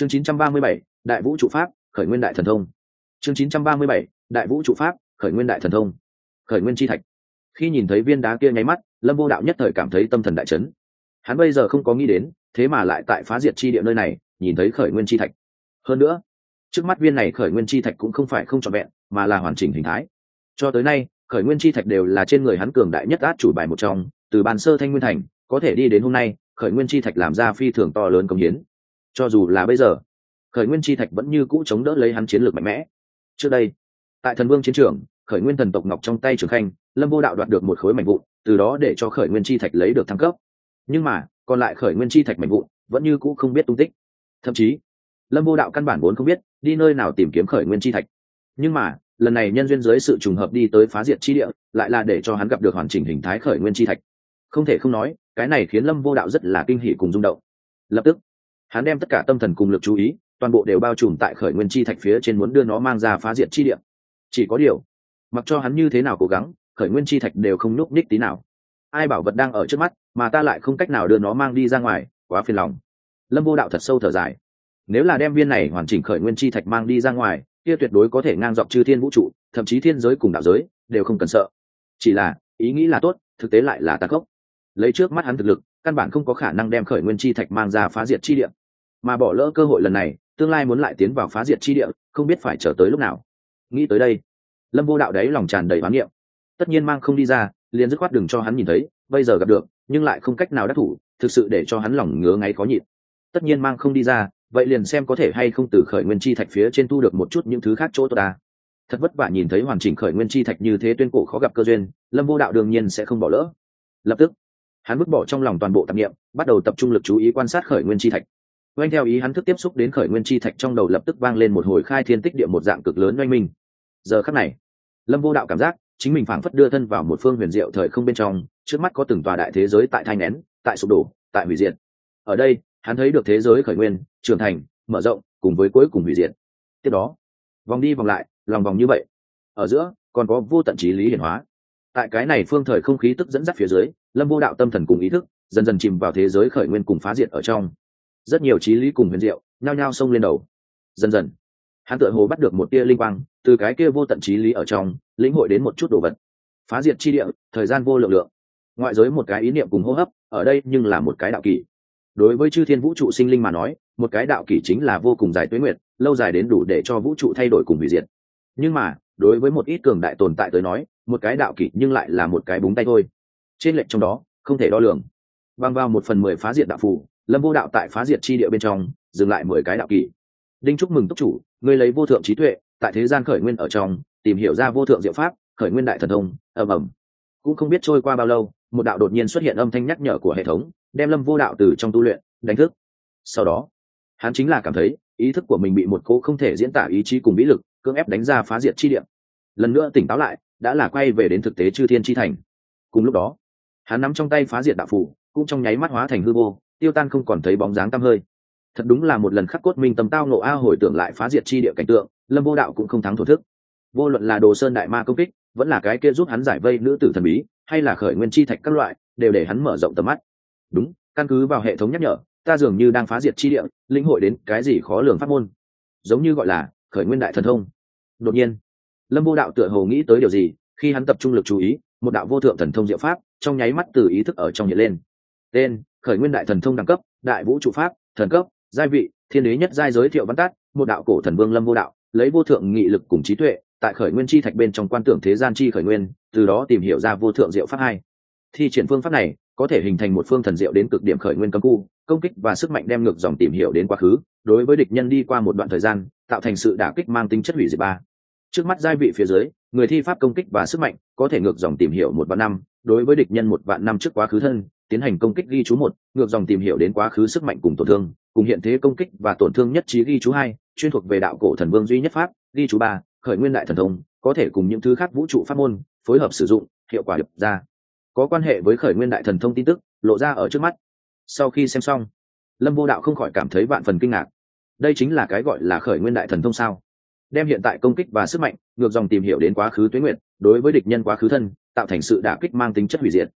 chương 937, đại vũ trụ pháp khởi nguyên đại thần thông. Chương 937, đại vũ trụ pháp khởi nguyên đại thần thông. Khởi nguyên chi thạch. Khi nhìn thấy viên đá kia nháy mắt lâm vô đạo nhất thời cảm thấy tâm thần đại chấn. Hắn bây giờ không có nghĩ đến thế mà lại tại phá diệt chi địa nơi này nhìn thấy khởi nguyên chi thạch. Hơn nữa trước mắt viên này khởi nguyên chi thạch cũng không phải không trọn vẹn mà là hoàn chỉnh hình thái. Cho tới nay khởi nguyên chi thạch đều là trên người hắn cường đại nhất át chủ bài một trong từ bàn sơ thanh nguyên thành có thể đi đến hôm nay khởi nguyên chi thạch làm ra phi thường to lớn công hiến cho dù là bây giờ, khởi nguyên chi thạch vẫn như cũ chống đỡ lấy hắn chiến lược mạnh mẽ. Trước đây, tại thần vương chiến trường, khởi nguyên thần tộc ngọc trong tay trường khanh, lâm vô đạo đoạt được một khối mảnh vụn, từ đó để cho khởi nguyên chi thạch lấy được thăng cấp. Nhưng mà, còn lại khởi nguyên chi thạch mảnh vụn vẫn như cũ không biết tung tích. Thậm chí, lâm vô đạo căn bản vốn không biết đi nơi nào tìm kiếm khởi nguyên chi thạch. Nhưng mà, lần này nhân duyên dưới sự trùng hợp đi tới phá diệt chi địa, lại là để cho hắn gặp được hoàn chỉnh hình thái khởi nguyên chi thạch. Không thể không nói, cái này khiến lâm vô đạo rất là kinh hỉ cùng rung động. Lập tức hắn đem tất cả tâm thần cùng lực chú ý, toàn bộ đều bao trùm tại khởi nguyên chi thạch phía trên muốn đưa nó mang ra phá diệt chi địa. Chỉ có điều, mặc cho hắn như thế nào cố gắng, khởi nguyên chi thạch đều không núp ních tí nào. Ai bảo vật đang ở trước mắt, mà ta lại không cách nào đưa nó mang đi ra ngoài, quá phiền lòng. Lâm vô đạo thật sâu thở dài. Nếu là đem viên này hoàn chỉnh khởi nguyên chi thạch mang đi ra ngoài, kia tuyệt đối có thể ngang dọc chư thiên vũ trụ, thậm chí thiên giới cùng đạo giới, đều không cần sợ. Chỉ là, ý nghĩ là tốt, thực tế lại là tạc gốc lấy trước mắt hắn thực lực, căn bản không có khả năng đem khởi nguyên chi thạch mang ra phá diệt chi địa mà bỏ lỡ cơ hội lần này, tương lai muốn lại tiến vào phá diệt chi địa, không biết phải chờ tới lúc nào. Nghĩ tới đây, lâm vô đạo đấy lòng tràn đầy bán niệm. Tất nhiên mang không đi ra, liền dứt khoát đừng cho hắn nhìn thấy, bây giờ gặp được, nhưng lại không cách nào đắc thủ, thực sự để cho hắn lòng ngứa ngáy khó nhịn. Tất nhiên mang không đi ra, vậy liền xem có thể hay không từ khởi nguyên chi thạch phía trên thu được một chút những thứ khác chỗ tốt ta. Thật vất vả nhìn thấy hoàn chỉnh khởi nguyên chi thạch như thế tuyên cổ khó gặp cơ duyên, lâm vô đạo đương nhiên sẽ không bỏ lỡ. Lập tức, hắn vứt bỏ trong lòng toàn bộ tạp nghiệm bắt đầu tập trung lực chú ý quan sát khởi nguyên chi thạch oanh theo ý hắn thức tiếp xúc đến khởi nguyên chi thạch trong đầu lập tức vang lên một hồi khai thiên tích địa một dạng cực lớn oanh minh. Giờ khắc này, lâm vô đạo cảm giác, chính mình phảng phất đưa thân vào một phương huyền diệu thời không bên trong, trước mắt có từng tòa đại thế giới tại thai nén, tại sụp đổ, tại hủy diệt. Ở đây, hắn thấy được thế giới khởi nguyên, trưởng thành, mở rộng, cùng với cuối cùng hủy diệt. Tiếp đó, vòng đi vòng lại, lòng vòng như vậy. Ở giữa, còn có vô tận trí lý hiển hóa. Tại cái này phương thời không khí tức dẫn dắt phía dưới, lâm vô đạo tâm thần cùng ý thức, dần dần chìm vào thế giới khởi nguyên cùng phá diệt ở trong rất nhiều trí lý cùng huyền diệu, nhao nhao xông lên đầu. Dần dần, hắn tựa hồ bắt được một tia linh quang, từ cái kia vô tận trí lý ở trong, lĩnh hội đến một chút đồ vật. Phá diệt chi địa, thời gian vô lượng lượng. Ngoại giới một cái ý niệm cùng hô hấp, ở đây nhưng là một cái đạo kỷ. Đối với chư thiên vũ trụ sinh linh mà nói, một cái đạo kỷ chính là vô cùng dài tuế nguyệt, lâu dài đến đủ để cho vũ trụ thay đổi cùng hủy diệt. Nhưng mà, đối với một ít cường đại tồn tại tới nói, một cái đạo kỷ nhưng lại là một cái búng tay thôi. Trên lệnh trong đó, không thể đo lường. Băng vào một phần mười phá diệt đạo phù lâm vô đạo tại phá diệt chi địa bên trong, dừng lại mười cái đạo kỷ. Đinh chúc mừng túc chủ, ngươi lấy vô thượng trí tuệ, tại thế gian khởi nguyên ở trong, tìm hiểu ra vô thượng diệu pháp, khởi nguyên đại thần thông, ầm ầm. Cũng không biết trôi qua bao lâu, một đạo đột nhiên xuất hiện âm thanh nhắc nhở của hệ thống, đem lâm vô đạo từ trong tu luyện, đánh thức. Sau đó, hắn chính là cảm thấy, ý thức của mình bị một cô không thể diễn tả ý chí cùng vĩ lực, cưỡng ép đánh ra phá diệt chi điểm lần nữa tỉnh táo lại, đã là quay về đến thực tế chư thiên chi thành. Cùng lúc đó, hắn nắm trong tay phá diệt đạo phủ cũng trong nháy mắt hóa thành hư vô tiêu tan không còn thấy bóng dáng tăm hơi. Thật đúng là một lần khắc cốt minh tâm tao nộ a hồi tưởng lại phá diệt chi địa cảnh tượng, lâm vô đạo cũng không thắng thổ thức. Vô luận là đồ sơn đại ma công kích, vẫn là cái kia giúp hắn giải vây nữ tử thần bí, hay là khởi nguyên chi thạch các loại, đều để hắn mở rộng tầm mắt. Đúng, căn cứ vào hệ thống nhắc nhở, ta dường như đang phá diệt chi địa, lĩnh hội đến cái gì khó lường pháp môn. Giống như gọi là khởi nguyên đại thần thông. Đột nhiên, lâm vô đạo tựa hồ nghĩ tới điều gì, khi hắn tập trung lực chú ý, một đạo vô thượng thần thông diệu pháp trong nháy mắt từ ý thức ở trong nhiệt lên. Tên khởi nguyên đại thần thông đẳng cấp, đại vũ trụ pháp, thần cấp, giai vị, thiên đế nhất giai giới thiệu văn tát, một đạo cổ thần vương lâm vô đạo, lấy vô thượng nghị lực cùng trí tuệ, tại khởi nguyên chi thạch bên trong quan tưởng thế gian chi khởi nguyên, từ đó tìm hiểu ra vô thượng diệu pháp hai. Thi triển phương pháp này, có thể hình thành một phương thần diệu đến cực điểm khởi nguyên cấm khu, công kích và sức mạnh đem ngược dòng tìm hiểu đến quá khứ, đối với địch nhân đi qua một đoạn thời gian, tạo thành sự đả kích mang tính chất hủy diệt ba. Trước mắt giai vị phía dưới, người thi pháp công kích và sức mạnh có thể ngược dòng tìm hiểu một vạn năm, đối với địch nhân một vạn năm trước quá khứ thân tiến hành công kích ghi chú một, ngược dòng tìm hiểu đến quá khứ sức mạnh cùng tổn thương, cùng hiện thế công kích và tổn thương nhất trí ghi chú hai, chuyên thuộc về đạo cổ thần vương duy nhất pháp, ghi chú ba, khởi nguyên đại thần thông, có thể cùng những thứ khác vũ trụ pháp môn phối hợp sử dụng, hiệu quả được ra. Có quan hệ với khởi nguyên đại thần thông tin tức, lộ ra ở trước mắt. Sau khi xem xong, lâm vô đạo không khỏi cảm thấy vạn phần kinh ngạc. Đây chính là cái gọi là khởi nguyên đại thần thông sao? Đem hiện tại công kích và sức mạnh, ngược dòng tìm hiểu đến quá khứ tuyến nguyện, đối với địch nhân quá khứ thân, tạo thành sự đả kích mang tính chất hủy diệt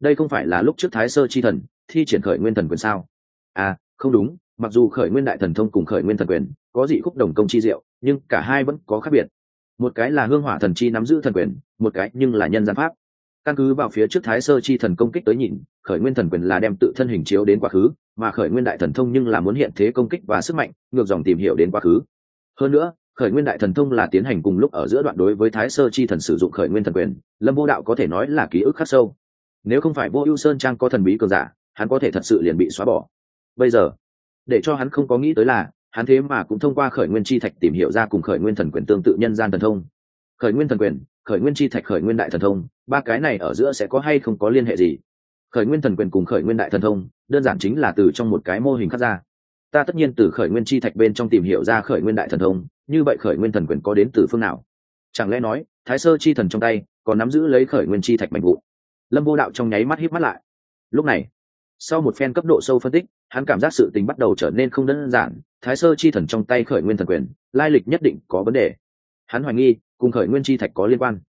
đây không phải là lúc trước thái sơ chi thần thi triển khởi nguyên thần quyền sao? À không đúng, mặc dù khởi nguyên đại thần thông cùng khởi nguyên thần quyền có dị khúc đồng công chi diệu, nhưng cả hai vẫn có khác biệt. Một cái là hương hỏa thần chi nắm giữ thần quyền, một cái nhưng là nhân gian pháp. Căn cứ vào phía trước thái sơ chi thần công kích tới nhìn, khởi nguyên thần quyền là đem tự thân hình chiếu đến quá khứ, mà khởi nguyên đại thần thông nhưng là muốn hiện thế công kích và sức mạnh, ngược dòng tìm hiểu đến quá khứ. Hơn nữa, khởi nguyên đại thần thông là tiến hành cùng lúc ở giữa đoạn đối với thái sơ chi thần sử dụng khởi nguyên thần quyền, lâm vô đạo có thể nói là ký ức khắc sâu nếu không phải vô ưu sơn trang có thần bí cường giả hắn có thể thật sự liền bị xóa bỏ bây giờ để cho hắn không có nghĩ tới là hắn thế mà cũng thông qua khởi nguyên chi thạch tìm hiểu ra cùng khởi nguyên thần quyền tương tự nhân gian thần thông khởi nguyên thần quyền khởi nguyên chi thạch khởi nguyên đại thần thông ba cái này ở giữa sẽ có hay không có liên hệ gì khởi nguyên thần quyền cùng khởi nguyên đại thần thông đơn giản chính là từ trong một cái mô hình khác ra ta tất nhiên từ khởi nguyên chi thạch bên trong tìm hiểu ra khởi nguyên đại thần thông như vậy khởi nguyên thần quyền có đến từ phương nào chẳng lẽ nói thái sơ chi thần trong tay còn nắm giữ lấy khởi nguyên chi thạch mạnh vụ lâm vô đạo trong nháy mắt híp mắt lại. Lúc này, sau một phen cấp độ sâu phân tích, hắn cảm giác sự tình bắt đầu trở nên không đơn giản, thái sơ chi thần trong tay khởi nguyên thần quyền, lai lịch nhất định có vấn đề. Hắn hoài nghi, cùng khởi nguyên chi thạch có liên quan.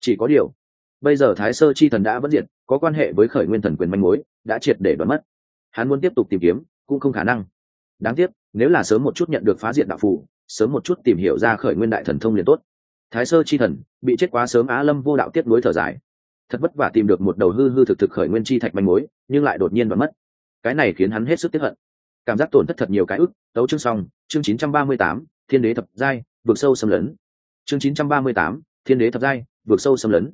Chỉ có điều, bây giờ thái sơ chi thần đã vẫn diệt, có quan hệ với khởi nguyên thần quyền manh mối, đã triệt để đoán mất. Hắn muốn tiếp tục tìm kiếm, cũng không khả năng. Đáng tiếc, nếu là sớm một chút nhận được phá diện đạo phủ sớm một chút tìm hiểu ra khởi nguyên đại thần thông liền tốt. Thái sơ chi thần, bị chết quá sớm á lâm vô đạo tiếp nối thở dài thật vất vả tìm được một đầu hư hư thực thực khởi nguyên chi thạch manh mối nhưng lại đột nhiên và mất. Cái này khiến hắn hết sức tiếp hận. Cảm giác tổn thất thật nhiều cái ức tấu chương xong chương 938, thiên đế thập giai vượt sâu xâm lấn. Chương 938, thiên đế thập giai vượt sâu xâm lấn.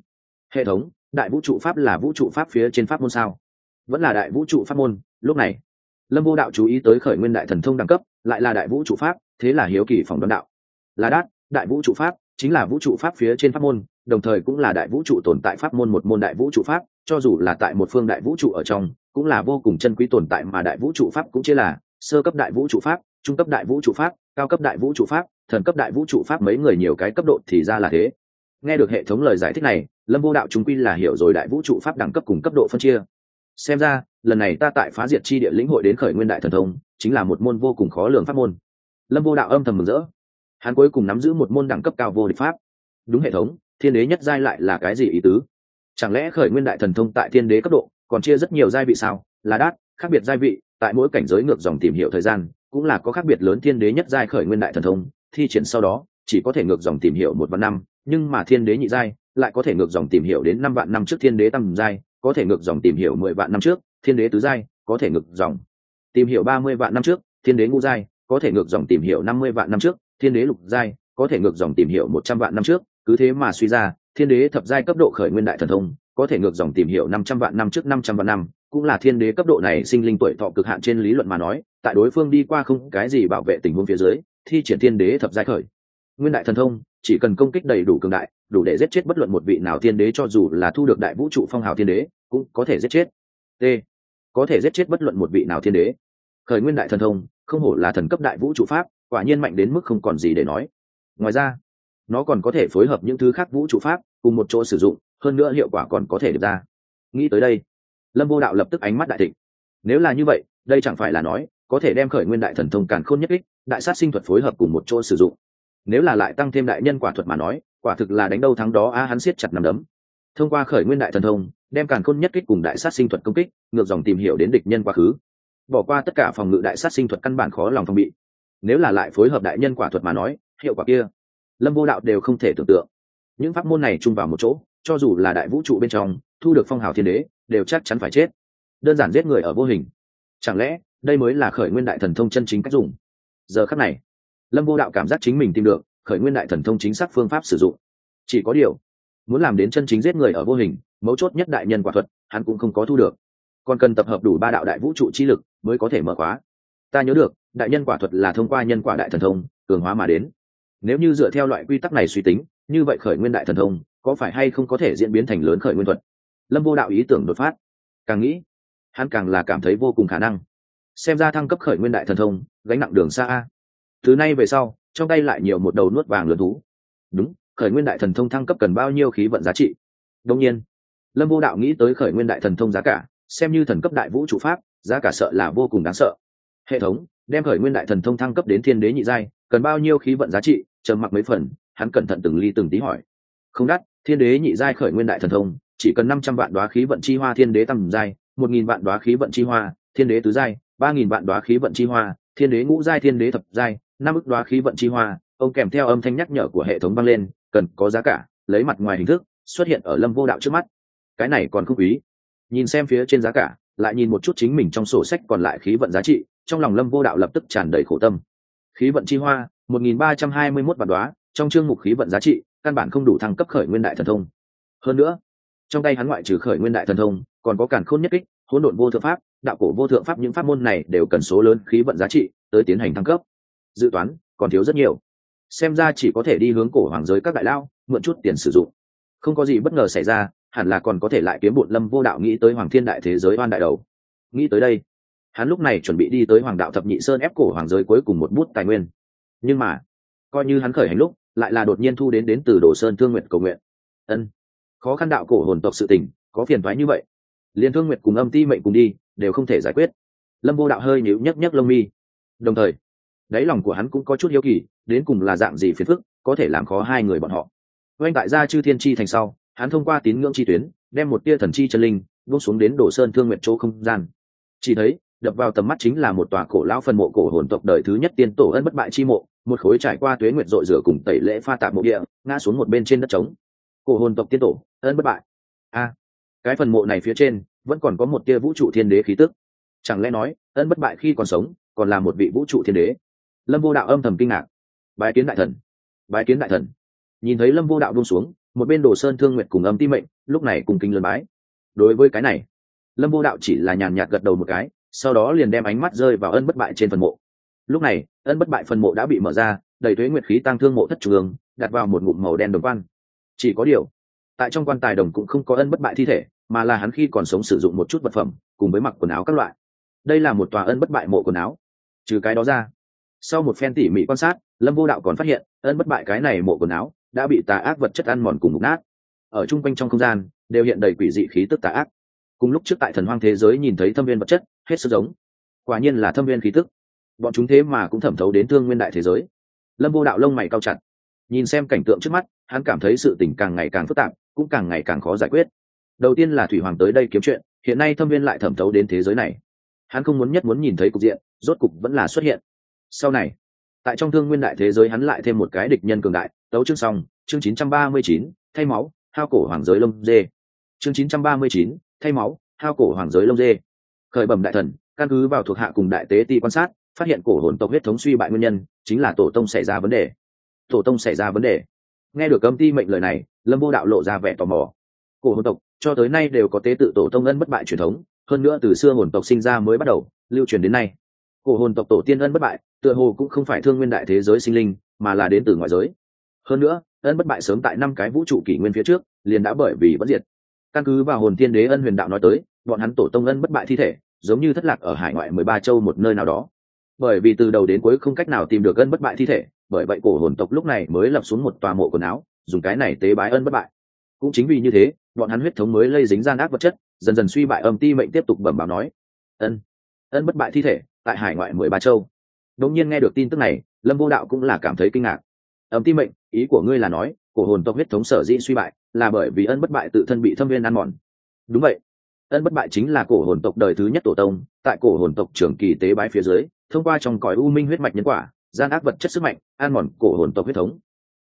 Hệ thống đại vũ trụ pháp là vũ trụ pháp phía trên pháp môn sao? Vẫn là đại vũ trụ pháp môn lúc này. Lâm vô đạo chú ý tới khởi nguyên đại thần thông đẳng cấp lại là đại vũ trụ pháp thế là hiếu kỳ phòng đoán đạo. Là đát đại vũ trụ pháp chính là vũ trụ pháp phía trên pháp môn đồng thời cũng là đại vũ trụ tồn tại pháp môn một môn đại vũ trụ pháp, cho dù là tại một phương đại vũ trụ ở trong, cũng là vô cùng chân quý tồn tại mà đại vũ trụ pháp cũng chia là sơ cấp đại vũ trụ pháp, trung cấp đại vũ trụ pháp, cao cấp đại vũ trụ pháp, thần cấp đại vũ trụ pháp mấy người nhiều cái cấp độ thì ra là thế. Nghe được hệ thống lời giải thích này, lâm vô đạo chúng quy là hiểu rồi đại vũ trụ pháp đẳng cấp cùng cấp độ phân chia. Xem ra, lần này ta tại phá diệt chi địa lĩnh hội đến khởi nguyên đại thần thông, chính là một môn vô cùng khó lường pháp môn. Lâm vô đạo âm thầm mừng rỡ. Hắn cuối cùng nắm giữ một môn đẳng cấp cao vô địch pháp. Đúng hệ thống thiên đế nhất giai lại là cái gì ý tứ? Chẳng lẽ khởi nguyên đại thần thông tại thiên đế cấp độ, còn chia rất nhiều giai vị sao? Là đát, khác biệt giai vị, tại mỗi cảnh giới ngược dòng tìm hiểu thời gian, cũng là có khác biệt lớn thiên đế nhất giai khởi nguyên đại thần thông, thi triển sau đó, chỉ có thể ngược dòng tìm hiểu một vạn năm, nhưng mà thiên đế nhị giai lại có thể ngược dòng tìm hiểu đến năm vạn năm trước thiên đế tam giai, có thể ngược dòng tìm hiểu mười vạn năm trước thiên đế tứ giai, có thể ngược dòng tìm hiểu ba mươi vạn năm trước thiên đế ngũ giai, có thể ngược dòng tìm hiểu năm mươi vạn năm trước thiên đế lục giai, có thể ngược dòng tìm hiểu một trăm vạn năm trước cứ thế mà suy ra, thiên đế thập giai cấp độ khởi nguyên đại thần thông, có thể ngược dòng tìm hiểu năm trăm vạn năm trước năm trăm vạn năm, cũng là thiên đế cấp độ này sinh linh tuổi thọ cực hạn trên lý luận mà nói, tại đối phương đi qua không cái gì bảo vệ tình huống phía dưới, thi triển thiên đế thập giai khởi nguyên đại thần thông, chỉ cần công kích đầy đủ cường đại, đủ để giết chết bất luận một vị nào thiên đế cho dù là thu được đại vũ trụ phong hào thiên đế, cũng có thể giết chết. T. Có thể giết chết bất luận một vị nào thiên đế. Khởi nguyên đại thần thông, không hổ là thần cấp đại vũ trụ pháp, quả nhiên mạnh đến mức không còn gì để nói. Ngoài ra nó còn có thể phối hợp những thứ khác vũ trụ pháp cùng một chỗ sử dụng, hơn nữa hiệu quả còn có thể được ra. Nghĩ tới đây, lâm vô đạo lập tức ánh mắt đại thịnh. Nếu là như vậy, đây chẳng phải là nói, có thể đem khởi nguyên đại thần thông càn khôn nhất ích đại sát sinh thuật phối hợp cùng một chỗ sử dụng. Nếu là lại tăng thêm đại nhân quả thuật mà nói, quả thực là đánh đâu thắng đó, a, hắn siết chặt nằm đấm. Thông qua khởi nguyên đại thần thông, đem càn khôn nhất kích cùng đại sát sinh thuật công kích, ngược dòng tìm hiểu đến địch nhân quá khứ. Bỏ qua tất cả phòng ngự đại sát sinh thuật căn bản khó lòng phòng bị. Nếu là lại phối hợp đại nhân quả thuật mà nói, hiệu quả kia lâm vô đạo đều không thể tưởng tượng. Những pháp môn này chung vào một chỗ, cho dù là đại vũ trụ bên trong, thu được phong hào thiên đế, đều chắc chắn phải chết. Đơn giản giết người ở vô hình. Chẳng lẽ, đây mới là khởi nguyên đại thần thông chân chính cách dùng? Giờ khắc này, lâm vô đạo cảm giác chính mình tìm được khởi nguyên đại thần thông chính xác phương pháp sử dụng. Chỉ có điều, muốn làm đến chân chính giết người ở vô hình, mấu chốt nhất đại nhân quả thuật, hắn cũng không có thu được. Còn cần tập hợp đủ ba đạo đại vũ trụ chi lực mới có thể mở khóa. Ta nhớ được, đại nhân quả thuật là thông qua nhân quả đại thần thông, cường hóa mà đến nếu như dựa theo loại quy tắc này suy tính, như vậy khởi nguyên đại thần thông, có phải hay không có thể diễn biến thành lớn khởi nguyên thuật? Lâm vô đạo ý tưởng đột phát. Càng nghĩ, hắn càng là cảm thấy vô cùng khả năng. Xem ra thăng cấp khởi nguyên đại thần thông, gánh nặng đường xa a. Thứ nay về sau, trong tay lại nhiều một đầu nuốt vàng lớn thú. Đúng, khởi nguyên đại thần thông thăng cấp cần bao nhiêu khí vận giá trị? Đông nhiên, lâm vô đạo nghĩ tới khởi nguyên đại thần thông giá cả, xem như thần cấp đại vũ trụ pháp, giá cả sợ là vô cùng đáng sợ. Hệ thống, đem khởi nguyên đại thần thông thăng cấp đến thiên đế nhị giai, cần bao nhiêu khí vận giá trị? Trầm mặc mấy phần, hắn cẩn thận từng ly từng tí hỏi. Không đắt, thiên đế nhị giai khởi nguyên đại thần thông, chỉ cần năm trăm vạn đoá khí vận chi hoa thiên đế tầm giai, một nghìn vạn đoá khí vận chi hoa, thiên đế tứ giai, ba nghìn vạn đoá khí vận chi hoa, thiên đế ngũ giai, thiên đế thập giai, năm ức đoá khí vận chi hoa, ông kèm theo âm thanh nhắc nhở của hệ thống vang lên, cần có giá cả, lấy mặt ngoài hình thức, xuất hiện ở lâm vô đạo trước mắt. Cái này còn không quý. Nhìn xem phía trên giá cả, lại nhìn một chút chính mình trong sổ sách còn lại khí vận giá trị, trong lòng lâm vô đạo lập tức tràn đầy khổ tâm. Khí vận chi hoa 1321 bản đoá, trong chương mục khí vận giá trị, căn bản không đủ thăng cấp khởi nguyên đại thần thông. Hơn nữa, trong tay hắn ngoại trừ khởi nguyên đại thần thông, còn có cản khôn nhất kích, hỗn độn vô thượng pháp, đạo cổ vô thượng pháp những pháp môn này đều cần số lớn khí vận giá trị tới tiến hành thăng cấp. Dự toán còn thiếu rất nhiều. Xem ra chỉ có thể đi hướng cổ hoàng giới các đại lao, mượn chút tiền sử dụng. Không có gì bất ngờ xảy ra, hẳn là còn có thể lại kiếm bộn lâm vô đạo nghĩ tới hoàng thiên đại thế giới oan đại đầu. Nghĩ tới đây, hắn lúc này chuẩn bị đi tới hoàng đạo thập nhị sơn ép cổ hoàng giới cuối cùng một bút tài nguyên nhưng mà, coi như hắn khởi hành lúc, lại là đột nhiên thu đến đến từ đồ sơn thương nguyện cầu nguyện. Ân, khó khăn đạo cổ hồn tộc sự tình, có phiền thoái như vậy. Liền thương nguyện cùng âm ti mệnh cùng đi, đều không thể giải quyết. Lâm vô đạo hơi nhíu nhấc nhấc lông mi. Đồng thời, đáy lòng của hắn cũng có chút hiếu kỳ, đến cùng là dạng gì phiền phức, có thể làm khó hai người bọn họ. Oanh tại gia chư thiên chi thành sau, hắn thông qua tín ngưỡng chi tuyến, đem một tia thần chi chân linh, buông xuống đến đổ sơn thương nguyện chỗ không gian. Chỉ thấy, đập vào tầm mắt chính là một tòa cổ lão phần mộ cổ hồn tộc đời thứ nhất tiên tổ ân bất bại chi mộ một khối trải qua tuế nguyệt dội rửa cùng tẩy lễ pha tạp mộ địa, ngã xuống một bên trên đất trống. Cổ hồn tộc tiên tổ, ân bất bại. A, cái phần mộ này phía trên, vẫn còn có một tia vũ trụ thiên đế khí tức. Chẳng lẽ nói, ân bất bại khi còn sống, còn là một vị vũ trụ thiên đế? Lâm vô đạo âm thầm kinh ngạc. Bái kiến đại thần. Bái kiến đại thần. Nhìn thấy lâm vô đạo buông xuống, một bên đồ sơn thương nguyệt cùng âm ti mệnh, lúc này cùng kinh lớn bái. Đối với cái này, lâm vô đạo chỉ là nhàn nhạt gật đầu một cái, sau đó liền đem ánh mắt rơi vào ân bất bại trên phần mộ lúc này, ân bất bại phần mộ đã bị mở ra, đầy thuế nguyệt khí tăng thương mộ thất trường đặt vào một ngụm màu đen đồng quan. Chỉ có điều, tại trong quan tài đồng cũng không có ân bất bại thi thể, mà là hắn khi còn sống sử dụng một chút vật phẩm, cùng với mặc quần áo các loại. Đây là một tòa ân bất bại mộ quần áo. Trừ cái đó ra, sau một phen tỉ mỉ quan sát, lâm vô đạo còn phát hiện, ân bất bại cái này mộ quần áo đã bị tà ác vật chất ăn mòn cùng mục nát. Ở chung quanh trong không gian, đều hiện đầy quỷ dị khí tức tà ác. Cùng lúc trước tại thần hoang thế giới nhìn thấy thâm viên vật chất, hết sức giống. Quả nhiên là thâm viên khí tức bọn chúng thế mà cũng thẩm thấu đến thương nguyên đại thế giới. Lâm vô đạo lông mày cao chặt nhìn xem cảnh tượng trước mắt hắn cảm thấy sự tình càng ngày càng phức tạp cũng càng ngày càng khó giải quyết. Đầu tiên là thủy hoàng tới đây kiếm chuyện hiện nay thâm viên lại thẩm thấu đến thế giới này. Hắn không muốn nhất muốn nhìn thấy cục diện rốt cục vẫn là xuất hiện. Sau này tại trong thương nguyên đại thế giới hắn lại thêm một cái địch nhân cường đại tấu chương xong chương 939, thay máu hao cổ hoàng giới lông dê. Chương 939, thay máu hao cổ hoàng giới lông dê. Khởi bẩm đại thần căn cứ vào thuộc hạ cùng đại tế ti quan sát phát hiện cổ hồn tộc huyết thống suy bại nguyên nhân chính là tổ tông xảy ra vấn đề. Tổ tông xảy ra vấn đề. Nghe được âm ti mệnh lời này, lâm vô đạo lộ ra vẻ tò mò. Cổ hồn tộc, cho tới nay đều có tế tự tổ tông ân bất bại truyền thống, hơn nữa từ xưa hồn tộc sinh ra mới bắt đầu, lưu truyền đến nay. Cổ hồn tộc tổ tiên ân bất bại, tựa hồ cũng không phải thương nguyên đại thế giới sinh linh, mà là đến từ ngoại giới. Hơn nữa, ân bất bại sớm tại năm cái vũ trụ kỷ nguyên phía trước, liền đã bởi vì vẫn diệt. Căn cứ vào hồn tiên đế ân huyền đạo nói tới, bọn hắn tổ tông ân bất bại thi thể, giống như thất lạc ở hải ngoại mười ba châu một nơi nào đó bởi vì từ đầu đến cuối không cách nào tìm được ân bất bại thi thể, bởi vậy cổ hồn tộc lúc này mới lập xuống một tòa mộ quần áo, dùng cái này tế bái ân bất bại. Cũng chính vì như thế, bọn hắn huyết thống mới lây dính gian ác vật chất, dần dần suy bại âm ti mệnh tiếp tục bẩm báo nói, ân ân bất bại thi thể, tại hải ngoại mười ba châu. Đống nhiên nghe được tin tức này, lâm vô đạo cũng là cảm thấy kinh ngạc. Âm ti mệnh, ý của ngươi là nói, cổ hồn tộc huyết thống sở dĩ suy bại, là bởi vì ân bất bại tự thân bị thâm viên ăn mòn. Đúng vậy ân bất bại chính là cổ hồn tộc đời thứ nhất tổ tông, tại cổ hồn tộc trưởng kỳ tế bái phía dưới, thông qua trong cõi u minh huyết mạch nhân quả, gian ác vật chất sức mạnh, an mòn cổ hồn tộc huyết thống.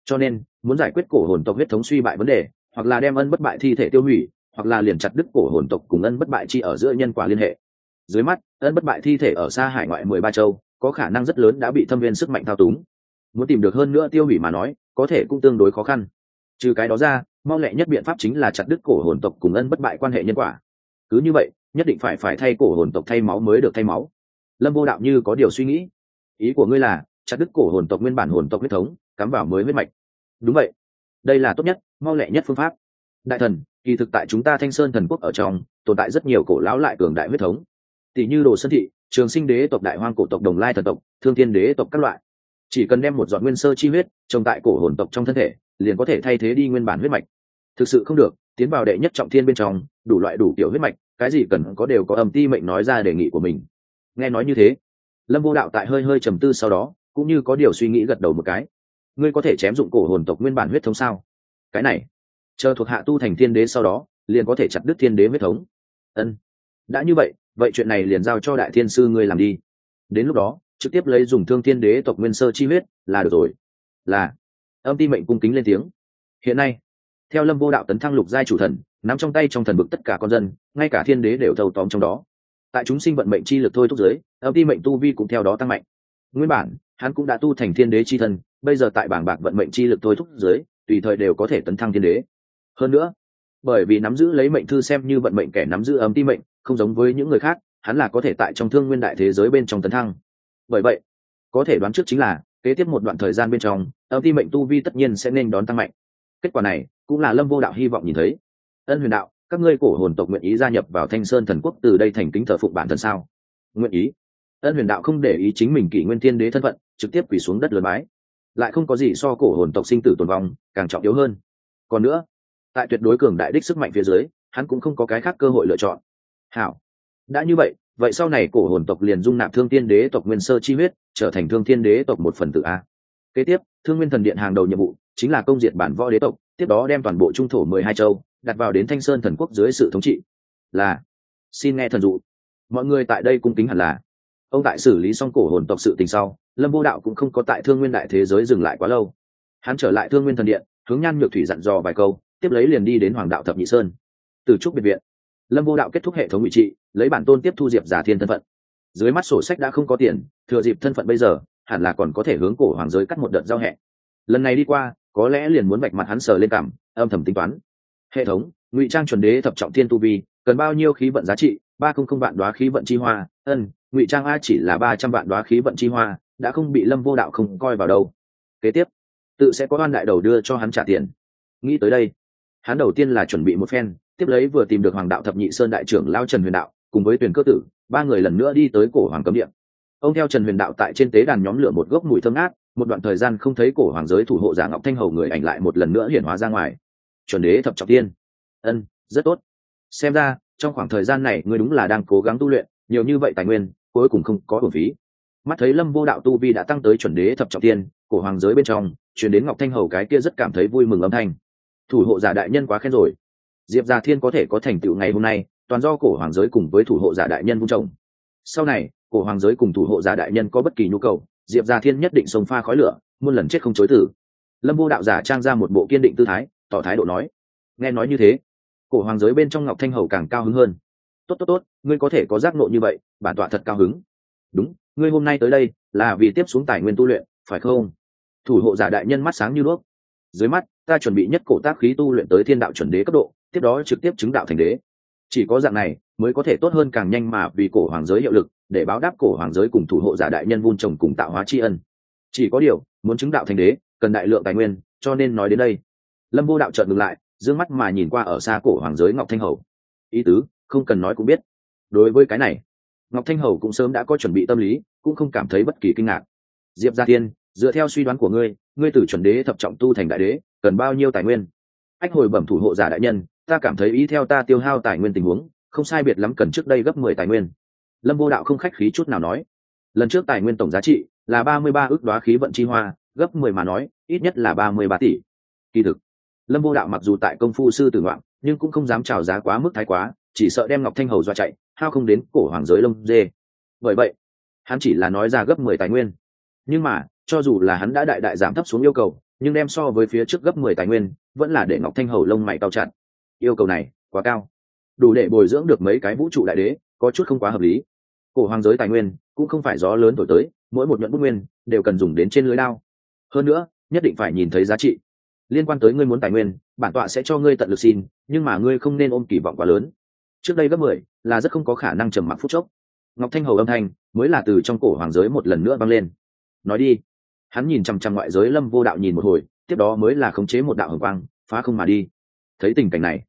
Cho nên, muốn giải quyết cổ hồn tộc huyết thống suy bại vấn đề, hoặc là đem ân bất bại thi thể tiêu hủy, hoặc là liền chặt đứt cổ hồn tộc cùng ân bất bại chi ở giữa nhân quả liên hệ. Dưới mắt, ân bất bại thi thể ở xa hải ngoại mười ba châu, có khả năng rất lớn đã bị thâm viên sức mạnh thao túng. Muốn tìm được hơn nữa tiêu hủy mà nói, có thể cũng tương đối khó khăn. Trừ cái đó ra, mau lẹ nhất biện pháp chính là chặt đứt cổ hồn tộc cùng ân bất bại quan hệ nhân quả cứ như vậy, nhất định phải phải thay cổ hồn tộc thay máu mới được thay máu. Lâm vô đạo như có điều suy nghĩ. Ý của ngươi là, chặt đứt cổ hồn tộc nguyên bản hồn tộc huyết thống, cắm vào mới huyết mạch. Đúng vậy. Đây là tốt nhất, mau lẹ nhất phương pháp. Đại thần, kỳ thực tại chúng ta thanh sơn thần quốc ở trong, tồn tại rất nhiều cổ lão lại cường đại huyết thống. Tỷ như đồ sơn thị, trường sinh đế tộc đại hoang cổ tộc đồng lai thần tộc, thương thiên đế tộc các loại. Chỉ cần đem một dọn nguyên sơ chi huyết trồng tại cổ hồn tộc trong thân thể, liền có thể thay thế đi nguyên bản huyết mạch. Thực sự không được, tiến vào đệ nhất trọng thiên bên trong đủ loại đủ kiểu huyết mạch, cái gì cần có đều có âm ti mệnh nói ra đề nghị của mình. Nghe nói như thế, lâm vô đạo tại hơi hơi trầm tư sau đó, cũng như có điều suy nghĩ gật đầu một cái. Ngươi có thể chém dụng cổ hồn tộc nguyên bản huyết thống sao? Cái này, chờ thuộc hạ tu thành thiên đế sau đó, liền có thể chặt đứt thiên đế huyết thống. Ân, đã như vậy vậy chuyện này liền giao cho đại thiên sư ngươi làm đi. Đến lúc đó, trực tiếp lấy dùng thương thiên đế tộc nguyên sơ chi huyết, là được rồi. Là, âm ti mệnh cung kính lên tiếng. Hiện nay theo lâm vô đạo tấn thăng lục giai chủ thần, nắm trong tay trong thần bực tất cả con dân, ngay cả thiên đế đều thâu tóm trong đó. Tại chúng sinh vận mệnh chi lực thôi thúc giới, âm ti mệnh tu vi cũng theo đó tăng mạnh. Nguyên bản, hắn cũng đã tu thành thiên đế chi thân, bây giờ tại bảng bạc vận mệnh chi lực thôi thúc giới, tùy thời đều có thể tấn thăng thiên đế. Hơn nữa, bởi vì nắm giữ lấy mệnh thư xem như vận mệnh kẻ nắm giữ âm ti mệnh, không giống với những người khác, hắn là có thể tại trong thương nguyên đại thế giới bên trong tấn thăng. Bởi vậy, có thể đoán trước chính là, kế tiếp một đoạn thời gian bên trong, âm ti mệnh tu vi tất nhiên sẽ nên đón tăng mạnh. Kết quả này cũng là lâm vô đạo hy vọng nhìn thấy. Ân huyền đạo, các ngươi cổ hồn tộc nguyện ý gia nhập vào thanh sơn thần quốc từ đây thành kính thờ phụng bản thân sao? Nguyện ý. Ân huyền đạo không để ý chính mình kỷ nguyên thiên đế thân phận, trực tiếp quỳ xuống đất lớn mái lại không có gì so cổ hồn tộc sinh tử tồn vong, càng trọng yếu hơn. Còn nữa, tại tuyệt đối cường đại đích sức mạnh phía dưới, hắn cũng không có cái khác cơ hội lựa chọn. Hảo. Đã như vậy vậy sau này cổ hồn tộc liền dung nạp thương tiên đế tộc nguyên sơ chi huyết, trở thành thương thiên đế tộc một phần tự a. Kế tiếp, thương nguyên thần điện hàng đầu nhiệm vụ chính là công diệt bản võ đế tộc, tiếp đó đem toàn bộ trung thổ mười hai châu, đặt vào đến thanh sơn thần quốc dưới sự thống trị. Là, xin nghe thần dụ. Mọi người tại đây cung kính hẳn là. Ông tại xử lý xong cổ hồn tộc sự tình sau, lâm vô đạo cũng không có tại thương nguyên đại thế giới dừng lại quá lâu. Hắn trở lại thương nguyên thần điện, hướng nhan nhược thủy dặn dò vài câu, tiếp lấy liền đi đến hoàng đạo thập nhị sơn. Từ trúc biệt viện, lâm vô đạo kết thúc hệ thống ngụy trị, lấy bản tôn tiếp thu diệp giả thiên thân phận. Dưới mắt sổ sách đã không có tiền, thừa dịp thân phận bây giờ, hẳn là còn có thể hướng cổ hoàng giới cắt một đợt giao hẹ lần này đi qua có lẽ liền muốn vạch mặt hắn sờ lên cảm, âm thầm tính toán. Hệ thống, ngụy trang chuẩn đế thập trọng thiên tu vi, cần bao nhiêu khí vận giá trị? Ba không không vạn đoá khí vận chi hoa. Ân, ngụy trang a chỉ là ba trăm vạn đoá khí vận chi hoa, đã không bị lâm vô đạo không coi vào đâu. Kế tiếp, tự sẽ có oan đại đầu đưa cho hắn trả tiền. Nghĩ tới đây, hắn đầu tiên là chuẩn bị một phen, tiếp lấy vừa tìm được hoàng đạo thập nhị sơn đại trưởng lao trần huyền đạo, cùng với tuyển cơ tử, ba người lần nữa đi tới cổ hoàng cấm điện ông theo trần huyền đạo tại trên tế đàn nhóm lửa một gốc mùi thơm ngát một đoạn thời gian không thấy cổ hoàng giới thủ hộ giả ngọc thanh hầu người ảnh lại một lần nữa hiển hóa ra ngoài. Chuẩn đế thập trọng tiên. Ân, rất tốt. Xem ra, trong khoảng thời gian này ngươi đúng là đang cố gắng tu luyện, nhiều như vậy tài nguyên, cuối cùng không có hồn phí. Mắt thấy lâm vô đạo tu vi đã tăng tới chuẩn đế thập trọng tiên, cổ hoàng giới bên trong chuyển đến ngọc thanh hầu cái kia rất cảm thấy vui mừng âm thanh. Thủ hộ giả đại nhân quá khen rồi. Diệp gia thiên có thể có thành tựu ngày hôm nay, toàn do cổ hoàng giới cùng với thủ hộ giả đại nhân vung trồng. Sau này, cổ hoàng giới cùng thủ hộ giả đại nhân có bất kỳ nhu cầu diệp gia thiên nhất định sông pha khói lửa, muôn lần chết không chối tử lâm vô đạo giả trang ra một bộ kiên định tư thái, tỏ thái độ nói, nghe nói như thế, cổ hoàng giới bên trong ngọc thanh hầu càng cao hứng hơn. Tốt tốt tốt, ngươi có thể có giác nộ như vậy, bản tọa thật cao hứng. Đúng, ngươi hôm nay tới đây, là vì tiếp xuống tài nguyên tu luyện, phải không? Thủ hộ giả đại nhân mắt sáng như đuốc. Dưới mắt, ta chuẩn bị nhất cổ tác khí tu luyện tới thiên đạo chuẩn đế cấp độ, tiếp đó trực tiếp chứng đạo thành đế. Chỉ có dạng này mới có thể tốt hơn càng nhanh mà vì cổ hoàng giới hiệu lực, để báo đáp cổ hoàng giới cùng thủ hộ giả đại nhân vun trồng cùng tạo hóa tri ân. Chỉ có điều, muốn chứng đạo thành đế, cần đại lượng tài nguyên, cho nên nói đến đây. Lâm vô đạo trợn ngược lại d ư ơ n g mắt mà nhìn qua ở xa cổ hoàng giới ngọc thanh hầu. Ý tứ, không cần nói cũng biết. Đối với cái này, ngọc thanh hầu cũng sớm đã có chuẩn bị tâm lý, cũng không cảm thấy bất kỳ kinh ngạc. Diệp gia tiên dựa theo suy đoán của ngươi ngươi từ chuẩn đế thập trọng tu thành đại đế, cần bao nhiêu tài nguyên? Ách hồi bẩm thủ hộ giả đại nhân, ta cảm thấy ý theo ta tiêu hao tài nguyên tình huống không sai biệt lắm cần trước đây gấp mười tài nguyên. Lâm vô đạo không khách khí chút nào nói. Lần trước tài nguyên tổng giá trị là ba mươi ba ước đoá khí vận chi hoa, gấp mười mà nói, ít nhất là ba mươi ba tỷ. Kỳ thực, lâm vô đạo mặc dù tại công phu sư tử ngoạn, nhưng cũng không dám trào giá quá mức thái quá, chỉ sợ đem ngọc thanh hầu do chạy, hao không đến cổ hoàng giới lông dê. Bởi vậy, hắn chỉ là nói ra gấp mười tài nguyên. Nhưng mà, cho dù là hắn đã đại đại giảm thấp xuống yêu cầu, nhưng đem so với phía trước gấp mười tài nguyên, vẫn là để ngọc thanh hầu lông mày cao chặt. Yêu cầu này quá cao đủ để bồi dưỡng được mấy cái vũ trụ đại đế, có chút không quá hợp lý. Cổ hoàng giới tài nguyên cũng không phải gió lớn thổi tới, mỗi một nhuận bút nguyên đều cần dùng đến trên lưới lao hơn nữa, nhất định phải nhìn thấy giá trị. Liên quan tới ngươi muốn tài nguyên, bản tọa sẽ cho ngươi tận lực xin, nhưng mà ngươi không nên ôm kỳ vọng quá lớn. Trước đây gấp mười là rất không có khả năng trầm mặc phút chốc. Ngọc thanh hầu âm thanh mới là từ trong cổ hoàng giới một lần nữa vang lên. Nói đi. Hắn nhìn chằm chằm ngoại giới lâm vô đạo nhìn một hồi, tiếp đó mới là khống chế một đạo hồng quang, phá không mà đi. Thấy tình cảnh này,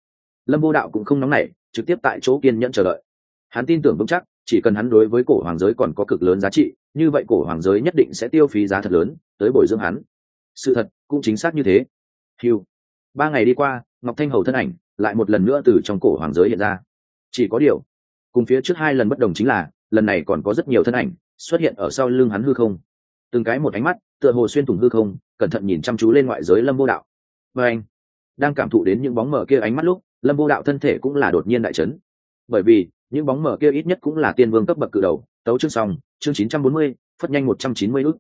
lâm vô đạo cũng không nóng nảy trực tiếp tại chỗ kiên nhẫn chờ đợi. Hắn tin tưởng vững chắc, chỉ cần hắn đối với cổ hoàng giới còn có cực lớn giá trị, như vậy cổ hoàng giới nhất định sẽ tiêu phí giá thật lớn, tới bồi dưỡng hắn. Sự thật cũng chính xác như thế. Hiu ba ngày đi qua, ngọc thanh hầu thân ảnh lại một lần nữa từ trong cổ hoàng giới hiện ra. Chỉ có điều, cùng phía trước hai lần bất đồng chính là, lần này còn có rất nhiều thân ảnh xuất hiện ở sau lưng hắn hư không. Từng cái một ánh mắt, tựa hồ xuyên thủng hư không, cẩn thận nhìn chăm chú lên ngoại giới lâm vô đạo. Và anh, đang cảm thụ đến những bóng mở kia ánh mắt lúc lâm vô đạo thân thể cũng là đột nhiên đại chấn. Bởi vì, những bóng mở kia ít nhất cũng là tiên vương cấp bậc cự đầu, tấu chương xong, chương chín trăm bốn mươi, phất nhanh một trăm chín mươi ức.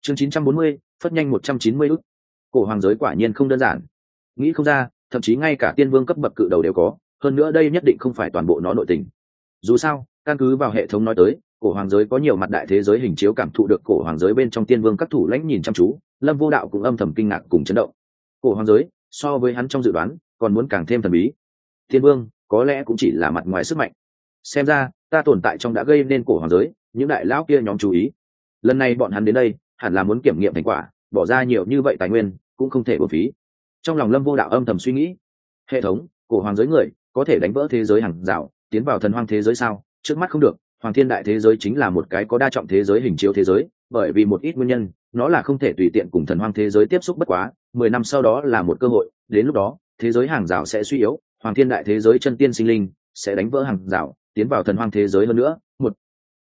Chương chín trăm bốn mươi, phất nhanh một trăm chín mươi ức. Cổ hoàng giới quả nhiên không đơn giản. Nghĩ không ra, thậm chí ngay cả tiên vương cấp bậc cự đầu đều có, hơn nữa đây nhất định không phải toàn bộ nó nội tình. Dù sao, căn cứ vào hệ thống nói tới, cổ hoàng giới có nhiều mặt đại thế giới hình chiếu cảm thụ được cổ hoàng giới bên trong tiên vương các thủ lãnh nhìn chăm chú, lâm vô đạo cũng âm thầm kinh ngạc cùng chấn động. Cổ hoàng giới, so với hắn trong dự đoán, còn muốn càng thêm thần bí thiên vương, có lẽ cũng chỉ là mặt ngoài sức mạnh. Xem ra, ta tồn tại trong đã gây nên cổ hoàng giới, những đại lão kia nhóm chú ý. Lần này bọn hắn đến đây, hẳn là muốn kiểm nghiệm thành quả, bỏ ra nhiều như vậy tài nguyên, cũng không thể bổ phí. Trong lòng lâm vô đạo âm thầm suy nghĩ. Hệ thống, cổ hoàng giới người, có thể đánh vỡ thế giới hàng rào, tiến vào thần hoang thế giới sao? Trước mắt không được, hoàng thiên đại thế giới chính là một cái có đa trọng thế giới hình chiếu thế giới, bởi vì một ít nguyên nhân, nó là không thể tùy tiện cùng thần hoang thế giới tiếp xúc bất quá, mười năm sau đó là một cơ hội, đến lúc đó, thế giới hàng rào sẽ suy yếu hoàng thiên đại thế giới chân tiên sinh linh sẽ đánh vỡ hàng rào, tiến vào thần hoang thế giới hơn nữa. Một,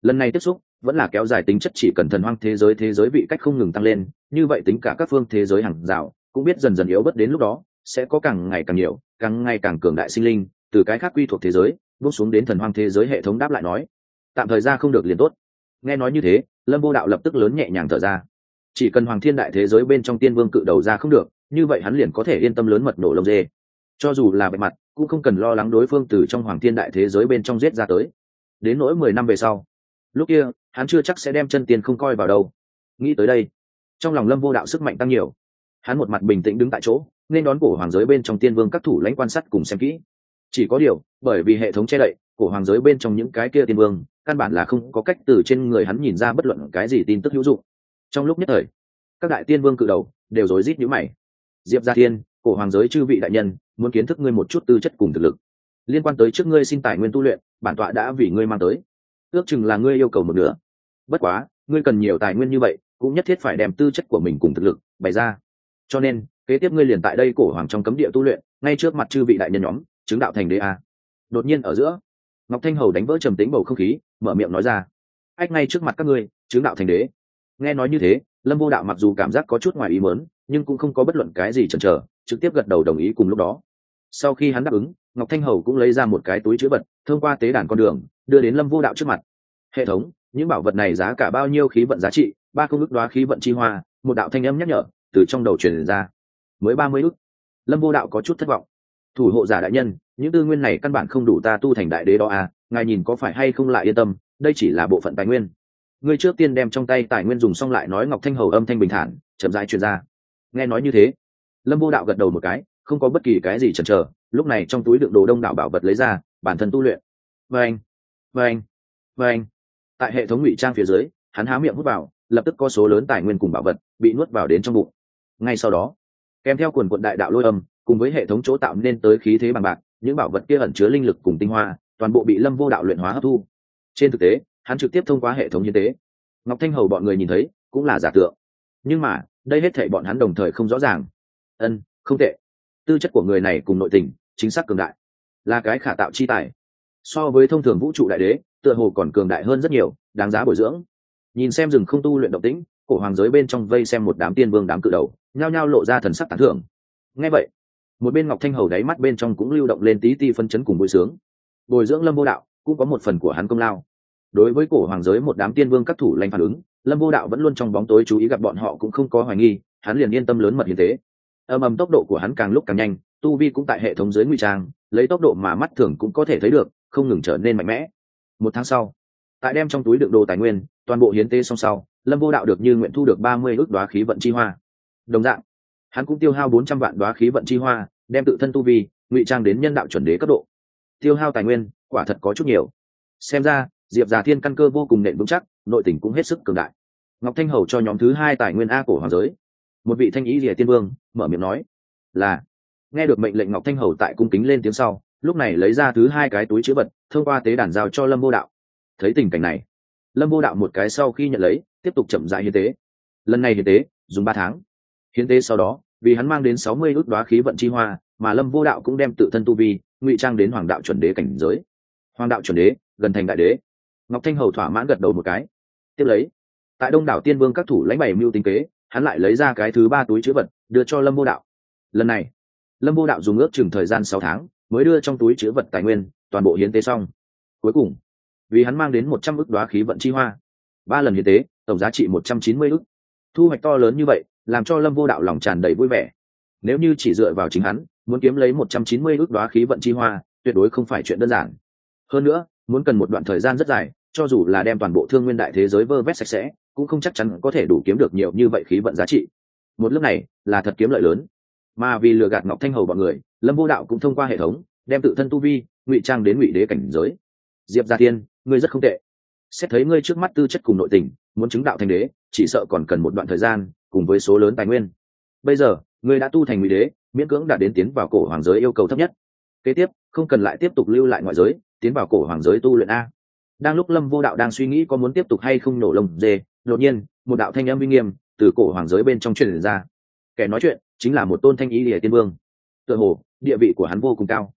lần này tiếp xúc vẫn là kéo dài tính chất chỉ cần thần hoang thế giới thế giới vị cách không ngừng tăng lên, như vậy tính cả các phương thế giới hàng rào cũng biết dần dần yếu bớt đến lúc đó, sẽ có càng ngày càng nhiều, càng ngày càng cường đại sinh linh từ cái khác quy thuộc thế giới, bước xuống đến thần hoang thế giới hệ thống đáp lại nói. Tạm thời ra không được liền tốt. Nghe nói như thế, lâm vô đạo lập tức lớn nhẹ nhàng thở ra. Chỉ cần hoàng thiên đại thế giới bên trong tiên vương cự đầu ra không được, như vậy hắn liền có thể yên tâm lớn mật nổ lông dê. Cho dù là bề mặt cũng không cần lo lắng đối phương từ trong hoàng thiên đại thế giới bên trong giết ra tới. Đến nỗi mười năm về sau, lúc kia, hắn chưa chắc sẽ đem chân tiền không coi vào đâu. Nghĩ tới đây, trong lòng lâm vô đạo sức mạnh tăng nhiều. Hắn một mặt bình tĩnh đứng tại chỗ, nên đón cổ hoàng giới bên trong tiên vương các thủ lãnh quan sát cùng xem kỹ. Chỉ có điều, bởi vì hệ thống che đậy, cổ hoàng giới bên trong những cái kia tiên vương, căn bản là không có cách từ trên người hắn nhìn ra bất luận cái gì tin tức hữu dụng. Trong lúc nhất thời, các đại tiên vương cự đầu đều rối rít nhíu mày. Diệp gia thiên cổ hoàng giới chư vị đại nhân, muốn kiến thức ngươi một chút tư chất cùng thực lực. Liên quan tới trước ngươi xin tài nguyên tu luyện, bản tọa đã vì ngươi mang tới. Ước chừng là ngươi yêu cầu một nửa. Bất quá, ngươi cần nhiều tài nguyên như vậy, cũng nhất thiết phải đem tư chất của mình cùng thực lực bày ra. Cho nên, kế tiếp ngươi liền tại đây cổ hoàng trong cấm địa tu luyện, ngay trước mặt chư vị đại nhân nhóm, chứng đạo thành đế a. Đột nhiên ở giữa, ngọc thanh hầu đánh vỡ trầm tính bầu không khí, mở miệng nói ra. Ách, ngay trước mặt các ngươi, chứng đạo thành đế. Nghe nói như thế, lâm vô đạo mặc dù cảm giác có chút ngoài ý mớn nhưng cũng không có bất luận cái gì chần chờ trực tiếp gật đầu đồng ý cùng lúc đó. Sau khi hắn đáp ứng, ngọc thanh hầu cũng lấy ra một cái túi chữ vật, thông qua tế đàn con đường, đưa đến lâm vô đạo trước mặt. Hệ thống, những bảo vật này giá cả bao nhiêu khí vận giá trị? Ba công ước đoá khí vận chi hoa, một đạo thanh âm nhắc nhở, từ trong đầu truyền ra. Mới ba mươi ước. Lâm vô đạo có chút thất vọng. Thủ hộ giả đại nhân, những tư nguyên này căn bản không đủ ta tu thành đại đế đó à ngài nhìn có phải hay không lại yên tâm, đây chỉ là bộ phận tài nguyên. Ngươi trước tiên đem trong tay tài nguyên dùng xong lại nói ngọc thanh hầu âm thanh bình thản, chậm rãi truyền ra. Nghe nói như thế lâm vô đạo gật đầu một cái, không có bất kỳ cái gì chần chờ, lúc này trong túi đựng đồ đông đảo bảo vật lấy ra, bản thân tu luyện. Vâng vâng vâng. Tại hệ thống ngụy trang phía dưới, hắn há miệng hút vào, lập tức có số lớn tài nguyên cùng bảo vật bị nuốt vào đến trong bụng. Ngay sau đó, kèm theo quần quận đại đạo lôi âm, cùng với hệ thống chỗ tạo nên tới khí thế bằng bạc, những bảo vật kia ẩn chứa linh lực cùng tinh hoa, toàn bộ bị lâm vô đạo luyện hóa hấp thu. Trên thực tế, hắn trực tiếp thông qua hệ thống như tế. Ngọc thanh hầu bọn người nhìn thấy, cũng là giả tượng. Nhưng mà, đây hết thảy bọn hắn đồng thời không rõ ràng ân, không tệ. Tư chất của người này cùng nội tình, chính xác cường đại. Là cái khả tạo chi tài. So với thông thường vũ trụ đại đế, tựa hồ còn cường đại hơn rất nhiều, đáng giá bồi dưỡng. Nhìn xem rừng không tu luyện động tĩnh, cổ hoàng giới bên trong vây xem một đám tiên vương đám cự đầu, nhao nhao lộ ra thần sắc tán thưởng. Ngay vậy, một bên ngọc thanh hầu đáy mắt bên trong cũng lưu động lên tí ti phân chấn cùng bồi sướng. Bồi dưỡng lâm vô đạo cũng có một phần của hắn công lao. Đối với cổ hoàng giới một đám tiên vương các thủ lanh phản ứng, lâm vô đạo vẫn luôn trong bóng tối chú ý gặp bọn họ cũng không có hoài nghi, hắn liền yên tâm lớn mật hiến tế âm âm tốc độ của hắn càng lúc càng nhanh, tu vi cũng tại hệ thống dưới ngụy trang, lấy tốc độ mà mắt thường cũng có thể thấy được, không ngừng trở nên mạnh mẽ. Một tháng sau, tại đem trong túi đựng đồ tài nguyên, toàn bộ hiến tế song sau, lâm vô đạo được như nguyện thu được ba mươi ước đoá khí vận chi hoa. Đồng dạng, hắn cũng tiêu hao bốn trăm vạn đoá khí vận chi hoa, đem tự thân tu vi, ngụy trang đến nhân đạo chuẩn đế cấp độ. Tiêu hao tài nguyên, quả thật có chút nhiều. Xem ra, diệp già thiên căn cơ vô cùng nện vững chắc, nội tình cũng hết sức cường đại. Ngọc thanh hầu cho nhóm thứ hai tài nguyên a cổ hoàng giới. Một vị thanh ý rìa tiên vương mở miệng nói, là. Nghe được mệnh lệnh ngọc thanh hầu tại cung kính lên tiếng sau, lúc này lấy ra thứ hai cái túi chữ vật, thông qua tế đàn giao cho lâm vô đạo. Thấy tình cảnh này, lâm vô đạo một cái sau khi nhận lấy, tiếp tục chậm dại hiến tế. Lần này hiến tế, dùng ba tháng. Hiến tế sau đó, vì hắn mang đến sáu mươi ước đoá khí vận chi hoa, mà lâm vô đạo cũng đem tự thân tu vi, ngụy trang đến hoàng đạo chuẩn đế cảnh giới. Hoàng đạo chuẩn đế, gần thành đại đế. Ngọc thanh hầu thỏa mãn gật đầu một cái. Tiếp lấy, tại đông đảo tiên vương các thủ lãnh bảy mưu tinh kế hắn lại lấy ra cái thứ ba túi chữ vật, đưa cho lâm vô đạo. Lần này, lâm vô đạo dùng ước chừng thời gian sáu tháng mới đưa trong túi chữ vật tài nguyên toàn bộ hiến tế xong. Cuối cùng, vì hắn mang đến một trăm ước đoá khí vận chi hoa, ba lần hiến tế, tổng giá trị một trăm chín mươi ước thu hoạch to lớn như vậy, làm cho lâm vô đạo lòng tràn đầy vui vẻ. Nếu như chỉ dựa vào chính hắn, muốn kiếm lấy một trăm chín mươi ước đoá khí vận chi hoa, tuyệt đối không phải chuyện đơn giản. Hơn nữa, muốn cần một đoạn thời gian rất dài, cho dù là đem toàn bộ thương nguyên đại thế giới vơ vét sạch sẽ cũng không chắc chắn có thể đủ kiếm được nhiều như vậy khí vận giá trị. Một lúc này, là thật kiếm lợi lớn. Mà vì lừa gạt ngọc thanh hầu bọn người, lâm vô đạo cũng thông qua hệ thống, đem tự thân tu vi, ngụy trang đến ngụy đế cảnh giới. Diệp gia tiên ngươi rất không tệ. Xét thấy ngươi trước mắt tư chất cùng nội tình, muốn chứng đạo thành đế, chỉ sợ còn cần một đoạn thời gian, cùng với số lớn tài nguyên. Bây giờ, ngươi đã tu thành ngụy đế, miễn cưỡng đã đến tiến vào cổ hoàng giới yêu cầu thấp nhất. Kế tiếp, không cần lại tiếp tục lưu lại ngoại giới, tiến vào cổ hoàng giới tu luyện a. Đang lúc lâm vô đạo đang suy nghĩ có muốn tiếp tục hay không nổ lồng dê đột nhiên, một đạo thanh âm uy nghiêm từ cổ hoàng giới bên trong truyền ra. Kẻ nói chuyện chính là một tôn thanh ý địa tiên vương. Tựa hồ, địa vị của hắn vô cùng cao.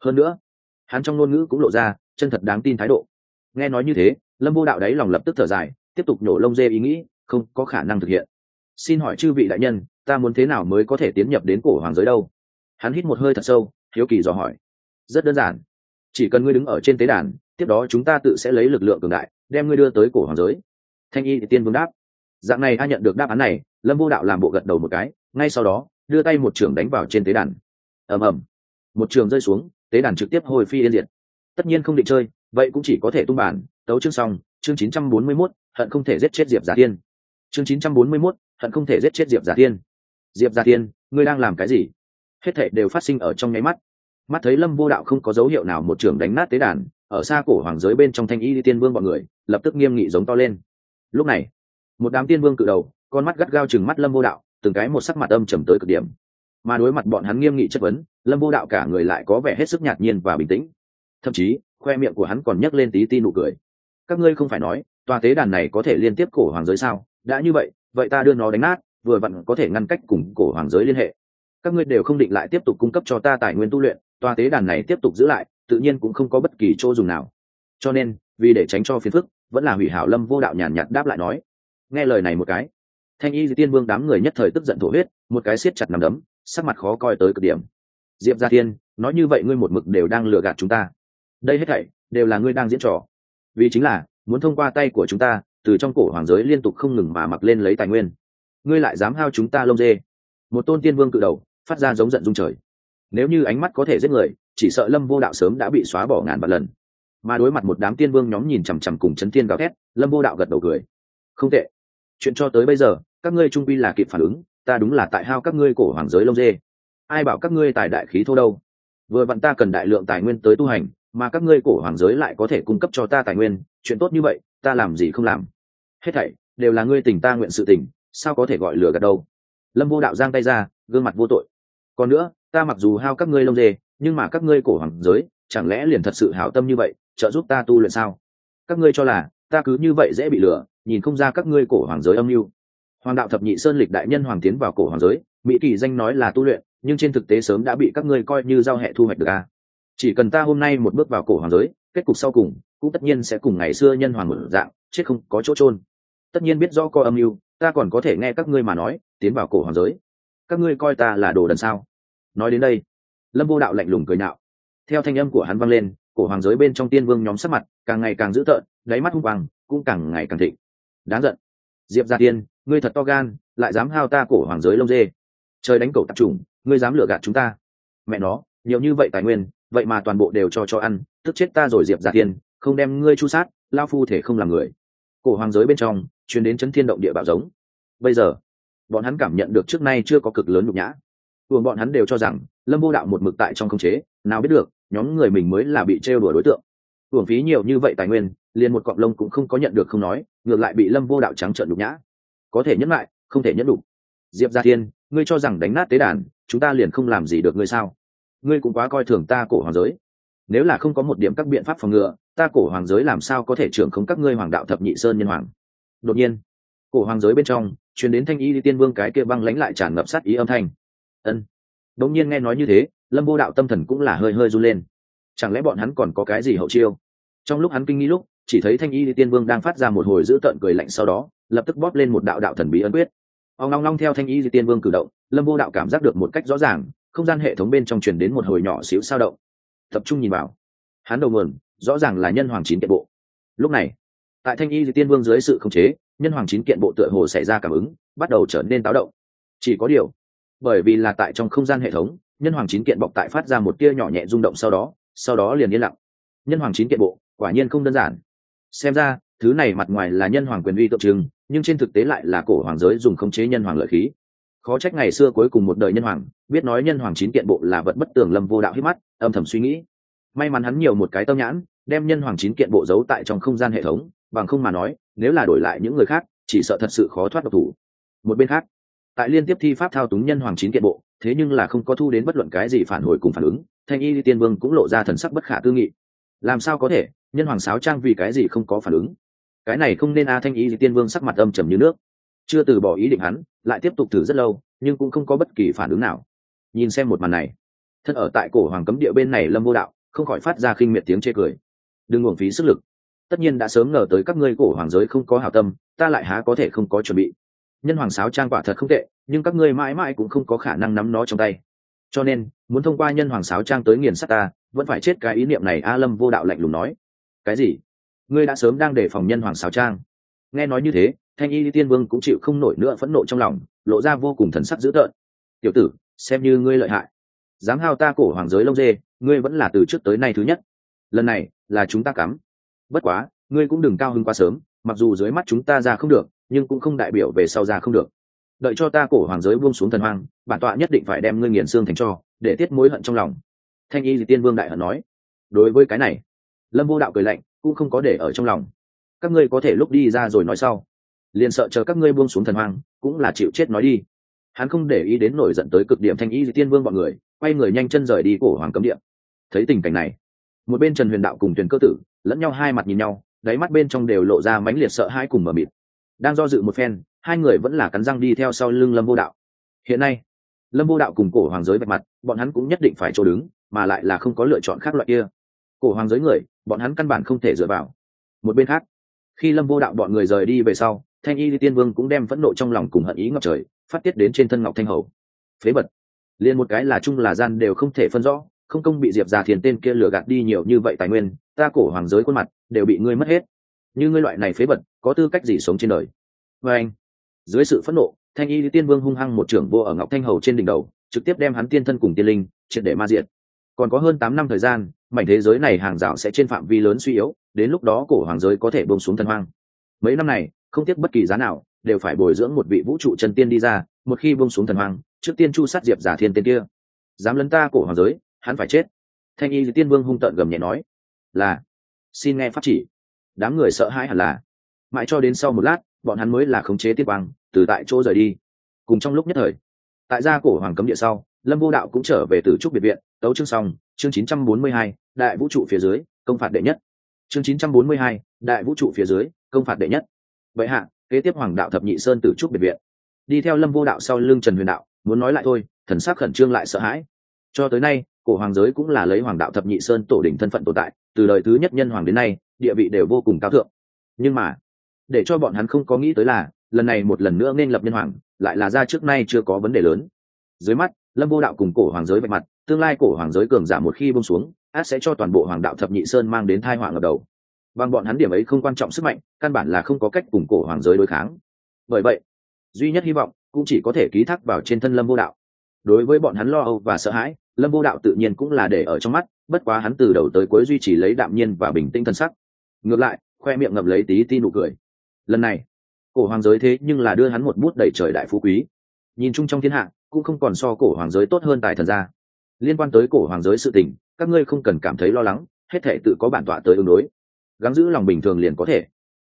Hơn nữa, hắn trong ngôn ngữ cũng lộ ra chân thật đáng tin thái độ. Nghe nói như thế, lâm vô đạo đấy lòng lập tức thở dài, tiếp tục nổ lông dê ý nghĩ, không có khả năng thực hiện. Xin hỏi chư vị đại nhân, ta muốn thế nào mới có thể tiến nhập đến cổ hoàng giới đâu? Hắn hít một hơi thật sâu, hiếu kỳ dò hỏi. Rất đơn giản. Chỉ cần ngươi đứng ở trên tế đàn, tiếp đó chúng ta tự sẽ lấy lực lượng cường đại, đem ngươi đưa tới cổ hoàng giới thanh y tiên vương đáp. Dạng này ai nhận được đáp án này lâm vô đạo làm bộ gật đầu một cái ngay sau đó đưa tay một trường đánh vào trên tế đàn. Ầm ầm. Một trường rơi xuống tế đàn trực tiếp hồi phi yên diệt. Tất nhiên không định chơi vậy cũng chỉ có thể tung bản tấu chương xong chương 941, hận không thể giết chết diệp giả tiên chương 941, hận không thể giết chết diệp giả tiên diệp giả tiên ngươi đang làm cái gì? Hết thệ đều phát sinh ở trong nháy mắt. Mắt thấy lâm vô đạo không có dấu hiệu nào một trường đánh nát tế đàn ở xa cổ hoàng giới bên trong thanh y tiên vương bọn người lập tức nghiêm nghị giống to lên lúc này, một đám tiên vương cự đầu, con mắt gắt gao chừng mắt lâm vô đạo, từng cái một sắc mặt âm trầm tới cực điểm. Mà đối mặt bọn hắn nghiêm nghị chất vấn, lâm vô đạo cả người lại có vẻ hết sức nhạt nhiên và bình tĩnh. Thậm chí, khoe miệng của hắn còn nhấc lên tí ti nụ cười. Các ngươi không phải nói, tòa tế đàn này có thể liên tiếp cổ hoàng giới sao? Đã như vậy vậy ta đưa nó đánh nát, vừa vặn có thể ngăn cách cùng cổ hoàng giới liên hệ. Các ngươi đều không định lại tiếp tục cung cấp cho ta tài nguyên tu luyện, tòa tế đàn này tiếp tục giữ lại, tự nhiên cũng không có bất kỳ chỗ dùng nào. Cho nên, vì để tránh cho phiền phức vẫn là hủy hảo lâm vô đạo nhàn nhạt đáp lại nói. Nghe lời này một cái, thanh y tiên vương đám người nhất thời tức giận thổ huyết, một cái siết chặt nằm đấm, sắc mặt khó coi tới cực điểm. Diệp gia thiên, nói như vậy ngươi một mực đều đang lừa gạt chúng ta. Đây hết thảy, đều là ngươi đang diễn trò. Vì chính là, muốn thông qua tay của chúng ta, từ trong cổ hoàng giới liên tục không ngừng mà mặc lên lấy tài nguyên. Ngươi lại dám hao chúng ta lông dê. Một tôn tiên vương cự đầu, phát ra giống giận dung trời. Nếu như ánh mắt có thể giết người, chỉ sợ lâm vô đạo sớm đã bị xóa bỏ ngàn vạn lần mà đối mặt một đám tiên vương nhóm nhìn chằm chằm cùng chấn tiên gào thét, lâm vô đạo gật đầu cười. Không tệ. Chuyện cho tới bây giờ, các ngươi trung quy là kịp phản ứng, ta đúng là tại hao các ngươi cổ hoàng giới lông dê. Ai bảo các ngươi tài đại khí thô đâu? Vừa vặn ta cần đại lượng tài nguyên tới tu hành, mà các ngươi cổ hoàng giới lại có thể cung cấp cho ta tài nguyên, chuyện tốt như vậy, ta làm gì không làm? Hết thảy, đều là ngươi tình ta nguyện sự tình, sao có thể gọi lừa gạt đâu? Lâm vô đạo giang tay ra, gương mặt vô tội. Còn nữa, ta mặc dù hao các ngươi lông dê, nhưng mà các ngươi cổ hoàng giới, chẳng lẽ liền thật sự hảo tâm như vậy trợ giúp ta tu luyện sao? Các ngươi cho là, ta cứ như vậy dễ bị lừa, nhìn không ra các ngươi cổ hoàng giới âm mưu. Hoàng đạo thập nhị sơn lịch đại nhân hoàng tiến vào cổ hoàng giới, mỹ kỳ danh nói là tu luyện, nhưng trên thực tế sớm đã bị các ngươi coi như giao hệ thu hoạch được a. Chỉ cần ta hôm nay một bước vào cổ hoàng giới, kết cục sau cùng cũng tất nhiên sẽ cùng ngày xưa nhân hoàng một dạng, chết không có chỗ trôn tất nhiên biết rõ coi âm mưu, ta còn có thể nghe các ngươi mà nói, tiến vào cổ hoàng giới. Các ngươi coi ta là đồ đần sao? Nói đến đây, lâm vô đạo lạnh lùng cười nạo theo thanh âm của hắn vang lên cổ hoàng giới bên trong tiên vương nhóm sắc mặt càng ngày càng dữ tợn, đáy mắt hung quang cũng càng ngày càng thịnh. Đáng giận. Diệp gia tiên, ngươi thật to gan, lại dám hao ta cổ hoàng giới lông dê. Trời đánh cầu tạp trùng ngươi dám lừa gạt chúng ta. Mẹ nó, nhiều như vậy tài nguyên, vậy mà toàn bộ đều cho cho ăn, tức chết ta rồi diệp gia tiên, không đem ngươi chu sát lao phu thể không làm người. Cổ hoàng giới bên trong chuyến đến chấn thiên động địa bạo giống. Bây giờ, bọn hắn cảm nhận được trước nay chưa có cực lớn nhục nhã. Thường bọn hắn đều cho rằng, lâm vô đạo một mực tại trong không chế, nào biết được nhóm người mình mới là bị trêu đùa đối tượng. Hưởng phí nhiều như vậy tài nguyên, liền một cọng lông cũng không có nhận được không nói, ngược lại bị lâm vô đạo trắng trợn nhục nhã. Có thể nhẫn lại, không thể nhẫn đủ. Diệp gia thiên, ngươi cho rằng đánh nát tế đàn, chúng ta liền không làm gì được ngươi sao? Ngươi cũng quá coi thường ta cổ hoàng giới. Nếu là không có một điểm các biện pháp phòng ngừa, ta cổ hoàng giới làm sao có thể trưởng không các ngươi hoàng đạo thập nhị sơn nhân hoàng? Đột nhiên, cổ hoàng giới bên trong, truyền đến thanh y đi tiên vương cái kia băng lánh lại tràn ngập sát ý âm thanh. Ân đống nhiên nghe nói như thế, lâm vô đạo tâm thần cũng là hơi hơi run lên. Chẳng lẽ bọn hắn còn có cái gì hậu chiêu? Trong lúc hắn kinh nghĩ lúc, chỉ thấy thanh y tiên vương đang phát ra một hồi dữ tợn cười lạnh sau đó, lập tức bóp lên một đạo đạo thần bí ấn quyết. Ông long long theo thanh y tiên vương cử động, lâm vô đạo cảm giác được một cách rõ ràng, không gian hệ thống bên trong truyền đến một hồi nhỏ xíu sao động. Tập trung nhìn vào. Hắn đầu nguồn rõ ràng là nhân hoàng chín tiện bộ. Lúc này, tại thanh y tiên vương dưới sự khống chế, nhân hoàng chín kiện bộ tựa hồ xảy ra cảm ứng, bắt đầu trở nên táo động. Chỉ có điều bởi vì là tại trong không gian hệ thống, nhân hoàng chín kiện bọc tại phát ra một tia nhỏ nhẹ rung động sau đó sau đó liền yên lặng. Nhân hoàng chín kiện bộ, quả nhiên không đơn giản. Xem ra, thứ này mặt ngoài là nhân hoàng quyền uy tượng trưng, nhưng trên thực tế lại là cổ hoàng giới dùng khống chế nhân hoàng lợi khí. Khó trách ngày xưa cuối cùng một đời nhân hoàng, biết nói nhân hoàng chín kiện bộ là vật bất tường lâm vô đạo hít mắt, âm thầm suy nghĩ. May mắn hắn nhiều một cái tâm nhãn, đem nhân hoàng chín kiện bộ giấu tại trong không gian hệ thống, bằng không mà nói, nếu là đổi lại những người khác, chỉ sợ thật sự khó thoát độc thủ. Một bên khác tại liên tiếp thi pháp thao túng nhân hoàng chín kiện bộ, thế nhưng là không có thu đến bất luận cái gì phản hồi cùng phản ứng, thanh y tiên vương cũng lộ ra thần sắc bất khả tư nghị. Làm sao có thể, nhân hoàng sáo trang vì cái gì không có phản ứng? Cái này không nên a, thanh y tiên vương sắc mặt âm trầm như nước. Chưa từ bỏ ý định hắn, lại tiếp tục thử rất lâu, nhưng cũng không có bất kỳ phản ứng nào. Nhìn xem một màn này, thân ở tại cổ hoàng cấm địa bên này lâm vô đạo, không khỏi phát ra khinh miệt tiếng chê cười. Đừng uổng phí sức lực. Tất nhiên đã sớm ngờ tới các ngươi cổ hoàng giới không có hảo tâm, ta lại há có thể không có chuẩn bị nhân hoàng sáo trang quả thật không tệ, nhưng các ngươi mãi mãi cũng không có khả năng nắm nó trong tay. Cho nên, muốn thông qua nhân hoàng sáo trang tới nghiền sắt ta, vẫn phải chết cái ý niệm này a lâm vô đạo lạnh lùng nói. Cái gì? Ngươi đã sớm đang đề phòng nhân hoàng sáo trang. Nghe nói như thế, thanh y tiên vương cũng chịu không nổi nữa phẫn nộ trong lòng, lộ ra vô cùng thần sắc dữ tợn. Tiểu tử, xem như ngươi lợi hại. Dám hao ta cổ hoàng giới lông dê, ngươi vẫn là từ trước tới nay thứ nhất. Lần này, là chúng ta cắm. Bất quá, ngươi cũng đừng cao hứng quá sớm, mặc dù dưới mắt chúng ta ra không được nhưng cũng không đại biểu về sau ra không được. Đợi cho ta cổ hoàng giới buông xuống thần hoang, bản tọa nhất định phải đem ngươi nghiền xương thành cho, để tiết mối hận trong lòng. Thanh y tiên vương đại hận nói. Đối với cái này, lâm vô đạo cười lạnh, cũng không có để ở trong lòng. Các ngươi có thể lúc đi ra rồi nói sau. Liền sợ chờ các ngươi buông xuống thần hoang, cũng là chịu chết nói đi. Hắn không để ý đến nổi giận tới cực điểm thanh y tiên vương bọn người, quay người nhanh chân rời đi cổ hoàng cấm điện thấy tình cảnh này, một bên trần huyền đạo cùng tuyền cơ tử lẫn nhau hai mặt nhìn nhau, đáy mắt bên trong đều lộ ra mãnh liệt sợ hãi cùng mờ mịt đang do dự một phen, hai người vẫn là cắn răng đi theo sau lưng lâm vô đạo. Hiện nay, lâm vô đạo cùng cổ hoàng giới vạch mặt, bọn hắn cũng nhất định phải chỗ đứng, mà lại là không có lựa chọn khác loại kia. Cổ hoàng giới người, bọn hắn căn bản không thể dựa vào. Một bên khác, khi lâm vô đạo bọn người rời đi về sau, thanh y đi tiên vương cũng đem phẫn nộ trong lòng cùng hận ý ngọc trời, phát tiết đến trên thân ngọc thanh hầu. Phế bật liền một cái là chung là gian đều không thể phân rõ, không công bị diệp già thiền tên kia lừa gạt đi nhiều như vậy tài nguyên, ta cổ hoàng giới khuôn mặt đều bị ngươi mất hết như ngươi loại này phế vật, có tư cách gì sống trên đời? Và anh, dưới sự phẫn nộ, thanh y tiên vương hung hăng một trưởng vô ở ngọc thanh hầu trên đỉnh đầu, trực tiếp đem hắn tiên thân cùng tiên linh triệt để ma diệt. Còn có hơn tám năm thời gian, mảnh thế giới này hàng rào sẽ trên phạm vi lớn suy yếu, đến lúc đó cổ hoàng giới có thể bông xuống thần hoang. Mấy năm này, không tiếc bất kỳ giá nào, đều phải bồi dưỡng một vị vũ trụ chân tiên đi ra, một khi bông xuống thần hoang, trước tiên chu sát diệp giả thiên tên kia. Dám lấn ta cổ hoàng giới, hắn phải chết. Thanh y tiên vương hung tợn gầm nhẹ nói, là, xin nghe pháp chỉ đám người sợ hãi hẳn là. Mãi cho đến sau một lát bọn hắn mới là khống chế tiên quang từ tại chỗ rời đi. Cùng trong lúc nhất thời tại gia cổ hoàng cấm địa sau lâm vô đạo cũng trở về từ trúc biệt viện tấu chương xong chương 942, đại vũ trụ phía dưới công phạt đệ nhất. Chương 942, đại vũ trụ phía dưới công phạt đệ nhất. Vậy hạ kế tiếp hoàng đạo thập nhị sơn từ trúc biệt viện. Đi theo lâm vô đạo sau lưng trần huyền đạo muốn nói lại thôi thần sắc khẩn trương lại sợ hãi. Cho tới nay cổ hoàng giới cũng là lấy hoàng đạo thập nhị sơn tổ đỉnh thân phận tồn tại từ đời thứ nhất nhân hoàng đến nay địa vị đều vô cùng cao thượng. Nhưng mà, để cho bọn hắn không có nghĩ tới là, lần này một lần nữa nên lập nhân hoàng, lại là ra trước nay chưa có vấn đề lớn. Dưới mắt, lâm vô đạo cùng cổ hoàng giới bạch mặt, tương lai cổ hoàng giới cường giả một khi bông xuống, át sẽ cho toàn bộ hoàng đạo thập nhị sơn mang đến thai họa ngập đầu. Bằng bọn hắn điểm ấy không quan trọng sức mạnh, căn bản là không có cách cùng cổ hoàng giới đối kháng. Bởi vậy, duy nhất hy vọng cũng chỉ có thể ký thác vào trên thân lâm vô đạo. Đối với bọn hắn lo âu và sợ hãi, lâm vô đạo tự nhiên cũng là để ở trong mắt, bất quá hắn từ đầu tới cuối duy trì lấy đạm nhiên và bình tĩnh thân sắc ngược lại, khoe miệng ngậm lấy tí ti nụ cười. Lần này, cổ hoàng giới thế nhưng là đưa hắn một bút đầy trời đại phú quý. Nhìn chung trong thiên hạ, cũng không còn so cổ hoàng giới tốt hơn tài thần gia. Liên quan tới cổ hoàng giới sự tình, các ngươi không cần cảm thấy lo lắng, hết thể tự có bản tọa tới ứng đối. Gắng giữ lòng bình thường liền có thể.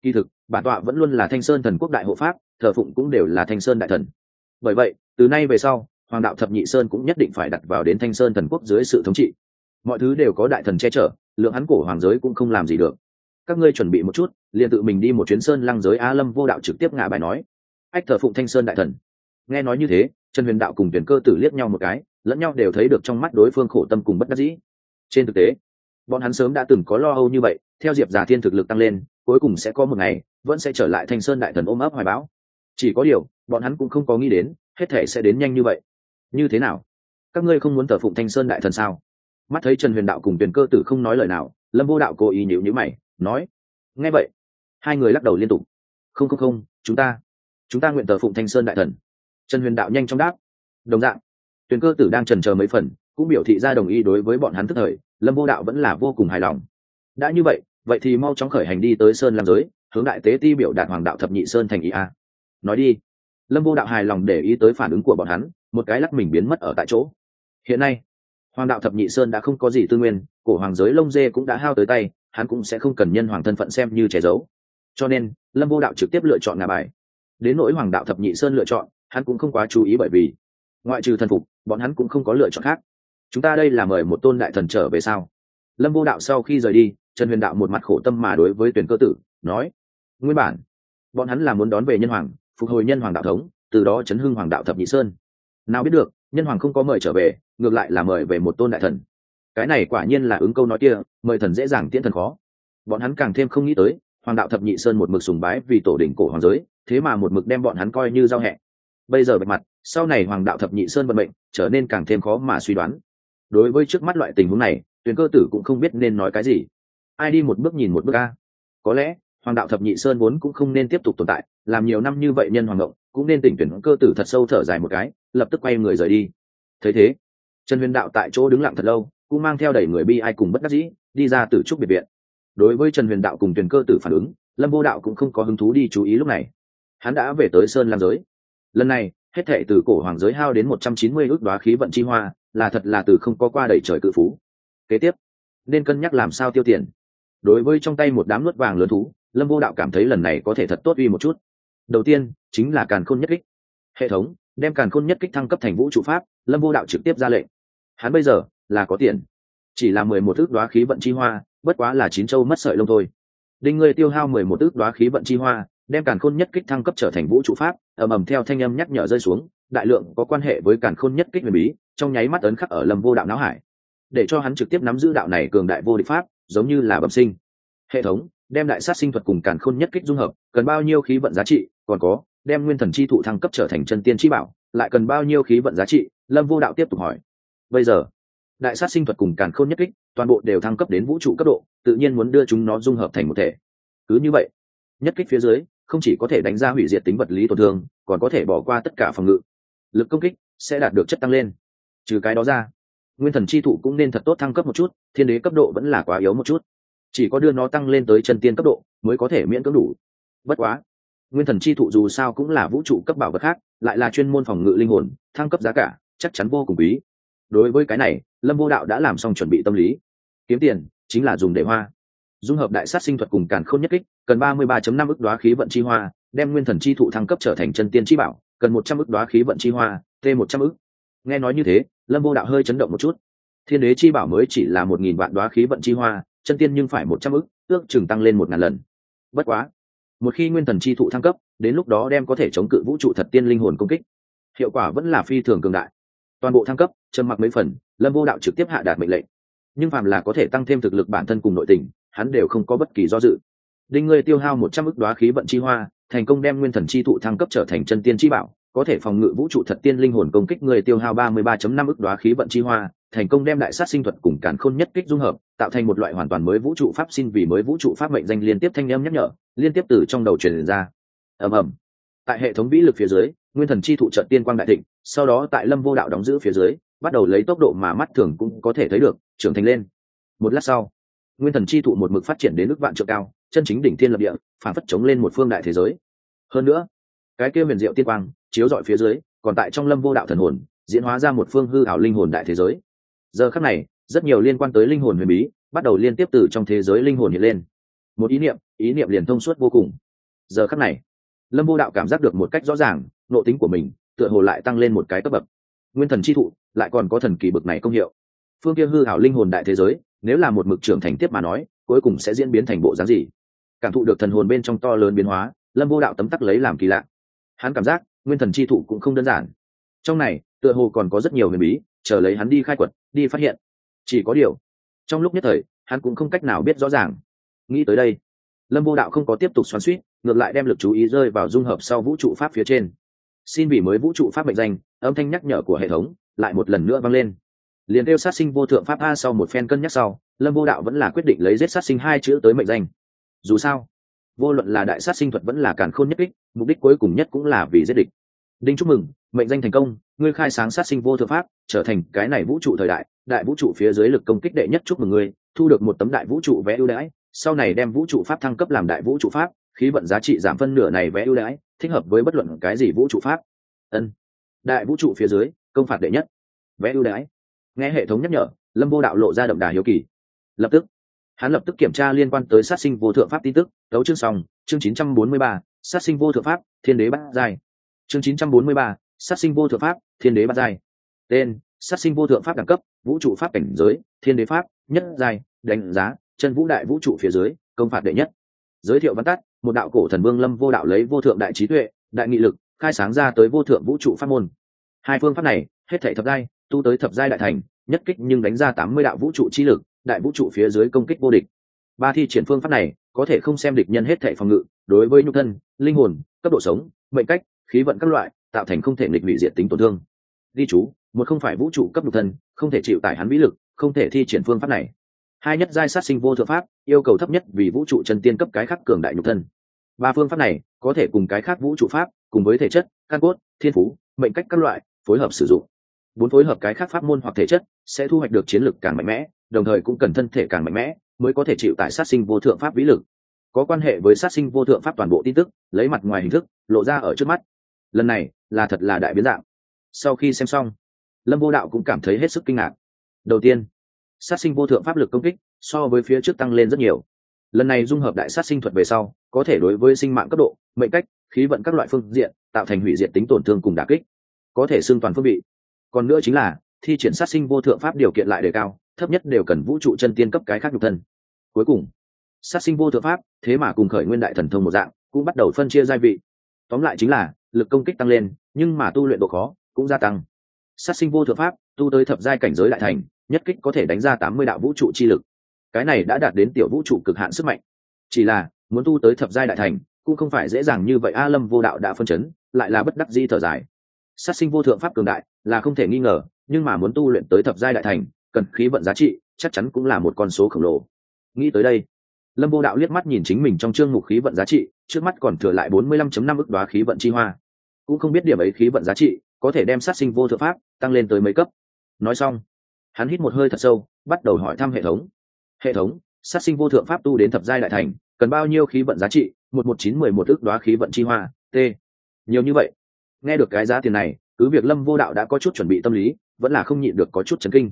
Kỳ thực, bản tọa vẫn luôn là thanh sơn thần quốc đại hộ pháp, thờ phụng cũng đều là thanh sơn đại thần. Bởi vậy, từ nay về sau, hoàng đạo thập nhị sơn cũng nhất định phải đặt vào đến thanh sơn thần quốc dưới sự thống trị. Mọi thứ đều có đại thần che chở, lượng hắn cổ hoàng giới cũng không làm gì được các ngươi chuẩn bị một chút, liền tự mình đi một chuyến sơn lăng giới á lâm vô đạo trực tiếp ngã bài nói. Ách thờ phụng thanh sơn đại thần. Nghe nói như thế, trần huyền đạo cùng tuyển cơ tử liếc nhau một cái, lẫn nhau đều thấy được trong mắt đối phương khổ tâm cùng bất đắc dĩ. Trên thực tế, bọn hắn sớm đã từng có lo âu như vậy, theo diệp giả thiên thực lực tăng lên, cuối cùng sẽ có một ngày, vẫn sẽ trở lại thanh sơn đại thần ôm ấp hoài bão. Chỉ có điều, bọn hắn cũng không có nghĩ đến, hết thể sẽ đến nhanh như vậy. Như thế nào? Các ngươi không muốn thờ phụng thanh sơn đại thần sao? Mắt thấy trần huyền đạo cùng tuyển cơ tử không nói lời nào, lâm vô đạo cố ý nhịu nhữ mày nói, nghe vậy. Hai người lắc đầu liên tục. Không không không, chúng ta chúng ta nguyện tờ phụng thanh sơn đại thần. Trần huyền đạo nhanh chóng đáp. Đồng dạng, tuyền cơ tử đang trần chờ mấy phần, cũng biểu thị ra đồng ý đối với bọn hắn tức thời, lâm vô đạo vẫn là vô cùng hài lòng. Đã như vậy vậy thì mau chóng khởi hành đi tới sơn lam giới, hướng đại tế ti biểu đạt hoàng đạo thập nhị sơn thành ý a. Nói đi. Lâm vô đạo hài lòng để ý tới phản ứng của bọn hắn, một cái lắc mình biến mất ở tại chỗ. Hiện nay, hoàng đạo thập nhị sơn đã không có gì tư nguyên, cổ hoàng giới lông dê cũng đã hao tới tay hắn cũng sẽ không cần nhân hoàng thân phận xem như che giấu. Cho nên, lâm vô đạo trực tiếp lựa chọn ngà bài. Đến nỗi hoàng đạo thập nhị sơn lựa chọn, hắn cũng không quá chú ý bởi vì, ngoại trừ thần phục, bọn hắn cũng không có lựa chọn khác. Chúng ta đây là mời một tôn đại thần trở về sao? Lâm vô đạo sau khi rời đi, trần huyền đạo một mặt khổ tâm mà đối với tuyển cơ tử, nói, nguyên bản, bọn hắn là muốn đón về nhân hoàng, phục hồi nhân hoàng đạo thống, từ đó chấn hưng hoàng đạo thập nhị sơn. Nào biết được, nhân hoàng không có mời trở về, ngược lại là mời về một tôn đại thần cái này quả nhiên là ứng câu nói kia, mời thần dễ dàng tiễn thần khó. Bọn hắn càng thêm không nghĩ tới, hoàng đạo thập nhị sơn một mực sùng bái vì tổ đỉnh cổ hoàng giới, thế mà một mực đem bọn hắn coi như giao hẹ. Bây giờ bề mặt, sau này hoàng đạo thập nhị sơn vận mệnh trở nên càng thêm khó mà suy đoán. Đối với trước mắt loại tình huống này tuyển cơ tử cũng không biết nên nói cái gì. Ai đi một bước nhìn một bước a? Có lẽ, hoàng đạo thập nhị sơn vốn cũng không nên tiếp tục tồn tại, làm nhiều năm như vậy nhân hoàng ngộng, cũng nên tỉnh tuyển cơ tử thật sâu thở dài một cái, lập tức quay người rời đi. Thấy thế, trần huyền đạo tại chỗ đứng lặng thật lâu cũng mang theo đẩy người bi ai cùng bất đắc dĩ, đi ra từ trúc biệt viện. Đối với trần huyền đạo cùng tuyền cơ tử phản ứng, lâm vô đạo cũng không có hứng thú đi chú ý lúc này. Hắn đã về tới sơn lam giới. Lần này, hết thệ từ cổ hoàng giới hao đến một trăm chín mươi ước đoá khí vận chi hoa, là thật là từ không có qua đẩy trời cự phú. Kế tiếp, nên cân nhắc làm sao tiêu tiền. Đối với trong tay một đám nuốt vàng lớn thú, lâm vô đạo cảm thấy lần này có thể thật tốt uy một chút. Đầu tiên, chính là càn khôn nhất kích. Hệ thống, đem càn khôn nhất kích thăng cấp thành vũ trụ pháp, lâm vô đạo trực tiếp ra lệnh. Hắn bây giờ là có tiền. Chỉ là mười một ước đoá khí vận chi hoa, bất quá là chín châu mất sợi lông thôi. Đinh ngươi tiêu hao mười một ước đoá khí vận chi hoa, đem càn khôn nhất kích thăng cấp trở thành vũ trụ pháp, ầm ầm theo thanh âm nhắc nhở rơi xuống, đại lượng có quan hệ với càn khôn nhất kích huyền bí, trong nháy mắt ấn khắc ở lâm vô đạo não hải. Để cho hắn trực tiếp nắm giữ đạo này cường đại vô địch pháp, giống như là bẩm sinh. Hệ thống, đem đại sát sinh thuật cùng càn khôn nhất kích dung hợp, cần bao nhiêu khí vận giá trị, còn có, đem nguyên thần chi thụ thăng cấp trở thành chân tiên chi bảo, lại cần bao nhiêu khí vận giá trị, lâm vô đạo tiếp tục hỏi. Bây giờ đại sát sinh thuật cùng càn khôn nhất kích, toàn bộ đều thăng cấp đến vũ trụ cấp độ, tự nhiên muốn đưa chúng nó dung hợp thành một thể. Cứ như vậy, nhất kích phía dưới, không chỉ có thể đánh ra hủy diệt tính vật lý tổn thương, còn có thể bỏ qua tất cả phòng ngự. Lực công kích sẽ đạt được chất tăng lên. Trừ cái đó ra, nguyên thần chi thụ cũng nên thật tốt thăng cấp một chút, thiên đế cấp độ vẫn là quá yếu một chút. Chỉ có đưa nó tăng lên tới chân tiên cấp độ, mới có thể miễn cưỡng đủ. Bất quá, nguyên thần chi thụ dù sao cũng là vũ trụ cấp bảo vật khác, lại là chuyên môn phòng ngự linh hồn, thăng cấp giá cả, chắc chắn vô cùng quý đối với cái này, lâm vô đạo đã làm xong chuẩn bị tâm lý. Kiếm tiền chính là dùng để hoa. Dung hợp đại sát sinh thuật cùng càn khôn nhất kích, cần ba mươi ba năm ức đoá khí vận chi hoa, đem nguyên thần chi thụ thăng cấp trở thành chân tiên chi bảo, cần một trăm ức đoá khí vận chi hoa t một trăm ức. Nghe nói như thế, lâm vô đạo hơi chấn động một chút. Thiên đế chi bảo mới chỉ là một nghìn vạn đoá khí vận chi hoa, chân tiên nhưng phải một trăm ức, ước chừng tăng lên một ngàn lần. Bất quá, một khi nguyên thần chi thụ thăng cấp, đến lúc đó đem có thể chống cự vũ trụ thật tiên linh hồn công kích. Hiệu quả vẫn là phi thường cường đại toàn bộ thăng cấp, trầm mặc mấy phần, lâm vô đạo trực tiếp hạ đạt mệnh lệnh. Nhưng phàm là có thể tăng thêm thực lực bản thân cùng nội tình, hắn đều không có bất kỳ do dự. Đinh ngươi tiêu hao một trăm ức đoá khí vận chi hoa, thành công đem nguyên thần chi thụ thăng cấp trở thành chân tiên chi bảo, có thể phòng ngự vũ trụ thật tiên linh hồn công kích người tiêu hao ba mươi ba năm ức đoá khí vận chi hoa, thành công đem đại sát sinh thuật cùng càn khôn nhất kích dung hợp, tạo thành một loại hoàn toàn mới vũ trụ pháp xin vì mới vũ trụ pháp mệnh danh liên tiếp thanh âm nhắc nhở, liên tiếp từ trong đầu truyền ra. Ầm ầm. Tại hệ thống vĩ lực phía dưới, nguyên thần chi thụ trận tiên quang đại thịnh sau đó tại lâm vô đạo đóng giữ phía dưới, bắt đầu lấy tốc độ mà mắt thường cũng có thể thấy được, trưởng thành lên. Một lát sau, nguyên thần chi thụ một mực phát triển đến nước vạn trượng cao, chân chính đỉnh thiên lập địa, phản phất chống lên một phương đại thế giới. Hơn nữa, cái kia huyền diệu tiên quang, chiếu dọi phía dưới, còn tại trong lâm vô đạo thần hồn, diễn hóa ra một phương hư ảo linh hồn đại thế giới. Giờ khắc này, rất nhiều liên quan tới linh hồn huyền bí, bắt đầu liên tiếp từ trong thế giới linh hồn hiện lên. Một ý niệm ý niệm liền thông suốt vô cùng. Giờ khắc này, lâm vô đạo cảm giác được một cách rõ ràng nộ tính của mình tựa hồ lại tăng lên một cái cấp bậc. Nguyên thần chi thụ, lại còn có thần kỳ bực này công hiệu. Phương kia hư hảo linh hồn đại thế giới, nếu là một mực trưởng thành tiếp mà nói, cuối cùng sẽ diễn biến thành bộ dáng gì? Cảm thụ được thần hồn bên trong to lớn biến hóa, lâm vô đạo tấm tắc lấy làm kỳ lạ. Hắn cảm giác, nguyên thần chi thụ cũng không đơn giản. Trong này, tựa hồ còn có rất nhiều huyền bí, chờ lấy hắn đi khai quật, đi phát hiện. Chỉ có điều, trong lúc nhất thời, hắn cũng không cách nào biết rõ ràng. Nghĩ tới đây, lâm vô đạo không có tiếp tục xoắn suýt, ngược lại đem lực chú ý rơi vào dung hợp sau vũ trụ pháp phía trên xin vì mới vũ trụ pháp mệnh danh, âm thanh nhắc nhở của hệ thống lại một lần nữa vang lên. Liền kêu sát sinh vô thượng pháp a sau một phen cân nhắc sau, lâm vô đạo vẫn là quyết định lấy giết sát sinh hai chữ tới mệnh danh. Dù sao, vô luận là đại sát sinh thuật vẫn là càn khôn nhất kích, mục đích cuối cùng nhất cũng là vì giết địch. Đinh chúc mừng, mệnh danh thành công, ngươi khai sáng sát sinh vô thượng pháp, trở thành cái này vũ trụ thời đại đại vũ trụ phía dưới lực công kích đệ nhất chúc mừng ngươi, thu được một tấm đại vũ trụ vẽ ưu đãi, sau này đem vũ trụ pháp thăng cấp làm đại vũ trụ pháp khí vận giá trị giảm phân nửa này vẽ ưu đãi thích hợp với bất luận cái gì vũ trụ pháp. Ân. Đại vũ trụ phía dưới công phạt đệ nhất. Vẽ ưu đãi. Nghe hệ thống nhắc nhở lâm vô đạo lộ ra đậm đà hiếu kỳ. Lập tức hắn lập tức kiểm tra liên quan tới sát sinh vô thượng pháp tin tức đấu chương xong chương 943, sát sinh vô thượng pháp thiên đế bát giai. Chương 943, sát sinh vô thượng pháp thiên đế bát giai. Tên sát sinh vô thượng pháp đẳng cấp vũ trụ pháp cảnh giới thiên đế pháp nhất giai đánh giá chân vũ đại vũ trụ phía dưới công phạt đệ nhất. Giới thiệu văn tắt một đạo cổ thần vương lâm vô đạo lấy vô thượng đại trí tuệ, đại nghị lực, khai sáng ra tới vô thượng vũ trụ pháp môn. Hai phương pháp này, hết thảy thập giai, tu tới thập giai đại thành, nhất kích nhưng đánh ra tám mươi đạo vũ trụ chi lực, đại vũ trụ phía dưới công kích vô địch. Ba thi triển phương pháp này, có thể không xem địch nhân hết thảy phòng ngự, đối với nhục thân, linh hồn, cấp độ sống, mệnh cách, khí vận các loại, tạo thành không thể nghịch hủy diệt tính tổn thương. Ghi chú, một không phải vũ trụ cấp nhục thân, không thể chịu tải hắn vĩ lực, không thể thi triển phương pháp này hai nhất giai sát sinh vô thượng pháp, yêu cầu thấp nhất vì vũ trụ chân tiên cấp cái khắc cường đại nhục thân. Ba phương pháp này có thể cùng cái khác vũ trụ pháp, cùng với thể chất, căn cốt, thiên phú, mệnh cách các loại, phối hợp sử dụng. Bốn phối hợp cái khác pháp môn hoặc thể chất sẽ thu hoạch được chiến lực càng mạnh mẽ, đồng thời cũng cần thân thể càng mạnh mẽ mới có thể chịu tại sát sinh vô thượng pháp vĩ lực. Có quan hệ với sát sinh vô thượng pháp toàn bộ tin tức, lấy mặt ngoài hình thức, lộ ra ở trước mắt. Lần này là thật là đại biến dạng. Sau khi xem xong, lâm vô đạo cũng cảm thấy hết sức kinh ngạc. Đầu tiên sát sinh vô thượng pháp lực công kích, so với phía trước tăng lên rất nhiều. Lần này dung hợp đại sát sinh thuật về sau, có thể đối với sinh mạng cấp độ, mệnh cách, khí vận các loại phương diện, tạo thành hủy diệt tính tổn thương cùng đà kích. Có thể xương toàn phương bị còn nữa chính là, thi triển sát sinh vô thượng pháp điều kiện lại đề cao, thấp nhất đều cần vũ trụ chân tiên cấp cái khác nhục thân. Cuối cùng, sát sinh vô thượng pháp, thế mà cùng khởi nguyên đại thần thông một dạng, cũng bắt đầu phân chia giai vị. Tóm lại chính là, lực công kích tăng lên, nhưng mà tu luyện độ khó, cũng gia tăng. Sát sinh vô thượng pháp, tu tới thập giai cảnh giới đại thành nhất kích có thể đánh ra tám mươi đạo vũ trụ chi lực. Cái này đã đạt đến tiểu vũ trụ cực hạn sức mạnh. Chỉ là, muốn tu tới thập giai đại thành, cũng không phải dễ dàng như vậy. A lâm vô đạo đã phân chấn, lại là bất đắc di thở dài. Sát sinh vô thượng pháp cường đại, là không thể nghi ngờ, nhưng mà muốn tu luyện tới thập giai đại thành, cần khí vận giá trị, chắc chắn cũng là một con số khổng lồ. Nghĩ tới đây, lâm vô đạo liếc mắt nhìn chính mình trong chương mục khí vận giá trị, trước mắt còn thừa lại bốn mươi lăm chấm năm ức đoá khí vận chi hoa. Cũng không biết điểm ấy khí vận giá trị, có thể đem sát sinh vô thượng pháp tăng lên tới mấy cấp. Nói xong hắn hít một hơi thật sâu bắt đầu hỏi thăm hệ thống. Hệ thống sát sinh vô thượng pháp tu đến thập giai đại thành cần bao nhiêu khí vận giá trị? Một một chín mười một ước đoá khí vận chi hoa t. Nhiều như vậy. Nghe được cái giá tiền này cứ việc lâm vô đạo đã có chút chuẩn bị tâm lý vẫn là không nhịn được có chút chấn kinh.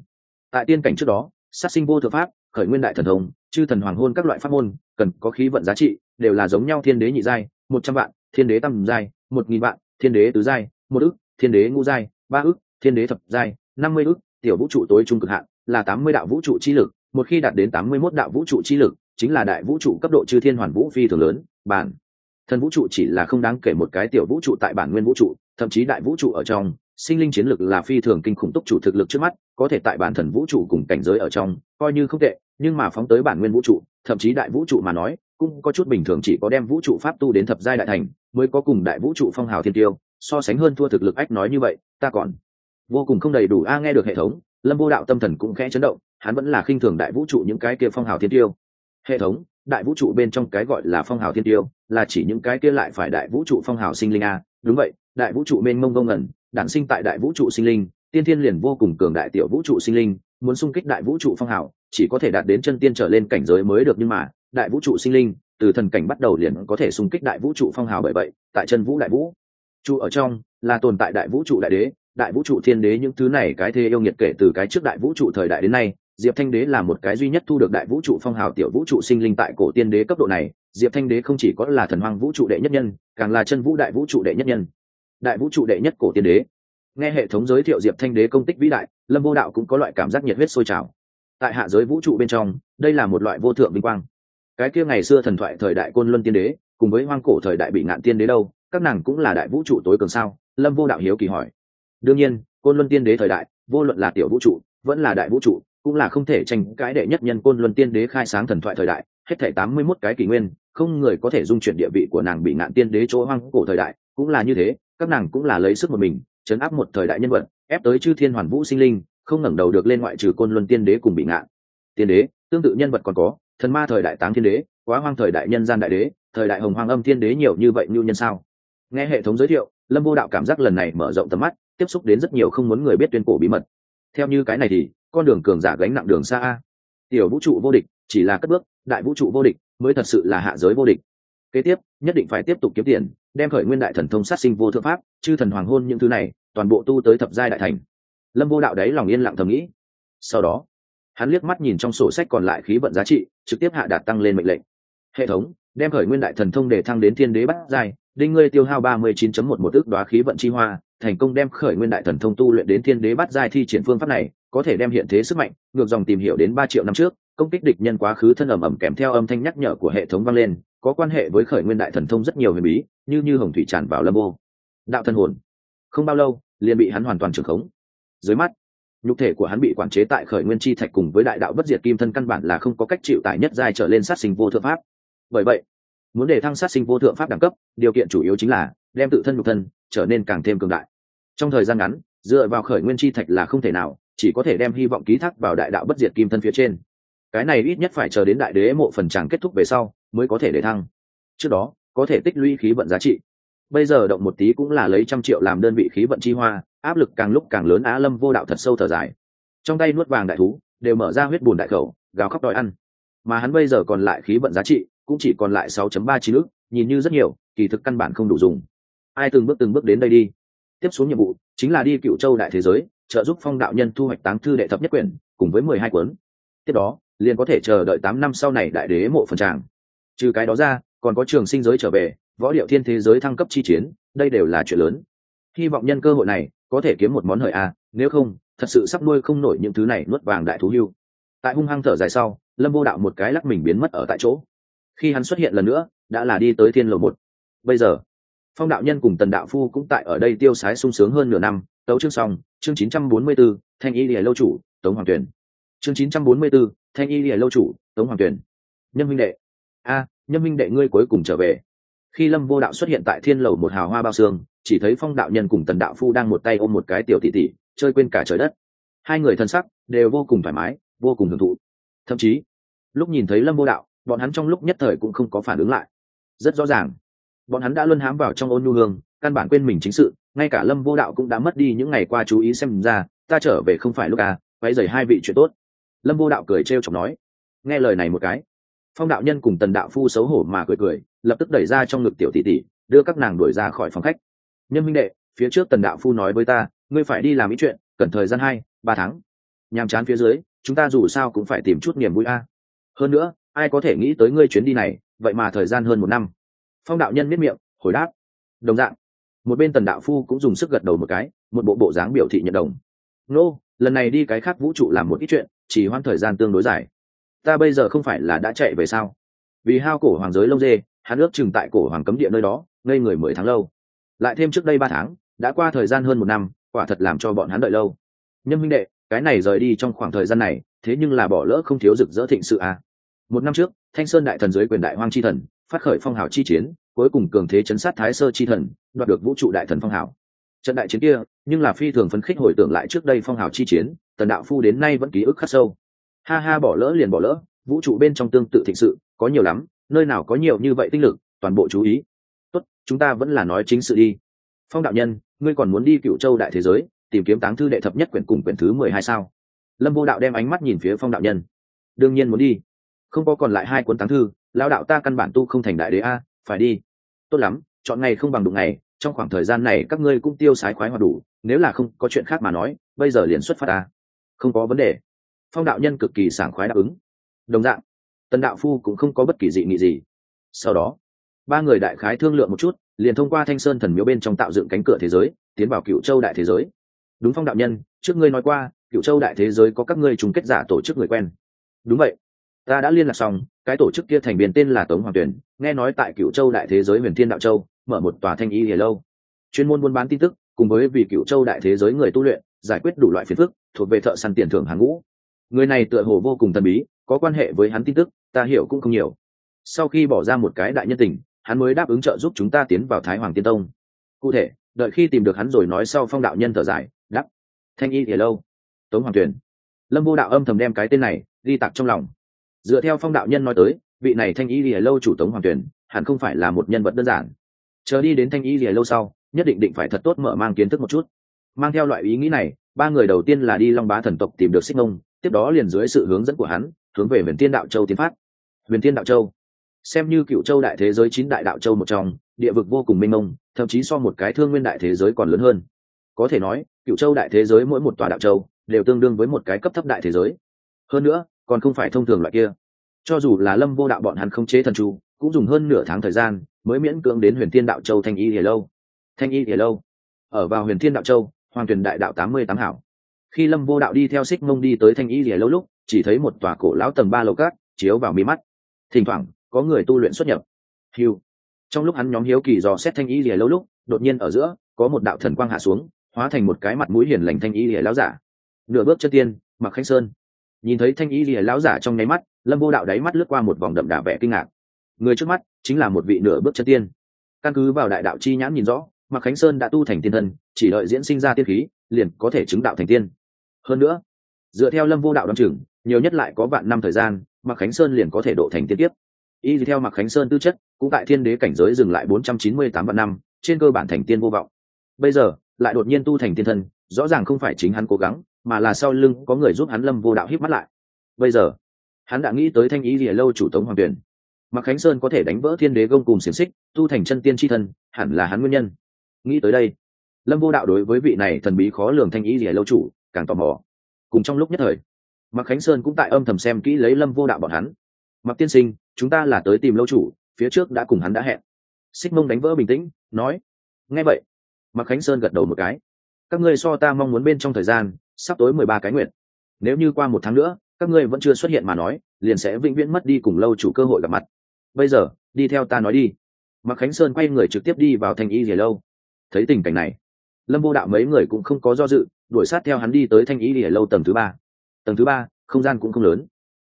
Tại tiên cảnh trước đó sát sinh vô thượng pháp khởi nguyên đại thần thông chư thần hoàng hôn các loại pháp môn cần có khí vận giá trị đều là giống nhau thiên đế nhị giai một trăm vạn thiên đế tam giai một nghìn vạn thiên đế tứ giai một ước, thiên đế ngũ giai ba ước, thiên đế thập giai năm mươi ước tiểu vũ trụ tối trung cực hạn là tám mươi đạo vũ trụ chi lực một khi đạt đến tám mươi mốt đạo vũ trụ chi lực chính là đại vũ trụ cấp độ chư thiên hoàn vũ phi thường lớn bản thần vũ trụ chỉ là không đáng kể một cái tiểu vũ trụ tại bản nguyên vũ trụ thậm chí đại vũ trụ ở trong sinh linh chiến lực là phi thường kinh khủng túc chủ thực lực trước mắt có thể tại bản thần vũ trụ cùng cảnh giới ở trong coi như không tệ nhưng mà phóng tới bản nguyên vũ trụ thậm chí đại vũ trụ mà nói cũng có chút bình thường chỉ có đem vũ trụ pháp tu đến thập giai đại thành mới có cùng đại vũ trụ phong hào thiên tiêu so sánh hơn thua thực lực ách nói như vậy ta còn vô cùng không đầy đủ a nghe được hệ thống lâm vô đạo tâm thần cũng khẽ chấn động hắn vẫn là khinh thường đại vũ trụ những cái kia phong hào thiên tiêu hệ thống đại vũ trụ bên trong cái gọi là phong hào thiên tiêu là chỉ những cái kia lại phải đại vũ trụ phong hào sinh linh a đúng vậy đại vũ trụ mênh mông ngông ngẩn đản sinh tại đại vũ trụ sinh linh tiên thiên liền vô cùng cường đại tiểu vũ trụ sinh linh muốn xung kích đại vũ trụ phong hào chỉ có thể đạt đến chân tiên trở lên cảnh giới mới được nhưng mà đại vũ trụ sinh linh từ thần cảnh bắt đầu liền có thể xung kích đại vũ trụ phong hào bởi vậy tại chân vũ đại vũ trụ ở trong là tồn tại đại vũ trụ đại đế đại vũ trụ thiên đế những thứ này cái thế yêu nghiệt kể từ cái trước đại vũ trụ thời đại đến nay, diệp thanh đế là một cái duy nhất thu được đại vũ trụ phong hào tiểu vũ trụ sinh linh tại cổ tiên đế cấp độ này. Diệp thanh đế không chỉ có là thần hoang vũ trụ đệ nhất nhân, càng là chân vũ đại vũ trụ đệ nhất nhân. Đại vũ trụ đệ nhất cổ tiên đế. Nghe hệ thống giới thiệu diệp thanh đế công tích vĩ đại, lâm vô đạo cũng có loại cảm giác nhiệt huyết sôi trào. Tại hạ giới vũ trụ bên trong, đây là một loại vô thượng vinh quang. Cái kia ngày xưa thần thoại thời đại côn luân tiên đế, cùng với hoang cổ thời đại bị ngạn tiên đế đâu, các nàng cũng là đại vũ trụ tối cường sao? Lâm vô đạo hiếu kỳ hỏi đương nhiên, côn luân tiên đế thời đại, vô luận là tiểu vũ trụ, vẫn là đại vũ trụ, cũng là không thể tranh cái đệ nhất nhân côn luân tiên đế khai sáng thần thoại thời đại, hết thể tám mươi mốt cái kỷ nguyên, không người có thể dung chuyển địa vị của nàng bị nạn tiên đế chỗ hoang cổ thời đại, cũng là như thế, các nàng cũng là lấy sức một mình, chấn áp một thời đại nhân vật, ép tới chư thiên hoàn vũ sinh linh, không ngẩng đầu được lên ngoại trừ côn luân tiên đế cùng bị ngạn tiên đế, tương tự nhân vật còn có, thần ma thời đại táng thiên đế, quá hoang thời đại nhân gian đại đế, thời đại hồng hoang âm thiên đế nhiều như vậy như nhân sao? Nghe hệ thống giới thiệu, lâm vô đạo cảm giác lần này mở rộng tầm mắt tiếp xúc đến rất nhiều không muốn người biết tuyên cổ bí mật. Theo như cái này thì, con đường cường giả gánh nặng đường xa a. Tiểu vũ trụ vô địch, chỉ là cất bước, đại vũ trụ vô địch, mới thật sự là hạ giới vô địch. Kế tiếp, nhất định phải tiếp tục kiếm tiền, đem khởi nguyên đại thần thông sát sinh vô thượng pháp, chư thần hoàng hôn những thứ này, toàn bộ tu tới thập giai đại thành. Lâm vô đạo đấy lòng yên lặng thầm nghĩ. Sau đó, hắn liếc mắt nhìn trong sổ sách còn lại khí vận giá trị, trực tiếp hạ đạt tăng lên mệnh lệnh. Hệ thống đem khởi nguyên đại thần thông để thăng đến thiên đế bắt giai, đinh ngươi tiêu hao ba mươi chín một một ước đoá khí vận chi hoa, thành công đem khởi nguyên đại thần thông tu luyện đến thiên đế bắt giai thi triển phương pháp này, có thể đem hiện thế sức mạnh, ngược dòng tìm hiểu đến ba triệu năm trước, công kích địch nhân quá khứ thân ẩm ẩm kèm theo âm thanh nhắc nhở của hệ thống vang lên, có quan hệ với khởi nguyên đại thần thông rất nhiều huyền bí, như như hồng thủy tràn vào lâm ô. Đạo thân hồn. Không bao lâu, liền bị hắn hoàn toàn trưởng khống. Dưới mắt, nhục thể của hắn bị quản chế tại khởi nguyên chi thạch cùng với đại đạo bất diệt kim thân căn bản là không có cách chịu tải nhất giai trở lên sát sinh vô thượng pháp bởi vậy, muốn để thăng sát sinh vô thượng pháp đẳng cấp, điều kiện chủ yếu chính là đem tự thân nhục thân trở nên càng thêm cường đại. Trong thời gian ngắn, dựa vào khởi nguyên chi thạch là không thể nào, chỉ có thể đem hy vọng ký thác vào đại đạo bất diệt kim thân phía trên. Cái này ít nhất phải chờ đến đại đế mộ phần tràng kết thúc về sau mới có thể để thăng. Trước đó, có thể tích lũy khí vận giá trị. Bây giờ động một tí cũng là lấy trăm triệu làm đơn vị khí vận chi hoa, áp lực càng lúc càng lớn á lâm vô đạo thật sâu thở dài. Trong tay nuốt vàng đại thú, đều mở ra huyết bùn đại khẩu, gào khóc đòi ăn. Mà hắn bây giờ còn lại khí vận giá trị cũng chỉ còn lại 6.39 ức, nhìn như rất nhiều kỳ thực căn bản không đủ dùng. Ai từng bước từng bước đến đây đi? Tiếp xuống nhiệm vụ chính là đi cựu châu đại thế giới trợ giúp phong đạo nhân thu hoạch táng thư đệ thập nhất quyển cùng với mười hai cuốn. Tiếp đó liền có thể chờ đợi tám năm sau này đại đế mộ phần tràng. Trừ cái đó ra còn có trường sinh giới trở về võ điệu thiên thế giới thăng cấp chi chiến đây đều là chuyện lớn. Hy vọng nhân cơ hội này có thể kiếm một món hời a nếu không thật sự sắp nuôi không nổi những thứ này nuốt vàng đại thú hưu. Tại hung hăng thở dài sau lâm vô đạo một cái lắc mình biến mất ở tại chỗ khi hắn xuất hiện lần nữa đã là đi tới thiên lộ một. Bây giờ phong đạo nhân cùng tần đạo phu cũng tại ở đây tiêu sái sung sướng hơn nửa năm tấu chương xong chương 944, thanh y lìa lâu chủ tống hoàng tuyển chương 944, thanh y lìa lâu chủ tống hoàng tuyển nhân minh đệ. A nhân minh đệ ngươi cuối cùng trở về. Khi lâm vô đạo xuất hiện tại thiên lầu một hào hoa bao xương chỉ thấy phong đạo nhân cùng tần đạo phu đang một tay ôm một cái tiểu tỷ tỷ chơi quên cả trời đất. Hai người thân sắc đều vô cùng thoải mái vô cùng hưởng thụ. Thậm chí lúc nhìn thấy lâm vô đạo bọn hắn trong lúc nhất thời cũng không có phản ứng lại. Rất rõ ràng, bọn hắn đã luân hám vào trong ôn nhu hương, căn bản quên mình chính sự, ngay cả lâm vô đạo cũng đã mất đi những ngày qua chú ý xem ra, ta trở về không phải lúc à quay dày hai vị chuyện tốt. Lâm vô đạo cười trêu chọc nói, nghe lời này một cái, phong đạo nhân cùng tần đạo phu xấu hổ mà cười cười, lập tức đẩy ra trong ngực tiểu tỷ tỷ, đưa các nàng đuổi ra khỏi phòng khách. Nhân minh đệ, phía trước tần đạo phu nói với ta, ngươi phải đi làm ý chuyện cần thời gian hai, ba tháng. Nhàm chán phía dưới, chúng ta dù sao cũng phải tìm chút niềm vui a. Hơn nữa ai có thể nghĩ tới ngươi chuyến đi này vậy mà thời gian hơn một năm. Phong đạo nhân miết miệng hồi đáp. Đồng dạng một bên tần đạo phu cũng dùng sức gật đầu một cái một bộ bộ dáng biểu thị nhận đồng. Nô、no, lần này đi cái khác vũ trụ làm một ít chuyện chỉ hoãn thời gian tương đối dài. Ta bây giờ không phải là đã chạy về sao? Vì hao cổ hoàng giới lông dê hắn ước chừng tại cổ hoàng cấm địa nơi đó ngây người mười tháng lâu. Lại thêm trước đây ba tháng đã qua thời gian hơn một năm quả thật làm cho bọn hắn đợi lâu. Nhân minh đệ cái này rời đi trong khoảng thời gian này thế nhưng là bỏ lỡ không thiếu rực rỡ thịnh sự à một năm trước, thanh sơn đại thần dưới quyền đại hoang chi thần, phát khởi phong hào chi chiến, cuối cùng cường thế chấn sát thái sơ chi thần, đoạt được vũ trụ đại thần phong hào. Trận đại chiến kia, nhưng là phi thường phấn khích hồi tưởng lại trước đây phong hào chi chiến, tần đạo phu đến nay vẫn ký ức khắc sâu. Ha ha, bỏ lỡ liền bỏ lỡ, vũ trụ bên trong tương tự thịnh sự, có nhiều lắm, nơi nào có nhiều như vậy tinh lực, toàn bộ chú ý. Tốt, chúng ta vẫn là nói chính sự đi. Phong đạo nhân, ngươi còn muốn đi cựu châu đại thế giới, tìm kiếm táng thư đệ thập nhất quyển cùng quyển thứ mười hai sao? Lâm vô đạo đem ánh mắt nhìn phía phong đạo nhân. Đương nhiên muốn đi không có còn lại hai cuốn táng thư lao đạo ta căn bản tu không thành đại đế a, phải đi. Tốt lắm, chọn ngày không bằng đụng ngày, trong khoảng thời gian này các ngươi cũng tiêu sái khoái hoạt đủ, nếu là không có chuyện khác mà nói, bây giờ liền xuất phát ta. Không có vấn đề. Phong đạo nhân cực kỳ sảng khoái đáp ứng. Đồng dạng, tần đạo phu cũng không có bất kỳ dị nghị gì. Sau đó, ba người đại khái thương lượng một chút, liền thông qua thanh sơn thần miếu bên trong tạo dựng cánh cửa thế giới, tiến vào cựu châu đại thế giới. Đúng phong đạo nhân, trước ngươi nói qua cựu châu đại thế giới có các ngươi chung kết giả tổ chức người quen. Đúng vậy ta đã liên lạc xong, cái tổ chức kia thành viên tên là tống hoàng tuyển nghe nói tại cựu châu đại thế giới huyền thiên đạo châu, mở một tòa thanh y hề lâu. Chuyên môn buôn bán tin tức, cùng với vì cựu châu đại thế giới người tu luyện, giải quyết đủ loại phiền phức, thuộc về thợ săn tiền thưởng hàng ngũ. Người này tựa hồ vô cùng thần bí, có quan hệ với hắn tin tức, ta hiểu cũng không nhiều. Sau khi bỏ ra một cái đại nhân tình, hắn mới đáp ứng trợ giúp chúng ta tiến vào thái hoàng tiên tông. Cụ thể, đợi khi tìm được hắn rồi nói sau phong đạo nhân thở dài đắp thanh y thì lâu. Tống hoàng tuyển lâm vô đạo âm thầm đem cái tên này, ghi tặc trong lòng dựa theo phong đạo nhân nói tới, vị này thanh y lìa lâu chủ tống hoàng tuyển, hẳn không phải là một nhân vật đơn giản. Chờ đi đến thanh y lìa lâu sau, nhất định định phải thật tốt mở mang kiến thức một chút. Mang theo loại ý nghĩ này, ba người đầu tiên là đi long bá thần tộc tìm được xích ngông tiếp đó liền dưới sự hướng dẫn của hắn, hướng về huyền tiên đạo châu tiến phát. Huyền tiên đạo châu. Xem như cựu châu đại thế giới chín đại đạo châu một trong, địa vực vô cùng mênh mông, thậm chí so một cái thương nguyên đại thế giới còn lớn hơn. Có thể nói, cựu châu đại thế giới mỗi một tòa đạo châu, đều tương đương với một cái cấp thấp đại thế giới. Hơn nữa còn không phải thông thường loại kia. Cho dù là lâm vô đạo bọn hắn không chế thần chu, cũng dùng hơn nửa tháng thời gian mới miễn cưỡng đến huyền thiên đạo châu thanh y hề lâu. Thanh y hề lâu. Ở vào huyền thiên đạo châu, hoàng truyền đại đạo tám mươi tám hảo. Khi lâm vô đạo đi theo xích mông đi tới thanh y hề lâu lúc, chỉ thấy một tòa cổ lão tầng ba lầu cát chiếu vào mi mắt. Thỉnh thoảng, có người tu luyện xuất nhập. Hiu trong lúc hắn nhóm hiếu kỳ dò xét thanh y hề lâu lúc, đột nhiên ở giữa, có một đạo thần quang hạ xuống, hóa thành một cái mặt mũi hiền lành thanh y hề lão giả. Nửa bước chân tiên mặc khánh sơn nhìn thấy thanh y lìa lão giả trong nháy mắt, lâm vô đạo đáy mắt lướt qua một vòng đậm đà vẻ kinh ngạc. Người trước mắt chính là một vị nửa bước chân tiên. Căn cứ vào đại đạo chi nhãn nhìn rõ, mạc khánh sơn đã tu thành tiên thân, chỉ đợi diễn sinh ra tiên khí, liền có thể chứng đạo thành tiên. Hơn nữa, dựa theo lâm vô đạo đ o á n chừng, nhiều nhất lại có vạn năm thời gian, mạc khánh sơn liền có thể độ thành tiên tiếp y theo mạc khánh sơn tư chất, cũng tại thiên đế cảnh giới dừng lại bốn trăm chín mươi tám vạn năm, trên cơ bản thành tiên vô vọng. Bây giờ, lại đột nhiên tu thành tiên thân, rõ ràng không phải chính hắn cố gắng mà là sau lưng có người giúp hắn lâm vô đạo hít mắt lại. Bây giờ, hắn đã nghĩ tới thanh ý lìa lâu chủ tống hoàng tuyển. Mặc khánh sơn có thể đánh vỡ thiên đế gông cùng xiềng xích, tu thành chân tiên tri thân, hẳn là hắn nguyên nhân. Nghĩ tới đây, lâm vô đạo đối với vị này thần bí khó lường thanh ý gì lâu chủ càng tò mò. Cùng trong lúc nhất thời Mặc khánh sơn cũng tại âm thầm xem kỹ lấy lâm vô đạo bọn hắn. Mặc tiên sinh, chúng ta là tới tìm lâu chủ, phía trước đã cùng hắn đã hẹn. Xích mông đánh vỡ bình tĩnh, nói. Nghe vậy. Mặc khánh sơn gật đầu một cái. Các ngươi so ta mong muốn bên trong thời gian sắp tối mười ba cái nguyện. Nếu như qua một tháng nữa, các ngươi vẫn chưa xuất hiện mà nói, liền sẽ vĩnh viễn mất đi cùng lâu chủ cơ hội gặp mặt. Bây giờ, đi theo ta nói đi. Mạc khánh sơn quay người trực tiếp đi vào thanh y rìa lâu. Thấy tình cảnh này, lâm vô đạo mấy người cũng không có do dự, đuổi sát theo hắn đi tới thanh y rìa lâu tầng thứ ba. Tầng thứ ba, không gian cũng không lớn.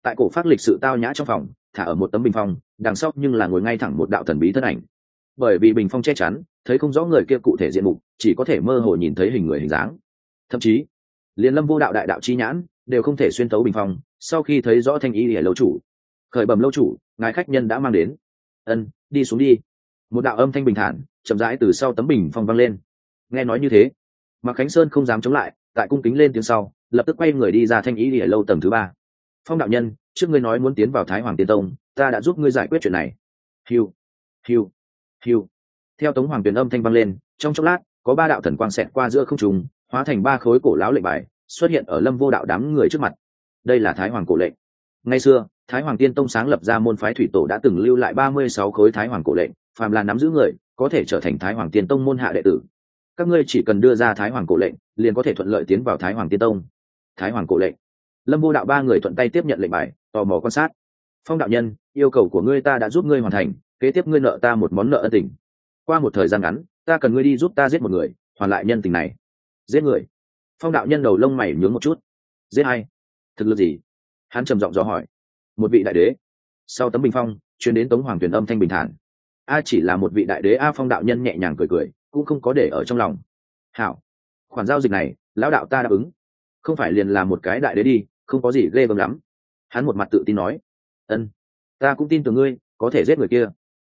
Tại cổ phát lịch sự tao nhã trong phòng, thả ở một tấm bình phong, đằng sau nhưng là ngồi ngay thẳng một đạo thần bí thân ảnh. Bởi vì bình phong che chắn, thấy không rõ người kia cụ thể diện mục, chỉ có thể mơ hồ nhìn thấy hình người hình dáng. Thậm chí liền lâm vô đạo đại đạo chi nhãn, đều không thể xuyên tấu bình phong, sau khi thấy rõ thanh y rìa lâu chủ, khởi bẩm lâu chủ, ngài khách nhân đã mang đến. Ân, đi xuống đi. Một đạo âm thanh bình thản, chậm rãi từ sau tấm bình phong vang lên. Nghe nói như thế mà khánh sơn không dám chống lại, tại cung kính lên tiếng sau, lập tức quay người đi ra thanh ý đi lâu tầng thứ ba. Phong đạo nhân, trước ngươi nói muốn tiến vào thái hoàng tiên tông, ta đã giúp ngươi giải quyết chuyện này. Hiu hiu hiu theo tống hoàng tuyền âm thanh vang lên, trong chốc lát, có ba đạo thần quang xẹt qua giữa không trùng hóa thành ba khối cổ lão lệnh bài, xuất hiện ở lâm vô đạo đám người trước mặt. Đây là thái hoàng cổ lệnh. Ngày xưa, thái hoàng tiên tông sáng lập ra môn phái thủy tổ đã từng lưu lại ba mươi sáu khối thái hoàng cổ lệnh, phàm là nắm giữ người, có thể trở thành thái hoàng tiên tông môn hạ đệ tử. Các ngươi chỉ cần đưa ra thái hoàng cổ lệnh, liền có thể thuận lợi tiến vào thái hoàng tiên tông. Thái hoàng cổ lệnh. Lâm vô đạo ba người thuận tay tiếp nhận lệnh bài, tò mò quan sát. Phong đạo nhân, yêu cầu của ngươi ta đã giúp ngươi hoàn thành, kế tiếp ngươi nợ ta một món nợ ân tình. Qua một thời gian ngắn, ta cần ngươi đi giúp ta giết một người, hoàn lại nhân tình này giết người. Phong đạo nhân đầu lông mày nhướng một chút. Giết hay thực lực gì? Hắn trầm giọng dò hỏi. Một vị đại đế. Sau tấm bình phong chuyến đến tống hoàng tuyển âm thanh bình thản. A chỉ là một vị đại đế, a phong đạo nhân nhẹ nhàng cười cười, cũng không có để ở trong lòng. Hảo. Khoản giao dịch này, lão đạo ta đáp ứng. Không phải liền là một cái đại đế đi, không có gì ghê gớm lắm. Hắn một mặt tự tin nói. Ân. Ta cũng tin tưởng ngươi, có thể giết người kia.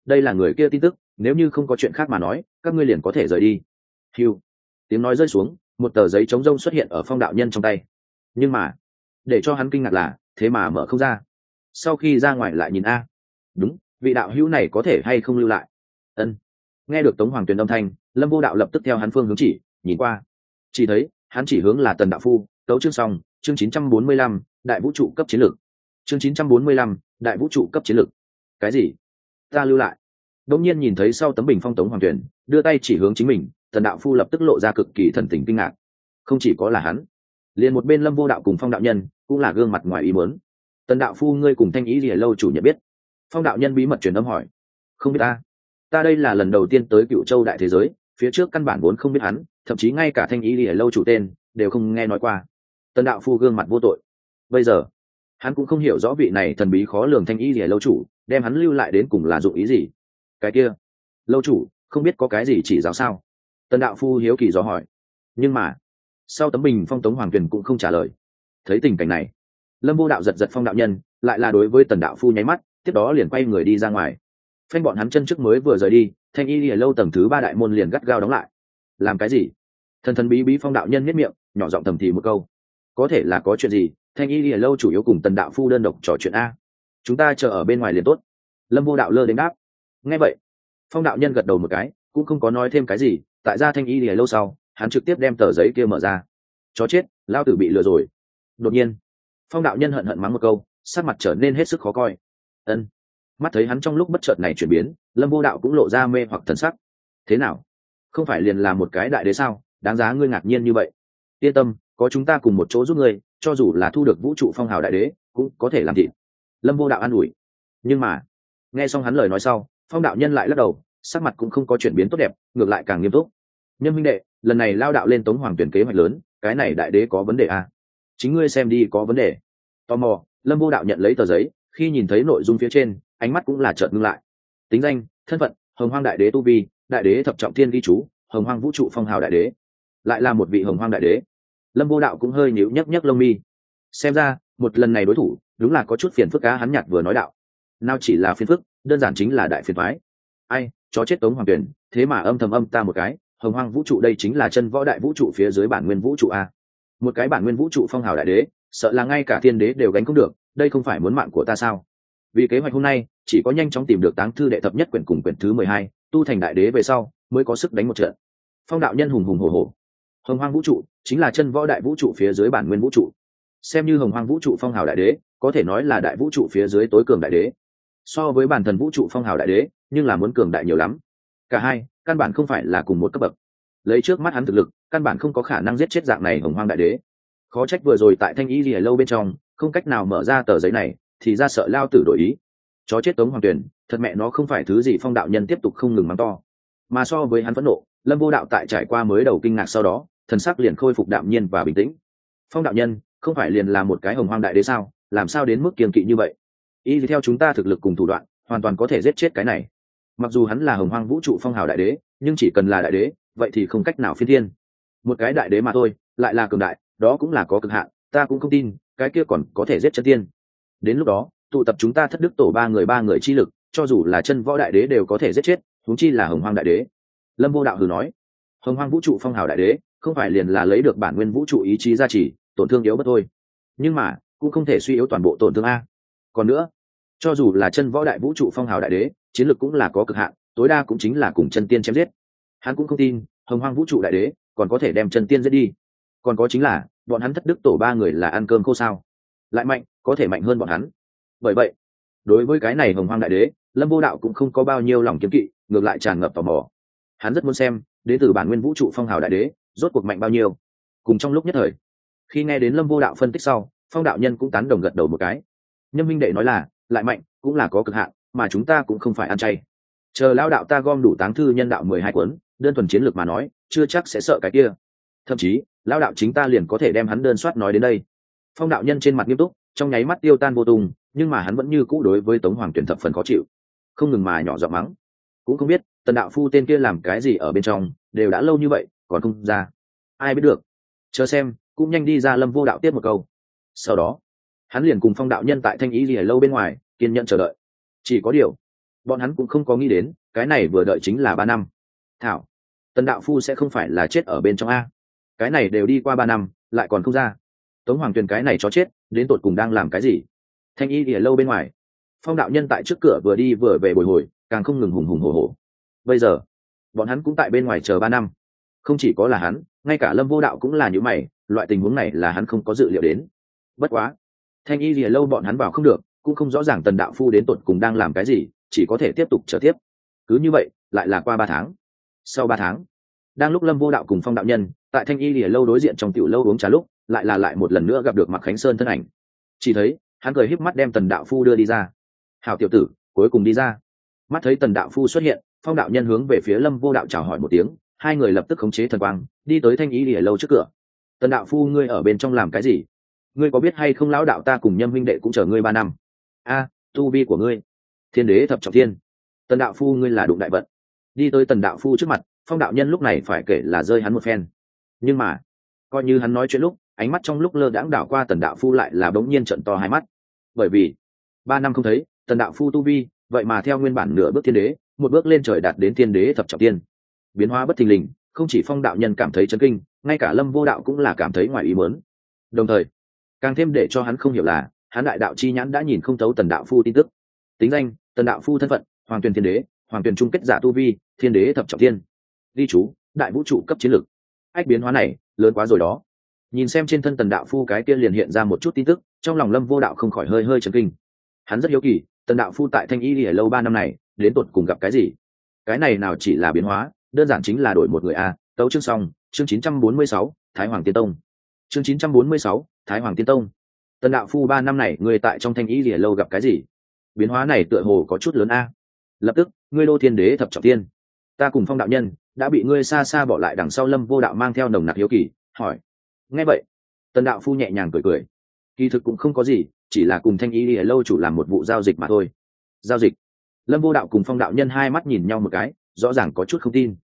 Đây là người kia tin tức, nếu như không có chuyện khác mà nói, các ngươi liền có thể rời đi. Hiu tiếng nói rơi xuống một tờ giấy trống rông xuất hiện ở phong đạo nhân trong tay. Nhưng mà để cho hắn kinh ngạc là thế mà mở không ra. Sau khi ra ngoài lại nhìn a. Đúng vị đạo hữu này có thể hay không lưu lại? Ân. Nghe được tống hoàng tuyền âm thanh lâm vô đạo lập tức theo hắn phương hướng chỉ nhìn qua. Chỉ thấy hắn chỉ hướng là tần đạo phu tấu chương xong chương 945, đại vũ trụ cấp chiến lược. Chương 945, đại vũ trụ cấp chiến lược. Cái gì? Ta lưu lại. Đông nhiên nhìn thấy sau tấm bình phong tống hoàng tuyền đưa tay chỉ hướng chính mình tần đạo phu lập tức lộ ra cực kỳ thần tình kinh ngạc. Không chỉ có là hắn, liền một bên lâm vô đạo cùng phong đạo nhân cũng là gương mặt ngoài ý muốn. Tần đạo phu ngươi cùng thanh ý gì lâu chủ nhận biết. Phong đạo nhân bí mật truyền âm hỏi, không biết ta? Ta đây là lần đầu tiên tới cựu châu đại thế giới, phía trước căn bản vốn không biết hắn, thậm chí ngay cả thanh ý lìa lâu chủ tên đều không nghe nói qua. Tần đạo phu gương mặt vô tội, bây giờ, hắn cũng không hiểu rõ vị này thần bí khó lường thanh ý lìa lâu chủ, đem hắn lưu lại đến cùng là dụng ý gì. Cái kia, lâu chủ, không biết có cái gì chỉ giáo sao? Tần đạo phu hiếu kỳ dò hỏi. Nhưng mà, sau tấm bình phong tống hoàng tuyền cũng không trả lời. Thấy tình cảnh này, lâm vô đạo giật giật phong đạo nhân, lại là đối với tần đạo phu nháy mắt, tiếp đó liền quay người đi ra ngoài. Phanh bọn hắn chân trước mới vừa rời đi, thanh y lìa lâu tầng thứ ba đại môn liền gắt gao đóng lại. Làm cái gì? Thần thần bí bí phong đạo nhân nhất miệng, nhỏ giọng thầm thì một câu. Có thể là có chuyện gì? Thanh y lìa lâu chủ yếu cùng tần đạo phu đơn độc trò chuyện a. Chúng ta chờ ở bên ngoài liền tốt. Lâm vô đạo lơ đến đáp. Nghe vậy, phong đạo nhân gật đầu một cái, cũng không có nói thêm cái gì tại gia thanh y lìa lâu sau, hắn trực tiếp đem tờ giấy kia mở ra. Chó chết lao tử bị lừa rồi. Đột nhiên, phong đạo nhân hận hận mắng một câu, sắc mặt trở nên hết sức khó coi. Ân. Mắt thấy hắn trong lúc bất chợt này chuyển biến, lâm vô đạo cũng lộ ra mê hoặc thần sắc. Thế nào? Không phải liền là một cái đại đế sao? Đáng giá ngươi ngạc nhiên như vậy. Yên tâm, có chúng ta cùng một chỗ giúp ngươi, cho dù là thu được vũ trụ phong hào đại đế, cũng có thể làm thịt. Lâm vô đạo an ủi. Nhưng mà, nghe xong hắn lời nói sau, phong đạo nhân lại lắc đầu sắc mặt cũng không có chuyển biến tốt đẹp, ngược lại càng nghiêm túc. Nhân minh đệ, lần này lao đạo lên tống hoàng tuyển kế hoạch lớn, cái này đại đế có vấn đề à? chính ngươi xem đi có vấn đề. Tò mò, lâm vô đạo nhận lấy tờ giấy, khi nhìn thấy nội dung phía trên, ánh mắt cũng là trợn ngưng lại. Tính danh, thân phận, hồng hoang đại đế tu vi, đại đế thập trọng thiên ghi chú, hồng hoang vũ trụ phong hào đại đế. Lại là một vị hồng hoang đại đế. Lâm vô đạo cũng hơi nhíu nhấc nhấc lông mi. Xem ra, một lần này đối thủ, đúng là có chút phiền phức cá hắn nhạt vừa nói đạo. Nào chỉ là phiền phức, đơn giản chính là đại phiền thoái ai, chó chết tống hoàng tuyển thế mà âm thầm âm ta một cái, hồng hoang vũ trụ đây chính là chân võ đại vũ trụ phía dưới bản nguyên vũ trụ a. Một cái bản nguyên vũ trụ phong hào đại đế, sợ là ngay cả thiên đế đều gánh không được, đây không phải muốn mạng của ta sao? Vì kế hoạch hôm nay, chỉ có nhanh chóng tìm được táng thư đệ thập nhất quyển cùng quyển thứ mười hai, tu thành đại đế về sau, mới có sức đánh một trận. Phong đạo nhân hùng hùng hồ hồ hồng hoang vũ trụ chính là chân võ đại vũ trụ phía dưới bản nguyên vũ trụ. Xem như hồng hoang vũ trụ phong hào đại đế, có thể nói là đại vũ trụ phía dưới tối cường đại đế so với bản thần vũ trụ phong hào đại đế, nhưng là muốn cường đại nhiều lắm. Cả hai, căn bản không phải là cùng một cấp bậc. Lấy trước mắt hắn thực lực, căn bản không có khả năng giết chết dạng này hồng hoang đại đế. Khó trách vừa rồi tại thanh y gì lâu bên trong, không cách nào mở ra tờ giấy này, thì ra sợ lao tử đổi ý. Chó chết tống hoàng tuyển thật mẹ nó không phải thứ gì phong đạo nhân tiếp tục không ngừng mắng to. Mà so với hắn phẫn nộ, lâm vô đạo tại trải qua mới đầu kinh ngạc sau đó, thần sắc liền khôi phục đạm nhiên và bình tĩnh. Phong đạo nhân, không phải liền là một cái hồng hoang đại đế sao? Làm sao đến mức kiềm kỵ như vậy? Y theo chúng ta thực lực cùng thủ đoạn, hoàn toàn có thể giết chết cái này. Mặc dù hắn là hồng hoang vũ trụ phong hào đại đế, nhưng chỉ cần là đại đế, vậy thì không cách nào phiên thiên. Một cái đại đế mà thôi, lại là cường đại, đó cũng là có cực hạn, ta cũng không tin, cái kia còn có thể giết chân tiên. Đến lúc đó, tụ tập chúng ta thất đức tổ ba người ba người chi lực, cho dù là chân võ đại đế đều có thể giết chết thúng chi là hồng hoang đại đế. Lâm vô đạo hừ nói, hồng hoang vũ trụ phong hào đại đế, không phải liền là lấy được bản nguyên vũ trụ ý chí gia trì, tổn thương yếu bất thôi. Nhưng mà, cũng không thể suy yếu toàn bộ tổn thương a còn nữa, cho dù là chân võ đại vũ trụ phong hào đại đế, chiến lược cũng là có cực hạn, tối đa cũng chính là cùng chân tiên chém giết. Hắn cũng không tin, hồng hoang vũ trụ đại đế còn có thể đem chân tiên giết đi. Còn có chính là, bọn hắn thất đức tổ ba người là ăn cơm khô sao? Lại mạnh, có thể mạnh hơn bọn hắn. Bởi vậy, đối với cái này hồng hoang đại đế, lâm vô đạo cũng không có bao nhiêu lòng kiếm kỵ, ngược lại tràn ngập tò mò. Hắn rất muốn xem đến từ bản nguyên vũ trụ phong hào đại đế, rốt cuộc mạnh bao nhiêu. Cùng trong lúc nhất thời, khi nghe đến lâm vô đạo phân tích sau, phong đạo nhân cũng tán đồng gật đầu một cái. Nhâm minh đệ nói là, lại mạnh, cũng là có cực hạn, mà chúng ta cũng không phải ăn chay. Chờ lao đạo ta gom đủ táng thư nhân đạo mười hai cuốn, đơn thuần chiến lược mà nói, chưa chắc sẽ sợ cái kia. Thậm chí lao đạo chính ta liền có thể đem hắn đơn soát nói đến đây. Phong đạo nhân trên mặt nghiêm túc, trong nháy mắt tiêu tan vô tùng nhưng mà hắn vẫn như cũ đối với tống hoàng tuyển thập phần khó chịu. Không ngừng mà nhỏ giọng mắng. Cũng không biết, tần đạo phu tên kia làm cái gì ở bên trong, đều đã lâu như vậy, còn không ra. Ai biết được. Chờ xem, cũng nhanh đi ra lâm vô đạo tiếp một câu. Sau đó hắn liền cùng phong đạo nhân tại thanh ý gì ở lâu bên ngoài, kiên nhận chờ đợi. Chỉ có điều, bọn hắn cũng không có nghĩ đến, cái này vừa đợi chính là ba năm. Thảo, tần đạo phu sẽ không phải là chết ở bên trong a. Cái này đều đi qua ba năm, lại còn không ra. Tống hoàng tuyền cái này cho chết, đến tột cùng đang làm cái gì? Thanh y thì ở lâu bên ngoài, phong đạo nhân tại trước cửa vừa đi vừa về bồi hồi, càng không ngừng hùng hùng hồ hồ bây giờ, bọn hắn cũng tại bên ngoài chờ ba năm. Không chỉ có là hắn, ngay cả lâm vô đạo cũng là những mày, loại tình huống này là hắn không có dự liệu đến. Bất quá thanh y Lìa lâu bọn hắn vào không được, cũng không rõ ràng tần đạo phu đến tột cùng đang làm cái gì, chỉ có thể tiếp tục trở tiếp. Cứ như vậy, lại là qua ba tháng. Sau ba tháng, đang lúc lâm vô đạo cùng phong đạo nhân, tại thanh y lìa lâu đối diện trong tiểu lâu uống trà lúc, lại là lại một lần nữa gặp được mặc khánh sơn thân ảnh. Chỉ thấy, hắn cười híp mắt đem tần đạo phu đưa đi ra. Hào tiểu tử, cuối cùng đi ra. Mắt thấy tần đạo phu xuất hiện, phong đạo nhân hướng về phía lâm vô đạo chào hỏi một tiếng, hai người lập tức khống chế thần quang, đi tới thanh y lìa lâu trước cửa. Tần đạo phu ngươi ở bên trong làm cái gì? Ngươi có biết hay không lão đạo ta cùng nhâm huynh đệ cũng chờ ngươi ba năm? A, tu vi của ngươi. Thiên đế thập trọng thiên. Tần đạo phu ngươi là đụng đại vận. Đi tới tần đạo phu trước mặt, phong đạo nhân lúc này phải kể là rơi hắn một phen. Nhưng mà, coi như hắn nói chuyện lúc, ánh mắt trong lúc lơ đãng đảo qua tần đạo phu lại là bỗng nhiên trận to hai mắt. Bởi vì, ba năm không thấy, tần đạo phu tu vi, vậy mà theo nguyên bản nửa bước thiên đế, một bước lên trời đạt đến thiên đế thập trọng tiên biến hóa bất thình lình, không chỉ phong đạo nhân cảm thấy chấn kinh, ngay cả lâm vô đạo cũng là cảm thấy ngoài ý mớn đồng thời càng thêm để cho hắn không hiểu là hắn đại đạo chi nhãn đã nhìn không thấu tần đạo phu tin tức. Tính danh tần đạo phu thân phận hoàng tuyền thiên đế hoàng tuyền trung kết giả tu vi thiên đế thập trọng tiên ghi chú đại vũ trụ cấp chiến lược. Ách biến hóa này lớn quá rồi đó. Nhìn xem trên thân tần đạo phu cái kia liền hiện ra một chút tin tức trong lòng lâm vô đạo không khỏi hơi hơi chấn kinh. Hắn rất hiếu kỳ tần đạo phu tại thanh y lìa lâu ba năm này đến tột cùng gặp cái gì? Cái này nào chỉ là biến hóa đơn giản chính là đổi một người a tấu chương xong chương 946, thái hoàng tiên tông. Chương 946, thái hoàng tiên tông. Tần đạo phu ba năm này, người tại trong thanh ý lìa lâu gặp cái gì? Biến hóa này tựa hồ có chút lớn a. Lập tức, ngươi đô thiên đế thập trọng tiên. Ta cùng phong đạo nhân đã bị ngươi xa xa bỏ lại đằng sau lâm vô đạo mang theo nồng nặc hiếu kỳ, hỏi. Nghe vậy, tần đạo phu nhẹ nhàng cười cười. Kỳ thực cũng không có gì, chỉ là cùng thanh ý lìa lâu chủ làm một vụ giao dịch mà thôi. Giao dịch. Lâm vô đạo cùng phong đạo nhân hai mắt nhìn nhau một cái, rõ ràng có chút không tin.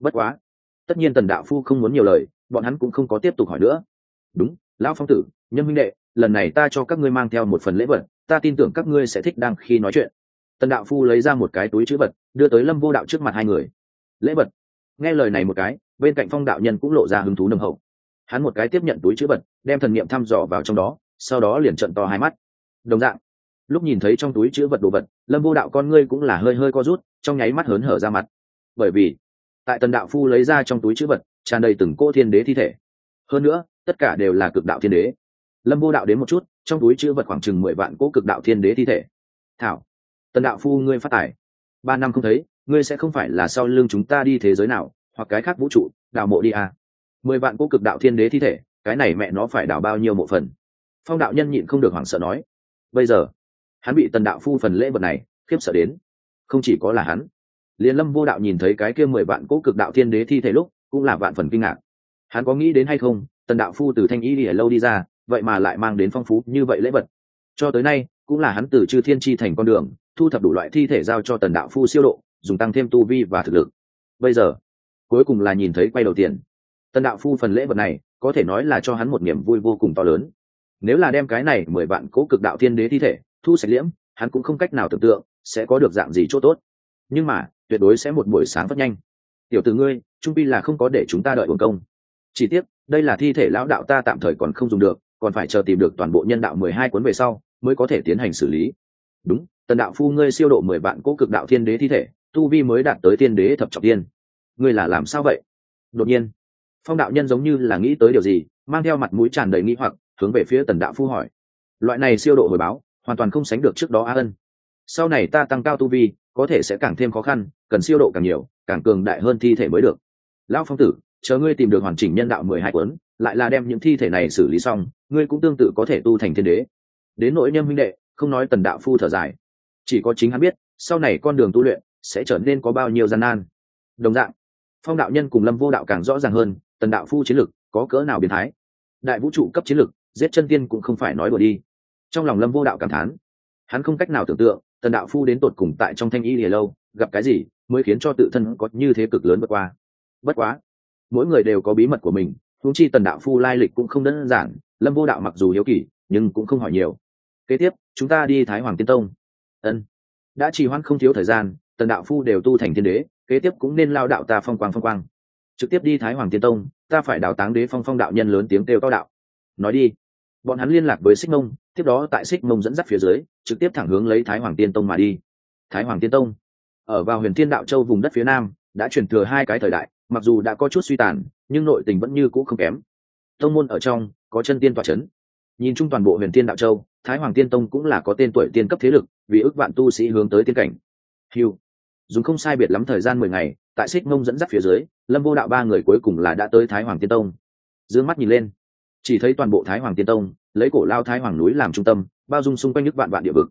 Bất quá, tất nhiên tần đạo phu không muốn nhiều lời, bọn hắn cũng không có tiếp tục hỏi nữa. Đúng lão phong tử nhân minh đệ, lần này ta cho các ngươi mang theo một phần lễ vật, ta tin tưởng các ngươi sẽ thích đang khi nói chuyện. Tần đạo phu lấy ra một cái túi chữ vật, đưa tới lâm vô đạo trước mặt hai người. Lễ vật. Nghe lời này một cái, bên cạnh phong đạo nhân cũng lộ ra hứng thú nâng hậu. Hắn một cái tiếp nhận túi chữ vật, đem thần niệm thăm dò vào trong đó, sau đó liền trận to hai mắt. Đồng dạng, lúc nhìn thấy trong túi chữ vật đồ vật, lâm vô đạo con ngươi cũng là hơi hơi co rút, trong nháy mắt hớn hở ra mặt. Bởi vì, tại tần đạo phu lấy ra trong túi chữ vật, tràn đầy từng cỗ thiên đế thi thể. Hơn nữa tất cả đều là cực đạo thiên đế. Lâm vô đạo đến một chút, trong túi chữ vật khoảng chừng mười vạn cỗ cực đạo thiên đế thi thể. Thảo, tần đạo phu ngươi phát tài. Ba năm không thấy, ngươi sẽ không phải là sau lưng chúng ta đi thế giới nào, hoặc cái khác vũ trụ, đào mộ đi à. mười vạn cỗ cực đạo thiên đế thi thể, cái này mẹ nó phải đào bao nhiêu mộ phần? Phong đạo nhân nhịn không được hoảng sợ nói. Bây giờ, hắn bị tần đạo phu phần lễ vật này khiếp sợ đến. Không chỉ có là hắn, liền lâm vô đạo nhìn thấy cái kia mười vạn cỗ cực đạo thiên đế thi thể lúc, cũng là vạn phần kinh ngạc. Hắn có nghĩ đến hay không tần đạo phu từ thanh ý lìa lâu đi ra, vậy mà lại mang đến phong phú như vậy lễ vật. Cho tới nay, cũng là hắn từ chư thiên tri thành con đường, thu thập đủ loại thi thể giao cho tần đạo phu siêu độ, dùng tăng thêm tu vi và thực lực. Bây giờ, cuối cùng là nhìn thấy quay đầu tiền. Tần đạo phu phần lễ vật này, có thể nói là cho hắn một niềm vui vô cùng to lớn. Nếu là đem cái này mười vạn cố cực đạo thiên đế thi thể, thu sạch liễm, hắn cũng không cách nào tưởng tượng, sẽ có được dạng gì c h ỗ t ố t nhưng mà, tuyệt đối sẽ một buổi sáng rất nhanh. Tiểu từ ngươi, trung pi là không có để chúng ta đợi hồn công. Chỉ tiếc đây là thi thể lão đạo ta tạm thời còn không dùng được, còn phải chờ tìm được toàn bộ nhân đạo mười hai cuốn về sau, mới có thể tiến hành xử lý. Đúng, tần đạo phu ngươi siêu độ mười vạn cố cực đạo thiên đế thi thể, tu vi mới đạt tới thiên đế thập trọng tiên. Ngươi là làm sao vậy? Đột nhiên, phong đạo nhân giống như là nghĩ tới điều gì, mang theo mặt mũi tràn đầy nghĩ hoặc, hướng về phía tần đạo phu hỏi. Loại này siêu độ hồi báo, hoàn toàn không sánh được trước đó a ân. Sau này ta tăng cao tu vi, có thể sẽ càng thêm khó khăn, cần siêu độ càng nhiều, càng cường đại hơn thi thể mới được. Lão phong tử chờ ngươi tìm được hoàn chỉnh nhân đạo mười hai cuốn, lại là đem những thi thể này xử lý xong, ngươi cũng tương tự có thể tu thành thiên đế. Đến nỗi nhâm huynh đệ, không nói tần đạo phu thở dài. Chỉ có chính hắn biết, sau này con đường tu luyện sẽ trở nên có bao nhiêu gian nan. Đồng dạng, phong đạo nhân cùng lâm vô đạo càng rõ ràng hơn, tần đạo phu chiến lực có cỡ nào biến thái. Đại vũ trụ cấp chiến lực, giết chân tiên cũng không phải nói đùa đi. Trong lòng lâm vô đạo cảm thán, hắn không cách nào tưởng tượng, tần đạo phu đến tột cùng tại trong thanh y lìa lâu gặp cái gì mới khiến cho tự thân có như thế cực lớn vượt qua. Bất quá mỗi người đều có bí mật của mình húng chi tần đạo phu lai lịch cũng không đơn giản, lâm vô đạo mặc dù hiếu kỳ, nhưng cũng không hỏi nhiều. Kế tiếp, chúng ta đi thái hoàng tiên tông. Ân. Đã trì hoãn không thiếu thời gian, tần đạo phu đều tu thành thiên đế, kế tiếp cũng nên lao đạo ta phong quang phong quang. Trực tiếp đi thái hoàng tiên tông, ta phải đào táng đế phong phong đạo nhân lớn tiếng kêu cao đạo. Nói đi. Bọn hắn liên lạc với xích mông, tiếp đó tại xích mông dẫn dắt phía dưới, trực tiếp thẳng hướng lấy thái hoàng tiên tông mà đi. Thái hoàng tiên tông. Ở vào huyền thiên đạo châu vùng đất phía nam, đã chuyển thừa hai cái thời đại mặc dù đã có chút suy tàn, nhưng nội tình vẫn như cũ không kém. Tông môn ở trong, có chân tiên tòa c h ấ n nhìn chung toàn bộ huyền tiên đạo châu, thái hoàng tiên tông cũng là có tên tuổi tiên cấp thế lực, vì ước vạn tu sĩ hướng tới tiên cảnh. Hiu dùng không sai biệt lắm thời gian mười ngày, tại xích mông dẫn dắt phía dưới, lâm vô đạo ba người cuối cùng là đã tới thái hoàng tiên tông. D ư ơ n g mắt nhìn lên. Chỉ thấy toàn bộ thái hoàng tiên tông, lấy cổ lao thái hoàng núi làm trung tâm, bao dung xung quanh nước vạn vạn địa vực.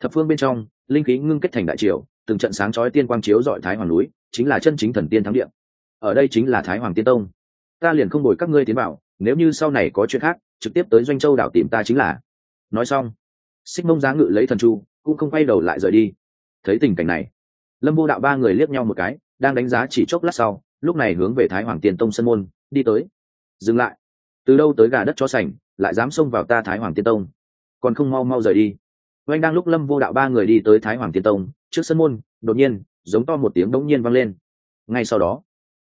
Thập phương bên trong, linh khí ngưng kết thành đại triều, từng trận sáng chói tiên quang chiếu dọi thái hoàng núi, chính là chân chính thần tiên thắng điện ở đây chính là thái hoàng tiên tông. Ta liền không đổi các ngươi tiến bảo, nếu như sau này có chuyện khác, trực tiếp tới doanh châu đảo tìm ta chính là. Nói xong, xích mông giá ngự lấy thần chu, cũng không quay đầu lại rời đi. Thấy tình cảnh này, lâm vô đạo ba người liếc nhau một cái, đang đánh giá chỉ chốc lát sau, lúc này hướng về thái hoàng tiên tông sân môn, đi tới. Dừng lại. Từ đâu tới gà đất cho sành, lại dám xông vào ta thái hoàng tiên tông. Còn không mau mau rời đi. Oanh đang lúc lâm vô đạo ba người đi tới thái hoàng tiên tông, trước sân môn, đột nhiên, giống to một tiếng đống nhiên vang lên. Ngay sau đó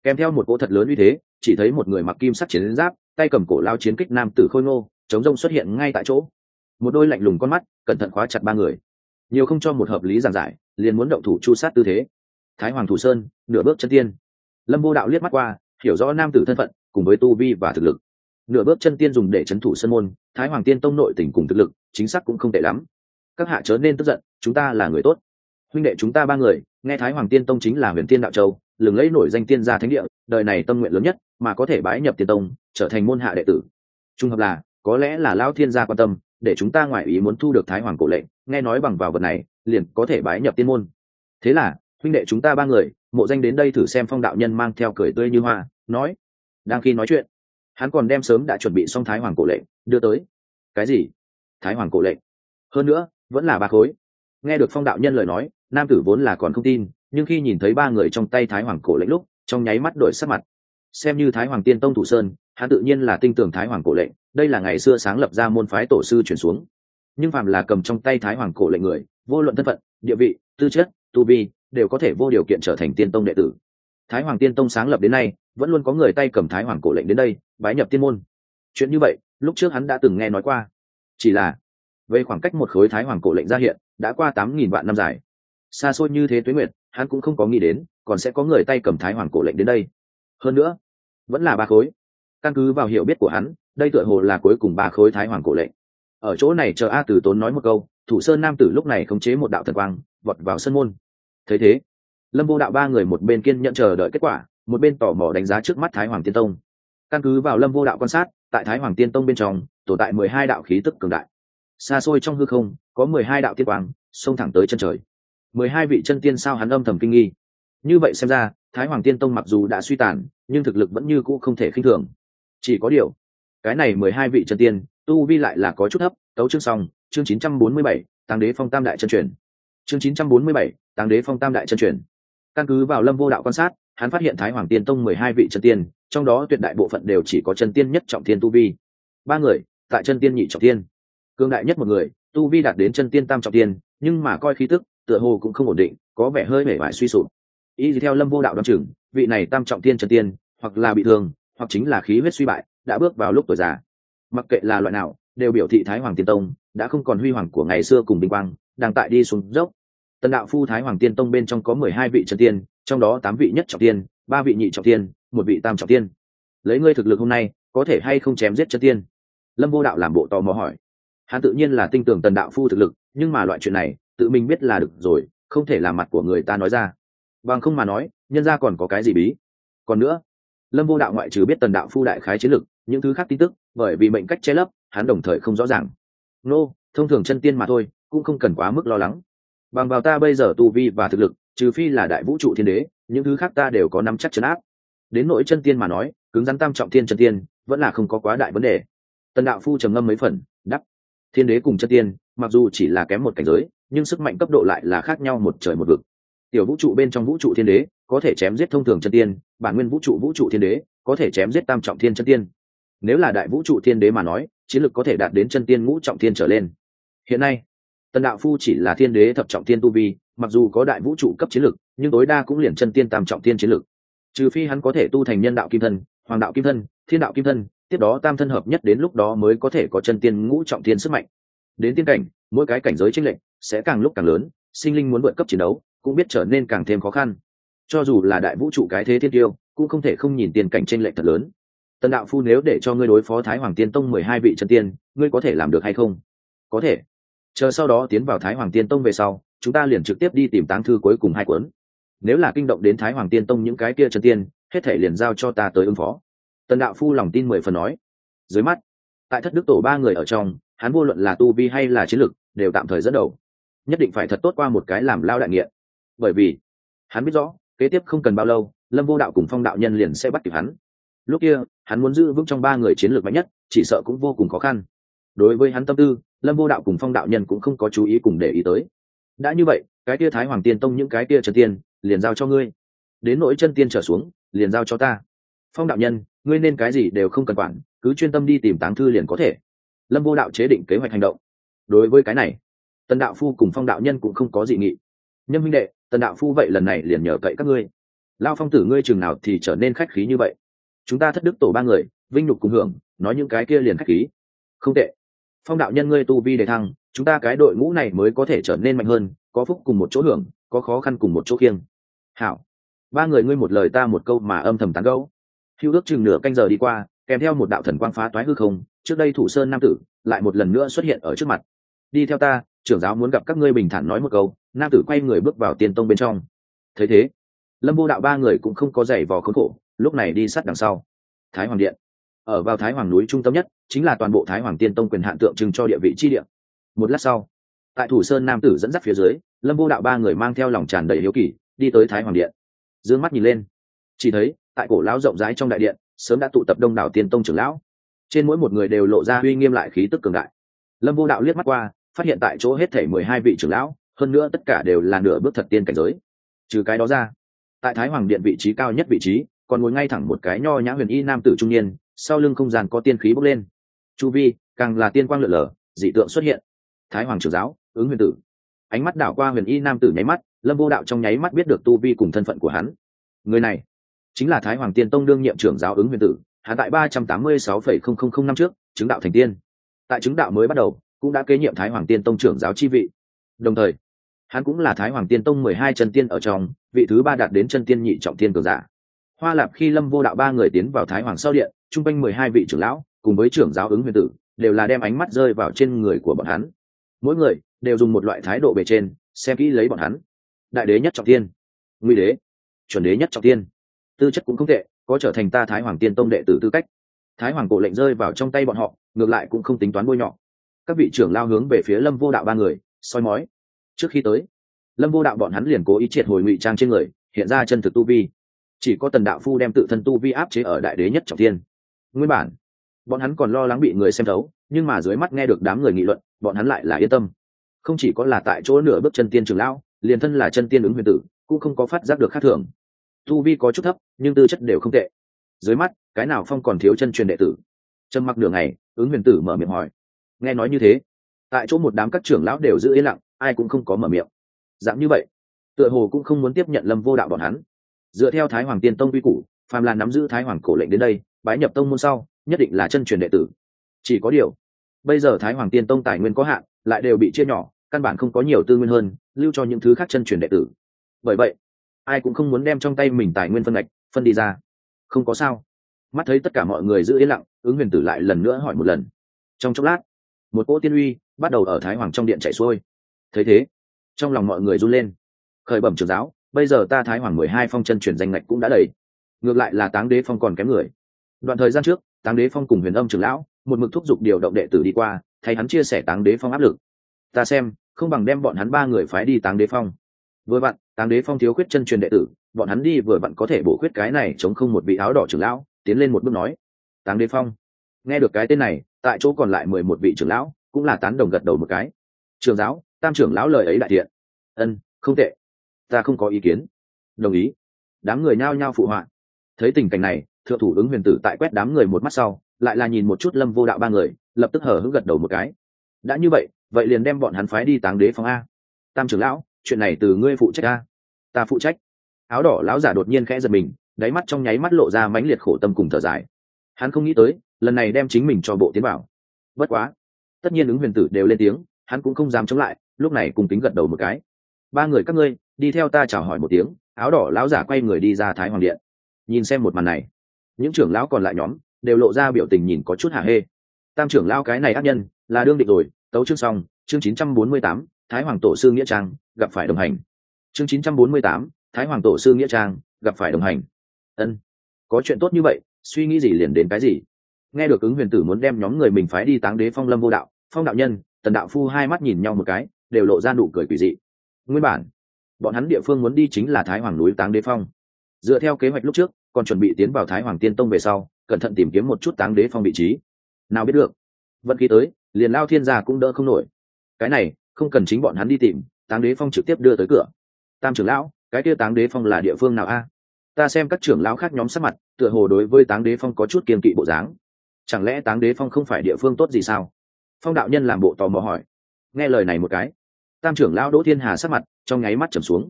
kèm theo một cỗ thật lớn uy thế, chỉ thấy một người mặc kim sắc chiến giáp, tay cầm cổ lao chiến kích nam tử khôi ngô, chống rông xuất hiện ngay tại chỗ. Một đôi lạnh lùng con mắt, cẩn thận khóa chặt ba người. Nhiều không cho một hợp lý giảng giải, liền muốn động thủ chu sát tư thế. Thái hoàng thủ sơn, nửa bước chân tiên. Lâm vô đạo liếc mắt qua, hiểu rõ nam tử thân phận, cùng với tu vi và thực lực. Nửa bước chân tiên dùng để c h ấ n thủ sân môn, thái hoàng tiên tông nội tỉnh cùng thực lực, chính xác cũng không tệ lắm. Các hạ chớ nên tức giận, chúng ta là người tốt huynh đệ chúng ta ba người, nghe thái hoàng tiên tông chính là huyền tiên đạo châu, lừng lẫy nổi danh tiên gia thánh địa, đời này tâm nguyện lớn nhất, mà có thể bái nhập tiên tông, trở thành môn hạ đệ tử. Trung hợp là, có lẽ là lao thiên gia quan tâm, để chúng ta ngoại ý muốn thu được thái hoàng cổ lệnh, nghe nói bằng vào vật này, liền có thể bái nhập tiên môn. Thế là, huynh đệ chúng ta ba người, mộ danh đến đây thử xem phong đạo nhân mang theo cười tươi như hoa, nói, đang khi nói chuyện, hắn còn đem sớm đã chuẩn bị xong thái hoàng cổ lệnh, đưa tới. Cái gì? Thái hoàng cổ lệnh. Hơn nữa, vẫn là ba khối. Nghe được phong đạo nhân lời nói nam tử vốn là còn không tin, nhưng khi nhìn thấy ba người trong tay thái hoàng cổ lệnh lúc, trong nháy mắt đổi sắc mặt. Xem như thái hoàng tiên tông thủ sơn, hắn tự nhiên là tinh tường thái hoàng cổ lệnh, đây là ngày xưa sáng lập ra môn phái tổ sư chuyển xuống. Nhưng phàm là cầm trong tay thái hoàng cổ lệnh người, vô luận thân phận, địa vị, tư chất, tu vi, đều có thể vô điều kiện trở thành tiên tông đệ tử. Thái hoàng tiên tông sáng lập đến nay, vẫn luôn có người tay cầm thái hoàng cổ lệnh đến đây, bái nhập tiên môn. Chuyện như vậy, lúc trước hắn đã từng nghe nói qua. Chỉ là, về khoảng cách một khối thái hoàng cổ lệnh ra hiện, đã qua tám nghìn vạn năm dài xa xôi như thế tuế nguyệt, hắn cũng không có nghĩ đến, còn sẽ có người tay cầm thái hoàng cổ lệnh đến đây. Hơn nữa, vẫn là ba khối. Căn cứ vào hiểu biết của hắn, đây tựa hồ là cuối cùng ba khối thái hoàng cổ lệnh. Ở chỗ này chờ a tử tốn nói một câu, thủ sơn nam tử lúc này khống chế một đạo thần quang, vọt vào sân môn. Thấy thế, lâm vô đạo ba người một bên kiên nhận chờ đợi kết quả, một bên tò mò đánh giá trước mắt thái hoàng tiên tông. Căn cứ vào lâm vô đạo quan sát, tại thái hoàng tiên tông bên trong, tồn tại mười hai đạo khí tức cường đại. Xa xôi trong hư không, có mười hai đạo tiên quang, xông thẳng tới chân trời mười hai vị chân tiên sao hắn âm thầm kinh nghi. Như vậy xem ra, thái hoàng tiên tông mặc dù đã suy tàn, nhưng thực lực vẫn như cũ không thể khinh thường. Chỉ có điều, cái này mười hai vị chân tiên, tu vi lại là có chút thấp, tấu chương xong, chương chín trăm bốn mươi bảy tăng đế phong tam đại chân truyền. Chương chín trăm bốn mươi bảy tăng đế phong tam đại chân truyền. Căn cứ vào lâm vô đạo quan sát, hắn phát hiện thái hoàng tiên tông mười hai vị chân tiên, trong đó tuyệt đại bộ phận đều chỉ có chân tiên nhất trọng thiên tu vi. Ba người, tại chân tiên nhị trọng tiên cương đại nhất một người, tu vi đạt đến chân tiên tam trọng tiên nhưng mà coi khí tức tựa hồ cũng không ổn định, có vẻ hơi mể vải suy sụp. Y theo lâm vô đạo đ chừng, vị này tam trọng tiên chân tiên, hoặc là bị thương, hoặc chính là khí huyết suy bại, đã bước vào lúc tuổi già. Mặc kệ là loại nào, đều biểu thị thái hoàng tiên tông, đã không còn huy hoàng của ngày xưa cùng bình quang, đang tại đi xuống dốc. Tần đạo phu thái hoàng tiên tông bên trong có mười hai vị trần tiên, trong đó tám vị nhất trọng tiên, ba vị nhị trọng tiên, một vị tam trọng tiên. Lấy ngươi thực lực hôm nay, có thể hay không chém giết chân tiên? Lâm vô đạo làm bộ tò mò hỏi. Hắn tự nhiên là tin tưởng tần đạo phu thực lực, nhưng mà loại chuyện này tự mình biết là được rồi, không thể làm mặt của người ta nói ra. Bằng không mà nói, nhân ra còn có cái gì bí? Còn nữa, lâm vô đạo ngoại trừ biết tần đạo phu đại khái chiến lực những thứ khác tin tức, bởi vì mệnh cách che lấp, hắn đồng thời không rõ ràng. Nô, thông thường chân tiên mà thôi, cũng không cần quá mức lo lắng. Bằng vào ta bây giờ tu vi và thực lực, trừ phi là đại vũ trụ thiên đế, những thứ khác ta đều có nắm chắc chấn áp. Đến nỗi chân tiên mà nói, cứng rắn tam trọng thiên chân tiên, vẫn là không có quá đại vấn đề. Tần đạo phu trầm ngâm mấy phần đắp thiên đế cùng chân tiên, mặc dù chỉ là kém một cảnh giới nhưng sức mạnh cấp độ lại là khác nhau một trời một vực. Tiểu vũ trụ bên trong vũ trụ thiên đế, có thể chém giết thông thường chân tiên, bản nguyên vũ trụ vũ trụ thiên đế, có thể chém giết tam trọng thiên chân tiên. Nếu là đại vũ trụ thiên đế mà nói, chiến lược có thể đạt đến chân tiên ngũ trọng thiên trở lên. Hiện nay, tần đạo phu chỉ là thiên đế thập trọng thiên tu vi, mặc dù có đại vũ trụ cấp chiến lược, nhưng tối đa cũng liền chân tiên tam trọng thiên chiến lược. Trừ phi hắn có thể tu thành nhân đạo kim thân, hoàng đạo kim thân, thiên đạo kim thân, tiếp đó tam thân hợp nhất đến lúc đó mới có thể có chân tiên ngũ trọng thiên sức mạnh. Đến tiên cảnh, mỗi cái cảnh giới tranh lệch sẽ càng lúc càng lớn, sinh linh muốn vượt cấp chiến đấu, cũng biết trở nên càng thêm khó khăn. Cho dù là đại vũ trụ cái thế thiên tiêu, cũng không thể không nhìn tiền cảnh tranh lệch thật lớn. Tần đạo phu nếu để cho ngươi đối phó thái hoàng tiên tông mười hai vị chân tiên, ngươi có thể làm được hay không? Có thể. Chờ sau đó tiến vào thái hoàng tiên tông về sau, chúng ta liền trực tiếp đi tìm táng thư cuối cùng hai cuốn. Nếu là kinh động đến thái hoàng tiên tông những cái kia chân tiên, hết thể liền giao cho ta tới ứng phó. Tần đạo phu lòng tin mười phần nói. Dưới mắt, tại thất đức tổ ba người ở trong, hắn vô luận là tu vi hay là chiến lực, đều tạm thời dẫn đầu nhất định phải thật tốt qua một cái làm lao đại nghiện. Bởi vì, hắn biết rõ, kế tiếp không cần bao lâu, lâm vô đạo cùng phong đạo nhân liền sẽ bắt kịp hắn. Lúc kia, hắn muốn giữ vững trong ba người chiến lược mạnh nhất, chỉ sợ cũng vô cùng khó khăn. Đối với hắn tâm tư, lâm vô đạo cùng phong đạo nhân cũng không có chú ý cùng để ý tới. Đã như vậy, cái kia thái hoàng tiên tông những cái kia trần tiên, liền giao cho ngươi. Đến nỗi chân tiên trở xuống, liền giao cho ta. Phong đạo nhân, ngươi nên cái gì đều không cần quản, cứ chuyên tâm đi tìm táng thư liền có thể. Lâm vô đạo chế định kế hoạch hành động. Đối với cái này tần đạo phu cùng phong đạo nhân cũng không có dị nghị. Nhân minh đệ, tần đạo phu vậy lần này liền nhờ cậy các ngươi. Lao phong tử ngươi chừng nào thì trở nên khách khí như vậy? Chúng ta thất đức tổ ba người, vinh nhục cùng hưởng, nói những cái kia liền khách khí. Không tệ. Phong đạo nhân ngươi tu vi đề thăng, chúng ta cái đội ngũ này mới có thể trở nên mạnh hơn, có phúc cùng một chỗ hưởng, có khó khăn cùng một chỗ khiêng. Hảo. Ba người ngươi một lời ta một câu mà âm thầm tán gẫu. Hữu ước chừng nửa canh giờ đi qua, kèm theo một đạo thần quang phá toái hư không, trước đây thủ sơn nam tử, lại một lần nữa xuất hiện ở trước mặt. Đi theo ta trưởng giáo muốn gặp các ngươi bình thản nói một câu, nam tử quay người bước vào tiên tông bên trong. Thấy thế, lâm vô đạo ba người cũng không có giày vò khốn khổ, lúc này đi sát đằng sau. Thái hoàng điện. Ở vào thái hoàng núi trung tâm nhất, chính là toàn bộ thái hoàng tiên tông quyền hạn tượng trưng cho địa vị chi điện một lát sau, tại thủ sơn nam tử dẫn dắt phía dưới, lâm vô đạo ba người mang theo lòng tràn đầy hiếu kỳ, đi tới thái hoàng điện. D ư ơ n g mắt nhìn lên, chỉ thấy, tại cổ lão rộng rãi trong đại điện, sớm đã tụ tập đông đảo tiên tông trưởng lão. Trên mỗi một người đều lộ ra uy nghiêm lại khí tức cường đại. Lâm vô đạo liếc mắt qua phát hiện tại chỗ hết thể mười hai vị trưởng lão, hơn nữa tất cả đều là nửa bước thật tiên cảnh giới. Trừ cái đó ra, tại thái hoàng điện vị trí cao nhất vị trí, còn ngồi ngay thẳng một cái nho nhã huyền y nam tử trung niên, sau lưng không gian có tiên khí bốc lên. Chu vi, càng là tiên quang lượn lờ, dị tượng xuất hiện. Thái hoàng trưởng giáo, ứng huyền tử. Ánh mắt đảo qua huyền y nam tử nháy mắt, lâm vô đạo trong nháy mắt biết được tu vi cùng thân phận của hắn. Người này, chính là thái hoàng tiên tông đương nhiệm trưởng giáo ứng huyền tử, hạ tại ba trăm tám mươi sáu phẩy không không không năm trước, chứng đạo thành tiên. Tại chứng đạo mới bắt đầu cũng đã kế nhiệm thái hoàng tiên tông trưởng giáo chi vị. Đồng thời, hắn cũng là thái hoàng tiên tông mười hai chân tiên ở trong, vị thứ ba đạt đến chân tiên nhị trọng tiên cường giả. Hoa lạp khi lâm vô đạo ba người tiến vào thái hoàng sau điện, chung quanh mười hai vị trưởng lão, cùng với trưởng giáo ứng huyền tử, đều là đem ánh mắt rơi vào trên người của bọn hắn. Mỗi người đều dùng một loại thái độ bề trên, xem kỹ lấy bọn hắn. Đại đế nhất trọng tiên. Nguy đế. Chuẩn đế nhất trọng tiên. Tư chất cũng không tệ, có trở thành ta thái hoàng tiên tông đệ tử tư cách. Thái hoàng cổ lệnh rơi vào trong tay bọn họ, ngược lại cũng không tính toán bôi nhọ các vị trưởng lao hướng về phía lâm vô đạo ba người, soi mói. Trước khi tới, lâm vô đạo bọn hắn liền cố ý triệt hồi ngụy trang trên người, hiện ra chân thực tu vi. Chỉ có tần đạo phu đem tự thân tu vi áp chế ở đại đế nhất trọng thiên. nguyên bản, bọn hắn còn lo lắng bị người xem thấu, nhưng mà dưới mắt nghe được đám người nghị luận, bọn hắn lại là yên tâm. Không chỉ có là tại chỗ nửa bước chân tiên trường lão, liền thân là chân tiên ứng huyền tử, cũng không có phát giác được khác thường. Tu vi có chút thấp, nhưng tư chất đều không tệ. Dưới mắt, cái nào phong còn thiếu chân truyền đệ tử? Trầm mặc đường này ứng huyền tử mở miệng hỏi nghe nói như thế, tại chỗ một đám các trưởng lão đều giữ yên lặng, ai cũng không có mở miệng. Dạng như vậy, tựa hồ cũng không muốn tiếp nhận lâm vô đạo bọn hắn. Dựa theo thái hoàng tiên tông quy củ, phàm là nắm giữ thái hoàng cổ lệnh đến đây, bái nhập tông môn sau, nhất định là chân truyền đệ tử. Chỉ có điều, bây giờ thái hoàng tiên tông tài nguyên có hạn, lại đều bị chia nhỏ, căn bản không có nhiều tư nguyên hơn, lưu cho những thứ khác chân truyền đệ tử. Bởi vậy, ai cũng không muốn đem trong tay mình tài nguyên phân ngạch, phân đi ra. Không có sao. Mắt thấy tất cả mọi người giữ yên lặng, ứng huyền tử lại lần nữa hỏi một lần. Trong chốc lát một cỗ tiên uy bắt đầu ở thái hoàng trong điện chạy xuôi. Thấy thế, trong lòng mọi người run lên. Khởi bẩm trường giáo, bây giờ ta thái hoàng mười hai phong chân truyền danh ngạch cũng đã đầy. Ngược lại là táng đế phong còn kém người. Đoạn thời gian trước, táng đế phong cùng huyền âm trường lão, một mực thúc giục điều động đệ tử đi qua, thay hắn chia sẻ táng đế phong áp lực. Ta xem, không bằng đem bọn hắn ba người phái đi táng đế phong. Vừa vặn, táng đế phong thiếu khuyết chân truyền đệ tử, bọn hắn đi vừa vặn có thể bổ khuyết cái này chống không một vị áo đỏ trưởng lão, tiến lên một bước nói, táng đế phong, nghe được cái tên này tại chỗ còn lại mười một vị trưởng lão, cũng là tán đồng gật đầu một cái. Trường giáo, tam trưởng lão lời ấy đại thiện. Ân, không tệ. Ta không có ý kiến. Đồng ý. Đám người nhao nhao phụ họa. Thấy tình cảnh này, thượng thủ ứng huyền tử tại quét đám người một mắt sau, lại là nhìn một chút lâm vô đạo ba người, lập tức hở hững gật đầu một cái. Đã như vậy vậy liền đem bọn hắn phái đi táng đế phong a. Tam trưởng lão, chuyện này từ ngươi phụ trách a. Ta phụ trách. Áo đỏ lão giả đột nhiên khẽ giật mình, đáy mắt trong nháy mắt lộ ra mãnh liệt khổ tâm cùng thở dài hắn không nghĩ tới lần này đem chính mình cho bộ tiến bảo bất quá tất nhiên ứng huyền tử đều lên tiếng hắn cũng không dám chống lại lúc này cùng tính gật đầu một cái. Ba người các ngươi đi theo ta chào hỏi một tiếng. Áo đỏ lão giả quay người đi ra thái hoàng điện. Nhìn xem một màn này những trưởng lão còn lại nhóm đều lộ ra biểu tình nhìn có chút hả hê. Tam trưởng lão cái này ác nhân là đương định rồi tấu chương xong chương 948, thái hoàng tổ sư nghĩa trang gặp phải đồng hành. Chương 948, thái hoàng tổ sư nghĩa trang gặp phải đồng hành. Ân có chuyện tốt như vậy suy nghĩ gì liền đến cái gì. Nghe được ứng huyền tử muốn đem nhóm người mình phái đi táng đế phong lâm vô đạo, phong đạo nhân, tần đạo phu hai mắt nhìn nhau một cái, đều lộ ra nụ cười quỷ dị. Nguyên bản, bọn hắn địa phương muốn đi chính là thái hoàng núi táng đế phong. Dựa theo kế hoạch lúc trước, còn chuẩn bị tiến vào thái hoàng tiên tông về sau, cẩn thận tìm kiếm một chút táng đế phong vị trí. Nào biết được, vận khí tới, liền lao thiên gia cũng đỡ không nổi. Cái này, không cần chính bọn hắn đi tìm, táng đế phong trực tiếp đưa tới cửa. Tam trưởng lão, cái kia táng đế phong là địa phương nào a? Ta xem các trưởng lão khác nhóm sắc mặt, tựa hồ đối với táng đế phong có chút kiên kỵ bộ dáng. Chẳng lẽ táng đế phong không phải địa phương tốt gì sao? Phong đạo nhân làm bộ tò mò hỏi. Nghe lời này một cái, tam trưởng lão đỗ thiên hà sắc mặt trong nháy mắt trầm xuống.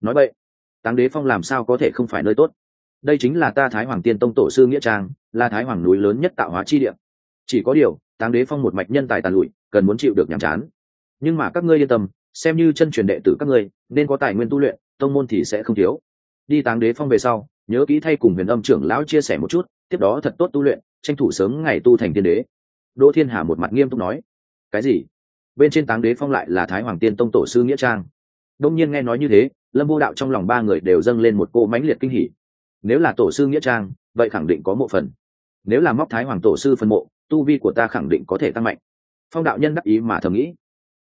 Nói vậy, táng đế phong làm sao có thể không phải nơi tốt? Đây chính là ta thái hoàng tiên tông tổ sư nghĩa trang, là thái hoàng núi lớn nhất tạo hóa chi địa. Chỉ có điều, táng đế phong một mạch nhân tài tàn lụi, cần muốn chịu được nhàm chán. Nhưng mà các ngươi yên tâm, xem như chân truyền đệ tử các ngươi, nên có tài nguyên tu luyện, tông môn thì sẽ không thiếu đi táng đế phong về sau, nhớ kỹ thay cùng huyền âm trưởng lão chia sẻ một chút, tiếp đó thật tốt tu luyện, tranh thủ sớm ngày tu thành tiên đế. Đỗ thiên hà một mặt nghiêm túc nói, cái gì? Bên trên táng đế phong lại là thái hoàng tiên tông tổ sư nghĩa trang? Đông nhiên nghe nói như thế, lâm vô đạo trong lòng ba người đều dâng lên một cô mãnh liệt kinh hỉ. Nếu là tổ sư nghĩa trang, vậy khẳng định có mộ phần. Nếu là móc thái hoàng tổ sư phân mộ, tu vi của ta khẳng định có thể tăng mạnh. Phong đạo nhân đắc ý mà thầm nghĩ.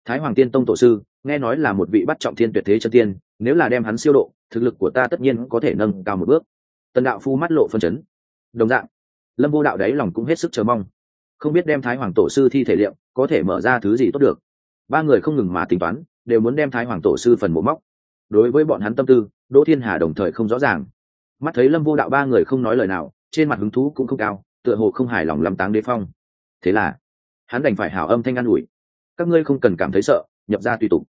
Thái hoàng tiên tông tổ sư, nghe nói là một vị bắt trọng thiên tuyệt thế chân tiên nếu là đem hắn siêu độ, thực lực của ta tất nhiên có thể nâng cao một bước. Tần đạo phu mắt lộ phân chấn. Đồng dạng, lâm vô đạo đáy lòng cũng hết sức chờ mong. Không biết đem thái hoàng tổ sư thi thể liệu, có thể mở ra thứ gì tốt được. Ba người không ngừng mà tính toán, đều muốn đem thái hoàng tổ sư phần mộ móc. Đối với bọn hắn tâm tư, đỗ thiên hà đồng thời không rõ ràng. Mắt thấy lâm vô đạo ba người không nói lời nào, trên mặt hứng thú cũng không cao, tựa hồ không hài lòng lắm táng đế phong. Thế là, hắn đành phải hảo âm thanh an ủi. Các ngươi không cần cảm thấy sợ, nhập ra tùy tục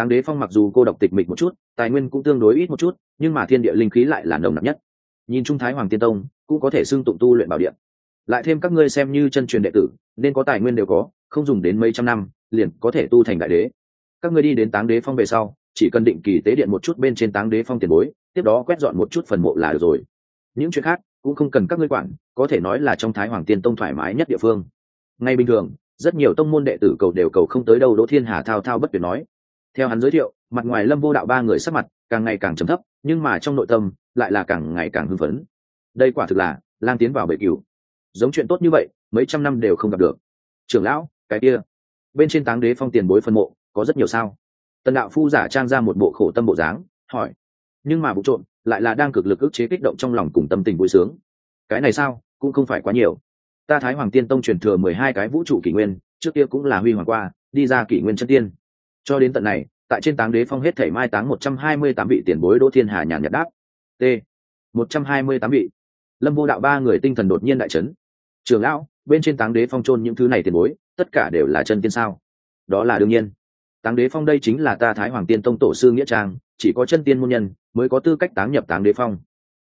táng đế phong mặc dù cô độc tịch mịch một chút, tài nguyên cũng tương đối ít một chút, nhưng mà thiên địa linh khí lại là nồng nặc nhất. Nhìn trung thái hoàng tiên tông, cũng có thể xưng tụng tu luyện bảo điện. Lại thêm các ngươi xem như chân truyền đệ tử, nên có tài nguyên đều có, không dùng đến mấy trăm năm, liền có thể tu thành đại đế. Các ngươi đi đến táng đế phong về sau, chỉ cần định kỳ tế điện một chút bên trên táng đế phong tiền bối, tiếp đó quét dọn một chút phần mộ là được rồi. Những chuyện khác, cũng không cần các ngươi quản, có thể nói là trong thái hoàng tiên tông thoải mái nhất địa phương. Ngay bình thường, rất nhiều tông môn đệ tử cầu đều cầu không tới đâu, đỗ thiên hà thao thao bất tuyệt nói theo hắn giới thiệu, mặt ngoài lâm vô đạo ba người sắc mặt càng ngày càng trầm thấp, nhưng mà trong nội tâm lại là càng ngày càng hưng phấn. Đây quả thực là lang tiến vào bệ cửu giống chuyện tốt như vậy, mấy trăm năm đều không gặp được. Trưởng lão, cái kia. Bên trên táng đế phong tiền bối phân mộ, có rất nhiều sao? Tần đạo phu giả trang ra một bộ khổ tâm bộ dáng, hỏi. Nhưng mà vụ trộm, lại là đang cực lực ức chế kích động trong lòng cùng tâm tình vui sướng. Cái này sao, cũng không phải quá nhiều. Ta thái hoàng tiên tông truyền thừa mười hai cái vũ trụ kỷ nguyên, trước kia cũng là huy hoàng qua, đi ra kỷ nguyên chân tiên cho đến tận này, tại trên táng đế phong hết thể mai táng một trăm hai mươi tám vị tiền bối đỗ thiên hà nhàn nhạt đáp. T. một trăm hai mươi tám vị. Lâm vô đạo ba người tinh thần đột nhiên đại trấn trường lão, bên trên táng đế phong trôn những thứ này tiền bối, tất cả đều là chân tiên sao? Đó là đương nhiên. Táng đế phong đây chính là ta thái hoàng tiên tông tổ sư nghĩa trang, chỉ có chân tiên môn nhân mới có tư cách táng nhập táng đế phong.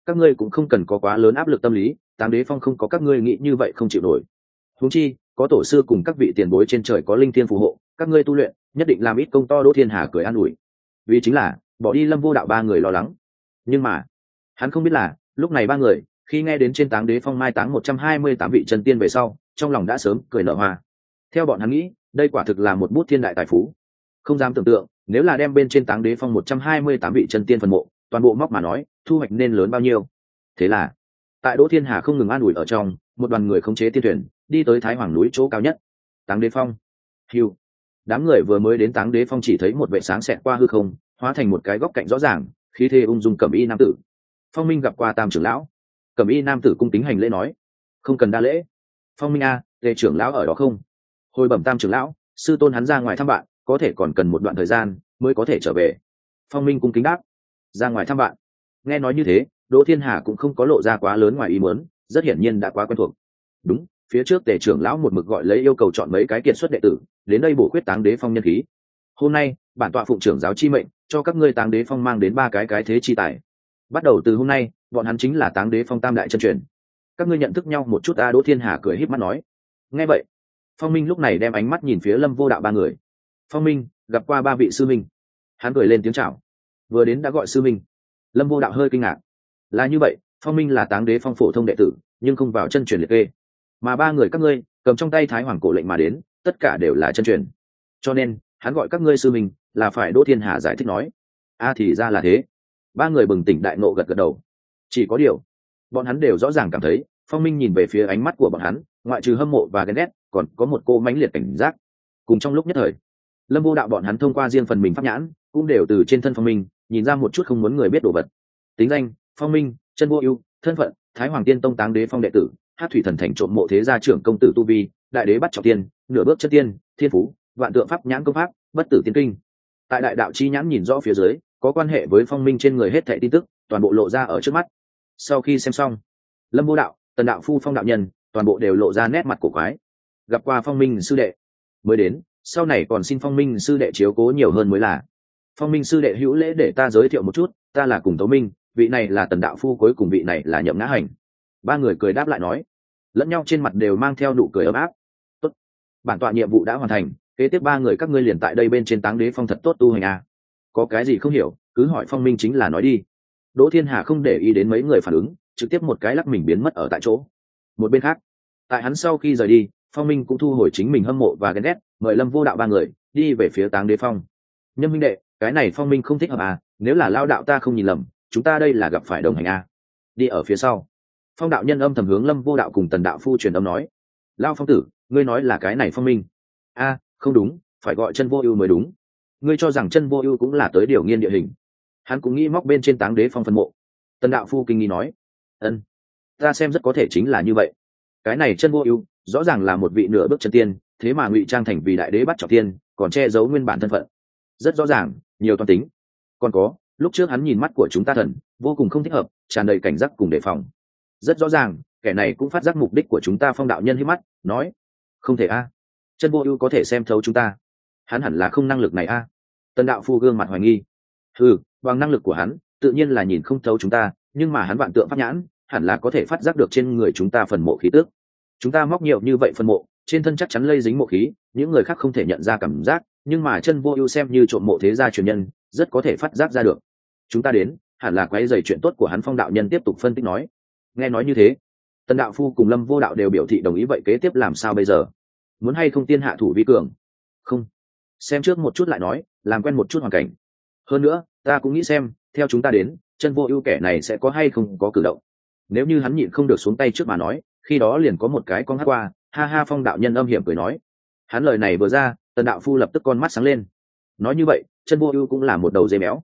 Các ngươi cũng không cần có quá lớn áp lực tâm lý, táng đế phong không có các ngươi nghĩ như vậy không chịu nổi. Húng chi, có tổ sư cùng các vị tiền bối trên trời có linh thiên phù hộ các ngươi tu luyện, nhất định làm ít công to đỗ thiên hà cười an ủi. Vì chính là, bỏ đi lâm vô đạo ba người lo lắng. Nhưng mà, hắn không biết là, lúc này ba người, khi nghe đến trên táng đế phong mai táng một trăm hai mươi tám vị chân tiên về sau, trong lòng đã sớm cười nở hoa. Theo bọn hắn nghĩ, đây quả thực là một bút thiên đại tài phú. Không dám tưởng tượng, nếu là đem bên trên táng đế phong một trăm hai mươi tám vị chân tiên phần mộ, toàn bộ móc mà nói, thu hoạch nên lớn bao nhiêu? Thế là, tại đỗ thiên hà không ngừng an ủi ở trong, một đoàn người khống chế tiên thuyền, đi tới thái hoàng núi chỗ cao nhất. Táng đế phong. Hiu đám người vừa mới đến táng đế phong chỉ thấy một vệ sáng xẹt qua hư không, hóa thành một cái góc cạnh rõ ràng khi thê ung dung cẩm y nam tử. Phong minh gặp qua tam trưởng lão. Cẩm y nam tử cung kính hành lễ nói, không cần đa lễ. Phong minh a, tề trưởng lão ở đó không? Hồi bẩm tam trưởng lão, sư tôn hắn ra ngoài thăm bạn, có thể còn cần một đoạn thời gian mới có thể trở về. Phong minh cung kính đáp, ra ngoài thăm bạn. Nghe nói như thế, đỗ thiên hà cũng không có lộ ra quá lớn ngoài ý muốn, rất hiển nhiên đã quá quen thuộc. Đúng phía trước tề trưởng lão một mực gọi lấy yêu cầu chọn mấy cái kiệt xuất đệ tử, đến đây bổ khuyết táng đế phong nhân khí. Hôm nay, bản tọa phụng trưởng giáo chi mệnh, cho các ngươi táng đế phong mang đến ba cái cái thế chi tài. Bắt đầu từ hôm nay, bọn hắn chính là táng đế phong tam đại chân truyền. Các ngươi nhận thức nhau một chút a đỗ thiên hà cười híp mắt nói. Nghe vậy, phong minh lúc này đem ánh mắt nhìn phía lâm vô đạo ba người. Phong minh, gặp qua ba vị sư minh. Hắn cười lên tiếng chào. Vừa đến đã gọi sư minh. Lâm vô đạo hơi kinh ngạc. Là như vậy, phong minh là táng đế phong phổ thông đệ tử, nhưng không vào chân truyền liệt kê mà ba người các ngươi, cầm trong tay thái hoàng cổ lệnh mà đến, tất cả đều là chân truyền. Cho nên, hắn gọi các ngươi sư minh, là phải đỗ thiên hà giải thích nói. A thì ra là thế. Ba người bừng tỉnh đại nộ gật gật đầu. Chỉ có điều, bọn hắn đều rõ ràng cảm thấy, phong minh nhìn về phía ánh mắt của bọn hắn, ngoại trừ hâm mộ và ghen ghét, còn có một cô mãnh liệt cảnh giác. Cùng trong lúc nhất thời, lâm vô đạo bọn hắn thông qua riêng phần mình pháp nhãn, cũng đều từ trên thân phong minh, nhìn ra một chút không muốn người biết đồ vật. Tính danh, phong minh, chân vô ưu, thân phận, thái hoàng tiên tông táng đế phong đệ tử hát thủy thần thành trộm mộ thế gia trưởng công tử tu vi, đại đế bắt trọng tiên, nửa bước chất tiên, thiên phú, vạn tượng pháp, nhãn công pháp, bất tử tiên kinh. Tại đại đạo chi nhãn nhìn rõ phía dưới, có quan hệ với phong minh trên người hết thẻ tin tức, toàn bộ lộ ra ở trước mắt. Sau khi xem xong, lâm vô đạo, tần đạo phu phong đạo nhân, toàn bộ đều lộ ra nét mặt cổ quái. Gặp qua phong minh sư đệ mới đến, sau này còn xin phong minh sư đệ chiếu cố nhiều hơn mới là. Phong minh sư đệ hữu lễ để ta giới thiệu một chút, ta là cùng tấu minh, vị này là tần đạo phu cuối cùng vị này là nhậm ngã hành ba người cười đáp lại nói, lẫn nhau trên mặt đều mang theo nụ cười ấm áp. Tốt, bản tọa nhiệm vụ đã hoàn thành, kế tiếp ba người các ngươi liền tại đây bên trên táng đế phong thật tốt tu hành à. Có cái gì không hiểu, cứ hỏi phong minh chính là nói đi. Đỗ thiên hà không để ý đến mấy người phản ứng, trực tiếp một cái lắc mình biến mất ở tại chỗ. Một bên khác, tại hắn sau khi rời đi, phong minh cũng thu hồi chính mình hâm mộ và ghen ghét, mời lâm vô đạo ba người đi về phía táng đế phong. Nhâm minh đệ, cái này phong minh không thích hợp à nếu là lao đạo ta không nhìn lầm, chúng ta đây là gặp phải đồng hành à. đi ở phía sau phong đạo nhân âm thầm hướng lâm vô đạo cùng tần đạo phu truyền âm nói, lao phong tử, ngươi nói là cái này phong minh. A, không đúng, phải gọi chân vô ưu mới đúng. Ngươi cho rằng chân vô ưu cũng là tới điều nghiên địa hình. Hắn cũng nghĩ móc bên trên táng đế phong phân mộ. Tần đạo phu kinh nghi nói, ân, ta xem rất có thể chính là như vậy. Cái này chân vô ưu, rõ ràng là một vị nửa bước chân tiên, thế mà ngụy trang thành vì đại đế bắt trọng tiên, còn che giấu nguyên bản thân phận. Rất rõ ràng, nhiều toàn tính. Còn có, lúc trước hắn nhìn mắt của chúng ta thần, vô cùng không thích hợp, tràn đầy cảnh giác cùng đề phòng rất rõ ràng, kẻ này cũng phát giác mục đích của chúng ta phong đạo nhân hít mắt, nói, không thể a. Chân vô ưu có thể xem thấu chúng ta. Hắn hẳn là không năng lực này a. À. tần đạo phu gương mặt hoài nghi. Ừ bằng năng lực của hắn, tự nhiên là nhìn không thấu chúng ta, nhưng mà hắn vạn tượng pháp nhãn, hẳn là có thể phát giác được trên người chúng ta phần mộ khí tước chúng ta móc nhiều như vậy phần mộ, trên thân chắc chắn lây dính mộ khí, những người khác không thể nhận ra cảm giác, nhưng mà chân vô ưu xem như trộm mộ thế gia truyền nhân, rất có thể phát giác ra được. Chúng ta đến, hẳn là quấy dày chuyện tốt của hắn phong đạo nhân tiếp tục phân tích nói nghe nói như thế, tần đạo phu cùng lâm vô đạo đều biểu thị đồng ý vậy kế tiếp làm sao bây giờ? Muốn hay không tiên hạ thủ vi cường? Không. Xem trước một chút lại nói, làm quen một chút hoàn cảnh. Hơn nữa, ta cũng nghĩ xem, theo chúng ta đến, chân vô ưu kẻ này sẽ có hay không có cử động. Nếu như hắn nhịn không được xuống tay trước mà nói, khi đó liền có một cái con hát qua, ha ha phong đạo nhân âm hiểm cười nói. Hắn lời này vừa ra, tần đạo phu lập tức con mắt sáng lên. Nói như vậy, chân vô ưu cũng là một đầu dây méo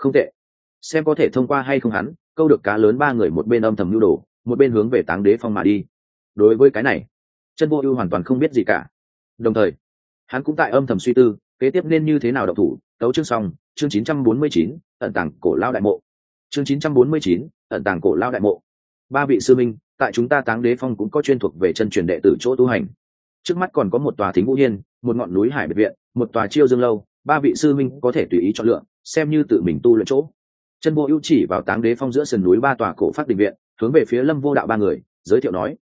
không tệ. Xem có thể thông qua hay không hắn câu được cá lớn ba người một bên âm thầm nhu đồ một bên hướng về táng đế phong mà đi. Đối với cái này chân vô ưu hoàn toàn không biết gì cả. Đồng thời hắn cũng tại âm thầm suy tư kế tiếp nên như thế nào độc thủ tấu chương xong chương 949, ẩn tàng cổ lao đại mộ. Chương 949, ẩn tàng cổ lao đại mộ. Ba vị sư minh tại chúng ta táng đế phong cũng có chuyên thuộc về chân truyền đệ tử chỗ tu hành. Trước mắt còn có một tòa thính vũ hiên một ngọn núi hải biệt viện một tòa chiêu dương lâu ba vị sư minh có thể tùy ý chọn lựa xem như tự mình tu luyện chỗ chân vô ưu chỉ vào táng đế phong giữa sườn núi ba tòa cổ phát đình viện, hướng về phía lâm vô đạo ba người, giới thiệu nói,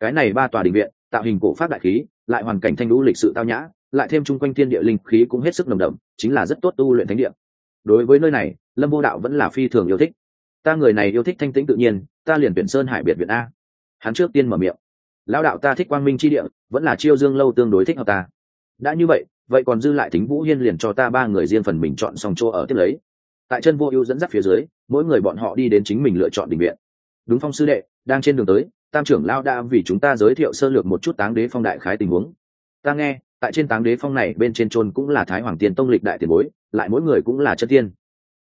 cái này ba tòa đình viện, tạo hình cổ phát đại khí, lại hoàn cảnh thanh lũ lịch sự tao nhã, lại thêm chung quanh thiên địa linh khí cũng hết sức nồng đậm, chính là rất tốt tu luyện thánh địa. Đối với nơi này, lâm vô đạo vẫn là phi thường yêu thích. Ta người này yêu thích thanh tĩnh tự nhiên, ta liền tuyển sơn hải biệt viện a. Hắn trước tiên mở miệng, lão đạo ta thích quang minh chi địa, vẫn là chiêu dương lâu tương đối thích hợp ta. Đã như vậy vậy còn dư lại thính vũ hiên liền cho ta ba người riêng phần mình chọn xong chỗ ở tiếp lấy tại chân vô ưu dẫn dắt phía dưới, mỗi người bọn họ đi đến chính mình lựa chọn định viện. Đúng phong sư đệ, đang trên đường tới, tam trưởng lao đã vì chúng ta giới thiệu sơ lược một chút táng đế phong đại khái tình huống. Ta nghe, tại trên táng đế phong này bên trên trôn cũng là thái hoàng tiên tông lịch đại tiền bối, lại mỗi người cũng là chất tiên.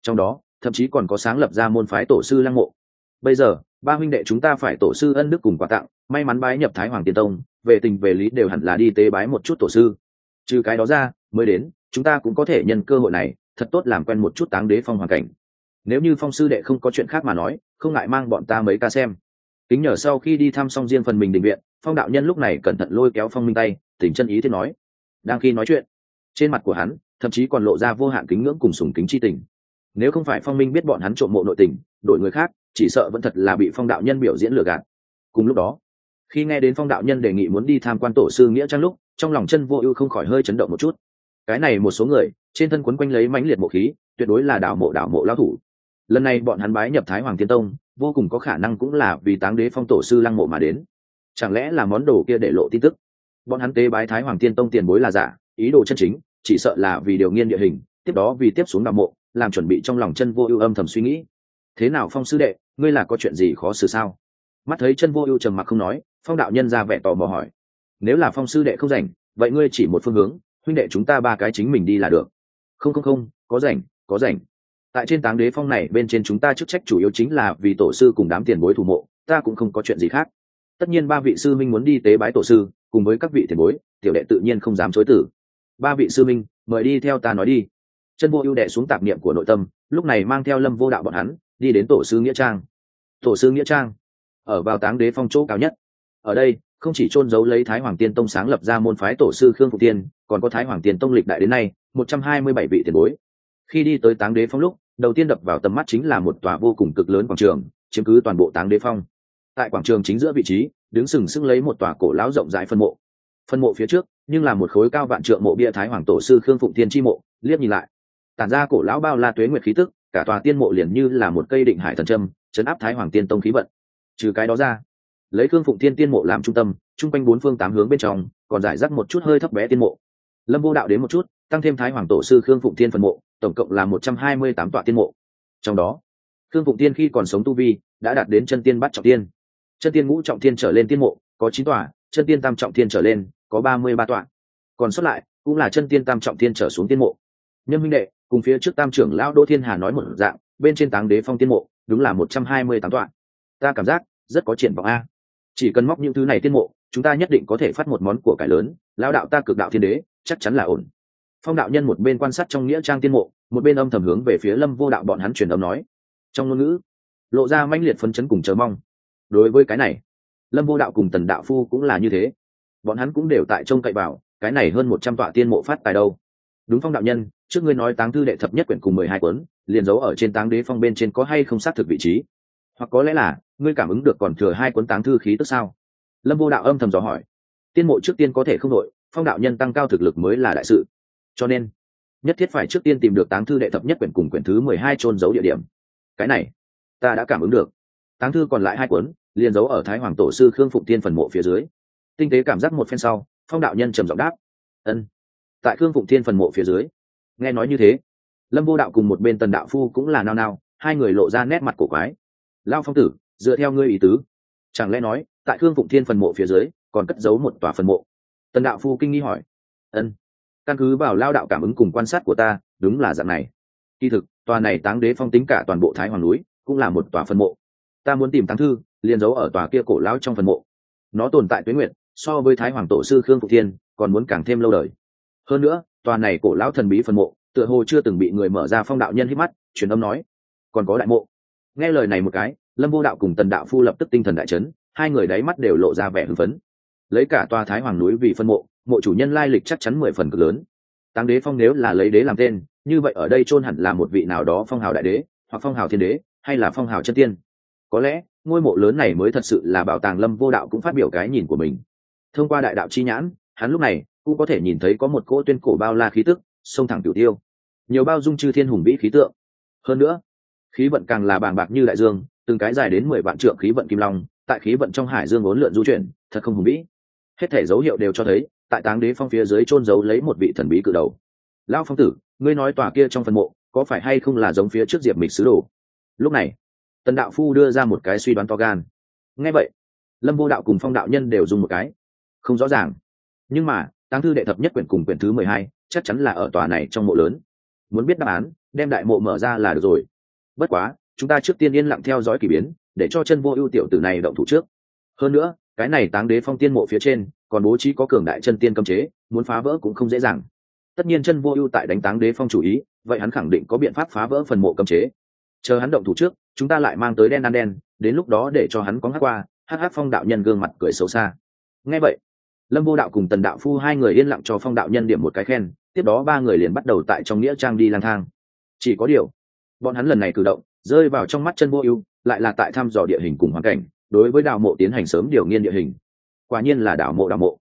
Trong đó, thậm chí còn có sáng lập ra môn phái tổ sư lăng mộ. Bây giờ, ba huynh đệ chúng ta phải tổ sư ân đức cùng quà tặng, may mắn bái nhập thái hoàng tiên tông, về tình về lý đều hẳn là đi tế bái một chút tổ sư. Trừ cái đó ra, mới đến, chúng ta cũng có thể nhân cơ hội này thật tốt làm quen một chút táng đế phong hoàn cảnh. Nếu như phong sư đệ không có chuyện khác mà nói, không ngại mang bọn ta mấy ca xem. Kính nhờ sau khi đi thăm xong riêng phần mình định viện, phong đạo nhân lúc này cẩn thận lôi kéo phong minh tay tỉnh chân ý thiết nói. Đang khi nói chuyện, trên mặt của hắn, thậm chí còn lộ ra vô hạn kính ngưỡng cùng sùng kính chi tình. Nếu không phải phong minh biết bọn hắn trộm mộ nội tình, đội người khác, chỉ sợ vẫn thật là bị phong đạo nhân biểu diễn lừa gạt. Cùng lúc đó, khi nghe đến phong đạo nhân đề nghị muốn đi tham quan tổ sư nghĩa trang lúc, trong lòng chân vô ưu không khỏi hơi chấn động một chút. Cái này một số người trên thân quấn quanh lấy mãnh liệt mộ khí, tuyệt đối là đảo mộ đảo mộ lao thủ. Lần này bọn hắn bái nhập thái hoàng tiên tông, vô cùng có khả năng cũng là vì táng đế phong tổ sư lăng mộ mà đến. Chẳng lẽ là món đồ kia để lộ tin tức? Bọn hắn tế bái thái hoàng tiên tông tiền bối là giả, ý đồ chân chính, chỉ sợ là vì điều nghiên địa hình, tiếp đó vì tiếp xuống đạo mộ, làm chuẩn bị trong lòng chân vô ưu âm thầm suy nghĩ. Thế nào phong sư đệ, ngươi là có chuyện gì khó xử sao? Mắt thấy chân vô ưu trầm mặc không nói, phong đạo nhân ra vẻ tò mò hỏi. Nếu là phong sư đệ không rảnh, vậy ngươi chỉ một phương hướng, huynh đệ chúng ta ba cái chính mình đi là được không không không, có rảnh có rảnh. Tại trên táng đế phong này, bên trên chúng ta chức trách chủ yếu chính là vì tổ sư cùng đám tiền bối thủ mộ, ta cũng không có chuyện gì khác. Tất nhiên ba vị sư minh muốn đi tế bái tổ sư, cùng với các vị tiền bối, tiểu đệ tự nhiên không dám chối tử ba vị sư minh, mời đi theo ta nói đi. Chân vô ưu đệ xuống tạp niệm của nội tâm, lúc này mang theo lâm vô đạo bọn hắn, đi đến tổ sư nghĩa trang. Tổ sư nghĩa trang, ở vào táng đế phong chỗ cao nhất. Ở đây, không chỉ chôn giấu lấy thái hoàng tiên tông sáng lập ra môn phái tổ sư khương phục tiên, còn có thái hoàng tiên tông lịch đại đến nay một trăm hai mươi bảy vị tiền bối. Khi đi tới táng đế phong lúc, đầu tiên đập vào tầm mắt chính là một tòa vô cùng cực lớn quảng trường, chiếm cứ toàn bộ táng đế phong. Tại quảng trường chính giữa vị trí, đứng sừng sững lấy một tòa cổ lão rộng rãi phân mộ. Phân mộ phía trước, nhưng là một khối cao vạn trượng mộ bia thái hoàng tổ sư khương phụng tiên tri mộ, liếc nhìn lại. Tản ra cổ lão bao la tuế nguyệt khí tức, cả tòa tiên mộ liền như là một cây định hải thần trâm chấn áp thái hoàng tiên tông khí vận. Trừ cái đó ra, lấy khương phụng tiên tiên mộ làm trung tâm, chung quanh bốn phương tám hướng bên trong, còn giải rác một chút hơi thấp bé tiên mộ. Lâm vô đạo đến một chút tăng thêm thái hoàng tổ sư khương phụng Thiên phần mộ, tổng cộng là một trăm hai mươi tám tọa tiên mộ. Trong đó, khương phụng tiên khi còn sống tu vi đã đạt đến chân tiên bắt trọng tiên. Chân tiên ngũ trọng tiên trở lên tiên mộ, có chín tòa chân tiên tam trọng tiên trở lên, có ba mươi ba tọa. Còn xuất lại, cũng là chân tiên tam trọng tiên trở xuống tiên mộ. Nhân minh đệ, cùng phía trước tam trưởng lão đỗ thiên hà nói một dạng, bên trên táng đế phong tiên mộ, đúng là một trăm hai mươi tám tọa. Ta cảm giác, rất có triển vọng a. Chỉ cần móc những thứ này tiên mộ, chúng ta nhất định có thể phát một món của cải lớn, lão đạo ta cực đạo thiên đế, chắc chắn là ổn phong đạo nhân một bên quan sát trong nghĩa trang tiên mộ, một bên âm thầm hướng về phía lâm vô đạo bọn hắn truyền âm nói. Trong ngôn ngữ, lộ ra manh liệt phấn chấn cùng chờ mong. Đối với cái này, lâm vô đạo cùng tần đạo phu cũng là như thế. Bọn hắn cũng đều tại trông cậy vào, cái này hơn một trăm tọa tiên mộ phát tài đâu. Đúng phong đạo nhân, trước ngươi nói táng thư đệ thập nhất quyển cùng mười hai cuốn, liền giấu ở trên táng đế phong bên trên có hay không xác thực vị trí? Hoặc có lẽ là, ngươi cảm ứng được còn thừa hai cuốn táng thư khí tức sao? Lâm vô đạo âm thầm dò hỏi. Tiên mộ trước tiên có thể không đội phong đạo nhân tăng cao thực lực mới là đại sự cho nên, nhất thiết phải trước tiên tìm được táng thư đệ thập nhất quyển cùng quyển thứ mười hai trôn giấu địa điểm. Cái này, ta đã cảm ứng được. Táng thư còn lại hai cuốn, liền giấu ở thái hoàng tổ sư khương phụng tiên phần mộ phía dưới. Tinh tế cảm giác một phen sau, phong đạo nhân trầm giọng đáp. Ân. Tại khương phụng tiên phần mộ phía dưới, nghe nói như thế, lâm vô đạo cùng một bên tần đạo phu cũng là nao nao, hai người lộ ra nét mặt cổ quái. Lao phong tử, dựa theo ngươi ý tứ, chẳng lẽ nói, tại khương phụng thiên phần mộ phía dưới, còn cất giấu một tòa phần mộ? Tần đạo phu kinh nghi hỏi. Ân căn cứ vào lao đạo cảm ứng cùng quan sát của ta, đúng là dạng này. Kỳ thực, tòa này táng đế phong tính cả toàn bộ thái hoàng núi, cũng là một tòa phân mộ. Ta muốn tìm táng thư, liền giấu ở tòa kia cổ lao trong phần mộ. Nó tồn tại tuyến nguyện so với thái hoàng tổ sư khương phụ thiên, còn muốn càng thêm lâu đời. Hơn nữa, tòa này cổ lão thần bí phần mộ, tựa hồ chưa từng bị người mở ra phong đạo nhân hít mắt, truyền âm nói, còn có đại mộ. Nghe lời này một cái, lâm vô đạo cùng tần đạo phu lập tức tinh thần đại chấn, hai người đáy mắt đều lộ ra vẻ hưng phấn lấy cả tòa thái hoàng núi vì phân mộ mộ chủ nhân lai lịch chắc chắn mười phần cực lớn. Tăng đế phong nếu là lấy đế làm tên, như vậy ở đây chôn hẳn là một vị nào đó phong hào đại đế, hoặc phong hào thiên đế, hay là phong hào chân tiên. Có lẽ, ngôi mộ lớn này mới thật sự là bảo tàng lâm vô đạo cũng phát biểu cái nhìn của mình. Thông qua đại đạo chi nhãn, hắn lúc này cũng có thể nhìn thấy có một cỗ tuyên cổ bao la khí tức, sông thẳng tiểu tiêu. Nhiều bao dung chư thiên hùng vĩ khí tượng. Hơn nữa, khí vận càng là bàng bạc như đại dương, từng cái dài đến mười vạn trượng khí vận kim long, tại khí vận trong hải dương ốn lượn du chuyển, thật không hùng vĩ hết thể dấu hiệu đều cho thấy, tại táng đế phong phía dưới chôn giấu lấy một vị thần bí cự đầu. Lão phong tử, ngươi nói tòa kia trong phần mộ, có phải hay không là giống phía trước diệp mịch sứ đồ? Lúc này, tần đạo phu đưa ra một cái suy đoán to gan. Nghe vậy, lâm vô đạo cùng phong đạo nhân đều dùng một cái. Không rõ ràng. Nhưng mà, táng thư đệ thập nhất quyển cùng quyển thứ mười hai, chắc chắn là ở tòa này trong mộ lớn. Muốn biết đáp án, đem đại mộ mở ra là được rồi. Bất quá, chúng ta trước tiên yên lặng theo dõi k ỳ biến, để cho chân vô ưu tiểu tử này động thủ trước. Hơn nữa cái này táng đế phong tiên mộ phía trên, còn bố trí có cường đại chân tiên cấm chế, muốn phá vỡ cũng không dễ dàng. Tất nhiên chân vô ưu tại đánh táng đế phong chủ ý, vậy hắn khẳng định có biện pháp phá vỡ phần mộ cấm chế. Chờ hắn động thủ trước, chúng ta lại mang tới đen ăn đen, đến lúc đó để cho hắn có hát qua hát hát phong đạo nhân gương mặt cười xấu xa. Nghe vậy, lâm vô đạo cùng tần đạo phu hai người yên lặng cho phong đạo nhân điểm một cái khen, tiếp đó ba người liền bắt đầu tại trong nghĩa trang đi lang thang. Chỉ có điều, bọn hắn lần này cử động, rơi vào trong mắt chân vô ưu, lại là tại thăm dò địa hình cùng hoàn cảnh đối với đào mộ tiến hành sớm điều nghiên địa hình. Quả nhiên là đào mộ đào mộ.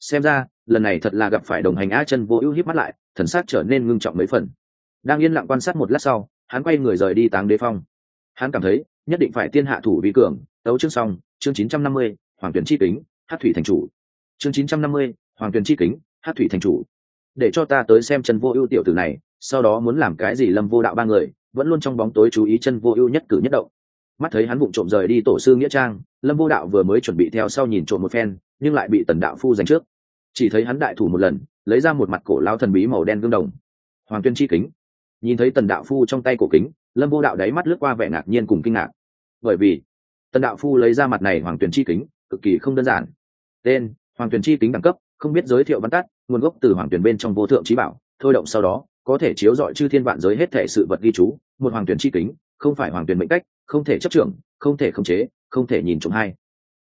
Xem ra, lần này thật là gặp phải đồng hành á chân vô ưu híp mắt lại, thần sát trở nên ngưng trọng mấy phần. Đang yên lặng quan sát một lát sau, hắn quay người rời đi táng đế phong. Hắn cảm thấy, nhất định phải tiên hạ thủ vi cường, tấu chương xong, chương chín trăm năm mươi, hoàng tuyển chi kính, hát thủy thành chủ. Chương chín trăm năm mươi, hoàng tuyển chi kính, hát thủy thành chủ. Để cho ta tới xem chân vô ưu tiểu tử này, sau đó muốn làm cái gì lâm vô đạo ba người, vẫn luôn trong bóng tối chú ý chân vô ưu nhất cử nhất động mắt thấy hắn vụng trộm rời đi tổ sư nghĩa trang, lâm vô đạo vừa mới chuẩn bị theo sau nhìn trộm một phen, nhưng lại bị tần đạo phu giành trước. Chỉ thấy hắn đại thủ một lần, lấy ra một mặt cổ lao thần bí màu đen gương đồng. Hoàng tuyên chi kính. Nhìn thấy tần đạo phu trong tay cổ kính, lâm vô đạo đáy mắt lướt qua vẻ ngạc nhiên cùng kinh ngạc. Bởi vì, tần đạo phu lấy ra mặt này hoàng tuyển chi kính, cực kỳ không đơn giản. Tên, hoàng tuyển chi kính đẳng cấp, không biết giới thiệu văn tắt, nguồn gốc từ hoàng tuyển bên trong vô thượng trí bảo, thôi động sau đó, có thể chiếu dọi chư thiên vạn giới hết thể sự vật ghi chú. Một hoàng tuyển chi kính, không phải hoàng tuyển mệnh cách không thể chấp trưởng, không thể khống chế, không thể nhìn trộm hai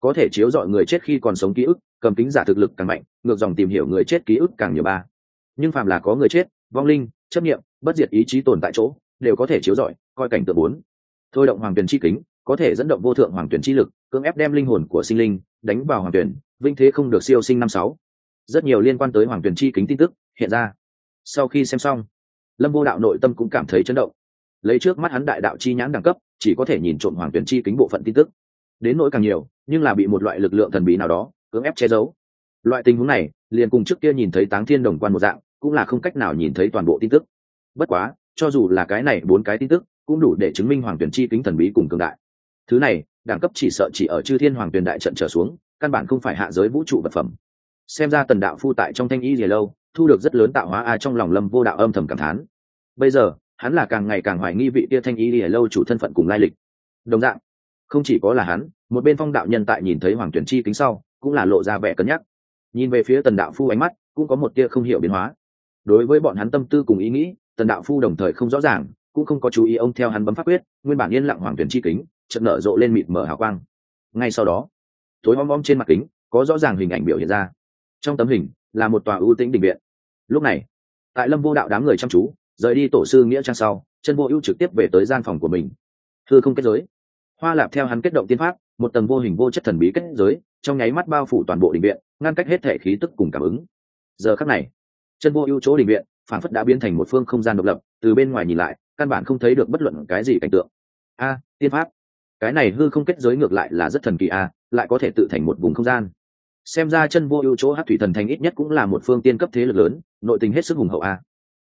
có thể chiếu dọi người chết khi còn sống ký ức, cầm kính giả thực lực càng mạnh, ngược dòng tìm hiểu người chết ký ức càng nhiều ba. Nhưng phàm là có người chết, vong linh, chấp nghiệm bất diệt ý chí tồn tại chỗ, đều có thể chiếu rọi coi cảnh tượng bốn. Thôi động hoàng tuyển chi kính, có thể dẫn động vô thượng hoàng tuyển chi lực, cưỡng ép đem linh hồn của sinh linh đánh vào hoàng tuyển vinh thế không được siêu sinh năm sáu. Rất nhiều liên quan tới hoàng tuyển chi kính tin tức hiện ra. Sau khi xem xong, lâm vô đạo nội tâm cũng cảm thấy chấn động. Lấy trước mắt hắn đại đạo chi nhãn đẳng cấp chỉ có thể nhìn trộm hoàng tuyển chi kính bộ phận tin tức. Đến nỗi càng nhiều, nhưng là bị một loại lực lượng thần bí nào đó cưỡng ép che giấu. Loại tình huống này, liền cùng trước kia nhìn thấy táng thiên đồng quan một dạng, cũng là không cách nào nhìn thấy toàn bộ tin tức. Bất quá, cho dù là cái này bốn cái tin tức, cũng đủ để chứng minh hoàng tuyển chi kính thần bí cùng cường đại. Thứ này, đẳng cấp chỉ sợ chỉ ở chư thiên hoàng tuyển đại trận trở xuống, căn bản không phải hạ giới vũ trụ vật phẩm. Xem ra tần đạo phu tại trong thanh y gì lâu, thu được rất lớn tạo hóa a trong lòng lâm vô đạo âm thầm cảm thán. Bây giờ hắn là càng ngày càng hoài nghi vị tia thanh y lìa lâu chủ thân phận cùng lai lịch. Đồng dạng, không chỉ có là hắn, một bên phong đạo nhân tại nhìn thấy hoàng tuyển chi kính sau, cũng là lộ ra vẻ cân nhắc. Nhìn về phía tần đạo phu ánh mắt, cũng có một tia không hiểu biến hóa. Đối với bọn hắn tâm tư cùng ý nghĩ, tần đạo phu đồng thời không rõ ràng, cũng không có chú ý ông theo hắn bấm pháp quyết, nguyên bản yên lặng hoàng tuyển chi kính, chợt nở rộ lên mịt mở hào quang. Ngay sau đó, tối om om trên mặt kính, có rõ ràng hình ảnh biểu hiện ra. Trong tấm hình, là một tòa ưu tĩnh đình viện. Lúc này, tại lâm vô đạo đám người chăm chú rời đi tổ sư nghĩa trang sau, chân vô ưu trực tiếp về tới gian phòng của mình. Thư không kết giới. Hoa lạp theo hắn kết động tiên pháp, một tầng vô hình vô chất thần bí kết giới, trong nháy mắt bao phủ toàn bộ định viện, ngăn cách hết thể khí tức cùng cảm ứng. Giờ khắc này, chân vô ưu chỗ định viện phản phất đã biến thành một phương không gian độc lập, từ bên ngoài nhìn lại, căn bản không thấy được bất luận cái gì cảnh tượng. A, tiên pháp. Cái này hư không kết giới ngược lại là rất thần kỳ a, lại có thể tự thành một vùng không gian. Xem ra chân vô ưu chỗ hát thủy thần thành ít nhất cũng là một phương tiên cấp thế lực lớn, nội tình hết sức hùng hậu a.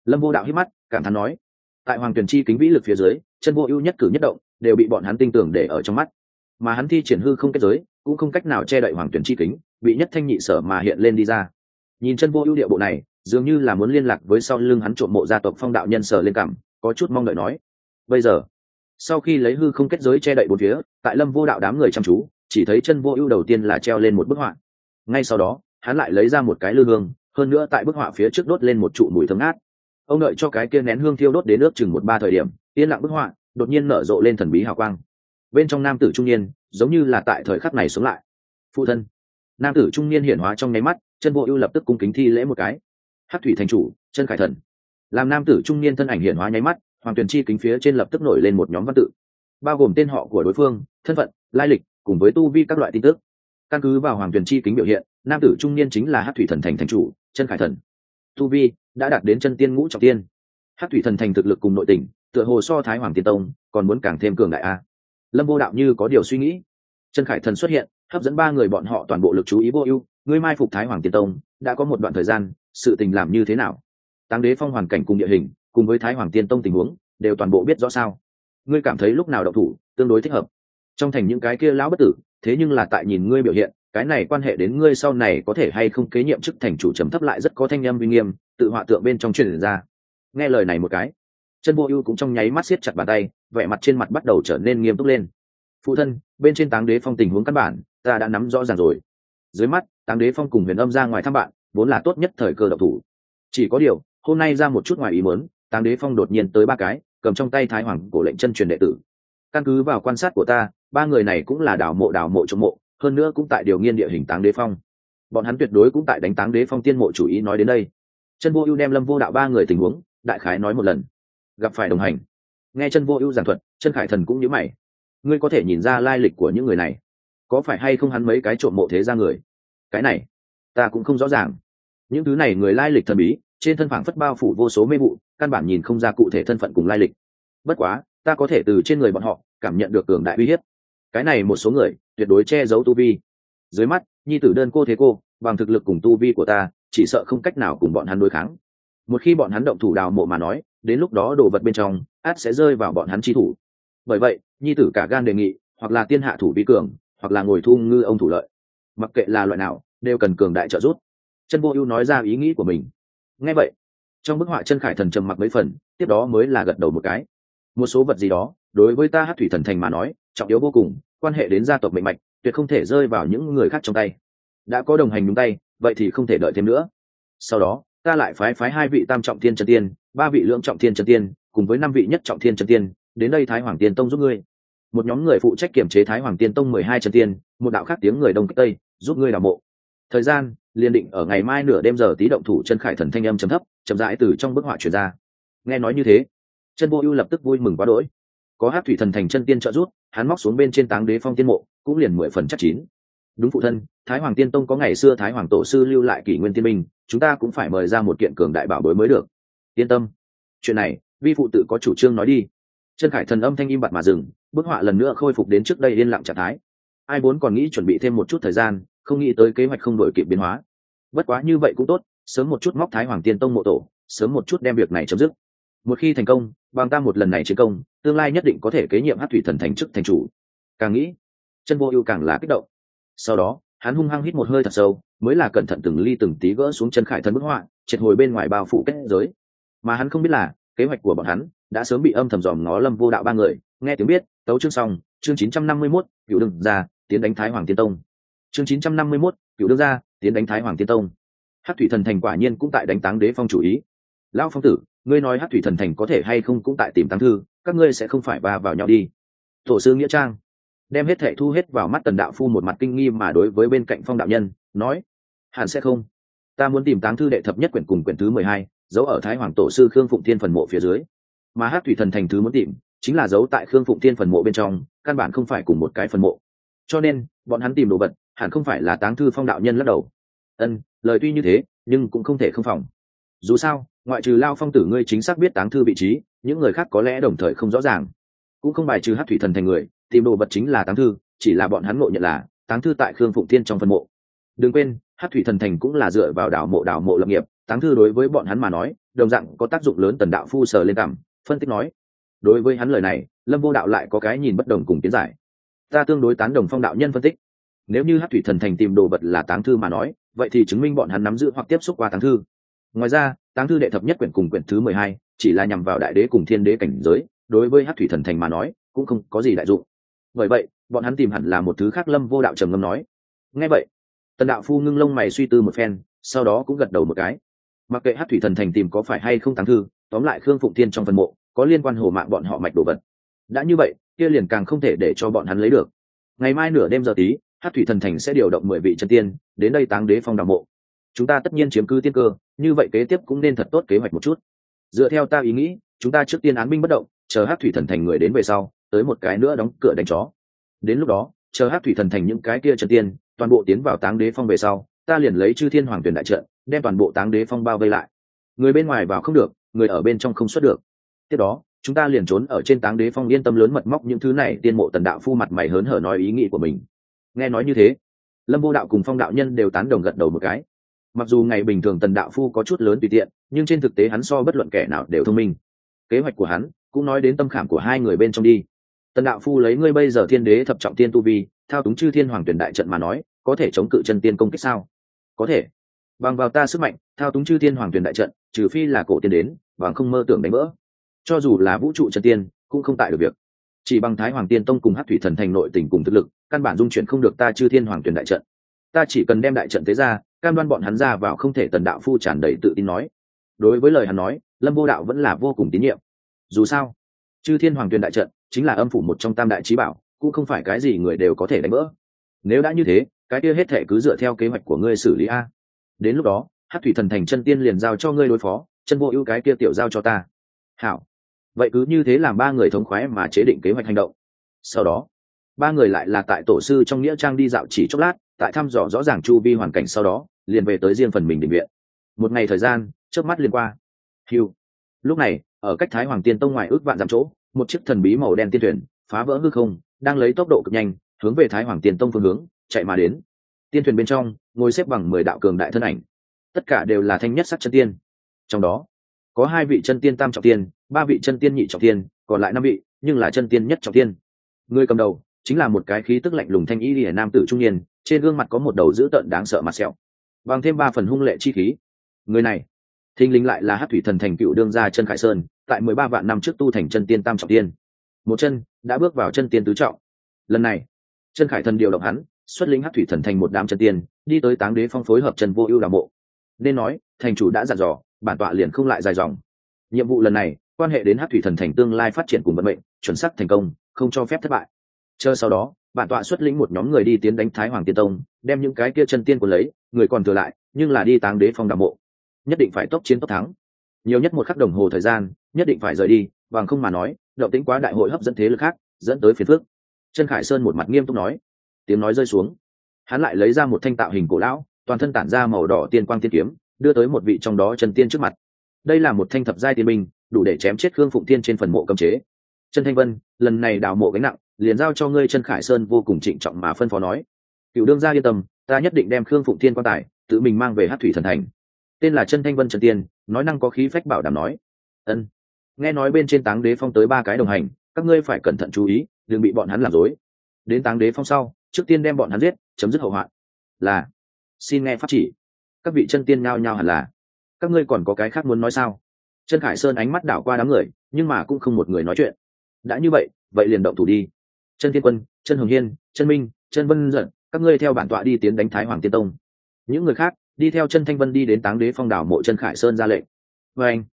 Lâm vô đạo hít mắt cảm thán nói. Tại hoàng tuyền chi kính vĩ lực phía dưới, chân vô ưu nhất cử nhất động đều bị bọn hắn tin tưởng để ở trong mắt. Mà hắn thi triển hư không kết giới, cũng không cách nào che đậy hoàng tuyển chi kính, bị nhất thanh nhị sở mà hiện lên đi ra. Nhìn chân vô ưu địa bộ này, dường như là muốn liên lạc với sau lưng hắn trộm mộ gia tộc phong đạo nhân sở lên cảm, có chút mong đợi nói. Bây giờ, sau khi lấy hư không kết giới che đậy bốn phía, tại lâm vô đạo đám người chăm chú, chỉ thấy chân vô ưu đầu tiên là treo lên một bức họa. Ngay sau đó, hắn lại lấy ra một cái lư hương, hơn nữa tại bức họa phía trước đốt lên một trụ mùi thơm ngát ông đợi cho cái kia nén hương thiêu đốt đến nước chừng một ba thời điểm, yên lặng bức họa, đột nhiên nở rộ lên thần bí hào quang. Bên trong nam tử trung niên, giống như là tại thời khắc này sống lại. Phụ thân. Nam tử trung niên hiển hóa trong nháy mắt, chân bộ ưu lập tức cung kính thi lễ một cái. Hát thủy thành chủ, chân khải thần. Làm nam tử trung niên thân ảnh hiển hóa nháy mắt, hoàng tuyền chi kính phía trên lập tức nổi lên một nhóm văn tự. Bao gồm tên họ của đối phương, thân phận, lai lịch, cùng với tu vi các loại tin tức. Căn cứ vào hoàng tuyền chi kính biểu hiện, nam tử trung niên chính là hát thủy thần thành thành chủ, chân khải thần. Tu vi đã đạt đến chân tiên ngũ trọng tiên. Hát thủy thần thành thực lực cùng nội tình, tựa hồ so thái hoàng tiên tông còn muốn càng thêm cường đại a. Lâm vô đạo như có điều suy nghĩ. Chân khải thần xuất hiện, hấp dẫn ba người bọn họ toàn bộ lực chú ý vô ưu. Ngươi mai phục thái hoàng tiên tông, đã có một đoạn thời gian, sự tình làm như thế nào? Tăng đế phong hoàn cảnh cùng địa hình, cùng với thái hoàng tiên tông tình huống, đều toàn bộ biết rõ sao? Ngươi cảm thấy lúc nào đậu thủ, tương đối thích hợp. Trong thành những cái kia lão bất tử, thế nhưng là tại nhìn ngươi biểu hiện cái này quan hệ đến ngươi sau này có thể hay không kế nhiệm chức thành chủ trầm thấp lại rất có thanh em uy nghiêm, tự họa tượng bên trong truyền ra. Nghe lời này một cái chân vô ưu cũng trong nháy mắt siết chặt bàn tay, vẻ mặt trên mặt bắt đầu trở nên nghiêm túc lên. Phụ thân, bên trên táng đế phong tình huống căn bản, ta đã nắm rõ ràng rồi. Dưới mắt, táng đế phong cùng huyền âm ra ngoài thăm bạn, vốn là tốt nhất thời cơ độc thủ. Chỉ có điều, hôm nay ra một chút ngoài ý mớn táng đế phong đột nhiên tới ba cái, cầm trong tay thái hoàng cổ lệnh chân truyền đệ tử. Căn cứ vào quan sát của ta, ba người này cũng là đảo mộ đảo mộ chống mộ hơn nữa cũng tại điều nghiên địa hình táng đế phong. Bọn hắn tuyệt đối cũng tại đánh táng đế phong tiên mộ chủ ý nói đến đây. Chân vô ưu đem lâm vô đạo ba người tình huống, đại khái nói một lần. Gặp phải đồng hành. Nghe chân vô ưu giảng thuật, chân khải thần cũng nhớ mày. Ngươi có thể nhìn ra lai lịch của những người này. Có phải hay không hắn mấy cái trộm mộ thế ra người? Cái này, ta cũng không rõ ràng. Những thứ này người lai lịch thần bí, trên thân phảng phất bao phủ vô số mê vụ, căn bản nhìn không ra cụ thể thân phận cùng lai lịch. Bất quá, ta có thể từ trên người bọn họ cảm nhận được cường đại uy hiếp cái này một số người, tuyệt đối che giấu tu vi. Dưới mắt, nhi tử đơn cô thế cô, bằng thực lực cùng tu vi của ta, chỉ sợ không cách nào cùng bọn hắn đối kháng. Một khi bọn hắn động thủ đào mộ mà nói, đến lúc đó đồ vật bên trong, át sẽ rơi vào bọn hắn chi thủ. Bởi vậy, nhi tử cả gan đề nghị, hoặc là tiên hạ thủ vi cường, hoặc là ngồi thu ngư ông thủ lợi. Mặc kệ là loại nào, đều cần cường đại trợ giúp. Chân vô ưu nói ra ý nghĩ của mình. Ngay vậy, trong bức họa chân khải thần trầm mặc mấy phần, tiếp đó mới là gật đầu một cái. Một số vật gì đó, đối với ta hát thủy thần thành mà nói trọng yếu vô cùng, quan hệ đến gia tộc mệnh mạch, tuyệt không thể rơi vào những người khác trong tay. Đã có đồng hành đúng tay, vậy thì không thể đợi thêm nữa. Sau đó, ta lại phái phái hai vị tam trọng thiên trần tiên, ba vị lưỡng trọng thiên trần tiên, cùng với năm vị nhất trọng thiên trần tiên, đến đây thái hoàng tiên tông giúp ngươi. Một nhóm người phụ trách kiểm chế thái hoàng tiên tông mười hai trần tiên, một đạo khác tiếng người đông tây, giúp ngươi đào mộ. Thời gian, liền định ở ngày mai nửa đêm giờ tí động thủ chân khải thần thanh âm chấm thấp, chậm rãi từ trong bức họa chuyển ra. Nghe nói như thế, chân vô ưu lập tức vui mừng quá đỗi có hát thủy thần thành chân tiên trợ giúp, hắn móc xuống bên trên táng đế phong tiên mộ, cũng liền mười phần chắc chín. Đúng phụ thân, thái hoàng tiên tông có ngày xưa thái hoàng tổ sư lưu lại kỷ nguyên tiên minh, chúng ta cũng phải mời ra một kiện cường đại bảo bối mới được. Yên tâm. Chuyện này, vi phụ tự có chủ trương nói đi. Chân khải thần âm thanh im bặt mà dừng, bức họa lần nữa khôi phục đến trước đây yên lặng trạng thái. Ai vốn còn nghĩ chuẩn bị thêm một chút thời gian, không nghĩ tới kế hoạch không đổi kịp biến hóa. Bất quá như vậy cũng tốt, sớm một chút móc thái hoàng tiên tông mộ tổ, sớm một chút đem việc này chấm dứt một khi thành công bằng ta một lần này chiến công tương lai nhất định có thể kế nhiệm hát thủy thần thành chức thành chủ. Càng nghĩ chân vô ưu càng là kích động. Sau đó hắn hung hăng hít một hơi thật sâu mới là cẩn thận từng ly từng tí gỡ xuống chân khải thần bức họa triệt hồi bên ngoài bao phủ kết giới. Mà hắn không biết là kế hoạch của bọn hắn đã sớm bị âm thầm dòm ngó lâm vô đạo ba người nghe tiếng biết tấu chương xong chương chín trăm năm mươi 951, cựu đương gia tiến đánh thái hoàng tiên tông. Chương chín trăm năm mươi 951, cựu đương gia tiến đánh thái hoàng tiên tông. Hát thủy thần thành quả nhiên cũng tại đánh táng đế phong chủ ý. Lão phong tử ngươi nói hát thủy thần thành có thể hay không cũng tại tìm tăng thư, các ngươi sẽ không phải va vào nhau đi. Tổ sư nghĩa trang đem hết thệ thu hết vào mắt tần đạo phu một mặt kinh nghi mà đối với bên cạnh phong đạo nhân, nói, hẳn sẽ không. Ta muốn tìm táng thư đệ thập nhất quyển cùng quyển thứ mười hai, giấu ở thái hoàng tổ sư khương phụng thiên phần mộ phía dưới. Mà hát thủy thần thành thứ muốn tìm, chính là giấu tại khương phụng thiên phần mộ bên trong, căn bản không phải cùng một cái phần mộ. Cho nên, bọn hắn tìm đồ vật, hẳn không phải là táng thư phong đạo nhân lắc đầu. Ân, lời tuy như thế, nhưng cũng không thể không phòng. Dù sao ngoại trừ lao phong tử ngươi chính xác biết táng thư vị trí, những người khác có lẽ đồng thời không rõ ràng. Cũng không bài trừ hát thủy thần thành người, tìm đồ vật chính là táng thư, chỉ là bọn hắn ngộ nhận là táng thư tại khương phụng thiên trong phân mộ. Đừng quên hát thủy thần thành cũng là dựa vào đảo mộ đảo mộ lập nghiệp, táng thư đối với bọn hắn mà nói, đồng dạng có tác dụng lớn tần đạo phu sờ lên cảm, phân tích nói. Đối với hắn lời này, lâm vô đạo lại có cái nhìn bất đồng cùng tiến giải. Ta tương đối tán đồng phong đạo nhân phân tích. Nếu như hát thủy thần thành tìm đồ vật là táng thư mà nói, vậy thì chứng minh bọn hắn nắm giữ hoặc tiếp xúc qua táng thư. Ngoài ra táng thư đệ thập nhất quyển cùng quyển thứ mười hai, chỉ là nhằm vào đại đế cùng thiên đế cảnh giới, đối với hát thủy thần thành mà nói, cũng không có gì đại dụng. Bởi vậy, bọn hắn tìm hẳn là một thứ khác lâm vô đạo trầm ngâm nói. Nghe vậy, tần đạo phu ngưng lông mày suy tư một phen, sau đó cũng gật đầu một cái. Mặc kệ hát thủy thần thành tìm có phải hay không táng thư, tóm lại khương phụng tiên trong phần mộ, có liên quan hồ mạng bọn họ mạch đồ vật. Đã như vậy, kia liền càng không thể để cho bọn hắn lấy được. Ngày mai nửa đêm giờ tí hát thủy thần thành sẽ điều động mười vị chân tiên, đến đây táng đế phong đào mộ chúng ta tất nhiên chiếm cứ tiên cơ, như vậy kế tiếp cũng nên thật tốt kế hoạch một chút. Dựa theo ta ý nghĩ, chúng ta trước tiên án binh bất động, chờ hát thủy thần thành người đến về sau, tới một cái nữa đóng cửa đánh chó. Đến lúc đó, chờ hát thủy thần thành những cái kia chân tiên, toàn bộ tiến vào táng đế phong về sau, ta liền lấy chư thiên hoàng tuyển đại trận, đem toàn bộ táng đế phong bao vây lại. Người bên ngoài vào không được, người ở bên trong không xuất được. Tiếp đó, chúng ta liền trốn ở trên táng đế phong yên tâm lớn mật móc những thứ này, tiên mộ tần đạo phu mặt mày hớn hở nói ý nghĩ của mình. Nghe nói như thế, lâm vô đạo cùng phong đạo nhân đều tán đồng gật đầu một cái mặc dù ngày bình thường tần đạo phu có chút lớn tùy tiện, nhưng trên thực tế hắn so bất luận kẻ nào đều thông minh. Kế hoạch của hắn cũng nói đến tâm khảm của hai người bên trong đi. Tần đạo phu lấy ngươi bây giờ thiên đế thập trọng tiên tu vi, thao túng chư thiên hoàng tuyển đại trận mà nói, có thể chống cự chân tiên công kích sao? Có thể. Bằng vào ta sức mạnh, thao túng chư thiên hoàng tuyển đại trận, trừ phi là cổ tiên đến, bằng không mơ tưởng đánh vỡ. Cho dù là vũ trụ chân tiên, cũng không tại được việc. Chỉ bằng thái hoàng tiên tông cùng hát thủy thần thành nội tình cùng thực lực, căn bản dung chuyển không được ta chư thiên hoàng tuyển đại trận ta chỉ cần đem đại trận tế ra, cam đoan bọn hắn ra vào không thể tần đạo phu tràn đầy tự tin nói. Đối với lời hắn nói, lâm vô đạo vẫn là vô cùng tín nhiệm. Dù sao, chư thiên hoàng tuyên đại trận chính là âm phủ một trong tam đại trí bảo, cũng không phải cái gì người đều có thể đánh vỡ nếu đã như thế, cái kia hết thể cứ dựa theo kế hoạch của ngươi xử lý a. Đến lúc đó hát thủy thần thành chân tiên liền giao cho ngươi đối phó, chân vô ưu cái kia tiểu giao cho ta. Hảo. Vậy cứ như thế làm ba người thống khoái mà chế định kế hoạch hành động. Sau đó ba người lại là tại tổ sư trong nghĩa trang đi dạo chỉ chốc lát, tại thăm dò rõ ràng chu vi hoàn cảnh sau đó, liền về tới riêng phần mình định viện. Một ngày thời gian trước mắt liền qua. Hiu lúc này, ở cách thái hoàng tiên tông ngoài ước vạn dặm chỗ, một chiếc thần bí màu đen tiên thuyền phá vỡ hư không, đang lấy tốc độ cực nhanh, hướng về thái hoàng tiên tông phương hướng, chạy mà đến. Tiên thuyền bên trong, ngồi xếp bằng mười đạo cường đại thân ảnh. Tất cả đều là thanh nhất sắc chân tiên. Trong đó, có hai vị chân tiên tam trọng tiên, ba vị chân tiên nhị trọng tiên, còn lại năm vị, nhưng là chân tiên nhất trọng tiên. Người cầm đầu chính là một cái khí tức lạnh lùng thanh y lìa nam tử trung niên, trên gương mặt có một đầu dữ tợn đáng sợ mặt sẹo. Bằng thêm ba phần hung lệ chi khí. Người này thinh linh lại là hát thủy thần thành cựu đương gia chân khải sơn, tại mười ba vạn năm trước tu thành chân tiên tam trọng tiên. Một chân đã bước vào chân tiên tứ trọng. Lần này chân khải thần điều động hắn, xuất lĩnh hát thủy thần thành một đám chân tiên, đi tới táng đế phong phối hợp chân vô ưu đào mộ. Nên nói, thành chủ đã dặn dò, bản tọa liền không lại dài dòng. Nhiệm vụ lần này, quan hệ đến hát thủy thần thành tương lai phát triển cùng vận mệnh, chuẩn sắc thành công, không cho phép thất bại chờ sau đó, bản tọa xuất lĩnh một nhóm người đi tiến đánh thái hoàng tiên tông, đem những cái kia chân tiên của lấy, người còn thừa lại, nhưng là đi táng đế phong đạo mộ. Nhất định phải tốc chiến tốc thắng. Nhiều nhất một khắc đồng hồ thời gian, nhất định phải rời đi, bằng không mà nói, động tính quá đại hội hấp dẫn thế lực khác, dẫn tới phiền phước trần khải sơn một mặt nghiêm túc nói. Tiếng nói rơi xuống. Hắn lại lấy ra một thanh tạo hình cổ lão, toàn thân tản ra màu đỏ tiên quang tiên kiếm, đưa tới một vị trong đó trần tiên trước mặt. Đây là một thanh thập giai tiên minh đủ để chém chết khương phụng tiên trên phần mộ cầm chế. Trần thanh vân, lần này đào mộ gánh nặng liền giao cho ngươi trần khải sơn vô cùng trịnh trọng mà phân phó nói. Cựu đương gia yên tâm, ta nhất định đem khương phụng Thiên quan tài, tự mình mang về hát thủy thần thành. Tên là chân thanh vân trần tiên, nói năng có khí phách bảo đảm nói. Ân. Nghe nói bên trên táng đế phong tới ba cái đồng hành, các ngươi phải cẩn thận chú ý, đừng bị bọn hắn làm dối đến táng đế phong sau, trước tiên đem bọn hắn giết, chấm dứt hậu hoạn. Là, xin nghe pháp chỉ. Các vị chân tiên nhao nhao hẳn là. Các ngươi còn có cái khác muốn nói sao? Chân khải sơn ánh mắt đảo qua đám người, nhưng mà cũng không một người nói chuyện. Đã như vậy vậy liền động thủ đi chân thiên quân, chân hồng hiên, chân minh, chân vân giận, các ngươi theo bản tọa đi tiến đánh thái hoàng tiên tông. Những người khác, đi theo chân thanh vân đi đến táng đế phong đảo mộ chân khải sơn ra lệnh. Vê anh,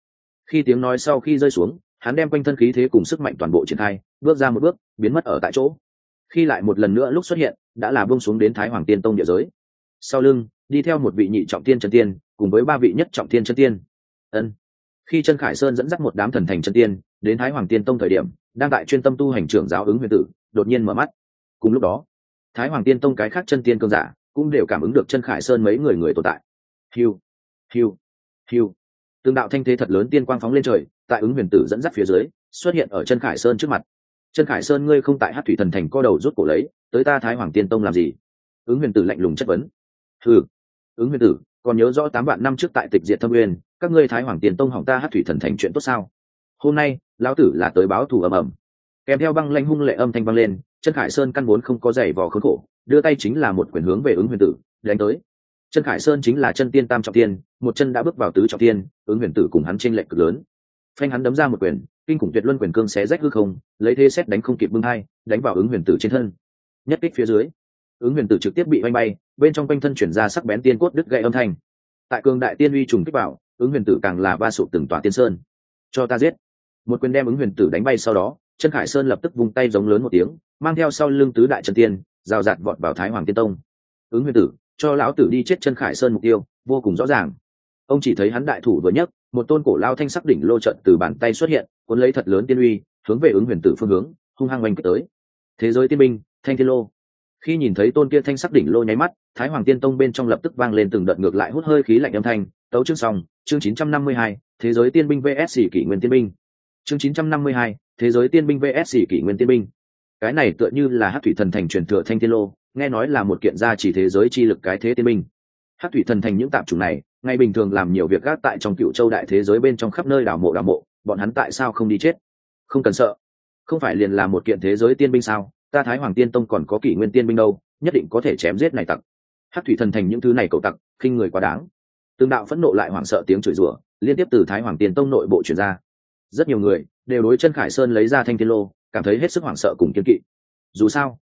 khi tiếng nói sau khi rơi xuống, hắn đem quanh thân khí thế cùng sức mạnh toàn bộ triển khai, bước ra một bước, biến mất ở tại chỗ. Khi lại một lần nữa lúc xuất hiện, đã là bông xuống đến thái hoàng tiên tông địa giới. Sau lưng, đi theo một vị nhị trọng tiên chân tiên, cùng với ba vị nhất trọng tiên chân tiên. Ân. Khi chân khải sơn dẫn dắt một đám thần thành chân tiên đến thái hoàng tiên tông thời điểm, đang tại chuyên tâm tu hành trưởng giáo ứng huyền tử đột nhiên mở mắt. Cùng lúc đó, thái hoàng tiên tông cái khác chân tiên cơn giả cũng đều cảm ứng được chân khải sơn mấy người người tồn tại. Hiu hiu hiu. Tương đạo thanh thế thật lớn tiên quang phóng lên trời, tại ứng huyền tử dẫn dắt phía dưới, xuất hiện ở chân khải sơn trước mặt. Chân khải sơn, ngươi không tại hát thủy thần thành co đầu rút cổ lấy, tới ta thái hoàng tiên tông làm gì? Ứng huyền tử lạnh lùng chất vấn. Ừ ứng huyền tử, còn nhớ rõ tám vạn năm trước tại tịch diệt thâm uyên, các ngươi thái hoàng tiền tông hỏng ta hát thủy thần thành chuyện tốt sao? Hôm nay, lão tử là tới báo thù ầm ầm kèm theo băng lanh hung lệ âm thanh băng lên chân khải sơn căn vốn không có giày vò khốn khổ, đưa tay chính là một quyền hướng về ứng huyền tử, đánh tới. Chân khải sơn chính là chân tiên tam trọng tiên, một chân đã bước vào tứ trọng tiên, ứng huyền tử cùng hắn t r ê n lệch cực lớn. Phanh hắn đấm ra một quyền, kinh khủng tuyệt luân quyền cương xé rách hư không, lấy thế xét đánh không kịp bưng hai đánh vào ứng huyền tử trên thân. Nhất kích phía dưới, ứng huyền tử trực tiếp bị oanh bay, bên trong quanh thân chuyển ra sắc bén tiên cốt đứt gậy âm thanh. Tại cường đại tiên uy trùng kích vào, ứng huyền tử càng là ba sụp từng tòa tiên sơn. Cho ta giết. Một quyền đem ứng huyền tử đánh bay sau đó chân khải sơn lập tức vung tay giống lớn một tiếng mang theo sau lưng tứ đại trần tiên rào rạt vọt vào thái hoàng tiên tông. Ứng huyền tử cho lão tử đi chết chân khải sơn mục tiêu vô cùng rõ ràng. Ông chỉ thấy hắn đại thủ vừa nhấc một tôn cổ lao thanh sắc đỉnh lô trận từ bàn tay xuất hiện cuốn lấy thật lớn tiên uy hướng về ứng huyền tử phương hướng hung hăng oanh kích tới. Thế giới tiên binh thanh thiên lô. Khi nhìn thấy tôn kia thanh sắc đỉnh lô nháy mắt thái hoàng tiên tông bên trong lập tức vang lên từng đợt ngược lại hút hơi khí lạnh âm thanh tấu chương xong chương 952, thế giới tiên binh vs kỷ nguyên tiên binh. Chương 952, thế giới tiên binh vs kỷ nguyên tiên binh. Cái này tựa như là hát thủy thần thành truyền thừa thanh tiên lô, nghe nói là một kiện gia chỉ thế giới chi lực cái thế tiên binh. Hát thủy thần thành những tạm chủng này, ngay bình thường làm nhiều việc gác tại trong cựu châu đại thế giới bên trong khắp nơi đảo mộ đảo mộ, bọn hắn tại sao không đi chết? Không cần sợ. Không phải liền là một kiện thế giới tiên binh sao? Ta thái hoàng tiên tông còn có kỷ nguyên tiên binh đâu, nhất định có thể chém giết này tặc. Hát thủy thần thành những thứ này cậu tặc, khinh người quá đáng. Tương đạo phẫn nộ lại hoảng sợ tiếng chửi rủa, liên tiếp từ thái hoàng tiên tông nội bộ chuyển ra rất nhiều người đều đối chân khải sơn lấy ra thanh thiên lô, cảm thấy hết sức hoảng sợ cùng kiên kỵ. Dù sao,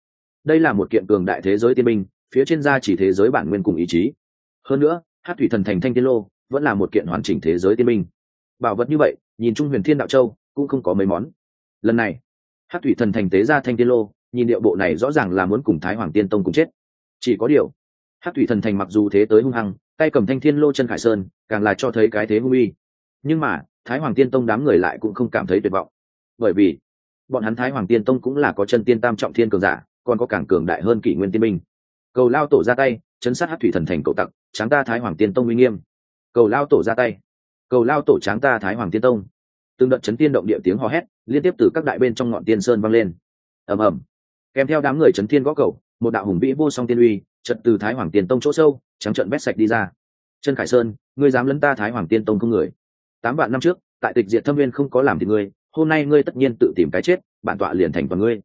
đây là một kiện cường đại thế giới tiên binh, phía trên da chỉ thế giới bản nguyên cùng ý chí. Hơn nữa, hát thủy thần thành thanh thiên lô vẫn là một kiện hoàn chỉnh thế giới tiên binh. Bảo vật như vậy, nhìn chung huyền thiên đạo châu cũng không có mấy món. Lần này, hát thủy thần thành tế ra thanh thiên lô, nhìn điệu bộ này rõ ràng là muốn cùng thái hoàng tiên tông cùng chết. Chỉ có điều, hát thủy thần thành mặc dù thế tới hung hăng, tay cầm thanh thiên lô chân khải sơn, càng là cho thấy cái thế hung uy. Nhưng mà thái hoàng tiên tông đám người lại cũng không cảm thấy tuyệt vọng. Bởi vì, bọn hắn thái hoàng tiên tông cũng là có chân tiên tam trọng thiên cường giả, còn có càng cường đại hơn kỷ nguyên tiên minh cầu lao tổ ra tay, chấn sát hát thủy thần thành cậu tặc, tráng ta thái hoàng tiên tông uy nghiêm. Cầu lao tổ ra tay. Cầu lao tổ tráng ta thái hoàng tiên tông. Từng đợt chấn tiên động địa tiếng hò hét, liên tiếp từ các đại bên trong ngọn tiên sơn vang lên. Ầm ầm. Kèm theo đám người chấn thiên gõ cầu, một đạo hùng vĩ vô song tiên uy trận từ thái hoàng tiên tông chỗ sâu, trắng trận vét sạch đi ra. Chân khải sơn, ngươi dám lấn ta thái hoàng tiên tông không người? Tám vạn năm trước, tại tịch diệt thâm viên không có làm thì ngươi, hôm nay ngươi tất nhiên tự tìm cái chết, bản tọa liền thành toàn ngươi.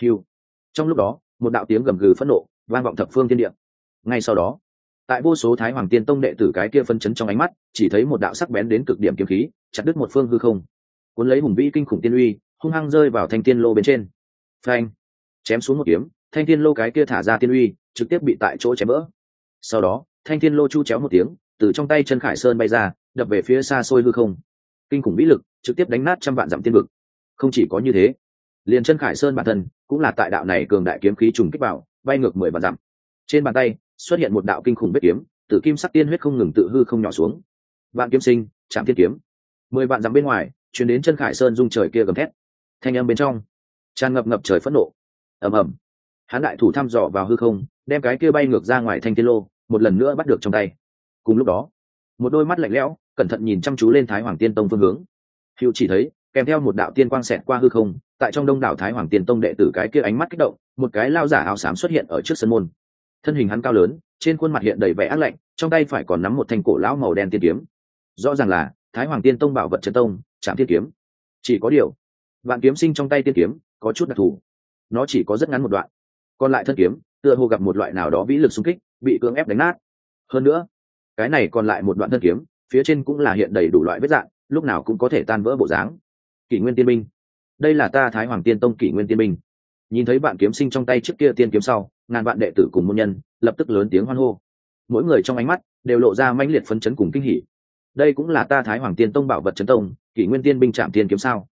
Hiu trong lúc đó, một đạo tiếng gầm gừ phẫn nộ vang vọng thập phương thiên địa. Ngay sau đó, tại vô số thái hoàng tiên tông đệ tử cái kia phân chấn trong ánh mắt, chỉ thấy một đạo sắc bén đến cực điểm kiếm khí, chặt đứt một phương hư không. Cuốn lấy hùng vĩ kinh khủng tiên uy, hung hăng rơi vào thanh tiên lô bên trên. Phanh. Chém xuống một kiếm, thanh thiên lô cái kia thả ra tiên uy, trực tiếp bị tại chỗ chém vỡ sau đó, thanh thiên lô chu chéo một tiếng, từ trong tay chân khải sơn bay ra đập về phía xa xôi hư không. Kinh khủng vĩ lực, trực tiếp đánh nát trăm vạn dặm tiên vực. Không chỉ có như thế, liền chân khải sơn bản thân cũng là tại đạo này cường đại kiếm khí trùng kích vào, bay ngược mười vạn dặm. Trên bàn tay xuất hiện một đạo kinh khủng vết kiếm, tử kim sắc tiên huyết không ngừng tự hư không nhỏ xuống. Vạn kiếm sinh chạm thiên kiếm. Mười vạn dặm bên ngoài chuyển đến chân khải sơn dung trời kia gầm thét. Thanh âm bên trong, tràn ngập ngập trời phẫn nộ. Ầm ầm. Hắn đại thủ thăm dò vào hư không, đem cái kia bay ngược ra ngoài thanh thiên lô, một lần nữa bắt được trong tay. Cùng lúc đó một đôi mắt lạnh lẽo, cẩn thận nhìn chăm chú lên thái hoàng tiên tông phương hướng. Hữu chỉ thấy, kèm theo một đạo tiên quang xẹt qua hư không, tại trong đông đảo thái hoàng tiên tông đệ tử cái kia ánh mắt kích động, một cái lao giả áo xám xuất hiện ở trước sân môn. Thân hình hắn cao lớn, trên khuôn mặt hiện đầy vẻ ác lạnh, trong tay phải còn nắm một thanh cổ lão màu đen tiên kiếm. Rõ ràng là, thái hoàng tiên tông bảo vật trấn tông chạm tiên kiếm. Chỉ có điều, vạn kiếm sinh trong tay tiên kiếm, có chút đặc thù. Nó chỉ có rất ngắn một đoạn. Còn lại thân kiếm, tựa hồ gặp một loại nào đó vĩ lực xung kích, bị cưỡng ép đánh nát. Hơn nữa cái này còn lại một đoạn thân kiếm, phía trên cũng là hiện đầy đủ loại vết dạng, lúc nào cũng có thể tan vỡ bộ dáng. Kỷ nguyên tiên binh. Đây là ta thái hoàng tiên tông kỷ nguyên tiên binh. Nhìn thấy bạn kiếm sinh trong tay trước kia tiên kiếm sau, ngàn bạn đệ tử cùng môn nhân lập tức lớn tiếng hoan hô. Mỗi người trong ánh mắt đều lộ ra mãnh liệt phấn chấn cùng kinh hỉ. Đây cũng là ta thái hoàng tiên tông bảo vật chấn tông, kỷ nguyên tiên binh chạm tiên kiếm sao?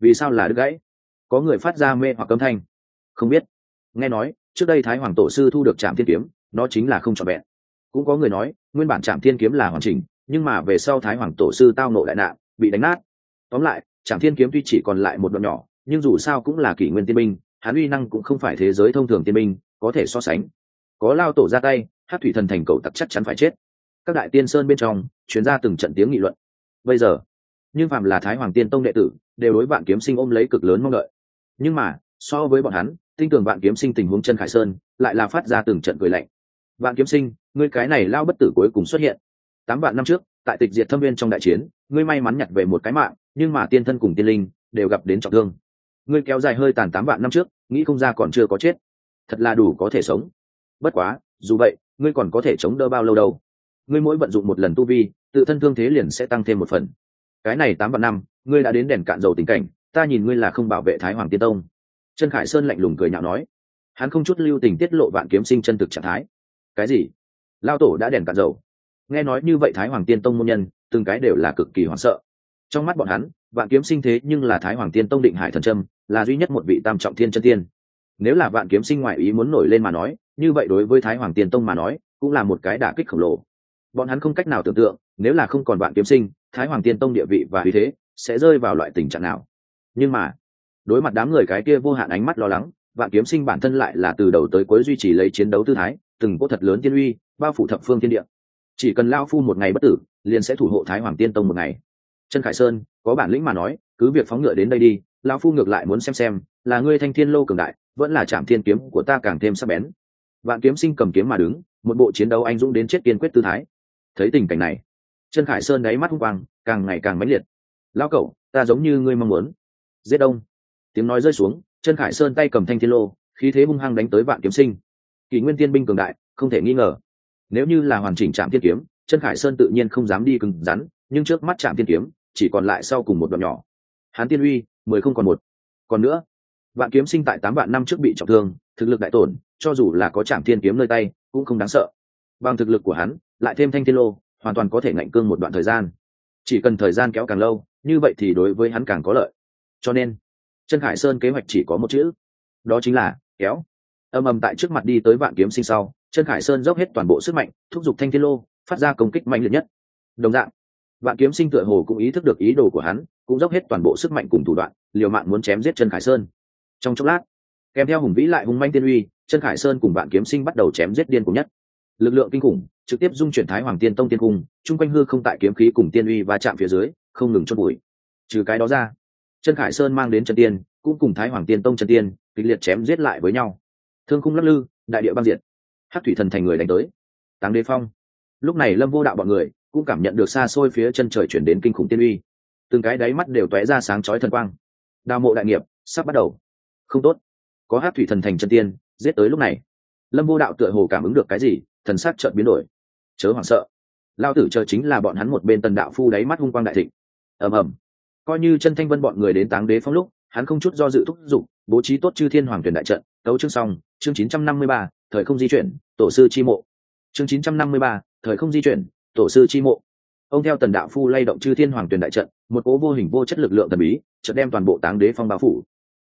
Vì sao là đứt gãy? Có người phát ra mê hoặc âm thanh. Không biết. Nghe nói, trước đây thái hoàng tổ sư thu được trạm tiên kiếm, nó chính là không trọn vẹn cũng có người nói, nguyên bản trạm thiên kiếm là hoàn chỉnh, nhưng mà về sau thái hoàng tổ sư tao nộ đại nạn, bị đánh nát. Tóm lại trạm thiên kiếm tuy chỉ còn lại một đoạn nhỏ, nhưng dù sao cũng là kỷ nguyên tiên binh, hắn uy năng cũng không phải thế giới thông thường tiên binh, có thể so sánh. Có lao tổ ra tay hát thủy thần thành cầu tặc chắc chắn phải chết. Các đại tiên sơn bên trong chuyến ra từng trận tiếng nghị luận. Bây giờ, nhưng phạm là thái hoàng tiên tông đệ tử, đều đối bạn kiếm sinh ôm lấy cực lớn mong đợi. Nhưng mà, so với bọn hắn tinh tường bạn kiếm sinh tình huống chân khải sơn, lại là phát ra từng trận cười lạnh vạn kiếm sinh, ngươi cái này lao bất tử cuối cùng xuất hiện. Tám vạn năm trước, tại tịch diệt thâm viên trong đại chiến, ngươi may mắn nhặt về một cái mạng, nhưng mà tiên thân cùng tiên linh đều gặp đến trọng thương. Ngươi kéo dài hơi tàn tám vạn năm trước, nghĩ không ra còn chưa có chết. Thật là đủ có thể sống. Bất quá, dù vậy, ngươi còn có thể chống đỡ bao lâu đâu? Ngươi mỗi vận dụng một lần tu vi, tự thân thương thế liền sẽ tăng thêm một phần. Cái này tám vạn năm, ngươi đã đến đèn cạn dầu tình cảnh, ta nhìn ngươi là không bảo vệ thái hoàng tiên tông. Trần khải sơn lạnh lùng cười nhạo nói. Hắn không chút lưu tình tiết lộ vạn kiếm sinh chân thực trạng thái cái gì? Lao tổ đã đèn cạn dầu. Nghe nói như vậy thái hoàng tiên tông môn nhân, từng cái đều là cực kỳ hoảng sợ. Trong mắt bọn hắn, vạn kiếm sinh thế nhưng là thái hoàng tiên tông định hải thần trâm là duy nhất một vị tam trọng thiên chân tiên. Nếu là vạn kiếm sinh ngoại ý muốn nổi lên mà nói, như vậy đối với thái hoàng tiên tông mà nói, cũng là một cái đả kích khổng lồ. Bọn hắn không cách nào tưởng tượng, nếu là không còn vạn kiếm sinh, thái hoàng tiên tông địa vị và vì thế sẽ rơi vào loại tình trạng nào. Nhưng mà, đối mặt đám người cái kia vô hạn ánh mắt lo lắng, vạn kiếm sinh bản thân lại là từ đầu tới cuối duy trì lấy chiến đấu tư thái từng có thật lớn tiên uy, bao phủ thập phương thiên địa. Chỉ cần lao phu một ngày bất tử, liền sẽ thủ hộ thái hoàng tiên tông một ngày. Trần khải sơn, có bản lĩnh mà nói, cứ việc phóng ngựa đến đây đi lao phu ngược lại muốn xem xem, là ngươi thanh thiên lô cường đại, vẫn là trạm thiên kiếm của ta càng thêm sắc bén. Vạn kiếm sinh cầm kiếm mà đứng, một bộ chiến đấu anh dũng đến chết kiên quyết tư thái. Thấy tình cảnh này, trần khải sơn đáy mắt hung quang càng ngày càng mãnh liệt. Lao cậu, ta giống như ngươi mong muốn. Giết đông tiếng nói rơi xuống, trần khải sơn tay cầm thanh thiên lô, khí thế hung hăng đánh tới vạn kiếm sinh kỷ nguyên tiên binh cường đại, không thể nghi ngờ. Nếu như là hoàn chỉnh trạm tiên kiếm, chân khải sơn tự nhiên không dám đi cứng rắn, nhưng trước mắt trạm tiên kiếm, chỉ còn lại sau cùng một đoạn nhỏ. Hán tiên uy, mười không còn một. Còn nữa, vạn kiếm sinh tại tám vạn năm trước bị trọng thương, thực lực đại tổn, cho dù là có trạm thiên kiếm nơi tay, cũng không đáng sợ. Bằng thực lực của hắn, lại thêm thanh thiên lô, hoàn toàn có thể ngạnh cương một đoạn thời gian. Chỉ cần thời gian kéo càng lâu, như vậy thì đối với hắn càng có lợi. Cho nên, chân khải sơn kế hoạch chỉ có một chữ. Đó chính là kéo âm âm tại trước mặt đi tới vạn kiếm sinh sau trần khải sơn dốc hết toàn bộ sức mạnh, thúc giục thanh thiên lô, phát ra công kích mạnh liệt nhất. Đồng dạng, vạn kiếm sinh tựa hồ cũng ý thức được ý đồ của hắn, cũng dốc hết toàn bộ sức mạnh cùng thủ đoạn, liều mạng muốn chém giết trần khải sơn. Trong chốc lát, kèm theo hùng vĩ lại hung manh tiên uy trần khải sơn cùng vạn kiếm sinh bắt đầu chém giết điên cùng nhất. Lực lượng kinh khủng, trực tiếp dung chuyển thái hoàng tiên tông tiên cung, chung quanh hư không tại kiếm khí cùng tiên uy và chạm phía dưới, không ngừng chốt bụi trừ cái đó ra trần khải sơn mang đến chân tiên, cũng cùng thái hoàng tiên tông chân tiên, kịch liệt chém giết lại với nhau thương khung lắc lư, đại địa băng diệt. Hát thủy thần thành người đánh tới. Táng đế phong. Lúc này lâm vô đạo bọn người cũng cảm nhận được xa xôi phía chân trời chuyển đến kinh khủng tiên uy. Từng cái đáy mắt đều tóe ra sáng chói thần quang. Đào mộ đại nghiệp sắp bắt đầu. Không tốt. Có hát thủy thần thành chân tiên, giết tới lúc này. Lâm vô đạo tựa hồ cảm ứng được cái gì, thần sắc chợt biến đổi. Chớ hoảng sợ. Lao tử chờ chính là bọn hắn một bên tần đạo phu đáy mắt hung quang đại thịnh. Ầm ầm. Coi như chân thanh vân bọn người đến táng đế phong lúc, hắn không chút do dự thúc giục, bố trí tốt chư thiên hoàng tuyển đại trận, tấu chương xong chương chín trăm năm mươi ba, thời không di chuyển, tổ sư chi mộ. Chương chín trăm năm mươi ba, thời không di chuyển, tổ sư chi mộ. Ông theo tần đạo phu lay động chư thiên hoàng tuyển đại trận, một cố vô hình vô chất lực lượng thần bí, chợt đem toàn bộ táng đế phong bao phủ.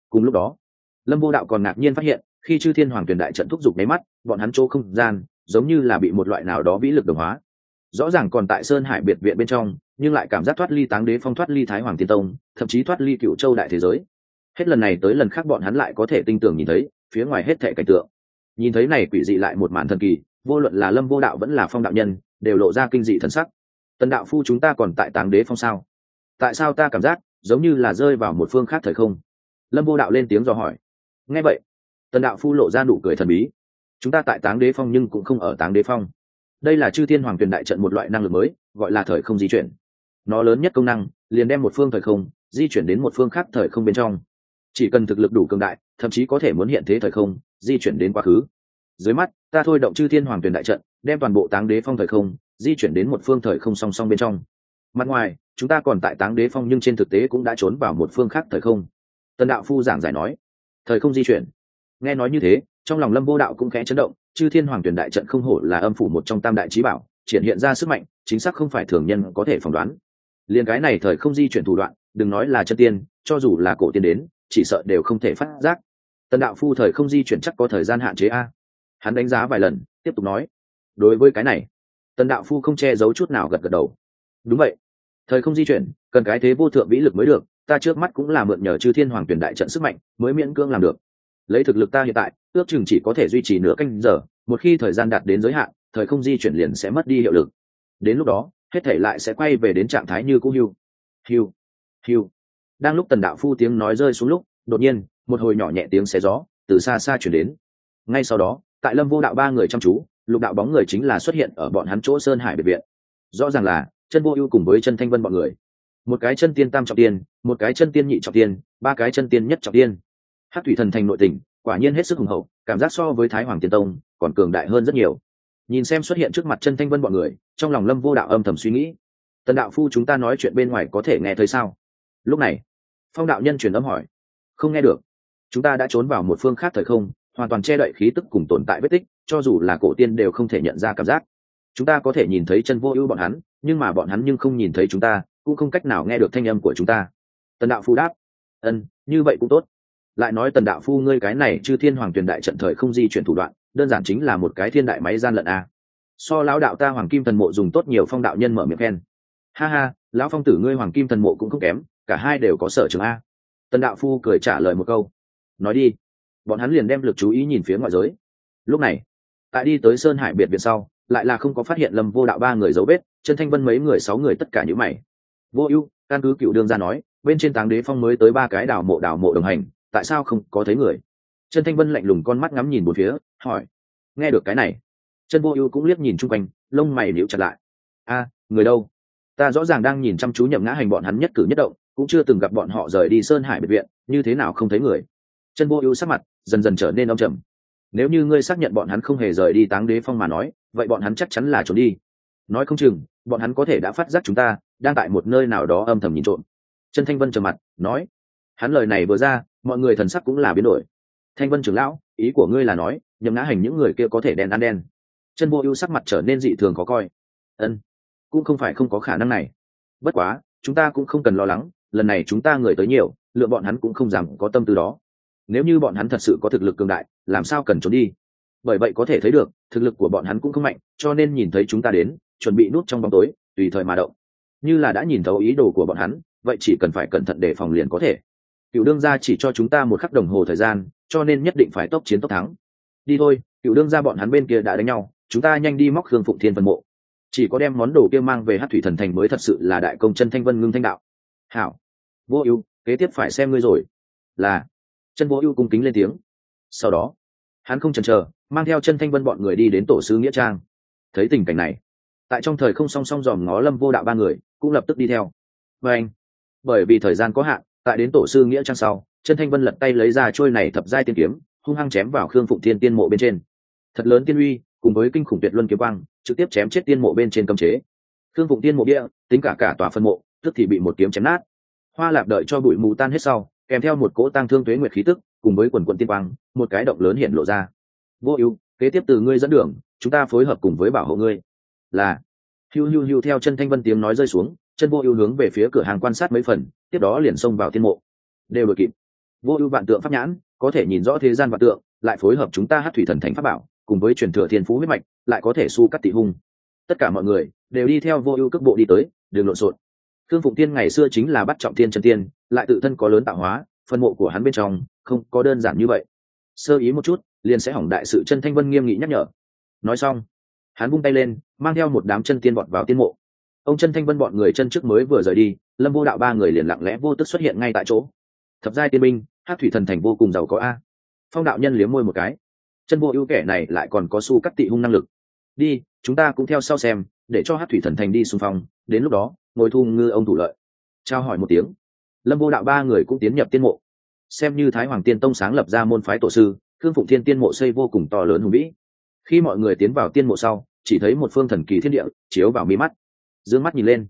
Cùng lúc đó, lâm vô đạo còn ngạc nhiên phát hiện, khi chư thiên hoàng tuyển đại trận thúc giục mấy mắt, bọn hắn chỗ không gian, giống như là bị một loại nào đó vĩ lực đồng hóa. Rõ ràng còn tại sơn hải biệt viện bên trong, nhưng lại cảm giác thoát ly táng đế phong, thoát ly thái hoàng tiên tông, thậm chí thoát ly cựu châu đại thế giới. Hết lần này tới lần khác bọn hắn lại có thể tinh tường nhìn thấy phía ngoài hết thệ cảnh tượng. Nhìn thấy này quỷ dị lại một màn thần kỳ, vô luận là lâm vô đạo vẫn là phong đạo nhân, đều lộ ra kinh dị thần sắc. Tần đạo phu chúng ta còn tại táng đế phong sao? Tại sao ta cảm giác giống như là rơi vào một phương khác thời không? Lâm vô đạo lên tiếng dò hỏi. Nghe vậy, tần đạo phu lộ ra nụ cười thần bí. Chúng ta tại táng đế phong nhưng cũng không ở táng đế phong. Đây là chư thiên hoàng tuyền đại trận một loại năng lực mới, gọi là thời không di chuyển. Nó lớn nhất công năng, liền đem một phương thời không di chuyển đến một phương khác thời không bên trong chỉ cần thực lực đủ cường đại, thậm chí có thể muốn hiện thế thời không, di chuyển đến quá khứ. Dưới mắt, ta thôi động chư thiên hoàng tuyển đại trận, đem toàn bộ táng đế phong thời không, di chuyển đến một phương thời không song song bên trong. Mặt ngoài, chúng ta còn tại táng đế phong nhưng trên thực tế cũng đã trốn vào một phương khác thời không. Tần đạo phu giảng giải nói, thời không di chuyển. Nghe nói như thế, trong lòng lâm vô đạo cũng khẽ chấn động, chư thiên hoàng tuyển đại trận không hổ là âm phủ một trong tam đại trí bảo, triển hiện ra sức mạnh, chính xác không phải thường nhân có thể phỏng đoán. Liền cái này thời không di chuyển thủ đoạn, đừng nói là chân tiên, cho dù là cổ tiên đến chỉ sợ đều không thể phát giác. Tần đạo phu thời không di chuyển chắc có thời gian hạn chế a. Hắn đánh giá vài lần, tiếp tục nói. Đối với cái này, tần đạo phu không che giấu chút nào gật gật đầu. Đúng vậy. Thời không di chuyển, cần cái thế vô thượng vĩ lực mới được, ta trước mắt cũng là mượn nhờ chư thiên hoàng tuyển đại trận sức mạnh mới miễn cưỡng làm được. Lấy thực lực ta hiện tại, ước chừng chỉ có thể duy trì nửa canh giờ, một khi thời gian đạt đến giới hạn, thời không di chuyển liền sẽ mất đi hiệu lực. Đến lúc đó, hết thể lại sẽ quay về đến trạng thái như cũ hưu. Hưu. Hưu đang lúc tần đạo phu tiếng nói rơi xuống lúc, đột nhiên, một hồi nhỏ nhẹ tiếng xé gió, từ xa xa chuyển đến. Ngay sau đó, tại lâm vô đạo ba người chăm chú, lục đạo bóng người chính là xuất hiện ở bọn hắn chỗ sơn hải biệt viện. Rõ ràng là, chân vô ưu cùng với chân thanh vân bọn người. Một cái chân tiên tam trọng tiên, một cái chân tiên nhị trọng tiên, ba cái chân tiên nhất trọng tiên. Hát thủy thần thành nội tình, quả nhiên hết sức hùng hậu, cảm giác so với thái hoàng tiên tông, còn cường đại hơn rất nhiều. Nhìn xem xuất hiện trước mặt chân thanh vân bọn người, trong lòng lâm vô đạo âm thầm suy nghĩ. Tần đạo phu chúng ta nói chuyện bên ngoài có thể nghe thấy sao? Lúc này phong đạo nhân truyền âm hỏi. Không nghe được. Chúng ta đã trốn vào một phương khác thời không, hoàn toàn che đậy khí tức cùng tồn tại vết tích, cho dù là cổ tiên đều không thể nhận ra cảm giác. Chúng ta có thể nhìn thấy chân vô ưu bọn hắn, nhưng mà bọn hắn nhưng không nhìn thấy chúng ta, cũng không cách nào nghe được thanh âm của chúng ta. Tần đạo phu đáp. Ân, như vậy cũng tốt. Lại nói tần đạo phu ngươi cái này chư thiên hoàng tuyền đại trận thời không di chuyển thủ đoạn, đơn giản chính là một cái thiên đại máy gian lận a. So lão đạo ta hoàng kim thần mộ dùng tốt nhiều phong đạo nhân mở miệng khen. Ha ha, lão phong tử ngươi hoàng kim thần mộ cũng không kém cả hai đều có sở trường a. Tần đạo phu cười trả lời một câu. Nói đi. Bọn hắn liền đem lực chú ý nhìn phía ngoại giới. Lúc này, tại đi tới sơn hải biệt viện sau, lại là không có phát hiện lâm vô đạo ba người dấu vết, chân thanh vân mấy người sáu người tất cả những mày. Vô ưu, căn cứ cựu đương ra nói, bên trên táng đế phong mới tới ba cái đảo mộ đảo mộ đồng hành, tại sao không có thấy người? Chân thanh vân lạnh lùng con mắt ngắm nhìn một phía, hỏi. Nghe được cái này, chân vô ưu cũng liếc nhìn chung quanh, lông mày liễu chặt lại. A, người đâu? Ta rõ ràng đang nhìn chăm chú nhậm ngã hành bọn hắn nhất cử nhất động, cũng chưa từng gặp bọn họ rời đi sơn hải biệt viện, như thế nào không thấy người. Chân vô ưu sắc mặt, dần dần trở nên âm trầm. Nếu như ngươi xác nhận bọn hắn không hề rời đi táng đế phong mà nói, vậy bọn hắn chắc chắn là trốn đi. Nói không chừng, bọn hắn có thể đã phát giác chúng ta, đang tại một nơi nào đó âm thầm nhìn trộm. Chân thanh vân trầm mặt, nói, hắn lời này vừa ra, mọi người thần sắc cũng là biến đổi. Thanh vân trưởng lão, ý của ngươi là nói nhầm ngã hành những người kia có thể đen ăn đen. Chân vô ưu sắc mặt trở nên dị thường khó coi. Ân cũng không phải không có khả năng này. Bất quá, chúng ta cũng không cần lo lắng, lần này chúng ta người tới nhiều, lựa bọn hắn cũng không dám có tâm tư đó. Nếu như bọn hắn thật sự có thực lực cường đại, làm sao cần trốn đi? Bởi vậy có thể thấy được, thực lực của bọn hắn cũng không mạnh, cho nên nhìn thấy chúng ta đến, chuẩn bị nút trong bóng tối, tùy thời mà động. Như là đã nhìn thấu ý đồ của bọn hắn, vậy chỉ cần phải cẩn thận để phòng liền có thể. Cựu đương gia chỉ cho chúng ta một khắc đồng hồ thời gian, cho nên nhất định phải tốc chiến tốc thắng. Đi thôi, cựu đương gia bọn hắn bên kia đã đánh nhau, chúng ta nhanh đi móc khương phụng thiên phân mộ chỉ có đem món đồ kia mang về hát thủy thần thành mới thật sự là đại công chân thanh vân ngưng thanh đạo. Hảo. Vô ưu, kế tiếp phải xem ngươi rồi. Là. Chân vô ưu cung kính lên tiếng. Sau đó, hắn không chần chờ, mang theo chân thanh vân bọn người đi đến tổ sư nghĩa trang. Thấy tình cảnh này, tại trong thời không song song dòm ngó lâm vô đạo ba người, cũng lập tức đi theo. Và anh, bởi vì thời gian có hạn, tại đến tổ sư nghĩa trang sau, chân thanh vân lật tay lấy ra trôi này thập giai tiên kiếm, hung hăng chém vào khương phụng thiên tiên mộ bên trên. Thật lớn tiên uy cùng với kinh khủng tuyệt luân kiếm quang, trực tiếp chém chết tiên mộ bên trên cấm chế. Thương phụng tiên mộ bia, tính cả cả tòa phân mộ, tức thì bị một kiếm chém nát. Hoa lạp đợi cho bụi mù tan hết sau, kèm theo một cỗ tăng thương tuế nguyệt khí tức, cùng với quần quận tiên quang, một cái động lớn hiện lộ ra. Vô ưu, kế tiếp từ ngươi dẫn đường, chúng ta phối hợp cùng với bảo hộ ngươi. Là hiu hiu hiu theo chân thanh vân tiếng nói rơi xuống, chân vô ưu hướng về phía cửa hàng quan sát mấy phần, tiếp đó liền xông vào thiên mộ. Đều được kịp. Vô ưu vạn tượng pháp nhãn, có thể nhìn rõ thế gian vạn tượng, lại phối hợp chúng ta hát thủy thần thánh pháp bảo cùng với truyền thừa thiên phú huyết mạch, lại có thể su cắt tị hung. Tất cả mọi người đều đi theo vô ưu cước bộ đi tới, đường lộn xộn. Thương phụng tiên ngày xưa chính là bắt trọng tiên chân tiên, lại tự thân có lớn tạo hóa, phân mộ của hắn bên trong không có đơn giản như vậy. Sơ ý một chút, liền sẽ hỏng đại sự chân thanh vân nghiêm nghị nhắc nhở. Nói xong, hắn vung tay lên, mang theo một đám chân tiên bọn vào tiên mộ. Ông chân thanh vân bọn người chân trước mới vừa rời đi, lâm vô đạo ba người liền lặng lẽ vô tức xuất hiện ngay tại chỗ. Thập giai tiên minh hát thủy thần thành vô cùng giàu có a. Phong đạo nhân liếm môi một cái chân vô ưu kẻ này lại còn có su cắt tị hung năng lực. Đi, chúng ta cũng theo sau xem, để cho hát thủy thần thành đi xung phong, đến lúc đó, ngồi thu ngư ông thủ lợi. Trao hỏi một tiếng. Lâm vô đạo ba người cũng tiến nhập tiên mộ. Xem như thái hoàng tiên tông sáng lập ra môn phái tổ sư thương phụng thiên tiên mộ xây vô cùng to lớn hùng vĩ. Khi mọi người tiến vào tiên mộ sau, chỉ thấy một phương thần kỳ thiên địa chiếu vào mi mắt. D ư ơ n g mắt nhìn lên.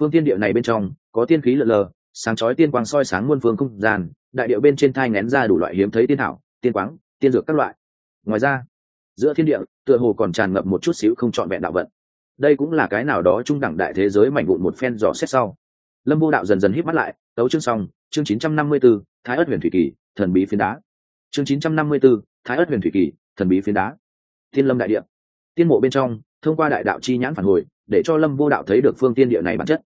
Phương tiên địa này bên trong, có tiên khí lợn lờ, sáng chói tiên quang soi sáng muôn phương không gian, đại điệu bên trên thai ngén ra đủ loại hiếm thấy tiên thảo, tiên quáng, tiên dược các loại ngoài ra giữa thiên địa tựa hồ còn tràn ngập một chút xíu không trọn vẹn đạo vận. Đây cũng là cái nào đó trung đẳng đại thế giới mảnh vụn một phen dò xét sau. Lâm vô đạo dần dần hít mắt lại tấu chương xong chương chín trăm năm mươi 954, thái ất huyền thủy kỳ thần bí phiến đá. Chương chín trăm năm mươi 954, thái ất huyền thủy kỳ thần bí phiến đá. Thiên lâm đại địa. Tiên mộ bên trong thông qua đại đạo chi nhãn phản hồi để cho lâm vô đạo thấy được phương tiên địa này bản chất.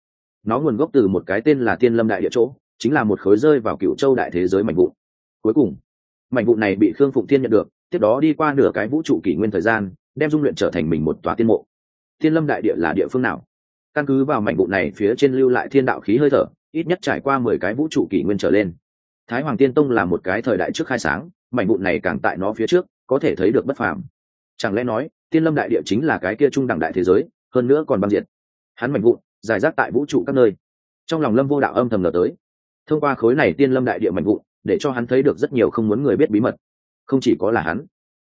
Nó nguồn gốc từ một cái tên là tiên lâm đại địa chỗ chính là một khối rơi vào cựu châu đại thế giới mảnh vụn. Cuối cùng mảnh vụn này bị khương phụng tiên nhận được tiếp đó đi qua nửa cái vũ trụ kỷ nguyên thời gian, đem dung luyện trở thành mình một tòa tiên mộ. Tiên lâm đại địa là địa phương nào? Căn cứ vào mảnh vụ này phía trên lưu lại thiên đạo khí hơi thở, ít nhất trải qua mười cái vũ trụ kỷ nguyên trở lên. Thái hoàng tiên tông là một cái thời đại trước khai sáng, mảnh vụ này càng tại nó phía trước, có thể thấy được bất phàm. Chẳng lẽ nói tiên lâm đại địa chính là cái kia trung đẳng đại thế giới, hơn nữa còn băng diệt? Hắn mảnh vụn, giải rác tại vũ trụ các nơi. Trong lòng lâm vô đạo âm thầm lờ tới. Thông qua khối này tiên lâm đại địa mảnh vụn, để cho hắn thấy được rất nhiều không muốn người biết bí mật không chỉ có là hắn.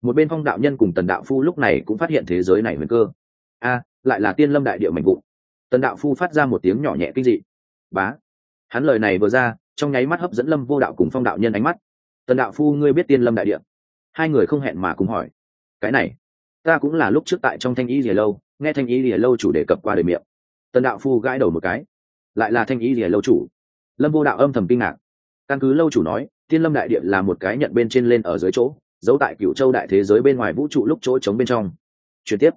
Một bên phong đạo nhân cùng tần đạo phu lúc này cũng phát hiện thế giới này nguy cơ. A, lại là tiên lâm đại địa mạnh vụn. Tần đạo phu phát ra một tiếng nhỏ nhẹ kinh dị. Bá. Hắn lời này vừa ra, trong nháy mắt hấp dẫn lâm vô đạo cùng phong đạo nhân ánh mắt. Tần đạo phu, ngươi biết tiên lâm đại địa? Hai người không hẹn mà cùng hỏi. Cái này, ta cũng là lúc trước tại trong thanh ý rìa lâu, nghe thanh ý rìa lâu chủ đề cập qua đời miệng. Tần đạo phu gãi đầu một cái. Lại là thanh ý rìa lâu chủ. Lâm vô đạo âm thầm kinh ngạc căn cứ lâu chủ nói, tiên lâm đại địa là một cái nhận bên trên lên ở dưới chỗ, giấu tại cựu châu đại thế giới bên ngoài vũ trụ lúc chỗ trống bên trong. Chuyển tiếp.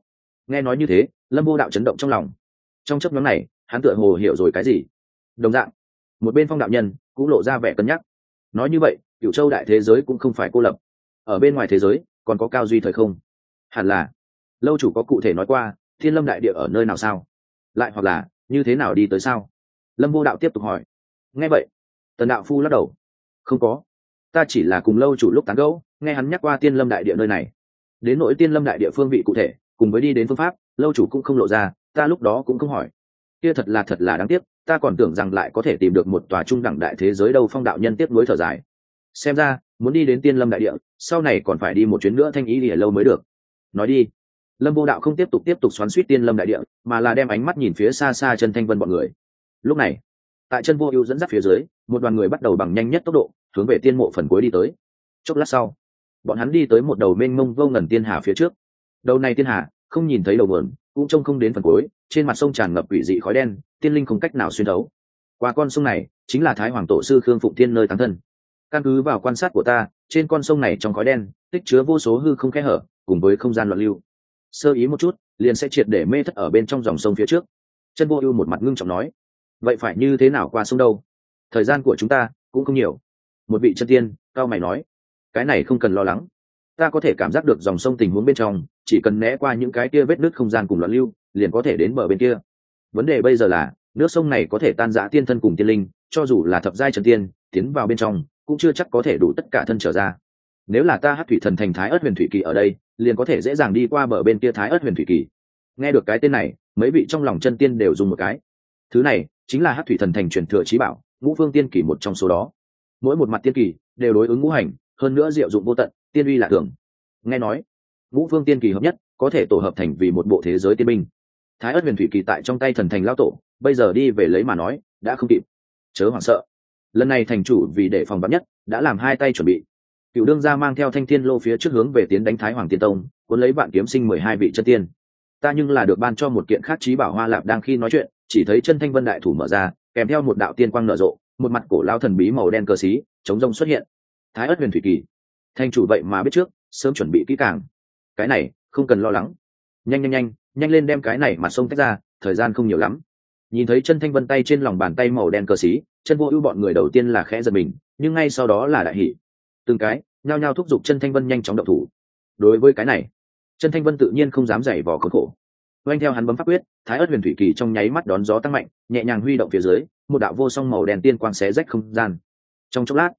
Nghe nói như thế, lâm vô đạo chấn động trong lòng. Trong chấp nhóm này, hắn tựa hồ hiểu rồi cái gì. Đồng dạng, một bên phong đạo nhân cũng lộ ra vẻ cân nhắc. Nói như vậy cựu châu đại thế giới cũng không phải cô lập. Ở bên ngoài thế giới, còn có cao duy thời không? Hẳn là. Lâu chủ có cụ thể nói qua, thiên lâm đại địa ở nơi nào sao? Lại hoặc là, như thế nào đi tới sao? Lâm vô đạo tiếp tục hỏi. Nghe vậy tần đạo phu lắc đầu. Không có. Ta chỉ là cùng lâu chủ lúc tán gẫu, nghe hắn nhắc qua tiên lâm đại địa nơi này. Đến nỗi tiên lâm đại địa phương vị cụ thể, cùng với đi đến phương pháp, lâu chủ cũng không lộ ra, ta lúc đó cũng không hỏi. Kia thật là thật là đáng tiếc, ta còn tưởng rằng lại có thể tìm được một tòa trung đẳng đại thế giới đâu phong đạo nhân tiếp nối thở dài. Xem ra, muốn đi đến tiên lâm đại địa, sau này còn phải đi một chuyến nữa thanh ý lìa lâu mới được. Nói đi. Lâm vô đạo không tiếp tục tiếp tục xoắn suýt tiên lâm đại địa, mà là đem ánh mắt nhìn phía xa xa chân thanh vân bọn người. Lúc này, tại chân vô ưu dẫn dắt phía dưới một đoàn người bắt đầu bằng nhanh nhất tốc độ, hướng về tiên mộ phần cuối đi tới. Chốc lát sau, bọn hắn đi tới một đầu mênh mông vô ngần tiên hà phía trước. Đầu này tiên hà, không nhìn thấy đầu nguồn, cũng trông không đến phần cuối, trên mặt sông tràn ngập quỷ dị khói đen, tiên linh không cách nào xuyên đấu. qua con sông này, chính là thái hoàng tổ sư khương phụng tiên nơi thắng thân. Căn cứ vào quan sát của ta, trên con sông này trong khói đen, tích chứa vô số hư không kẽ hở, cùng với không gian loạn lưu. Sơ ý một chút, liền sẽ triệt để mê thất ở bên trong dòng sông phía trước. Chân vô ưu một mặt ngưng trọng nói, vậy phải như thế nào qua sông đâu? Thời gian của chúng ta cũng không nhiều. Một vị chân tiên, cao mày nói, cái này không cần lo lắng. Ta có thể cảm giác được dòng sông tình huống bên trong, chỉ cần né qua những cái kia vết nứt không gian cùng loạn lưu, liền có thể đến bờ bên kia. Vấn đề bây giờ là, nước sông này có thể tan giã tiên thân cùng tiên linh, cho dù là thập giai trần tiên, tiến vào bên trong, cũng chưa chắc có thể đủ tất cả thân trở ra. Nếu là ta hát thủy thần thành thái ớt huyền thủy kỳ ở đây, liền có thể dễ dàng đi qua bờ bên kia thái ớt huyền thủy kỳ. Nghe được cái tên này, mấy vị trong lòng chân tiên đều dùng một cái. Thứ này chính là hát thủy thần thành truyền thừa trí bảo ngũ phương tiên kỳ một trong số đó. Mỗi một mặt tiên kỳ đều đối ứng ngũ hành, hơn nữa diệu dụng vô tận, tiên uy là thường. Nghe nói, ngũ phương tiên kỳ hợp nhất có thể tổ hợp thành vì một bộ thế giới tiên binh thái ất huyền thủy kỳ tại trong tay thần thành lao tổ, bây giờ đi về lấy mà nói, đã không kịp. Chớ hoảng sợ. Lần này thành chủ vì để phòng bắn nhất, đã làm hai tay chuẩn bị. Cựu đương gia mang theo thanh thiên lô phía trước hướng về tiến đánh thái hoàng tiên tông, cuốn lấy bạn kiếm sinh mười hai vị chân tiên. Ta nhưng là được ban cho một kiện khác trí bảo hoa lạp đang khi nói chuyện, chỉ thấy chân thanh vân đại thủ mở ra kèm theo một đạo tiên quang nở rộ, một mặt cổ lao thần bí màu đen cơ xí, chống rông xuất hiện. Thái ất huyền thủy kỳ. Thanh chủ vậy mà biết trước, sớm chuẩn bị kỹ càng. Cái này, không cần lo lắng. Nhanh nhanh nhanh nhanh lên đem cái này mà sông tách ra, thời gian không nhiều lắm. Nhìn thấy chân thanh vân tay trên lòng bàn tay màu đen cờ xí, chân vô ưu bọn người đầu tiên là khẽ giật mình, nhưng ngay sau đó là đại hỷ từng cái, nhao nhao thúc giục chân thanh vân nhanh chóng động thủ. Đối với cái này, chân thanh vân tự nhiên không dám giày vò khốn khổ oanh theo hắn bấm pháp quyết, thái ớt huyền thủy kỳ trong nháy mắt đón gió tăng mạnh, nhẹ nhàng huy động phía dưới, một đạo vô song màu đen tiên quang xé rách không gian. Trong chốc lát,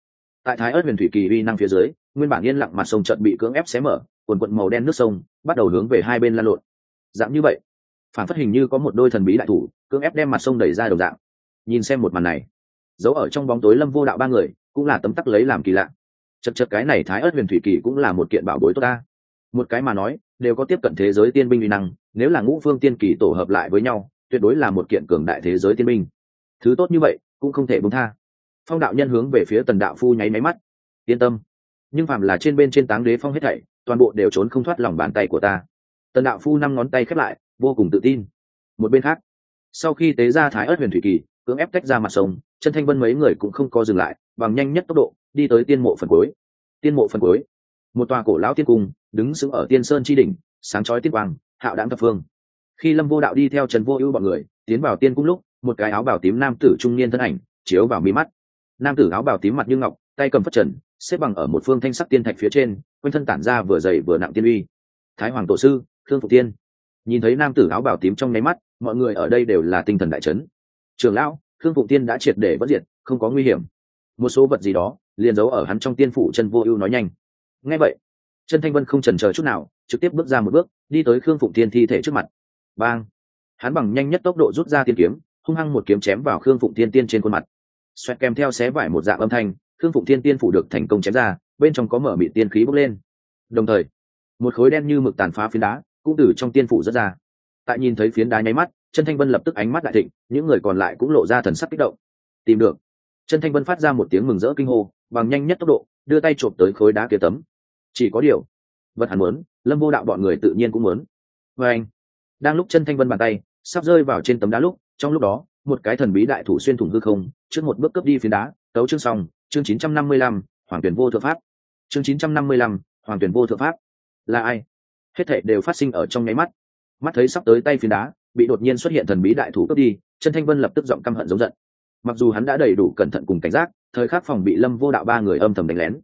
tại thái ớt huyền thủy kỳ uy năng phía dưới, nguyên bản yên lặng mặt sông trận bị cưỡng ép xé mở, quần quận màu đen nước sông bắt đầu hướng về hai bên lan lộn. Dạng như vậy, phản phát hình như có một đôi thần bí đại thủ, cưỡng ép đem mặt sông đẩy ra đầu dạng. Nhìn xem một màn này giấu ở trong bóng tối lâm vô đạo ba người, cũng là tấm tắc lấy làm kỳ lạ. Chật chật cái này thái ớt huyền thủy kỳ cũng là một kiện bảo bối tốt ta. Một cái mà nói đều có tiếp cận thế giới tiên binh uy năng, nếu là ngũ phương tiên kỳ tổ hợp lại với nhau, tuyệt đối là một kiện cường đại thế giới tiên binh. Thứ tốt như vậy, cũng không thể bung tha. Phong đạo nhân hướng về phía tần đạo phu nháy máy mắt. Yên tâm. Nhưng phàm là trên bên trên táng đế phong hết thảy, toàn bộ đều trốn không thoát lòng bàn tay của ta. Tần đạo phu năm ngón tay khép lại, vô cùng tự tin. Một bên khác, sau khi tế ra thái ớt huyền thủy kỳ, cưỡng ép tách ra mặt sông, chân thanh vân mấy người cũng không có dừng lại, bằng nhanh nhất tốc độ, đi tới tiên mộ phần cuối. Tiên mộ phần cuối. Một tòa cổ lão tiên cung đứng sững ở tiên sơn chi đỉnh, sáng chói tiết quang, hạo đáng thập phương. Khi lâm vô đạo đi theo trần vô ưu bọn người, tiến vào tiên cung lúc, một cái áo bào tím nam tử trung niên thân ảnh, chiếu vào mi mắt. Nam tử áo bào tím mặt như ngọc, tay cầm phất trần, xếp bằng ở một phương thanh sắc tiên thạch phía trên, quanh thân tản ra vừa dày vừa nặng tiên uy. Thái hoàng tổ sư thương phục tiên. Nhìn thấy nam tử áo bào tím trong nháy mắt, mọi người ở đây đều là tinh thần đại trấn. trường lão thương Phục tiên đã triệt để bất diệt, không có nguy hiểm. Một số vật gì đó, liền giấu ở hắn trong tiên phủ chân vô ưu nói nhanh. Ngay vậy chân thanh vân không trần chờ chút nào, trực tiếp bước ra một bước, đi tới khương phụng Thiên thi thể trước mặt. Bang! Hắn bằng nhanh nhất tốc độ rút ra tiên kiếm, hung hăng một kiếm chém vào khương phụng Thiên tiên trên khuôn mặt. Xoẹt kèm theo xé vải một dạng âm thanh, khương phụng Thiên tiên phủ được thành công chém ra, bên trong có mở mị tiên khí bốc lên. Đồng thời, một khối đen như mực tàn phá phiến đá cũng từ trong tiên phủ rất ra. Tại nhìn thấy phiến đá nháy mắt, chân thanh vân lập tức ánh mắt đại thịnh, những người còn lại cũng lộ ra thần sắc kích động. Tìm được. Chân thanh vân phát ra một tiếng mừng rỡ kinh hô, bằng nhanh nhất tốc độ, đưa tay chộp tới khối đá kia tấm chỉ có điều vật hắn muốn lâm vô đạo bọn người tự nhiên cũng muốn. Vê anh đang lúc chân thanh vân bàn tay sắp rơi vào trên tấm đá lúc trong lúc đó một cái thần bí đại thủ xuyên thủng hư không trước một bước cướp đi phiến đá tấu chương xong chương 955, hoàng tuyển vô thượng pháp. Chương 955, hoàng tuyển vô thượng pháp. Là ai? Hết thệ đều phát sinh ở trong nháy mắt. Mắt thấy sắp tới tay phiến đá bị đột nhiên xuất hiện thần bí đại thủ cướp đi chân thanh vân lập tức giọng căm hận giống giận. Mặc dù hắn đã đầy đủ cẩn thận cùng cảnh giác thời khắc phòng bị lâm vô đạo ba người âm thầm đánh lén.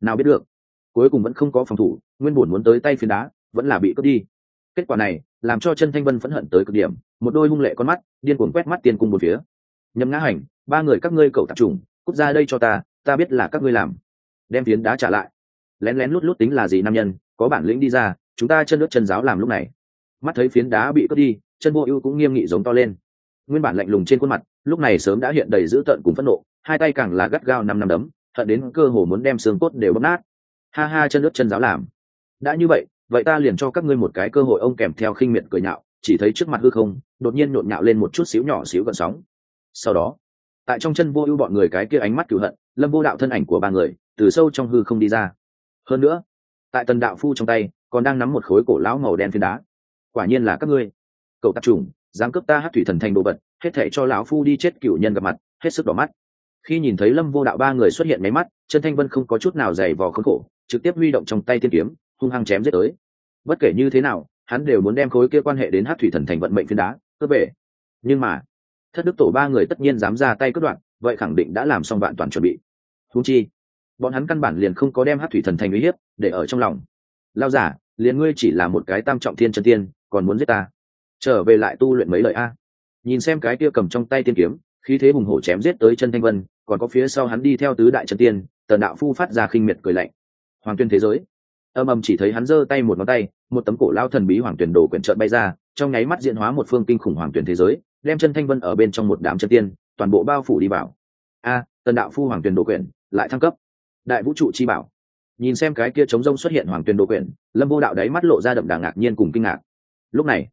Nào biết được cuối cùng vẫn không có phòng thủ, nguyên bổn muốn tới tay phiến đá, vẫn là bị cướp đi. Kết quả này, làm cho chân thanh vân phẫn hận tới cực điểm, một đôi hung lệ con mắt, điên cuồng quét mắt tiền cung một phía. Nhầm ngã hành, ba người các ngươi cậu tạp trùng cút ra đây cho ta ta biết là các ngươi làm. Đem phiến đá trả lại. Lén lén lút lút tính là gì nam nhân, có bản lĩnh đi ra, chúng ta chân nước chân giáo làm lúc này. Mắt thấy phiến đá bị cướp đi chân vô ưu cũng nghiêm nghị giống to lên. Nguyên bản lạnh lùng trên khuôn mặt, lúc này sớm đã hiện đầy dữ tợn cùng phẫn nộ, hai tay càng là gắt gao năm năm đấm, hận đến cơ hồ muốn đem xương cốt đều bóp nát ha ha, chân ướt chân giáo làm. Đã như vậy vậy ta liền cho các ngươi một cái cơ hội, ông kèm theo khinh miệt cười nhạo, chỉ thấy trước mặt hư không, đột nhiên nhộn nhạo lên một chút xíu nhỏ xíu gần sóng. Sau đó, tại trong chân vô ưu bọn người cái kia ánh mắt cửu hận, lâm vô đạo thân ảnh của ba người, từ sâu trong hư không đi ra. Hơn nữa, tại tần đạo phu trong tay, còn đang nắm một khối cổ lão màu đen phiến đá. Quả nhiên là các ngươi. Cậu tạp trùng dám cướp ta hát thủy thần thành đồ vật, hết thể cho lão phu đi chết cựu nhân gặp mặt, hết sức đỏ mắt. Khi nhìn thấy lâm vô đạo ba người xuất hiện máy mắt, chân thanh vân không có chút nào dày vò khốn khổ trực tiếp huy động trong tay thiên kiếm, hung hăng chém giết tới. Bất kể như thế nào, hắn đều muốn đem khối kia quan hệ đến hát thủy thần thành vận mệnh phiên đá, cướp về. Nhưng mà, thất đức tổ ba người tất nhiên dám ra tay cướp đoạn vậy khẳng định đã làm xong vạn toàn chuẩn bị. Húng chi, bọn hắn căn bản liền không có đem hát thủy thần thành uy hiếp để ở trong lòng. Lao giả, liền ngươi chỉ là một cái tam trọng thiên chân tiên, còn muốn giết ta? Trở về lại tu luyện mấy lời a. Nhìn xem cái kia cầm trong tay tiên kiếm, khí thế hùng hổ chém giết tới chân thanh vân, còn có phía sau hắn đi theo tứ đại chân tiên, tần đạo phu phát ra khinh miệt cười lạnh hoàng tuyên thế giới. Âm âm chỉ thấy hắn giơ tay một ngón tay, một tấm cổ lao thần bí hoàng tuyển đồ quyển trợn bay ra, trong nháy mắt diễn hóa một phương kinh khủng hoàng tuyển thế giới, đem chân thanh vân ở bên trong một đám chân tiên, toàn bộ bao phủ đi bảo. a, tần đạo phu hoàng tuyển đồ quyển, lại thăng cấp. Đại vũ trụ chi bảo. Nhìn xem cái kia chống rông xuất hiện hoàng tuyển đồ quyển, lâm vô đạo đáy mắt lộ ra đậm đà ngạc nhiên cùng kinh ngạc. Lúc này,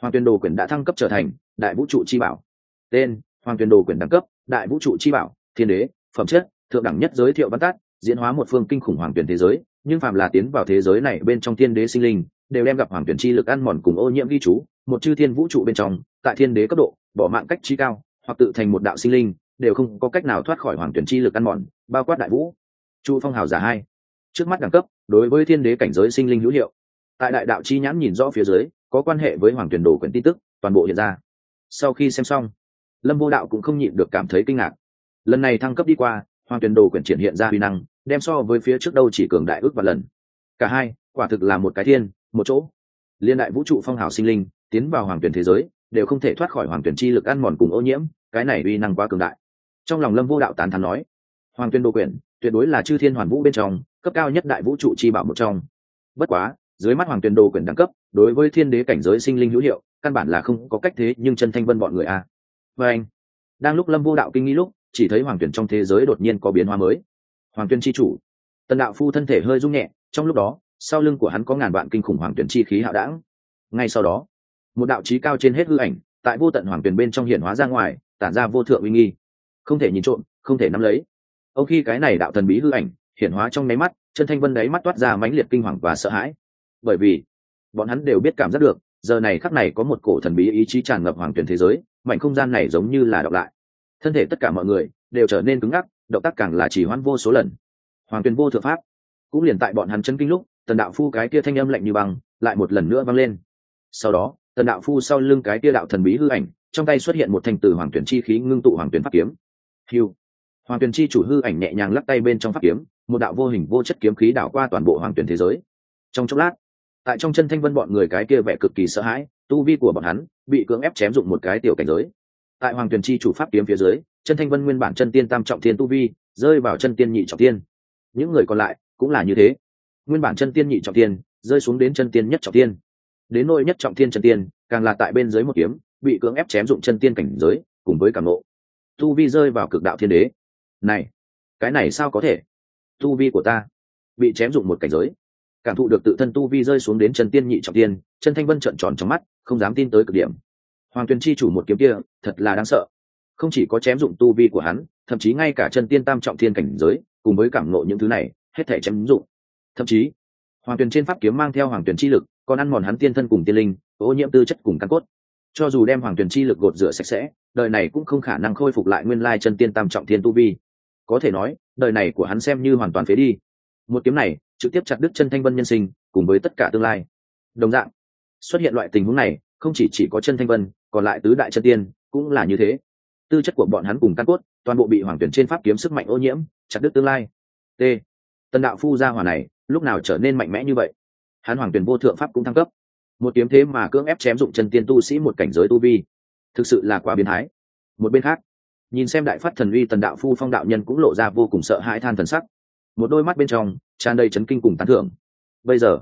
hoàng tuyển đồ quyển đã thăng cấp trở thành đại vũ trụ chi bảo. Tên, hoàng tuyển đồ quyển đẳng cấp, đại vũ trụ chi bảo, thiên đế, phẩm chất, thượng đẳng nhất giới thiệu văn tát diễn hóa một phương kinh khủng hoàng tuyển thế giới, nhưng phàm là tiến vào thế giới này bên trong thiên đế sinh linh, đều đem gặp hoàng tuyển chi lực ăn mòn cùng ô nhiễm ghi chú, một chư thiên vũ trụ bên trong, tại thiên đế cấp độ, bỏ mạng cách chi cao, hoặc tự thành một đạo sinh linh, đều không có cách nào thoát khỏi hoàng tuyển chi lực ăn mòn, bao quát đại vũ. Chu phong hào giả hai. Trước mắt đẳng cấp, đối với thiên đế cảnh giới sinh linh hữu hiệu. Tại đại đạo chi nhãn nhìn rõ phía dưới, có quan hệ với hoàng tuyển đồ quyển tin tức, toàn bộ hiện ra. Sau khi xem xong, lâm vô đạo cũng không nhịn được cảm thấy kinh ngạc. Lần này thăng cấp đi qua hoàng tuyển đồ quyển triển hiện ra huy năng, đem so với phía trước đâu chỉ cường đại ước và lần. Cả hai, quả thực là một cái thiên, một chỗ. Liên đại vũ trụ phong hào sinh linh, tiến vào hoàng tuyển thế giới, đều không thể thoát khỏi hoàng tuyển chi lực ăn mòn cùng ô nhiễm, cái này uy năng quá cường đại. Trong lòng lâm vô đạo tán thắn nói, hoàng tuyên đồ quyển tuyệt đối là chư thiên hoàn vũ bên trong, cấp cao nhất đại vũ trụ chi bảo một trong. Bất quá, dưới mắt hoàng tuyên đồ quyển đẳng cấp, đối với thiên đế cảnh giới sinh linh hữu hiệu, căn bản là không có cách thế nhưng chân thanh vân bọn người a. Và anh, đang lúc lâm vô đạo kinh nghĩ lúc chỉ thấy hoàng tuyển trong thế giới đột nhiên có biến hóa mới. Hoàng tuyên chi chủ. Tần đạo phu thân thể hơi rung nhẹ, trong lúc đó, sau lưng của hắn có ngàn vạn kinh khủng hoàng tuyển chi khí hạo đảng ngay sau đó, một đạo trí cao trên hết hư ảnh, tại vô tận hoàng tuyển bên trong hiển hóa ra ngoài, tản ra vô thượng uy nghi. Không thể nhìn trộm, không thể nắm lấy. Ông khi cái này đạo thần bí hư ảnh hiển hóa trong nháy mắt, chân thanh vân đáy mắt toát ra mãnh liệt kinh hoàng và sợ hãi. Bởi vì, bọn hắn đều biết cảm giác được, giờ này khắc này có một cổ thần bí ý chí tràn ngập hoàng tuyển thế giới, mảnh không gian này giống như là đọc lại thân thể tất cả mọi người đều trở nên cứng ngắc, động tác càng là chỉ hoãn vô số lần. Hoàng tuyển vô thượng pháp cũng liền tại bọn hắn chân kinh lúc, tần đạo phu cái kia thanh âm lạnh như băng lại một lần nữa vang lên. Sau đó, tần đạo phu sau lưng cái kia đạo thần bí hư ảnh, trong tay xuất hiện một thanh từ hoàng tuyển chi khí ngưng tụ hoàng tuyển pháp kiếm. Hiu hoàng tuyển chi chủ hư ảnh nhẹ nhàng lắc tay bên trong pháp kiếm, một đạo vô hình vô chất kiếm khí đảo qua toàn bộ hoàng tuyển thế giới. Trong chốc lát, tại trong chân thanh vân bọn người cái kia vẻ cực kỳ sợ hãi, tu vi của bọn hắn bị cưỡng ép chém dụng một cái tiểu cảnh giới tại hoàng tuyển chi chủ pháp kiếm phía dưới, chân thanh vân nguyên bản chân tiên tam trọng thiên tu vi, rơi vào chân tiên nhị trọng tiên những người còn lại cũng là như thế. Nguyên bản chân tiên nhị trọng tiên rơi xuống đến chân tiên nhất trọng tiên đến nôi nhất trọng thiên chân tiên, càng là tại bên dưới một kiếm, bị cưỡng ép chém dụng chân tiên cảnh giới, cùng với cảm nộ. Tu vi rơi vào cực đạo thiên đế. Này, cái này sao có thể? Tu vi của ta bị chém dụng một cảnh giới. Cảm thụ được tự thân tu vi rơi xuống đến chân tiên nhị trọng tiên chân thanh vân trợn tròn trong mắt, không dám tin tới cực điểm hoàng tuyền chi chủ một kiếm kia, thật là đáng sợ. Không chỉ có chém dụng tu vi của hắn, thậm chí ngay cả chân tiên tam trọng thiên cảnh giới, cùng với cảm nộ những thứ này, hết thể chém dụng. Thậm chí, hoàng tuyền trên pháp kiếm mang theo hoàng tuyền chi lực, còn ăn mòn hắn tiên thân cùng tiên linh, ô nhiễm tư chất cùng căn cốt. Cho dù đem hoàng tuyền chi lực gột rửa sạch sẽ, đời này cũng không khả năng khôi phục lại nguyên lai chân tiên tam trọng thiên tu vi. Có thể nói, đời này của hắn xem như hoàn toàn phế đi. Một kiếm này, trực tiếp chặt đứt chân thanh vân nhân sinh, cùng với tất cả tương lai. Đồng dạng, xuất hiện loại tình huống này, không chỉ chỉ có chân thanh vân còn lại tứ đại chân tiên cũng là như thế. Tư chất của bọn hắn cùng căn cốt, toàn bộ bị hoàng tuyển trên pháp kiếm sức mạnh ô nhiễm, chặt đứt tương lai. T. Tần đạo phu gia hỏa này, lúc nào trở nên mạnh mẽ như vậy? Hắn hoàng tuyển vô thượng pháp cũng thăng cấp. Một kiếm thế mà cưỡng ép chém dụng chân tiên tu sĩ một cảnh giới tu vi. Thực sự là quá biến thái. Một bên khác, nhìn xem đại phát thần uy tần đạo phu phong đạo nhân cũng lộ ra vô cùng sợ hãi than thần sắc. Một đôi mắt bên trong, tràn đầy chấn kinh cùng tán thưởng. Bây giờ,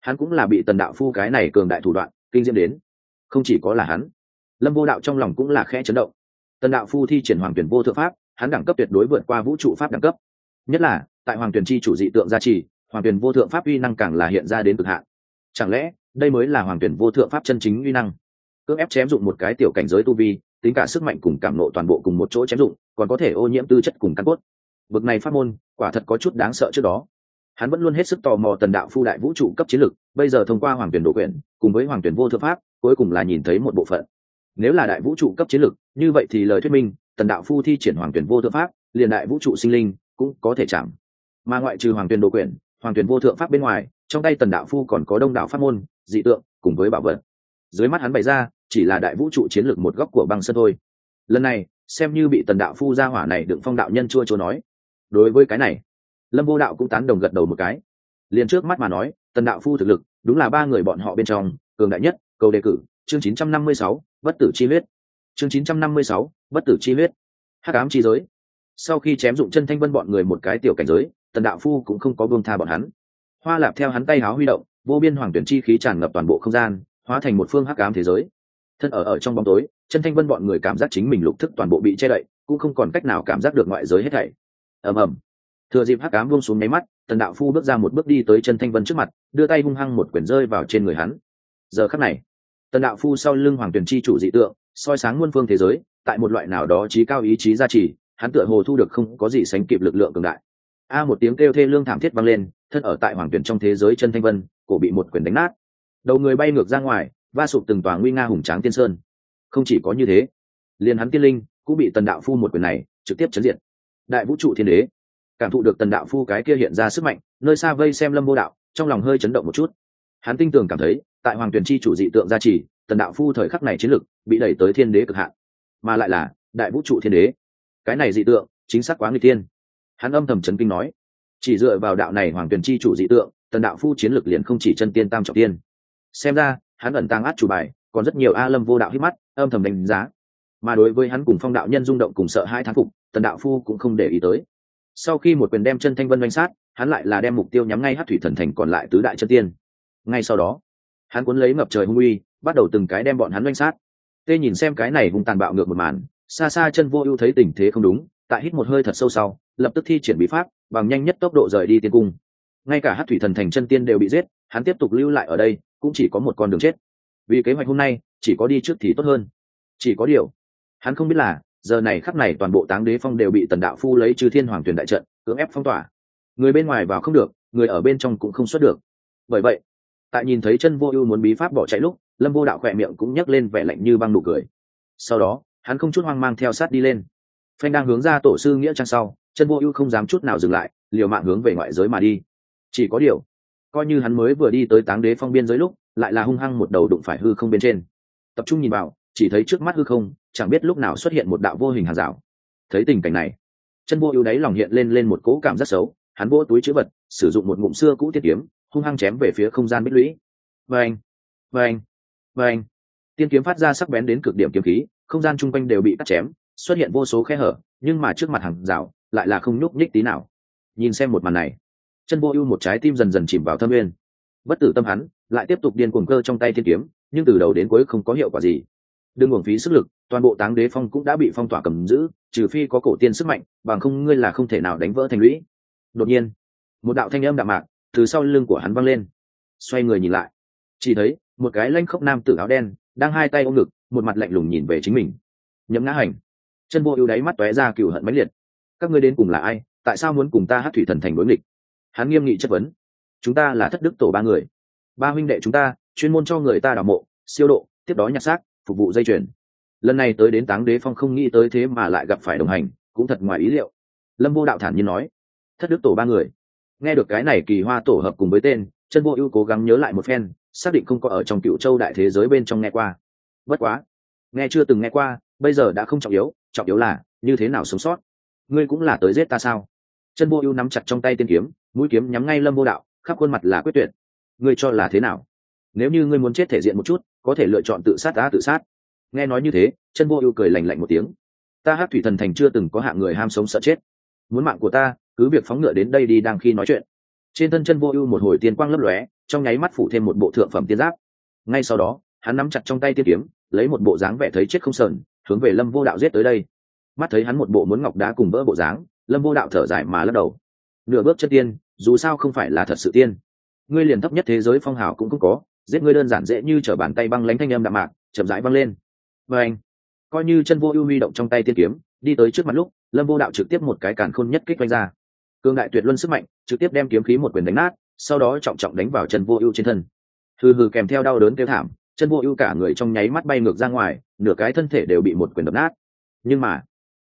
hắn cũng là bị tần đạo phu cái này cường đại thủ đoạn kinh diễm đến. Không chỉ có là hắn lâm vô đạo trong lòng cũng là khẽ chấn động. Tần đạo phu thi triển hoàng tuyển vô thượng pháp, hắn đẳng cấp tuyệt đối vượt qua vũ trụ pháp đẳng cấp. Nhất là, tại hoàng tuyển chi chủ dị tượng gia trì, hoàng tuyển vô thượng pháp uy năng càng là hiện ra đến cực hạn. Chẳng lẽ, đây mới là hoàng tuyển vô thượng pháp chân chính uy năng? Cưỡng ép chém dụng một cái tiểu cảnh giới tu vi, tính cả sức mạnh cùng cảm nộ toàn bộ cùng một chỗ chém dụng, còn có thể ô nhiễm tư chất cùng căn cốt. Bực này phát môn, quả thật có chút đáng sợ trước đó. Hắn vẫn luôn hết sức tò mò tần đạo phu đại vũ trụ cấp chiến lực, bây giờ thông qua hoàng tuyển độ quyền, cùng với hoàng tuyển vô thượng pháp, cuối cùng là nhìn thấy một bộ phận nếu là đại vũ trụ cấp chiến lực như vậy thì lời thuyết minh tần đạo phu thi triển hoàng tuyển vô thượng pháp liền đại vũ trụ sinh linh cũng có thể chạm. Mà ngoại trừ hoàng tuyển đồ quyển hoàng tuyển vô thượng pháp bên ngoài trong tay tần đạo phu còn có đông đạo pháp môn dị tượng cùng với bảo vật. Dưới mắt hắn bày ra chỉ là đại vũ trụ chiến lược một góc của băng sơn thôi. Lần này xem như bị tần đạo phu ra hỏa này đựng phong đạo nhân chua chua nói. Đối với cái này lâm vô đạo cũng tán đồng gật đầu một cái. Liền trước mắt mà nói tần đạo phu thực lực đúng là ba người bọn họ bên trong cường đại nhất cầu đề cử chương 956, bất tử chi huyết. Chương 956, bất tử chi huyết. Hắc ám chi giới. Sau khi chém dụng chân thanh vân bọn người một cái tiểu cảnh giới tần đạo phu cũng không có buông tha bọn hắn. Hoa lạp theo hắn tay háo huy động vô biên hoàng tuyển chi khí tràn ngập toàn bộ không gian hóa thành một phương hắc ám thế giới. Thân ở ở trong bóng tối chân thanh vân bọn người cảm giác chính mình lục thức toàn bộ bị che đậy cũng không còn cách nào cảm giác được ngoại giới hết thảy. Ầm ầm. Thừa dịp hắc ám buông xuống nháy mắt tần đạo phu bước ra một bước đi tới chân thanh vân trước mặt đưa tay hung hăng một quyển rơi vào trên người hắn. Giờ khắc này tần đạo phu sau lưng hoàng tuyển chi chủ dị tượng, soi sáng muôn phương thế giới, tại một loại nào đó trí cao ý chí gia trì, hắn tựa hồ thu được không có gì sánh kịp lực lượng cường đại. A một tiếng kêu thê lương thảm thiết vang lên, thân ở tại hoàng tuyển trong thế giới chân thanh vân, cổ bị một quyền đánh nát. Đầu người bay ngược ra ngoài, va sụp từng tòa nguy nga hùng tráng tiên sơn. Không chỉ có như thế, liền hắn tiên linh cũng bị tần đạo phu một quyền này trực tiếp chấn diện đại vũ trụ thiên đế, cảm thụ được tần đạo phu cái kia hiện ra sức mạnh, nơi xa vây xem lâm vô đạo, trong lòng hơi chấn động một chút. Hắn tinh tường cảm thấy tại hoàng tuyển chi chủ dị tượng gia trì, tần đạo phu thời khắc này chiến lực bị đẩy tới thiên đế cực hạn. Mà lại là, đại vũ trụ thiên đế. Cái này dị tượng, chính xác quá người tiên hắn âm thầm chấn kinh nói, chỉ dựa vào đạo này hoàng tuyển chi chủ dị tượng, tần đạo phu chiến lực liền không chỉ chân tiên tam trọng tiên. Xem ra, hắn ẩn tàng át chủ bài, còn rất nhiều a lâm vô đạo hít mắt, âm thầm đánh giá. Mà đối với hắn cùng phong đạo nhân rung động cùng sợ hai thán phục, tần đạo phu cũng không để ý tới. Sau khi một quyền đem chân thanh vân doanh sát, hắn lại là đem mục tiêu nhắm ngay hát thủy thần thành còn lại tứ đại chân tiên. Ngay sau đó hắn cuốn lấy ngập trời hung uy, bắt đầu từng cái đem bọn hắn oanh sát. Tê nhìn xem cái này hung tàn bạo ngược một màn, xa xa chân vô ưu thấy tình thế không đúng, tại hít một hơi thật sâu sau, lập tức thi triển bí pháp, bằng nhanh nhất tốc độ rời đi tiên cung. Ngay cả hát thủy thần thành chân tiên đều bị giết, hắn tiếp tục lưu lại ở đây, cũng chỉ có một con đường chết. Vì kế hoạch hôm nay, chỉ có đi trước thì tốt hơn. Chỉ có điều, hắn không biết là, giờ này khắc này toàn bộ táng đế phong đều bị tần đạo phu lấy trừ thiên hoàng tuyển đại trận, cưỡng ép phong tỏa. Người bên ngoài vào không được, người ở bên trong cũng không xuất được. Bởi vậy tại nhìn thấy chân vô ưu muốn bí pháp bỏ chạy lúc, lâm vô đạo khỏe miệng cũng nhấc lên vẻ lạnh như băng nụ cười. Sau đó, hắn không chút hoang mang theo sát đi lên. Phanh đang hướng ra tổ sư nghĩa trang sau, chân vô ưu không dám chút nào dừng lại, liều mạng hướng về ngoại giới mà đi. Chỉ có điều, coi như hắn mới vừa đi tới táng đế phong biên giới lúc, lại là hung hăng một đầu đụng phải hư không bên trên. Tập trung nhìn vào, chỉ thấy trước mắt hư không, chẳng biết lúc nào xuất hiện một đạo vô hình hàng rào. Thấy tình cảnh này, chân vô ưu đáy lòng hiện lên lên một cỗ cảm rất xấu, hắn vô túi chữ vật, sử dụng một ngụm xưa cũ tiết kiếm hung hăng chém về phía không gian bích lũy. Vâng vâng vâng. Tiên kiếm phát ra sắc bén đến cực điểm kiếm khí, không gian chung quanh đều bị cắt chém, xuất hiện vô số khe hở, nhưng mà trước mặt hàng rào lại là không nhúc nhích tí nào. Nhìn xem một màn này, chân vô ưu một trái tim dần dần chìm vào thâm nguyên bất tử tâm hắn lại tiếp tục điên cuồng cơ trong tay thiên kiếm, nhưng từ đầu đến cuối không có hiệu quả gì. Đừng uổng phí sức lực, toàn bộ táng đế phong cũng đã bị phong tỏa cầm giữ, trừ phi có cổ tiên sức mạnh, bằng không ngươi là không thể nào đánh vỡ thành lũy. Đột nhiên, một đạo thanh âm đạm mạc từ sau lưng của hắn văng lên. Xoay người nhìn lại. Chỉ thấy, một cái lanh khốc nam tử áo đen, đang hai tay ôm ngực, một mặt lạnh lùng nhìn về chính mình. Nhấm ngã hành, chân vô ưu đáy mắt tóe ra cựu hận mãnh liệt. Các ngươi đến cùng là ai? Tại sao muốn cùng ta hát thủy thần thành đối nghịch? Hắn nghiêm nghị chất vấn. Chúng ta là thất đức tổ ba người. Ba huynh đệ chúng ta, chuyên môn cho người ta đào mộ, siêu độ, tiếp đó nhặt xác, phục vụ dây chuyền. Lần này tới đến táng đế phong không nghĩ tới thế mà lại gặp phải đồng hành, cũng thật ngoài ý liệu. Lâm vô đạo thản nhiên nói, thất đức tổ ba người nghe được cái này kỳ hoa tổ hợp cùng với tên chân vô ưu cố gắng nhớ lại một phen, xác định không có ở trong cựu châu đại thế giới bên trong nghe qua. Bất quá, nghe chưa từng nghe qua, bây giờ đã không trọng yếu trọng yếu là, như thế nào sống sót? Ngươi cũng là tới giết ta sao? Chân vô ưu nắm chặt trong tay tiên kiếm, mũi kiếm nhắm ngay lâm vô đạo, khắp khuôn mặt là quyết tuyệt. Ngươi cho là thế nào? Nếu như ngươi muốn chết thể diện một chút, có thể lựa chọn tự sát đã tự sát. Nghe nói như thế chân vô ưu cười lành lạnh một tiếng. Ta hát thủy thần thành chưa từng có hạng người ham sống sợ chết. Muốn mạng của ta cứ việc phóng ngựa đến đây đi đang khi nói chuyện. Trên thân chân vô ưu một hồi tiên quang lấp lóe, trong nháy mắt phủ thêm một bộ thượng phẩm tiên giáp. Ngay sau đó, hắn nắm chặt trong tay tiên kiếm, lấy một bộ dáng vẻ thấy chết không sờn, hướng về lâm vô đạo giết tới đây. Mắt thấy hắn một bộ muốn ngọc đá cùng vỡ bộ dáng, lâm vô đạo thở dài mà lắc đầu. Nửa bước chất tiên, dù sao không phải là thật sự tiên. Ngươi liền thấp nhất thế giới phong hào cũng không có, giết ngươi đơn giản dễ như t r ở bàn tay băng lánh thanh âm đạm mạc, chậm rãi băng lên. Và anh, coi như chân vô ưu huy động trong tay tiên kiếm, đi tới trước mặt lúc, lâm vô đạo trực tiếp một cái cản khôn nhất kích quanh ra cương đại tuyệt luân sức mạnh, trực tiếp đem kiếm khí một quyền đánh nát, sau đó trọng trọng đánh vào chân vô ưu trên thân. Hừ hừ kèm theo đau đớn kêu thảm chân vô ưu cả người trong nháy mắt bay ngược ra ngoài, nửa cái thân thể đều bị một quyền đập nát. Nhưng mà,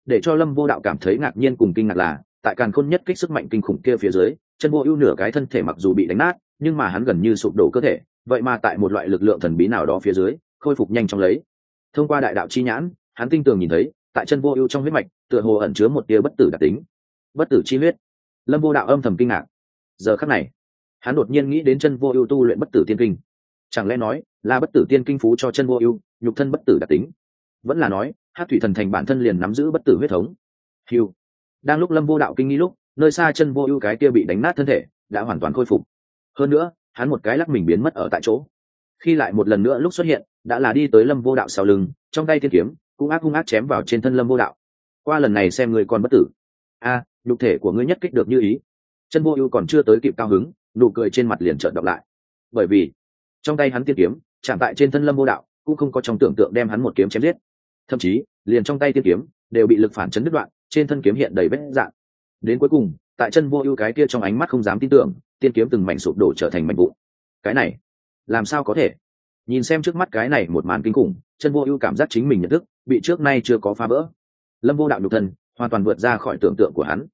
để cho lâm vô đạo cảm thấy ngạc nhiên cùng kinh ngạc là, tại càn khôn nhất kích sức mạnh kinh khủng kia phía dưới chân vô ưu nửa cái thân thể mặc dù bị đánh nát, nhưng mà hắn gần như sụp đổ cơ thể, vậy mà tại một loại lực lượng thần bí nào đó phía dưới, khôi phục nhanh chóng lấy. Thông qua đại đạo chi nhãn, hắn tinh tường nhìn thấy, tại chân vô ưu trong huyết mạch, tựa hồ ẩn chứa một tia bất tử đặc tính. Bất tử chi huyết lâm vô đạo âm thầm kinh ngạc. Giờ khắc này hắn đột nhiên nghĩ đến chân vô ưu tu luyện bất tử tiên kinh. Chẳng lẽ nói là bất tử tiên kinh phú cho chân vô ưu nhục thân bất tử đặc tính? Vẫn là nói hát thủy thần thành bản thân liền nắm giữ bất tử huyết thống. Hiu đang lúc lâm vô đạo kinh nghĩ lúc nơi xa chân vô ưu cái kia bị đánh nát thân thể đã hoàn toàn khôi phục. Hơn nữa hắn một cái lắc mình biến mất ở tại chỗ. Khi lại một lần nữa lúc xuất hiện đã là đi tới lâm vô đạo sau lưng trong tay thiên kiếm cũng ác hung ác chém vào trên thân lâm vô đạo. Qua lần này xem người còn bất tử. A à, nhục thể của ngươi nhất kích được như ý. Chân vô ưu còn chưa tới kịp cao hứng, nụ cười trên mặt liền trợn đọc lại. Bởi vì, trong tay hắn tiên kiếm, chạm tại trên thân lâm vô đạo, cũng không có trong tưởng tượng đem hắn một kiếm chém giết. Thậm chí, liền trong tay tiên kiếm, đều bị lực phản chấn đứt đoạn, trên thân kiếm hiện đầy vết dạng. Đến cuối cùng, tại chân vô ưu cái kia trong ánh mắt không dám tin tưởng, tiên kiếm từng mảnh sụp đổ trở thành mảnh vụn. Cái này, làm sao có thể? Nhìn xem trước mắt cái này một màn kinh khủng, chân vô ưu cảm giác chính mình nhận thức, bị trước nay chưa có phá vỡ. Lâm vô đạo nhục thân, hoàn toàn vượt ra khỏi tưởng tượng của hắn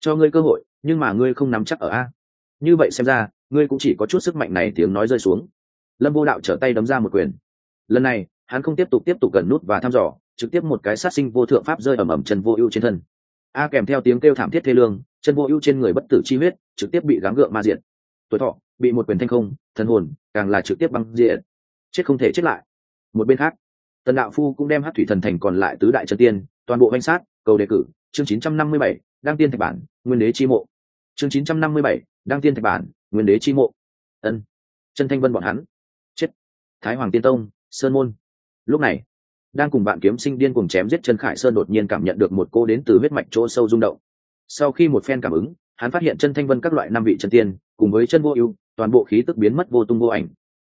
cho ngươi cơ hội nhưng mà ngươi không nắm chắc ở a. Như vậy xem ra ngươi cũng chỉ có chút sức mạnh này tiếng nói rơi xuống. Lâm vô đạo trở tay đấm ra một quyền. Lần này hắn không tiếp tục tiếp tục gần nút và thăm dò trực tiếp một cái sát sinh vô thượng pháp rơi ầm ầm chân vô ưu trên thân. A kèm theo tiếng kêu thảm thiết thê lương chân vô ưu trên người bất tử chi huyết trực tiếp bị gắng gượng ma diện tuổi thọ bị một quyền thanh không thần hồn càng là trực tiếp băng diện chết không thể chết lại. Một bên khác tần đạo phu cũng đem hát thủy thần thành còn lại tứ đại chân tiên toàn bộ danh sát cầu đề cử chương 957, đăng tiên thạch bản nguyên đế chi mộ. Chương 957, đăng tiên thạch bản nguyên đế chi mộ. Ân. Chân thanh vân bọn hắn. Chết. Thái hoàng tiên tông sơn môn. Lúc này đang cùng bạn kiếm sinh điên cùng chém giết chân khải sơn đột nhiên cảm nhận được một cô đến từ huyết mạch chỗ sâu rung động. Sau khi một phen cảm ứng hắn phát hiện chân thanh vân các loại năm vị chân tiên cùng với chân vô ưu toàn bộ khí tức biến mất vô tung vô ảnh.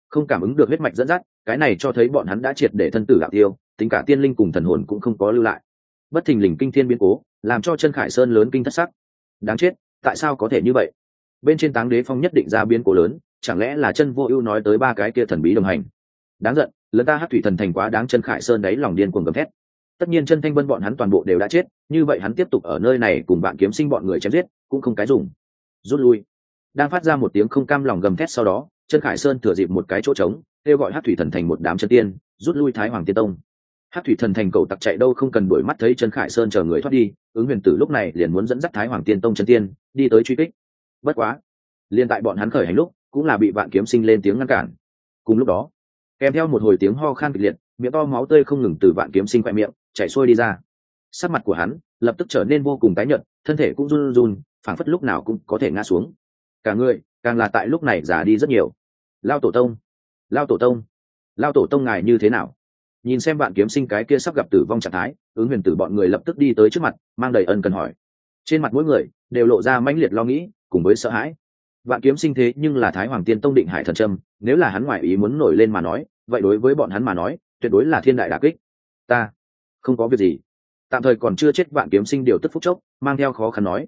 Không cảm ứng được huyết mạch dẫn dắt cái này cho thấy bọn hắn đã triệt để thân tử đạo tiêu tính cả tiên linh cùng thần hồn cũng không có lưu lại bất thình lình kinh thiên biến cố, làm cho chân khải sơn lớn kinh thất sắc. Đáng chết, tại sao có thể như vậy? Bên trên táng đế phong nhất định ra biến cố lớn, chẳng lẽ là chân vô ưu nói tới ba cái kia thần bí đồng hành? Đáng giận lớn ta hát thủy thần thành quá đáng chân khải sơn đấy lòng điên cuồng gầm thét. Tất nhiên chân thanh vân bọn hắn toàn bộ đều đã chết, như vậy hắn tiếp tục ở nơi này cùng bạn kiếm sinh bọn người chém giết, cũng không cái dùng. Rút lui. Đang phát ra một tiếng không cam lòng gầm thét sau đó chân khải sơn thừa dịp một cái chỗ trống, kêu gọi hát thủy thần thành một đám chân tiên, rút lui thái hoàng tiên tông hát thủy thần thành cầu tặc chạy đâu không cần đuổi mắt thấy chân khải sơn chờ người thoát đi, ứng huyền tử lúc này liền muốn dẫn dắt thái hoàng tiên tông chân tiên, đi tới truy kích. Bất quá liên tại bọn hắn khởi hành lúc, cũng là bị vạn kiếm sinh lên tiếng ngăn cản. Cùng lúc đó, kèm theo một hồi tiếng ho khan kịch liệt, miệng to máu tươi không ngừng từ vạn kiếm sinh khoe miệng, chảy xuôi đi ra. Sắc mặt của hắn lập tức trở nên vô cùng tái nhợt, thân thể cũng run run, phảng phất lúc nào cũng có thể ngã xuống. Cả người, càng là tại lúc này già đi rất nhiều. Lao tổ tông, lao tổ tông, lao tổ tông ngài như thế nào? Nhìn xem bạn kiếm sinh cái kia sắp gặp tử vong trạng thái, ứng huyền tử bọn người lập tức đi tới trước mặt, mang đầy ân cần hỏi. Trên mặt mỗi người đều lộ ra mãnh liệt lo nghĩ, cùng với sợ hãi. Vạn kiếm sinh thế nhưng là thái hoàng tiên tông định hải thần trâm nếu là hắn ngoại ý muốn nổi lên mà nói, vậy đối với bọn hắn mà nói, tuyệt đối là thiên đại đà kích. Ta không có việc gì. Tạm thời còn chưa chết vạn kiếm sinh điều tức phúc chốc, mang theo khó khăn nói.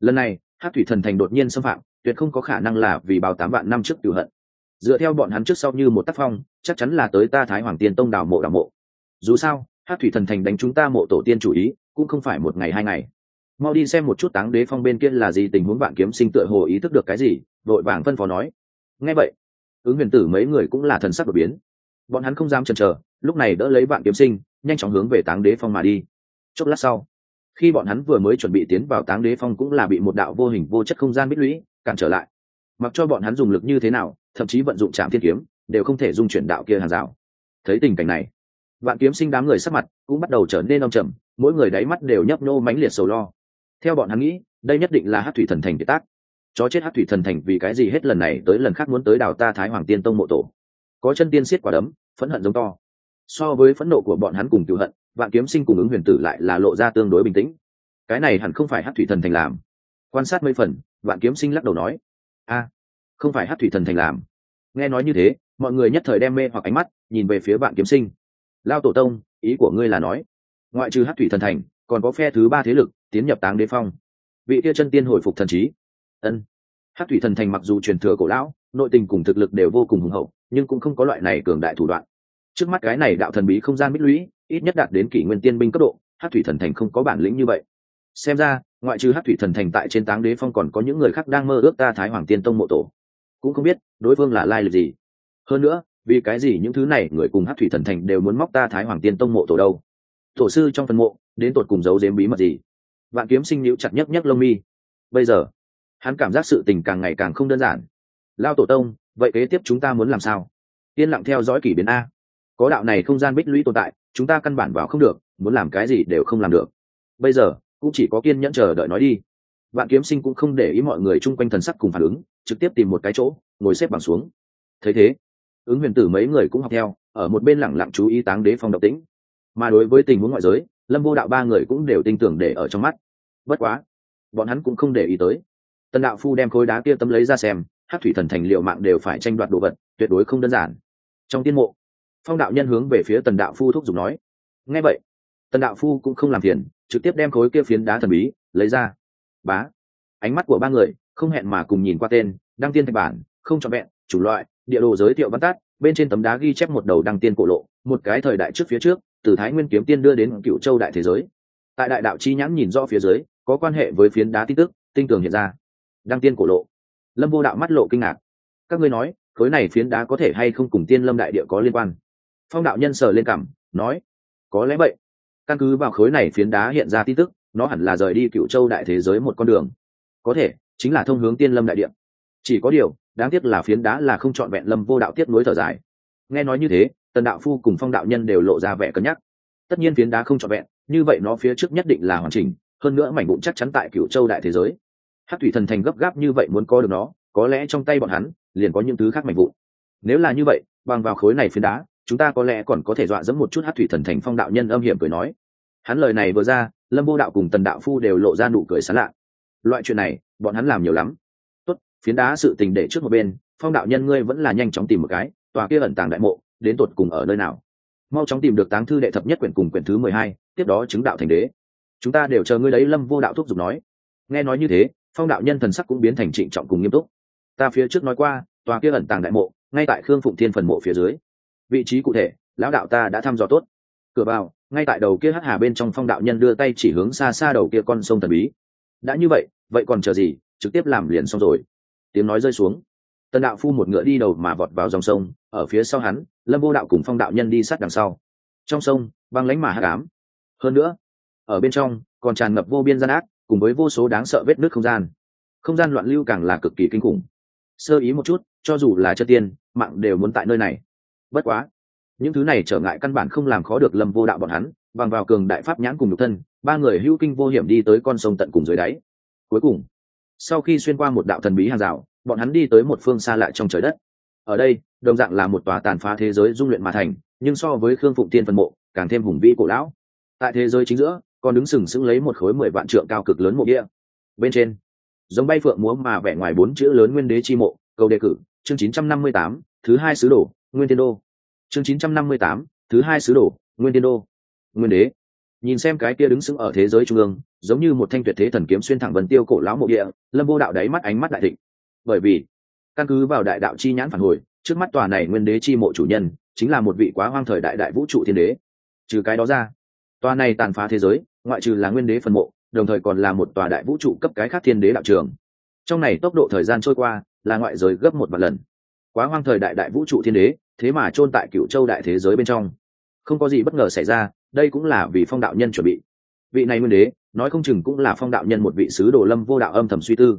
Lần này hát thủy thần thành đột nhiên xâm phạm, tuyệt không có khả năng là vì bao tám vạn năm trước cửu hận dựa theo bọn hắn trước sau như một tác phong, chắc chắn là tới ta thái hoàng tiên tông đảo mộ đào mộ. Dù sao hát thủy thần thành đánh chúng ta mộ tổ tiên chủ ý, cũng không phải một ngày hai ngày. Mau đi xem một chút táng đế phong bên kia là gì, tình huống bạn kiếm sinh tựa hồ ý thức được cái gì vội vàng phân phó nói. Nghe vậy, ứng huyền tử mấy người cũng là thần sắc đột biến. Bọn hắn không dám chần chờ, lúc này đỡ lấy bạn kiếm sinh, nhanh chóng hướng về táng đế phong mà đi. Chốc lát sau, khi bọn hắn vừa mới chuẩn bị tiến vào táng đế phong cũng là bị một đạo vô hình vô chất không gian bích lũy cản trở lại. Mặc cho bọn hắn dùng lực như thế nào thậm chí vận dụng trạm thiên kiếm, đều không thể dung chuyển đạo kia hàng rào. Thấy tình cảnh này, vạn kiếm sinh đám người sắc mặt cũng bắt đầu trở nên đông trầm, mỗi người đáy mắt đều nhấp nô mãnh liệt sầu lo. Theo bọn hắn nghĩ, đây nhất định là hát thủy thần thành kiệt tác. Chó chết hát thủy thần thành vì cái gì hết lần này tới lần khác muốn tới đào ta thái hoàng tiên tông mộ tổ. Có chân tiên xiết quả đấm, phẫn hận giống to. So với phẫn nộ của bọn hắn cùng cựu hận, vạn kiếm sinh cùng ứng huyền tử lại là lộ ra tương đối bình tĩnh. Cái này hẳn không phải hát thủy thần thành làm. Quan sát mấy phần, vạn kiếm sinh lắc đầu nói, a không phải hát thủy thần thành làm. Nghe nói như thế, mọi người nhất thời đem mê hoặc ánh mắt nhìn về phía bạn kiếm sinh. Lao tổ tông, ý của ngươi là nói, ngoại trừ hát thủy thần thành, còn có phe thứ ba thế lực tiến nhập táng đế phong. Vị kia chân tiên hồi phục thần trí. Ân. Hát thủy thần thành mặc dù truyền thừa cổ lão, nội tình cùng thực lực đều vô cùng hùng hậu, nhưng cũng không có loại này cường đại thủ đoạn. Trước mắt cái này đạo thần bí không gian mít lũy, ít nhất đạt đến kỷ nguyên tiên binh cấp độ, hát thủy thần thành không có bản lĩnh như vậy. Xem ra, ngoại trừ hát thủy thần thành tại trên táng đế phong còn có những người khác đang mơ ước ta thái hoàng tiên tông mộ tổ cũng không biết đối phương là lai lịch gì. Hơn nữa, vì cái gì những thứ này người cùng hát thủy thần thành đều muốn móc ta thái hoàng tiên tông mộ tổ đâu? Tổ sư trong phần mộ, đến tột cùng giấu giếm bí mật gì? Vạn kiếm sinh nhíu chặt nhất nhất lông mi. Bây giờ, hắn cảm giác sự tình càng ngày càng không đơn giản. Lao tổ tông, vậy kế tiếp chúng ta muốn làm sao? Yên lặng theo dõi kỷ biến a. Có đạo này không gian bích lũy tồn tại, chúng ta căn bản vào không được, muốn làm cái gì đều không làm được. Bây giờ, cũng chỉ có kiên nhẫn chờ đợi nói đi vạn kiếm sinh cũng không để ý mọi người chung quanh thần sắc cùng phản ứng, trực tiếp tìm một cái chỗ, ngồi xếp bằng xuống. Thấy thế, ứng huyền tử mấy người cũng học theo, ở một bên lẳng lặng chú ý táng đế phong độc tĩnh. Mà đối với tình huống ngoại giới, lâm vô đạo ba người cũng đều tin tưởng để ở trong mắt. Bất quá, bọn hắn cũng không để ý tới. Tần đạo phu đem khối đá kia tấm lấy ra xem hát thủy thần thành liệu mạng đều phải tranh đoạt đồ vật, tuyệt đối không đơn giản. Trong tiên mộ, phong đạo nhân hướng về phía tần đạo phu thúc giục nói ngay vậy, tần đạo phu cũng không làm phiền, trực tiếp đem khối kia phiến đá thần bí lấy ra bá. Ánh mắt của ba người, không hẹn mà cùng nhìn qua tên, đăng tiên thạch bản, không cho vẹn, chủ loại, địa đồ giới thiệu văn tát bên trên tấm đá ghi chép một đầu đăng tiên cổ lộ, một cái thời đại trước phía trước, từ thái nguyên kiếm tiên đưa đến cựu châu đại thế giới. Tại đại đạo chi nhãn nhìn rõ phía dưới, có quan hệ với phiến đá tin tức, tinh tường hiện ra. Đăng tiên cổ lộ. Lâm vô đạo mắt lộ kinh ngạc. Các ngươi nói, khối này phiến đá có thể hay không cùng tiên lâm đại địa có liên quan? Phong đạo nhân sờ lên cảm nói, có lẽ vậy. Căn cứ vào khối này phiến đá hiện ra tin tức nó hẳn là rời đi cựu châu đại thế giới một con đường. Có thể, chính là thông hướng tiên lâm đại điện. chỉ có điều, đáng tiếc là phiến đá là không chọn vẹn lâm vô đạo tiếp nối thở dài. Nghe nói như thế, tần đạo phu cùng phong đạo nhân đều lộ ra vẻ cân nhắc. Tất nhiên phiến đá không chọn vẹn, như vậy nó phía trước nhất định là hoàn chỉnh, hơn nữa mảnh vụn chắc chắn tại cựu châu đại thế giới. Hát thủy thần thành gấp gáp như vậy muốn có được nó, có lẽ trong tay bọn hắn, liền có những thứ khác mảnh vụn. Nếu là như vậy, bằng vào khối này phiến đá, chúng ta có lẽ còn có thể dọa dẫm một chút hát thủy thần thành phong đạo nhân âm hiểm cười nói hắn lời này vừa ra, lâm vô đạo cùng tần đạo phu đều lộ ra nụ cười sán lạ. Loại chuyện này, bọn hắn làm nhiều lắm. Tốt, phiến đá sự tình để trước một bên, phong đạo nhân ngươi vẫn là nhanh chóng tìm một cái, tòa kia ẩn tàng đại mộ, đến tột cùng ở nơi nào? Mau chóng tìm được táng thư đệ thập nhất quyển cùng quyển thứ mười hai, tiếp đó chứng đạo thành đế. Chúng ta đều chờ ngươi đấy, lâm vô đạo thúc giục nói. Nghe nói như thế, phong đạo nhân thần sắc cũng biến thành trịnh trọng cùng nghiêm túc. Ta phía trước nói qua, tòa kia ẩn tàng đại mộ, ngay tại khương phụng thiên phần mộ phía dưới. Vị trí cụ thể, lão đạo ta đã thăm dò tốt. Cửa vào ngay tại đầu kia hắc hà bên trong phong đạo nhân đưa tay chỉ hướng xa xa đầu kia con sông thần bí. Đã như vậy vậy còn chờ gì? Trực tiếp làm liền xong rồi. Tiếng nói rơi xuống. Tần đạo phu một ngựa đi đầu mà vọt vào dòng sông, ở phía sau hắn, lâm vô đạo cùng phong đạo nhân đi sát đằng sau. Trong sông, băng lánh mà hát cám hơn nữa, ở bên trong, còn tràn ngập vô biên gian ác, cùng với vô số đáng sợ vết nước không gian. Không gian loạn lưu càng là cực kỳ kinh khủng. Sơ ý một chút, cho dù là chất tiên, mạng đều muốn tại nơi này. Bất quá những thứ này trở ngại căn bản không làm khó được lâm vô đạo bọn hắn, bằng vào cường đại pháp nhãn cùng nhục thân, ba người hữu kinh vô hiểm đi tới con sông tận cùng dưới đáy. Cuối cùng, sau khi xuyên qua một đạo thần bí hàng rào, bọn hắn đi tới một phương xa lại trong trời đất. Ở đây, đồng dạng là một tòa tàn phá thế giới dung luyện mà thành, nhưng so với khương phụng tiên phân mộ, càng thêm hùng vĩ cổ lão. Tại thế giới chính giữa, còn đứng sừng sững lấy một khối mười vạn trượng cao cực lớn mộ địa. Bên trên, giống bay phượng múa mà vẽ ngoài bốn chữ lớn nguyên đế chi mộ, câu đề cử, chương chín trăm năm mươi tám, thứ hai sứ đồ, nguyên tiên đô chương chín trăm năm mươi tám, thứ hai sứ đồ, nguyên tiên đô. Nguyên đế. Nhìn xem cái kia đứng sững ở thế giới trung ương, giống như một thanh tuyệt thế thần kiếm xuyên thẳng vần tiêu cổ lão mộ địa, lâm vô đạo đáy mắt ánh mắt đại thịnh. Bởi vì, căn cứ vào đại đạo chi nhãn phản hồi, trước mắt tòa này nguyên đế chi mộ chủ nhân, chính là một vị quá hoang thời đại đại vũ trụ thiên đế. Trừ cái đó ra, tòa này tàn phá thế giới, ngoại trừ là nguyên đế phần mộ, đồng thời còn là một tòa đại vũ trụ cấp cái khác thiên đế đạo trường. Trong này tốc độ thời gian trôi qua là ngoại giới gấp một vạn lần. Quá hoang thời đại đại vũ trụ thiên đế thế mà chôn tại cựu châu đại thế giới bên trong. Không có gì bất ngờ xảy ra, đây cũng là vì phong đạo nhân chuẩn bị. Vị này nguyên đế, nói không chừng cũng là phong đạo nhân một vị sứ đồ lâm vô đạo âm thầm suy tư.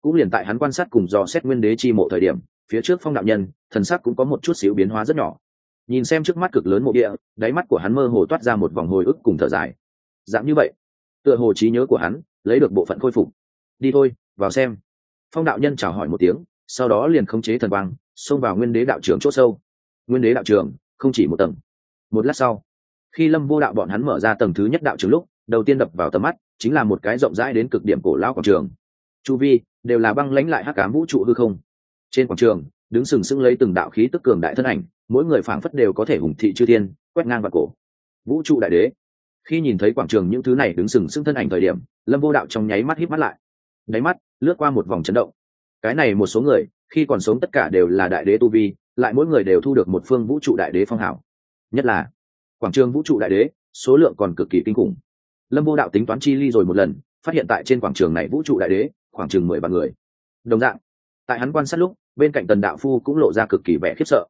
Cũng liền tại hắn quan sát cùng dò xét nguyên đế chi mộ thời điểm, phía trước phong đạo nhân, thần sắc cũng có một chút xíu biến hóa rất nhỏ. Nhìn xem trước mắt cực lớn mộ địa, đáy mắt của hắn mơ hồ toát ra một vòng hồi ức cùng thở dài. Dạng như vậy, tựa hồ trí nhớ của hắn lấy được bộ phận khôi phục. Đi thôi, vào xem. Phong đạo nhân chào hỏi một tiếng, sau đó liền khống chế thần quang, xông vào nguyên đế đạo trưởng c h ỗ sâu nguyên đế đạo trường, không chỉ một tầng. Một lát sau, khi lâm vô đạo bọn hắn mở ra tầng thứ nhất đạo trường lúc, đầu tiên đập vào tầm mắt, chính là một cái rộng rãi đến cực điểm cổ lao quảng trường. Chu vi đều là băng lãnh lại hắc cám vũ trụ hư không. Trên quảng trường, đứng sừng sững lấy từng đạo khí tức cường đại thân ảnh, mỗi người phảng phất đều có thể hùng thị chư thiên, quét ngang vào cổ. Vũ trụ đại đế. Khi nhìn thấy quảng trường những thứ này đứng sừng sững thân ảnh thời điểm, lâm vô đạo trong nháy mắt híp mắt lại. Đáy mắt lướt qua một vòng chấn động. Cái này một số người, khi còn sống tất cả đều là đại đế tu vi lại mỗi người đều thu được một phương vũ trụ đại đế phong hảo. Nhất là, quảng trường vũ trụ đại đế, số lượng còn cực kỳ kinh khủng. Lâm vô đạo tính toán chi ly rồi một lần, phát hiện tại trên quảng trường này vũ trụ đại đế, khoảng chừng mười vạn người. Đồng dạng, tại hắn quan sát lúc, bên cạnh tần đạo phu cũng lộ ra cực kỳ vẻ khiếp sợ.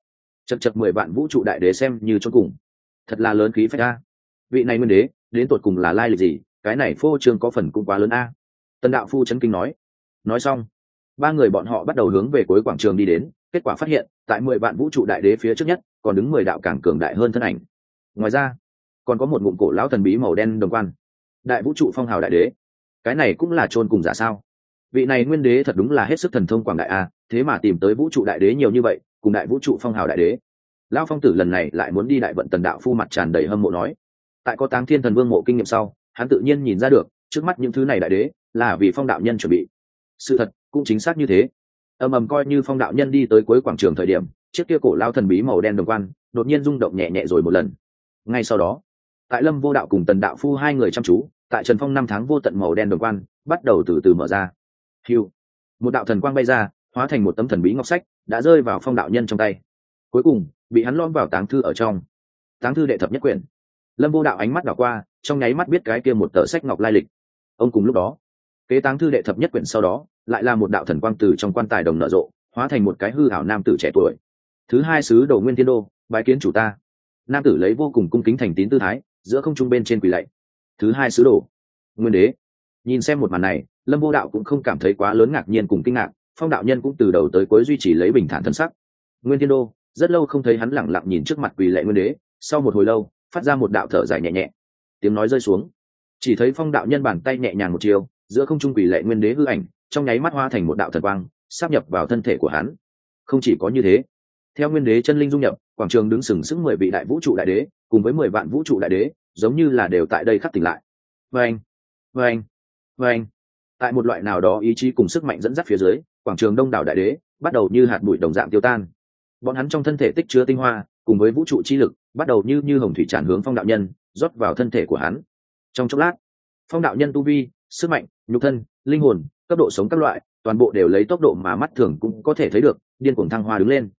Chật chật mười vạn vũ trụ đại đế xem như cho cùng. Thật là lớn khí phách a. Vị này nguyên đế, đến tột cùng là lai lịch gì? Cái này phô trương có phần cũng quá lớn a. Tần đạo phu chấn kinh nói. Nói xong, ba người bọn họ bắt đầu hướng về cuối quảng trường đi đến kết quả phát hiện, tại mười vạn vũ trụ đại đế phía trước nhất, còn đứng mười đạo càng cường đại hơn thân ảnh. Ngoài ra, còn có một ngụm cổ lão thần bí màu đen đồng quan. Đại vũ trụ phong hào đại đế. Cái này cũng là chôn cùng giả sao? Vị này nguyên đế thật đúng là hết sức thần thông quảng đại a, thế mà tìm tới vũ trụ đại đế nhiều như vậy, cùng đại vũ trụ phong hào đại đế. Lão phong tử lần này lại muốn đi đại vận tần đạo phu mặt tràn đầy hâm mộ nói. Tại có táng thiên thần vương mộ kinh nghiệm sau, hắn tự nhiên nhìn ra được, trước mắt những thứ này đại đế, là vì phong đạo nhân chuẩn bị. Sự thật, cũng chính xác như thế ầm ầm coi như phong đạo nhân đi tới cuối quảng trường thời điểm, chiếc kia cổ lao thần bí màu đen đồng quan, đột nhiên rung động nhẹ nhẹ rồi một lần. Ngay sau đó, tại lâm vô đạo cùng tần đạo phu hai người chăm chú, tại trần phong năm tháng vô tận màu đen đồng quan, bắt đầu từ từ mở ra. Hiu! Một đạo thần quang bay ra, hóa thành một tấm thần bí ngọc sách, đã rơi vào phong đạo nhân trong tay. Cuối cùng, bị hắn lom vào táng thư ở trong. Táng thư đệ thập nhất quyển. Lâm vô đạo ánh mắt đảo qua, trong nháy mắt biết cái kia một tờ sách ngọc lai lịch. Ông cùng lúc đó kế táng thư đệ thập nhất quyển sau đó, lại là một đạo thần quang từ trong quan tài đồng nở rộ, hóa thành một cái hư ảo nam tử trẻ tuổi. Thứ hai sứ đầu nguyên thiên đô, bái kiến chủ ta. Nam tử lấy vô cùng cung kính thành tín tư thái, giữa không trung bên trên quỳ lạy. Thứ hai sứ đồ, nguyên đế. Nhìn xem một màn này, lâm vô đạo cũng không cảm thấy quá lớn ngạc nhiên cùng kinh ngạc, phong đạo nhân cũng từ đầu tới cuối duy trì lấy bình thản thân sắc. Nguyên thiên đô, rất lâu không thấy hắn lẳng lặng nhìn trước mặt quỳ lệ nguyên đế, sau một hồi lâu, phát ra một đạo thở dài nhẹ nhẹ. Tiếng nói rơi xuống. Chỉ thấy phong đạo nhân bàn tay nhẹ nhàng một chiều giữa không trung quỷ lệ nguyên đế hư ảnh, trong nháy mắt hoa thành một đạo thần quang sắp nhập vào thân thể của hắn. Không chỉ có như thế, theo nguyên đế chân linh dung nhập, quảng trường đứng sừng sững mười vị đại vũ trụ đại đế, cùng với mười vạn vũ trụ đại đế, giống như là đều tại đây khắc tỉnh lại. Vâng vâng vâng. Tại một loại nào đó ý chí cùng sức mạnh dẫn dắt phía dưới, quảng trường đông đảo đại đế bắt đầu như hạt bụi đồng dạng tiêu tan. Bọn hắn trong thân thể tích chứa tinh hoa, cùng với vũ trụ chi lực, bắt đầu như như hồng thủy tràn hướng phong đạo nhân, rót vào thân thể của hắn. Trong chốc lát, phong đạo nhân tu vi, sức mạnh nhục thân, linh hồn, cấp độ sống các loại, toàn bộ đều lấy tốc độ mà mắt thường cũng có thể thấy được, điên cuồng thăng hoa đứng lên.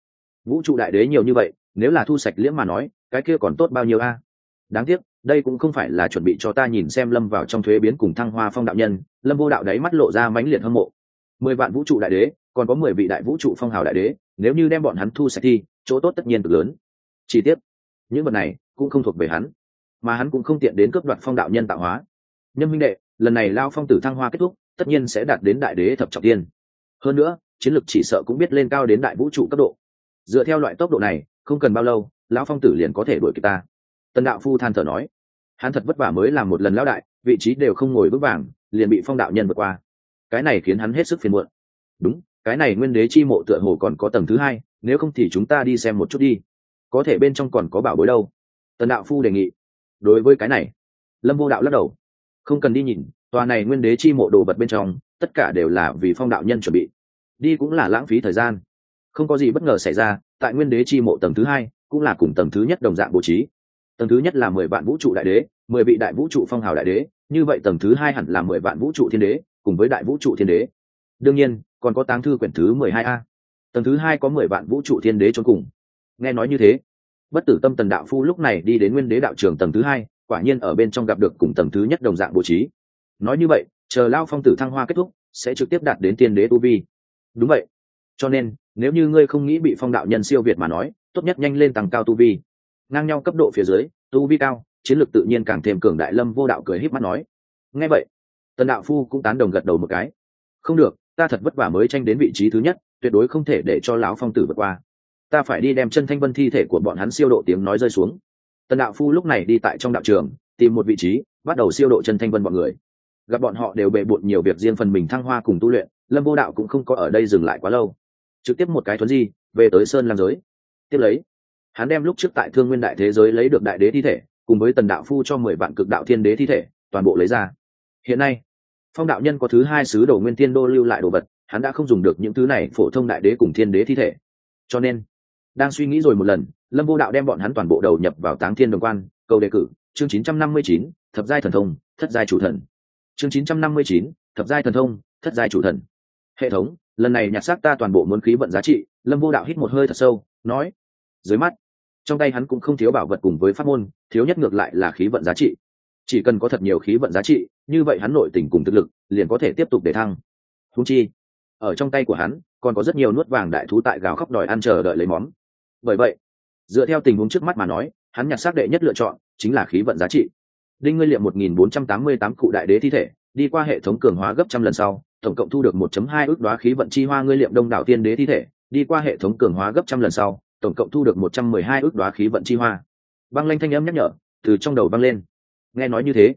Vũ trụ đại đế nhiều như vậy, nếu là thu sạch liễm mà nói, cái kia còn tốt bao nhiêu a? Đáng tiếc, đây cũng không phải là chuẩn bị cho ta nhìn xem lâm vào trong thuế biến cùng thăng hoa phong đạo nhân, lâm vô đạo đáy mắt lộ ra mãnh liệt hâm mộ. Mười vạn vũ trụ đại đế, còn có mười vị đại vũ trụ phong hào đại đế, nếu như đem bọn hắn thu sạch thi chỗ tốt tất nhiên cực lớn. Chi tiết những vật này cũng không thuộc về hắn, mà hắn cũng không tiện đến cướp đoạt phong đạo nhân tạo hóa. Nhân minh đệ lần này lao phong tử thăng hoa kết thúc, tất nhiên sẽ đạt đến đại đế thập trọng tiên. Hơn nữa, chiến lược chỉ sợ cũng biết lên cao đến đại vũ trụ cấp độ. Dựa theo loại tốc độ này, không cần bao lâu, lão phong tử liền có thể đuổi kịp ta. Tần đạo phu than thở nói. Hắn thật vất vả mới làm một lần lão đại, vị trí đều không ngồi vững vàng, liền bị phong đạo nhân vượt qua. Cái này khiến hắn hết sức phiền muộn. Đúng, cái này nguyên đế chi mộ tựa hồ còn có tầng thứ hai, nếu không thì chúng ta đi xem một chút đi. Có thể bên trong còn có bảo bối đâu. Tần đạo phu đề nghị. Đối với cái này, lâm vô đạo lắc đầu không cần đi nhìn, tòa này nguyên đế chi mộ đồ vật bên trong, tất cả đều là vì phong đạo nhân chuẩn bị. Đi cũng là lãng phí thời gian. Không có gì bất ngờ xảy ra, tại nguyên đế chi mộ tầng thứ hai, cũng là cùng tầng thứ nhất đồng dạng bố trí. Tầng thứ nhất là mười vạn vũ trụ đại đế, mười vị đại vũ trụ phong hào đại đế, như vậy tầng thứ hai hẳn là mười vạn vũ trụ thiên đế, cùng với đại vũ trụ thiên đế. Đương nhiên, còn có táng thư quyển thứ mười hai a. Tầng thứ hai có mười vạn vũ trụ thiên đế trốn cùng. Nghe nói như thế, bất tử tâm tần đạo phu lúc này đi đến nguyên đế đạo trường tầng thứ hai quả nhiên ở bên trong gặp được cùng tầng thứ nhất đồng dạng bố trí. Nói như vậy, chờ lao phong tử thăng hoa kết thúc, sẽ trực tiếp đạt đến tiên đế tu vi. Đúng vậy. Cho nên, nếu như ngươi không nghĩ bị phong đạo nhân siêu việt mà nói, tốt nhất nhanh lên tăng cao tu vi. Ngang nhau cấp độ phía dưới, tu vi cao, chiến lược tự nhiên càng thêm cường đại lâm vô đạo cười híp mắt nói. Nghe vậy, tần đạo phu cũng tán đồng gật đầu một cái. Không được, ta thật vất vả mới tranh đến vị trí thứ nhất, tuyệt đối không thể để cho lão phong tử vượt qua. Ta phải đi đem chân thanh vân thi thể của bọn hắn siêu độ tiếng nói rơi xuống tần đạo phu lúc này đi tại trong đạo trường, tìm một vị trí, bắt đầu siêu độ chân thanh vân bọn người. Gặp bọn họ đều bề bộn nhiều việc riêng phần mình thăng hoa cùng tu luyện, lâm vô đạo cũng không có ở đây dừng lại quá lâu. Trực tiếp một cái thuấn di, về tới sơn lam giới. Tiếp lấy, hắn đem lúc trước tại thương nguyên đại thế giới lấy được đại đế thi thể, cùng với tần đạo phu cho mười vạn cực đạo thiên đế thi thể, toàn bộ lấy ra. Hiện nay, phong đạo nhân có thứ hai sứ đồ nguyên tiên đô lưu lại đồ vật, hắn đã không dùng được những thứ này phổ thông đại đế cùng thiên đế thi thể. Cho nên đang suy nghĩ rồi một lần, lâm vô đạo đem bọn hắn toàn bộ đầu nhập vào táng thiên đồng quan, câu đề cử, chương chín trăm năm mươi chín, thập giai thần thông, thất giai chủ thần. Chương chín trăm năm mươi chín, thập giai thần thông, thất giai chủ thần. Hệ thống, lần này nhặt xác ta toàn bộ muốn khí vận giá trị, lâm vô đạo hít một hơi thật sâu, nói, dưới mắt, trong tay hắn cũng không thiếu bảo vật cùng với pháp môn, thiếu nhất ngược lại là khí vận giá trị. Chỉ cần có thật nhiều khí vận giá trị, như vậy hắn nội tình cùng thực lực, liền có thể tiếp tục để thăng. Húng chi, ở trong tay của hắn, còn có rất nhiều nuốt vàng đại thú tại gào khóc đòi ăn chờ đợi lấy món bởi vậy dựa theo tình huống trước mắt mà nói hắn nhặt xác đệ nhất lựa chọn chính là khí vận giá trị đinh ngươi liệm một nghìn bốn trăm tám mươi tám cụ đại đế thi thể đi qua hệ thống cường hóa gấp trăm lần sau tổng cộng thu được 1.2 ước đoá khí vận chi hoa ngươi liệm đông đảo tiên đế thi thể, đi qua hệ thống cường hóa gấp trăm lần sau, tổng cộng thu được 112 ước đoá khí vận chi hoa. Băng Lanh thanh âm nhắc nhở, từ trong đầu vang lên. Nghe nói như thế,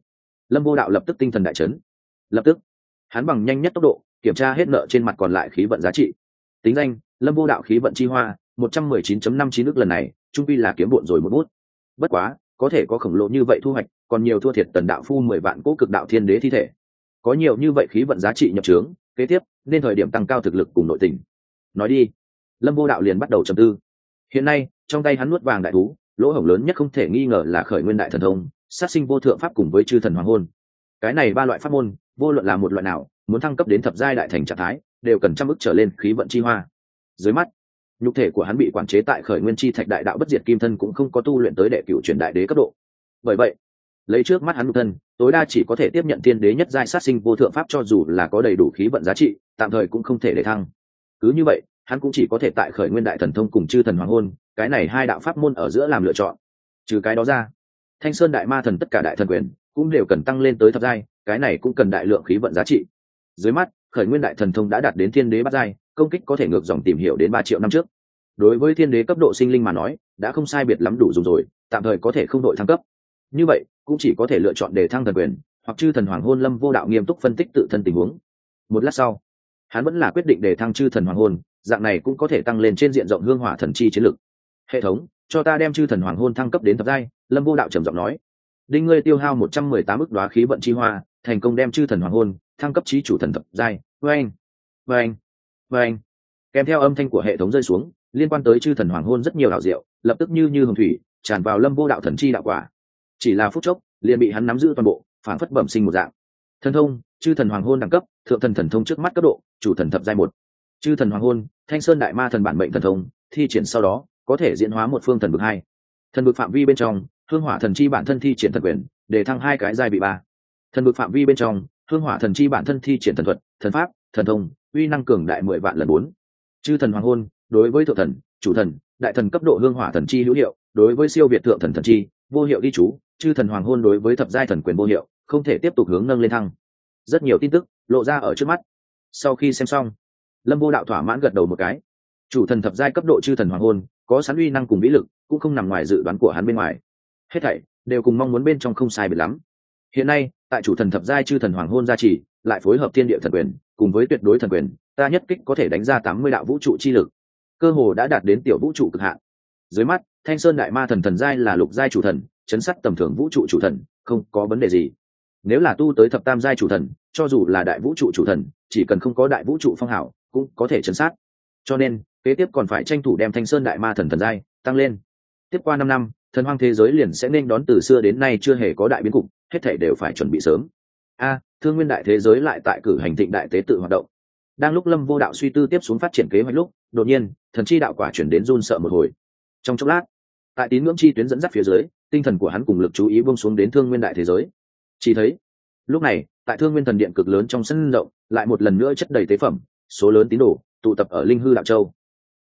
Lâm Vô Đạo lập tức tinh thần đại chấn. Lập tức, hắn bằng nhanh nhất tốc độ, kiểm tra hết nợ trên mặt còn lại khí vận giá trị. Tính danh: Lâm Vô Đạo khí vận chi hoa, 119.59 nước lần này, trung quy là kiếm bộn rồi một bút. Bất quá, có thể có khổng lồ như vậy thu hoạch, còn nhiều thua thiệt tần đạo phu 10 vạn cố cực đạo thiên đế thi thể. Có nhiều như vậy khí vận giá trị nhập trướng kế tiếp nên thời điểm tăng cao thực lực cùng nội tình. Nói đi. Lâm vô đạo liền bắt đầu trầm tư. Hiện nay trong tay hắn nuốt vàng đại thú lỗ hổng lớn nhất không thể nghi ngờ là khởi nguyên đại thần thông sát sinh vô thượng pháp cùng với chư thần hoàng hôn. Cái này ba loại pháp môn vô luận là một loại nào muốn thăng cấp đến thập giai đại thành trạng thái đều cần trăm ức trở lên khí vận chi hoa. Dưới mắt nhục thể của hắn bị quản chế tại khởi nguyên chi thạch đại đạo bất diệt kim thân cũng không có tu luyện tới đệ cựu truyền đại đế cấp độ. Bởi vậy, lấy trước mắt hắn nhục thân, tối đa chỉ có thể tiếp nhận thiên đế nhất giai sát sinh vô thượng pháp cho dù là có đầy đủ khí vận giá trị, tạm thời cũng không thể để thăng. Cứ như vậy, hắn cũng chỉ có thể tại khởi nguyên đại thần thông cùng chư thần hoàng hôn, cái này hai đạo pháp môn ở giữa làm lựa chọn. Trừ cái đó ra, thanh sơn đại ma thần tất cả đại thần quyền cũng đều cần tăng lên tới thập giai, cái này cũng cần đại lượng khí vận giá trị. Dưới mắt, khởi nguyên đại thần thông đã đạt đến thiên đế bát giai, công kích có thể ngược dòng tìm hiểu đến ba triệu năm trước đối với thiên đế cấp độ sinh linh mà nói, đã không sai biệt lắm đủ dùng rồi, tạm thời có thể không đội thăng cấp. Như vậy, cũng chỉ có thể lựa chọn để thăng thần quyền, hoặc chư thần hoàng hôn lâm vô đạo nghiêm túc phân tích tự thân tình huống. Một lát sau, hắn vẫn là quyết định để thăng chư thần hoàng hôn, dạng này cũng có thể tăng lên trên diện rộng hương hỏa thần chi chiến lực. Hệ thống, cho ta đem chư thần hoàng hôn thăng cấp đến thập giai, lâm vô đạo trầm giọng nói. Đinh ngươi tiêu hao một trăm mười tám ức đoá khí vận chi hoa, thành công đem chư thần hoàng hôn thăng cấp trí chủ thần thập giai. Vê anh vê anh vê anh kèm theo âm thanh của hệ thống rơi xuống liên quan tới chư thần hoàng hôn rất nhiều đạo diệu, lập tức như như hồng thủy, tràn vào lâm vô đạo thần chi đạo quả. Chỉ là phút chốc, liền bị hắn nắm giữ toàn bộ phản phất bẩm sinh một dạng. Thần thông, chư thần hoàng hôn đẳng cấp, thượng thần thần thông trước mắt cấp độ, chủ thần thập giai một. Chư thần hoàng hôn, thanh sơn đại ma thần bản mệnh thần thông, thi triển sau đó, có thể diễn hóa một phương thần vực hai. Thần vực phạm vi bên trong, hương hỏa thần chi bản thân thi triển thần quyền, để thăng hai cái giai bị ba. Thần vực phạm vi bên trong, hương hỏa thần chi bản thân thi triển thần thuật, thần pháp, thần thông, uy năng cường đại mười vạn lần bốn. Chư thần hoàng hôn đối với thượng thần, chủ thần, đại thần cấp độ hương hỏa thần chi hữu hiệu, đối với siêu việt thượng thần thần chi, vô hiệu đi chú, chư thần hoàng hôn đối với thập giai thần quyền vô hiệu, không thể tiếp tục hướng nâng lên thăng. Rất nhiều tin tức lộ ra ở trước mắt. Sau khi xem xong, lâm vô đạo thỏa mãn gật đầu một cái. Chủ thần thập giai cấp độ chư thần hoàng hôn, có sẵn uy năng cùng vĩ lực, cũng không nằm ngoài dự đoán của hắn bên ngoài. Hết thảy đều cùng mong muốn bên trong không sai biệt lắm. Hiện nay, tại chủ thần thập giai chư thần hoàng hôn gia trì, lại phối hợp thiên địa thần quyền, cùng với tuyệt đối thần quyền, ta nhất kích có thể đánh ra tám mươi đạo vũ trụ chi lực cơ hồ đã đạt đến tiểu vũ trụ cực hạn. Dưới mắt, thanh sơn đại ma thần thần giai là lục giai chủ thần, chấn sát tầm thường vũ trụ chủ thần, không có vấn đề gì. Nếu là tu tới thập tam giai chủ thần, cho dù là đại vũ trụ chủ thần, chỉ cần không có đại vũ trụ phong hảo cũng có thể chấn sát. Cho nên, kế tiếp còn phải tranh thủ đem thanh sơn đại ma thần thần giai tăng lên. Tiếp qua năm năm, thần hoang thế giới liền sẽ nên đón từ xưa đến nay chưa hề có đại biến cục, hết thể đều phải chuẩn bị sớm. A, thương nguyên đại thế giới lại tại cử hành thịnh đại tế tự hoạt động. Đang lúc lâm vô đạo suy tư tiếp xuống phát triển kế hoạch lúc, đột nhiên thần chi đạo quả chuyển đến run sợ một hồi. Trong chốc lát, tại tín ngưỡng chi tuyến dẫn dắt phía dưới, tinh thần của hắn cùng lực chú ý bông xuống đến thương nguyên đại thế giới. Chỉ thấy, lúc này, tại thương nguyên thần điện cực lớn trong sân rộng, lại một lần nữa chất đầy tế phẩm, số lớn tín đồ, tụ tập ở linh hư đạo châu.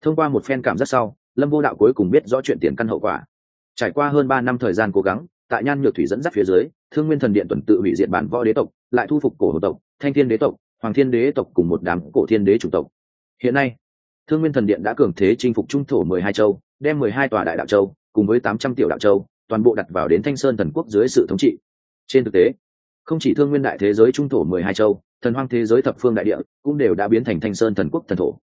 Thông qua một phen cảm giác sau, lâm vô đạo cuối cùng biết rõ chuyện tiền căn hậu quả. Trải qua hơn ba năm thời gian cố gắng, tại nhan nhược thủy dẫn dắt phía dưới, thương nguyên thần điện tuần tự hủy diệt bản võ đế tộc, lại thu phục cổ hồ tộc, thanh thiên đế tộc, hoàng thiên đế tộc cùng một đám cổ thiên đế chủ tộc. Hiện nay thương nguyên thần điện đã cường thế chinh phục trung thổ mười hai châu, đem mười hai tòa đại đạo châu, cùng với tám trăm tiểu đạo châu, toàn bộ đặt vào đến thanh sơn thần quốc dưới sự thống trị. Trên thực tế, không chỉ thương nguyên đại thế giới trung thổ mười hai châu, thần hoang thế giới thập phương đại địa cũng đều đã biến thành thanh sơn thần quốc thần thổ.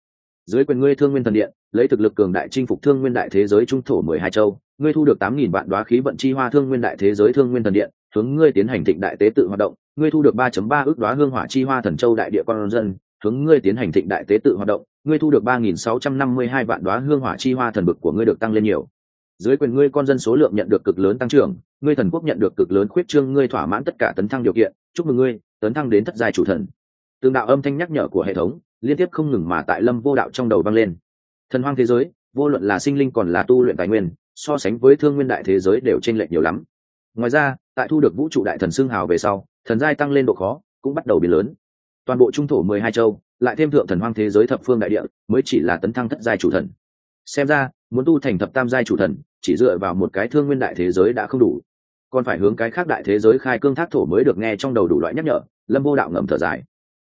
Dưới quyền ngươi thương nguyên thần điện, lấy thực lực cường đại chinh phục thương nguyên đại thế giới trung thổ mười hai châu, ngươi thu được tám nghìn vạn đoá khí vận chi hoa thương nguyên đại thế giới thương nguyên thần điện, hướng ngươi tiến hành thịnh đại tế tự hoạt động, ngươi thu được ba chấm ba ước đoá hương hỏa chi hoa thần châu đại địa con dân hướng ngươi tiến hành thịnh đại tế tự hoạt động, ngươi thu được ba nghìn sáu trăm năm mươi hai vạn đoá hương hỏa chi hoa thần bực của ngươi được tăng lên nhiều. Dưới quyền ngươi con dân số lượng nhận được cực lớn tăng trưởng, ngươi thần quốc nhận được cực lớn khuyết trương, ngươi thỏa mãn tất cả tấn thăng điều kiện, chúc mừng ngươi, tấn thăng đến thất giai chủ thần. Tương đạo âm thanh nhắc nhở của hệ thống, liên tiếp không ngừng mà tại lâm vô đạo trong đầu vang lên. Thần hoang thế giới, vô luận là sinh linh còn là tu luyện tài nguyên, so sánh với thương nguyên đại thế giới đều t r ê n lệch nhiều lắm. Ngoài ra, tại thu được vũ trụ đại thần xương hào về sau, thần giai tăng lên độ khó cũng bắt đầu biến lớn toàn bộ trung thổ mười hai châu, lại thêm thượng thần hoang thế giới thập phương đại địa, mới chỉ là tấn thăng thất giai chủ thần. Xem ra, muốn tu thành thập tam giai chủ thần, chỉ dựa vào một cái thương nguyên đại thế giới đã không đủ. Còn phải hướng cái khác đại thế giới khai cương thác thổ mới được nghe trong đầu đủ loại nhắc nhở, lâm vô đạo ngầm thở dài.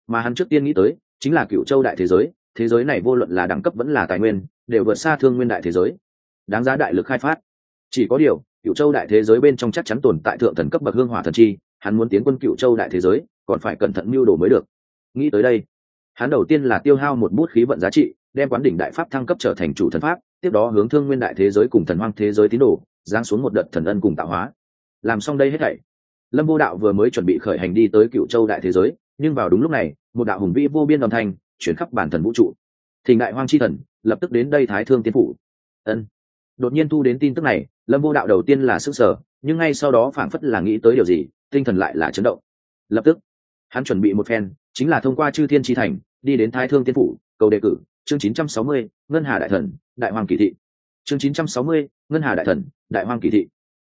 Mà hắn trước tiên nghĩ tới, chính là cựu châu đại thế giới thế giới này vô luận là đẳng cấp vẫn là tài nguyên, đều vượt xa thương nguyên đại thế giới. Đáng giá đại lực khai phát. Chỉ có điều, cựu châu đại thế giới bên trong chắc chắn tồn tại thượng thần cấp bậc hương hỏa thần chi, hắn muốn tiến quân cựu châu đại thế giới, còn phải cẩn thận mưu đồ mới được nghĩ tới đây, hắn đầu tiên là tiêu hao một bút khí vận giá trị, đem quán đỉnh đại pháp thăng cấp trở thành chủ thần pháp, tiếp đó hướng thương nguyên đại thế giới cùng thần hoang thế giới tín đồ, giáng xuống một đợt thần ân cùng tạo hóa. Làm xong đây hết thảy, lâm vô đạo vừa mới chuẩn bị khởi hành đi tới cựu châu đại thế giới, nhưng vào đúng lúc này, một đạo hùng vĩ vô biên âm thanh chuyển khắp bản thần vũ trụ. Thì ngại hoang chi thần, lập tức đến đây thái thương tiến phủ. Ân. Đột nhiên thu đến tin tức này, lâm vô đạo đầu tiên là sức sở, nhưng ngay sau đó phảng phất là nghĩ tới điều gì, tinh thần lại là chấn động. Lập tức, hắn chuẩn bị một phen chính là thông qua chư thiên tri thành đi đến thái thương tiên phủ cầu đề cử chương 960, ngân hà đại thần đại hoàng kỳ thị. Chương 960, ngân hà đại thần đại hoàng kỳ thị.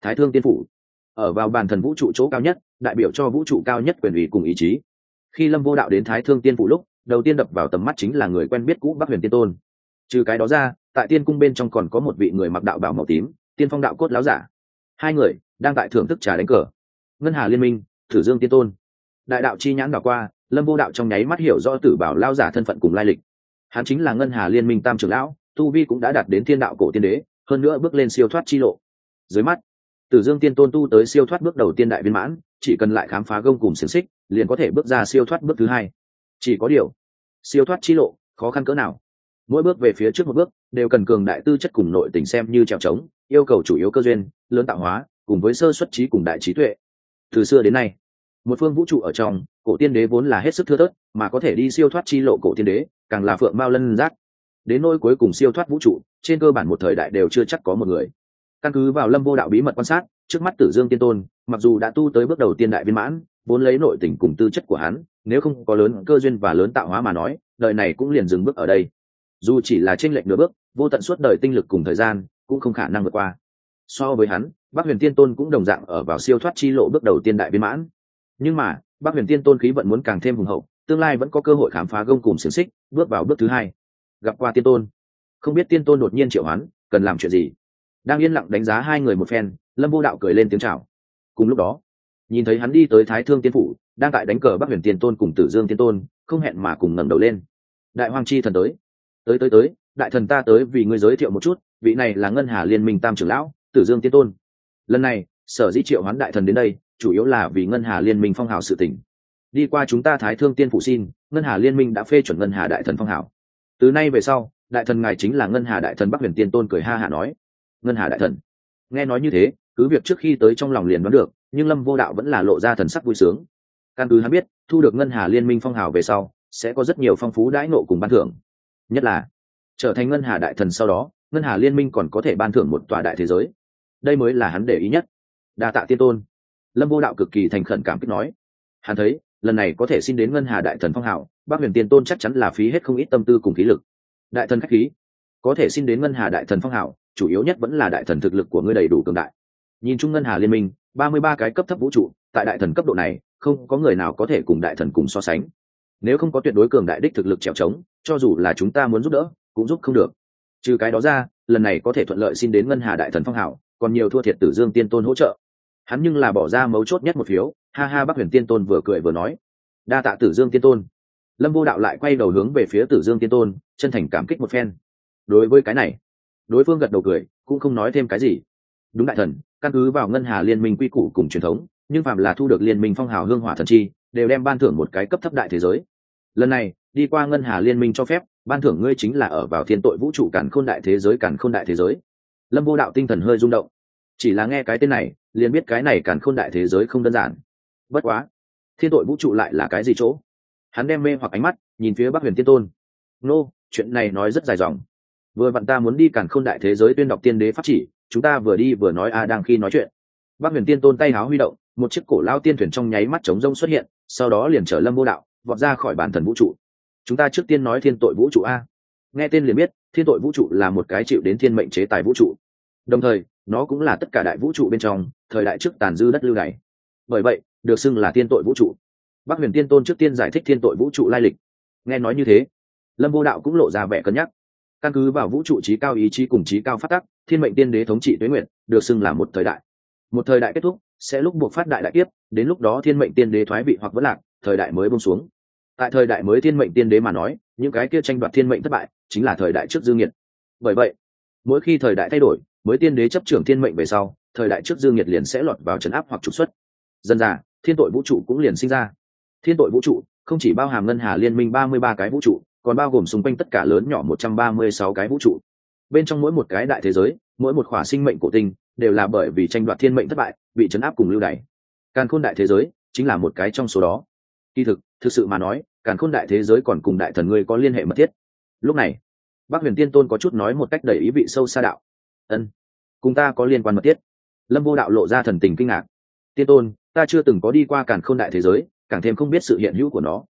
Thái thương tiên phủ. Ở vào bàn thần vũ trụ chỗ cao nhất đại biểu cho vũ trụ cao nhất quyền ủy cùng ý chí. Khi lâm vô đạo đến thái thương tiên phủ lúc đầu tiên đập vào tầm mắt chính là người quen biết cũ bắc huyền tiên tôn. Trừ cái đó ra tại tiên cung bên trong còn có một vị người mặc đạo bảo màu tím tiên phong đạo cốt láo giả. Hai người đang tại thưởng thức trà đánh cờ. Ngân hà liên minh thử dương tiên tôn. Đại đạo chi nhãn đảo qua lâm vô đạo trong nháy mắt hiểu rõ tử bảo lao giả thân phận cùng lai lịch. Hắn chính là ngân hà liên minh tam trưởng lão, tu vi cũng đã đạt đến thiên đạo cổ tiên đế, hơn nữa bước lên siêu thoát chi lộ. Dưới mắt, tử dương tiên tôn tu tới siêu thoát bước đầu tiên đại viên mãn, chỉ cần lại khám phá gông cùng xiềng xích, liền có thể bước ra siêu thoát bước thứ hai. Chỉ có điều, siêu thoát chi lộ, khó khăn cỡ nào? Mỗi bước về phía trước một bước, đều cần cường đại tư chất cùng nội tình xem như trèo trống, yêu cầu chủ yếu cơ duyên, lớn tạo hóa, cùng với sơ xuất trí cùng đại trí tuệ. Từ xưa đến nay, một phương vũ trụ ở trong cổ tiên đế vốn là hết sức thưa thớt, mà có thể đi siêu thoát chi lộ cổ tiên đế, càng là phượng mao lân giác. Đến nỗi cuối cùng siêu thoát vũ trụ, trên cơ bản một thời đại đều chưa chắc có một người. Căn cứ vào lâm vô đạo bí mật quan sát, trước mắt tử dương tiên tôn, mặc dù đã tu tới bước đầu tiên đại viên mãn, vốn lấy nội tình cùng tư chất của hắn, nếu không có lớn cơ duyên và lớn tạo hóa mà nói, đời này cũng liền dừng bước ở đây. Dù chỉ là tranh lệch nửa bước, vô tận suốt đời tinh lực cùng thời gian, cũng không khả năng vượt qua. So với hắn bác huyền tiên tôn cũng đồng dạng ở vào siêu thoát chi lộ bước đầu tiên đại viên mãn. Nhưng mà bác huyền tiên tôn khí vận muốn càng thêm hùng hậu, tương lai vẫn có cơ hội khám phá gông cùng xiềng xích, bước vào bước thứ hai. Gặp qua tiên tôn. Không biết tiên tôn đột nhiên triệu hoán, cần làm chuyện gì? Đang yên lặng đánh giá hai người một phen, lâm vô đạo cười lên tiếng chào. Cùng lúc đó, nhìn thấy hắn đi tới thái thương tiên phủ, đang tại đánh cờ bắc huyền tiên tôn cùng tử dương tiên tôn, không hẹn mà cùng ngẩng đầu lên. Đại hoàng chi thần tới. Tới tới tới, đại thần ta tới vì ngươi giới thiệu một chút, vị này là ngân hà liên minh tam trưởng lão, tử dương tiên tôn. Lần này, sở dĩ triệu hoán đại thần đến đây chủ yếu là vì ngân hà liên minh phong hào sự tỉnh đi qua chúng ta thái thương tiên phủ xin, ngân hà liên minh đã phê chuẩn ngân hà đại thần phong hào. Từ nay về sau, đại thần ngài chính là ngân hà đại thần bắc huyền tiên tôn cười ha hạ nói. Ngân hà đại thần. Nghe nói như thế, cứ việc trước khi tới trong lòng liền đoán được, nhưng lâm vô đạo vẫn là lộ ra thần sắc vui sướng. Căn cứ hắn biết, thu được ngân hà liên minh phong hào về sau, sẽ có rất nhiều phong phú đãi nộ cùng ban thưởng. Nhất là, trở thành ngân hà đại thần sau đó, ngân hà liên minh còn có thể ban thưởng một tòa đại thế giới. Đây mới là hắn để ý nhất. Đa tạ tiên tôn lâm vô đạo cực kỳ thành khẩn cảm kích nói, hắn thấy, lần này có thể xin đến ngân hà đại thần phong hào bác huyền tiên tôn chắc chắn là phí hết không ít tâm tư cùng khí lực. Đại thần khách khí, có thể xin đến ngân hà đại thần phong hào, chủ yếu nhất vẫn là đại thần thực lực của ngươi đầy đủ cường đại. Nhìn chung ngân hà liên minh, ba mươi ba cái cấp thấp vũ trụ, tại đại thần cấp độ này, không có người nào có thể cùng đại thần cùng so sánh. Nếu không có tuyệt đối cường đại đích thực lực trèo trống cho dù là chúng ta muốn giúp đỡ, cũng giúp không được. Trừ cái đó ra, lần này có thể thuận lợi xin đến ngân hà đại thần phong hảo còn nhiều thua thiệt tử dương tiên tôn hỗ trợ hắn nhưng là bỏ ra mấu chốt nhất một phiếu, ha ha, bắc huyền tiên tôn vừa cười vừa nói. Đa tạ tử dương tiên tôn. Lâm vô đạo lại quay đầu hướng về phía tử dương tiên tôn, chân thành cảm kích một phen. Đối với cái này, đối phương gật đầu cười, cũng không nói thêm cái gì. Đúng đại thần, căn cứ vào ngân hà liên minh quy củ cùng truyền thống, nhưng phạm là thu được liên minh phong hào hương hỏa thần chi, đều đem ban thưởng một cái cấp thấp đại thế giới. Lần này, đi qua ngân hà liên minh cho phép, ban thưởng ngươi chính là ở vào thiên tội vũ trụ cản khôn đại thế giới cản khôn đại thế giới. Lâm vô đạo tinh thần hơi rung động chỉ là nghe cái tên này, liền biết cái này càn khôn đại thế giới không đơn giản. Bất quá, thiên tội vũ trụ lại là cái gì chỗ? Hắn đem mê hoặc ánh mắt, nhìn phía bắc huyền tiên tôn. Nô, chuyện này nói rất dài dòng. Vừa vặn ta muốn đi càn khôn đại thế giới tuyên đọc tiên đế pháp chỉ, chúng ta vừa đi vừa nói a đang khi nói chuyện. Bắc huyền tiên tôn tay háo huy động, một chiếc cổ lao tiên thuyền trong nháy mắt chống rông xuất hiện, sau đó liền chở lâm vô đạo, vọt ra khỏi bản thần vũ trụ. Chúng ta trước tiên nói thiên tội vũ trụ a. Nghe tên liền biết, thiên tội vũ trụ là một cái chịu đến thiên mệnh chế tài vũ trụ. Đồng thời nó cũng là tất cả đại vũ trụ bên trong, thời đại trước tàn dư đất lưu này bởi vậy, được xưng là thiên tội vũ trụ. Bác huyền tiên tôn trước tiên giải thích thiên tội vũ trụ lai lịch. Nghe nói như thế, lâm vô đạo cũng lộ ra vẻ cân nhắc. Căn cứ vào vũ trụ trí cao ý chí cùng trí cao phát tắc, thiên mệnh tiên đế thống trị tuế nguyện được xưng là một thời đại. Một thời đại kết thúc, sẽ lúc buộc phát đại đại tiếp đến lúc đó thiên mệnh tiên đế thoái vị hoặc vẫn lạc, thời đại mới bông xuống. Tại thời đại mới thiên mệnh tiên đế mà nói, những cái kia tranh đoạt thiên mệnh thất bại, chính là thời đại trước dương nhiệt bởi vậy, mỗi khi thời đại thay đổi mới tiên đế chấp trưởng thiên mệnh về sau, thời đại trước dương nhiệt liền sẽ lọt vào trấn áp hoặc trục xuất. Dân già thiên tội vũ trụ cũng liền sinh ra. Thiên tội vũ trụ, không chỉ bao hàm ngân hà liên minh ba mươi ba cái vũ trụ, còn bao gồm xung quanh tất cả lớn nhỏ một trăm ba mươi sáu cái vũ trụ. Bên trong mỗi một cái đại thế giới, mỗi một khỏa sinh mệnh cổ tinh, đều là bởi vì tranh đoạt thiên mệnh thất bại, bị chấn áp cùng lưu đày. Càn khôn đại thế giới, chính là một cái trong số đó. Kỳ thực thực sự mà nói, càn khôn đại thế giới còn cùng đại thần ngươi có liên hệ mật thiết. Lúc này bác huyền tiên tôn có chút nói một cách đầy ý vị sâu xa đạo. Ân cùng ta có liên quan mật thiết. Lâm vô đạo lộ ra thần tình kinh ngạc. Tiên tôn, ta chưa từng có đi qua càn khôn đại thế giới, càng thêm không biết sự hiện hữu của nó.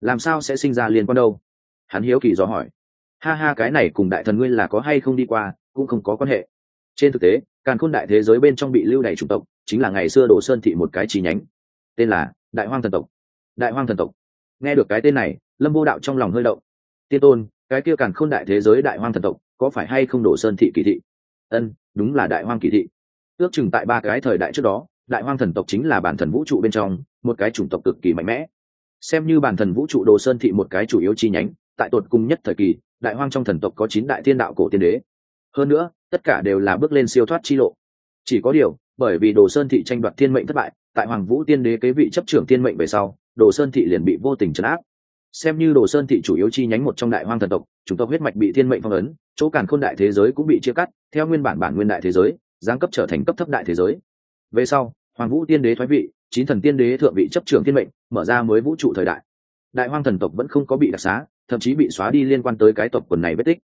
Làm sao sẽ sinh ra liên quan đâu? Hắn hiếu kỳ dò hỏi. Ha ha, cái này cùng đại thần ngươi là có hay không đi qua, cũng không có quan hệ. Trên thực tế, càn khôn đại thế giới bên trong bị lưu đày chủng tộc, chính là ngày xưa đồ sơn thị một cái chi nhánh. Tên là đại hoang thần tộc. Đại hoang thần tộc. Nghe được cái tên này, lâm vô đạo trong lòng hơi động. Tiên tôn, cái kia càn khôn đại thế giới đại hoang thần tộc, có phải hay không đổ sơn thị kỳ thị? Ân, đúng là đại hoang kỳ thị. Ước chừng tại ba cái thời đại trước đó, đại hoang thần tộc chính là bản thần vũ trụ bên trong, một cái chủng tộc cực kỳ mạnh mẽ. Xem như bản thần vũ trụ đồ sơn thị một cái chủ yếu chi nhánh, tại tột cung nhất thời kỳ, đại hoang trong thần tộc có chín đại thiên đạo cổ tiên đế. Hơn nữa, tất cả đều là bước lên siêu thoát chi lộ. Chỉ có điều, bởi vì đồ sơn thị tranh đoạt thiên mệnh thất bại, tại hoàng vũ tiên đế kế vị chấp trưởng thiên mệnh về sau, đồ sơn thị liền bị vô tình chấn áp xem như đồ sơn thị chủ yếu chi nhánh một trong đại hoang thần tộc chúng tộc huyết mạch bị thiên mệnh phong ấn, chỗ càn khôn đại thế giới cũng bị chia cắt, theo nguyên bản bản nguyên đại thế giới, giáng cấp trở thành cấp thấp đại thế giới. Về sau, hoàng vũ tiên đế thoái vị, chín thần tiên đế thượng vị chấp trưởng thiên mệnh, mở ra mới vũ trụ thời đại. Đại hoang thần tộc vẫn không có bị đặc xá, thậm chí bị xóa đi liên quan tới cái tộc quần này vết tích.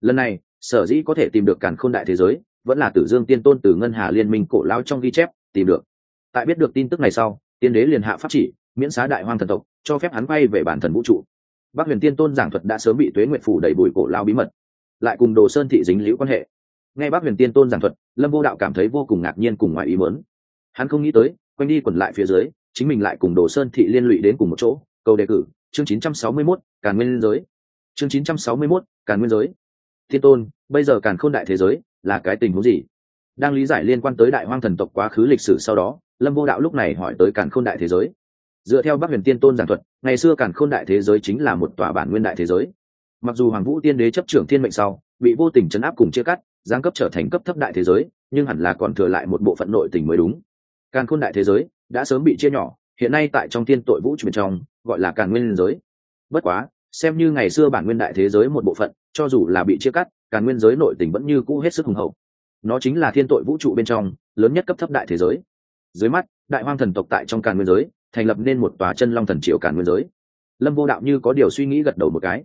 Lần này, sở dĩ có thể tìm được càn khôn đại thế giới, vẫn là tử dương tiên tôn từ ngân hà liên minh cổ lao trong ghi chép, tìm được. Tại biết được tin tức này sau, tiên đế liền hạ pháp chỉ miễn xá đại hoang thần tộc cho phép hắn quay về bản thần vũ trụ. Bắc huyền tiên tôn giảng thuật đã sớm bị tuế nguyện phủ đầy bụi cổ lao bí mật. Lại cùng đồ sơn thị dính liễu quan hệ. Ngay bắc huyền tiên tôn giảng thuật lâm vô đạo cảm thấy vô cùng ngạc nhiên cùng ngoài ý mớn hắn không nghĩ tới quanh đi quẩn lại phía dưới chính mình lại cùng đồ sơn thị liên lụy đến cùng một chỗ. Câu đề cử chương 961, càn nguyên giới. Chương 961, càn nguyên giới. Thiên tôn bây giờ càn khôn đại thế giới là cái tình huống gì? Đang lý giải liên quan tới đại hoang thần tộc quá khứ lịch sử sau đó lâm vô đạo lúc này hỏi tới càn khôn đại thế giới dựa theo bắc huyền tiên tôn giảng thuật, ngày xưa càn khôn đại thế giới chính là một tòa bản nguyên đại thế giới. Mặc dù hoàng vũ tiên đế chấp trưởng thiên mệnh sau, bị vô tình chấn áp cùng chia cắt, giáng cấp trở thành cấp thấp đại thế giới, nhưng hẳn là còn thừa lại một bộ phận nội tình mới đúng. Càn khôn đại thế giới đã sớm bị chia nhỏ, hiện nay tại trong tiên tội vũ trụ bên trong, gọi là càn nguyên giới. Bất quá, xem như ngày xưa bản nguyên đại thế giới một bộ phận, cho dù là bị chia cắt, càn nguyên giới nội tình vẫn như cũ hết sức hùng hậu. Nó chính là thiên tội vũ trụ bên trong, lớn nhất cấp thấp đại thế giới. Dưới mắt, đại hoang thần tộc tại trong càn nguyên giới thành lập nên một tòa chân long thần triều càn nguyên giới. Lâm vô đạo như có điều suy nghĩ gật đầu một cái.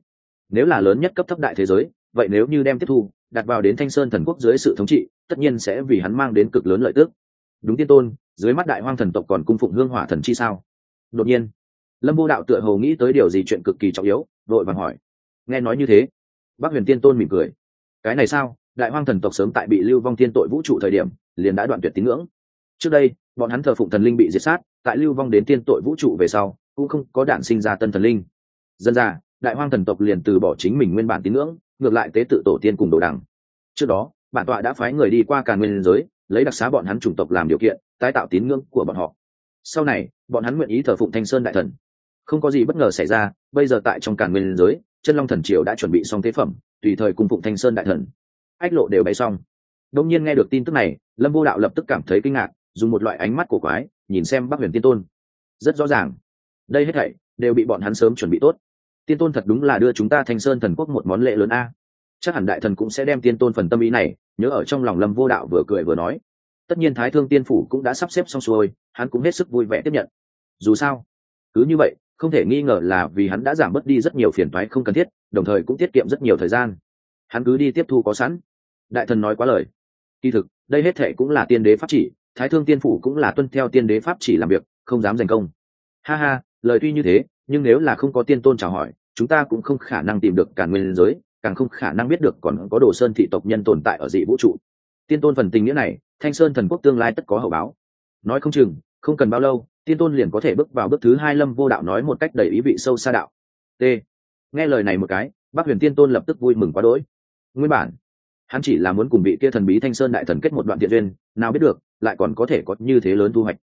Nếu là lớn nhất cấp thấp đại thế giới, vậy nếu như đem tiếp thu, đặt vào đến thanh sơn thần quốc dưới sự thống trị, tất nhiên sẽ vì hắn mang đến cực lớn lợi tước đúng tiên tôn, dưới mắt đại hoang thần tộc còn cung phụng hương hỏa thần chi sao? Đột nhiên, lâm vô đạo tựa hồ nghĩ tới điều gì chuyện cực kỳ trọng yếu vội vàng hỏi. Nghe nói như thế bác huyền tiên tôn mỉm cười. Cái này sao? Đại hoang thần tộc sớm tại bị lưu vong thiên tội vũ trụ thời điểm, liền đã đoạn tuyệt tín ngưỡng. Trước đây, bọn hắn thờ phụng thần linh bị diệt sát tại lưu vong đến tiên tội vũ trụ về sau, cũng không có đản sinh ra tân thần linh. Dân ra đại hoang thần tộc liền từ bỏ chính mình nguyên bản tín ngưỡng, ngược lại tế tự tổ tiên cùng đồ đằng trước đó, bản tọa đã phái người đi qua càn nguyên giới, lấy đặc xá bọn hắn chủng tộc làm điều kiện, tái tạo tín ngưỡng của bọn họ. Sau này, bọn hắn nguyện ý thờ phụng thanh sơn đại thần. Không có gì bất ngờ xảy ra, bây giờ tại trong càn nguyên giới, chân long thần triều đã chuẩn bị xong tế phẩm, tùy thời cung phụng thanh sơn đại thần. Ách lộ đều bày xong. Đông nhiên nghe được tin tức này, lâm vô đạo lập tức cảm thấy kinh ngạc, dùng một loại ánh mắt của quái nhìn xem bắc huyền tiên tôn. Rất rõ ràng. Đây hết thảy đều bị bọn hắn sớm chuẩn bị tốt. Tiên tôn thật đúng là đưa chúng ta thanh sơn thần quốc một món lễ lớn a. Chắc hẳn đại thần cũng sẽ đem tiên tôn phần tâm ý này nhớ ở trong lòng lâm vô đạo vừa cười vừa nói. Tất nhiên thái thương tiên phủ cũng đã sắp xếp xong xuôi, hắn cũng hết sức vui vẻ tiếp nhận. Dù sao, cứ như vậy, không thể nghi ngờ là vì hắn đã giảm bớt đi rất nhiều phiền toái không cần thiết, đồng thời cũng tiết kiệm rất nhiều thời gian. Hắn cứ đi tiếp thu có sẵn. Đại thần nói quá lời. Kỳ thực, đây hết thệ cũng là tiên đế pháp chỉ thái thương tiên phủ cũng là tuân theo tiên đế pháp chỉ làm việc, không dám giành công. Ha ha, lời tuy như thế, nhưng nếu là không có tiên tôn chào hỏi, chúng ta cũng không khả năng tìm được cả nguyên giới, càng không khả năng biết được còn có đồ sơn thị tộc nhân tồn tại ở dị vũ trụ. Tiên tôn phần tình nghĩa này, thanh sơn thần quốc tương lai tất có hậu báo. Nói không chừng, không cần bao lâu, tiên tôn liền có thể bước vào bước thứ hai lâm vô đạo nói một cách đầy ý vị sâu xa đạo. T. Nghe lời này một cái bác huyền tiên tôn lập tức vui mừng quá đỗi. Nguyên bản, hắn chỉ là muốn cùng vị kia thần bí thanh sơn đại thần kết một đoạn thiện duyên, nào biết được lại còn có thể có như thế lớn thu hoạch.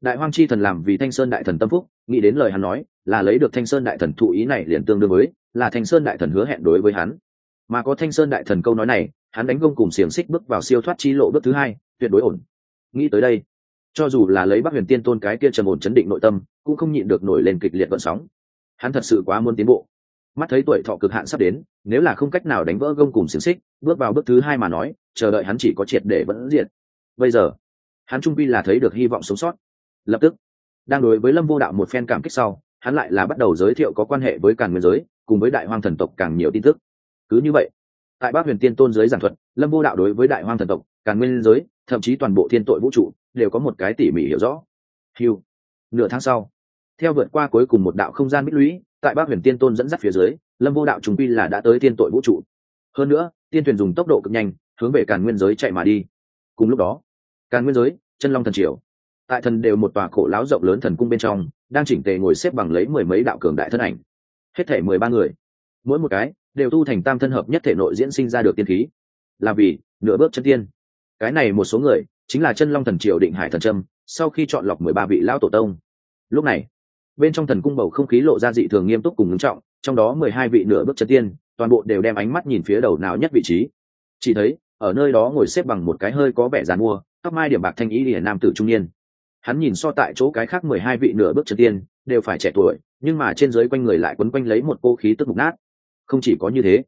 Đại hoang chi thần làm vì thanh sơn đại thần tâm phúc, nghĩ đến lời hắn nói, là lấy được thanh sơn đại thần thụ ý này liền tương đương với, là thanh sơn đại thần hứa hẹn đối với hắn. Mà có thanh sơn đại thần câu nói này, hắn đánh gông cùng xiềng xích bước vào siêu thoát chi lộ bước thứ hai, tuyệt đối ổn. Nghĩ tới đây, cho dù là lấy bắc huyền tiên tôn cái kia trầm ổn chấn định nội tâm, cũng không nhịn được nổi lên kịch liệt vận sóng. Hắn thật sự quá muốn tiến bộ. Mắt thấy tuổi thọ cực hạn sắp đến, nếu là không cách nào đánh vỡ gông cùng xiềng xích, bước vào bước thứ hai mà nói, chờ đợi hắn chỉ có triệt để vẫn diệt. Bây giờ hắn trung quy là thấy được hy vọng sống sót. Lập tức, đang đối với lâm vô đạo một phen cảm kích sau, hắn lại là bắt đầu giới thiệu có quan hệ với càn nguyên giới, cùng với đại hoang thần tộc càng nhiều tin tức. Cứ như vậy, tại bác huyền tiên tôn giới giảng thuật, lâm vô đạo đối với đại hoang thần tộc, càn nguyên giới, thậm chí toàn bộ thiên tội vũ trụ, đều có một cái tỉ mỉ hiểu rõ. Hiu nửa tháng sau, theo vượt qua cuối cùng một đạo không gian bích lũy, tại bác huyền tiên tôn dẫn dắt phía dưới, lâm vô đạo trùng quy là đã tới thiên tội vũ trụ. Hơn nữa, tiên thuyền dùng tốc độ cực nhanh, hướng về càn nguyên giới chạy mà đi. Cùng lúc đó càn nguyên giới, chân long thần triều. Tại thần đều một tòa cổ láo rộng lớn thần cung bên trong, đang chỉnh tề ngồi xếp bằng lấy mười mấy đạo cường đại thân ảnh. Hết thể mười ba người. Mỗi một cái đều tu thành tam thân hợp nhất thể nội diễn sinh ra được tiên khí. Là vì nửa bước chân tiên. Cái này một số người chính là chân long thần triều định hải thần trâm, sau khi chọn lọc mười ba vị lão tổ tông. Lúc này, bên trong thần cung bầu không khí lộ ra dị thường nghiêm túc cùng ngưng trọng, trong đó mười hai vị nửa bước chân tiên, toàn bộ đều đem ánh mắt nhìn phía đầu nào nhất vị trí. Chỉ thấy ở nơi đó ngồi xếp bằng một cái hơi có vẻ dàn mua, tóc mai điểm bạc thanh ý lìa nam tử trung niên. Hắn nhìn so tại chỗ cái khác mười hai vị nửa bước chân tiên, đều phải trẻ tuổi, nhưng mà trên dưới quanh người lại quấn quanh lấy một cô khí tức mục nát. Không chỉ có như thế,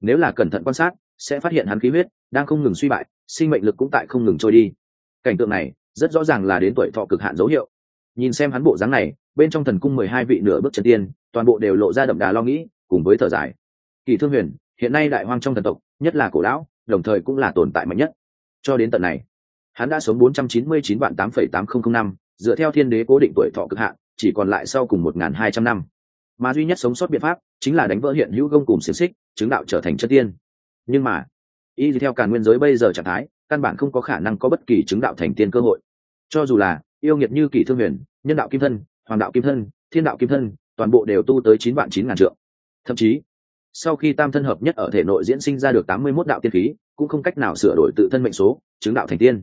nếu là cẩn thận quan sát, sẽ phát hiện hắn khí huyết đang không ngừng suy bại, sinh mệnh lực cũng tại không ngừng trôi đi. Cảnh tượng này rất rõ ràng là đến tuổi thọ cực hạn dấu hiệu. Nhìn xem hắn bộ dáng này, bên trong thần cung mười hai vị nửa bước chân tiên, toàn bộ đều lộ ra đậm đà lo nghĩ, cùng với thở dài. Kỳ thương huyền, hiện nay đại hoang trong thần tộc, nhất là cổ lão đồng thời cũng là tồn tại mạnh nhất. Cho đến tận này, hắn đã sống bốn trăm chín mươi chín vạn tám phẩy tám không không năm, dựa theo thiên đế cố định tuổi thọ cực hạn, chỉ còn lại sau cùng một n hai trăm năm. Mà duy nhất sống sót biện pháp chính là đánh vỡ hiện hữu gông cùng xiềng xích, chứng đạo trở thành chất tiên. Nhưng mà, y theo càn nguyên giới bây giờ trạng thái, căn bản không có khả năng có bất kỳ chứng đạo thành tiên cơ hội. Cho dù là yêu nghiệt như kỷ thương huyền, nhân đạo kim thân, hoàng đạo kim thân, thiên đạo kim thân, toàn bộ đều tu tới chín vạn chín ngàn trượng. Thậm chí sau khi tam thân hợp nhất ở thể nội diễn sinh ra được tám mươi mốt đạo tiên khí, cũng không cách nào sửa đổi tự thân mệnh số, chứng đạo thành tiên.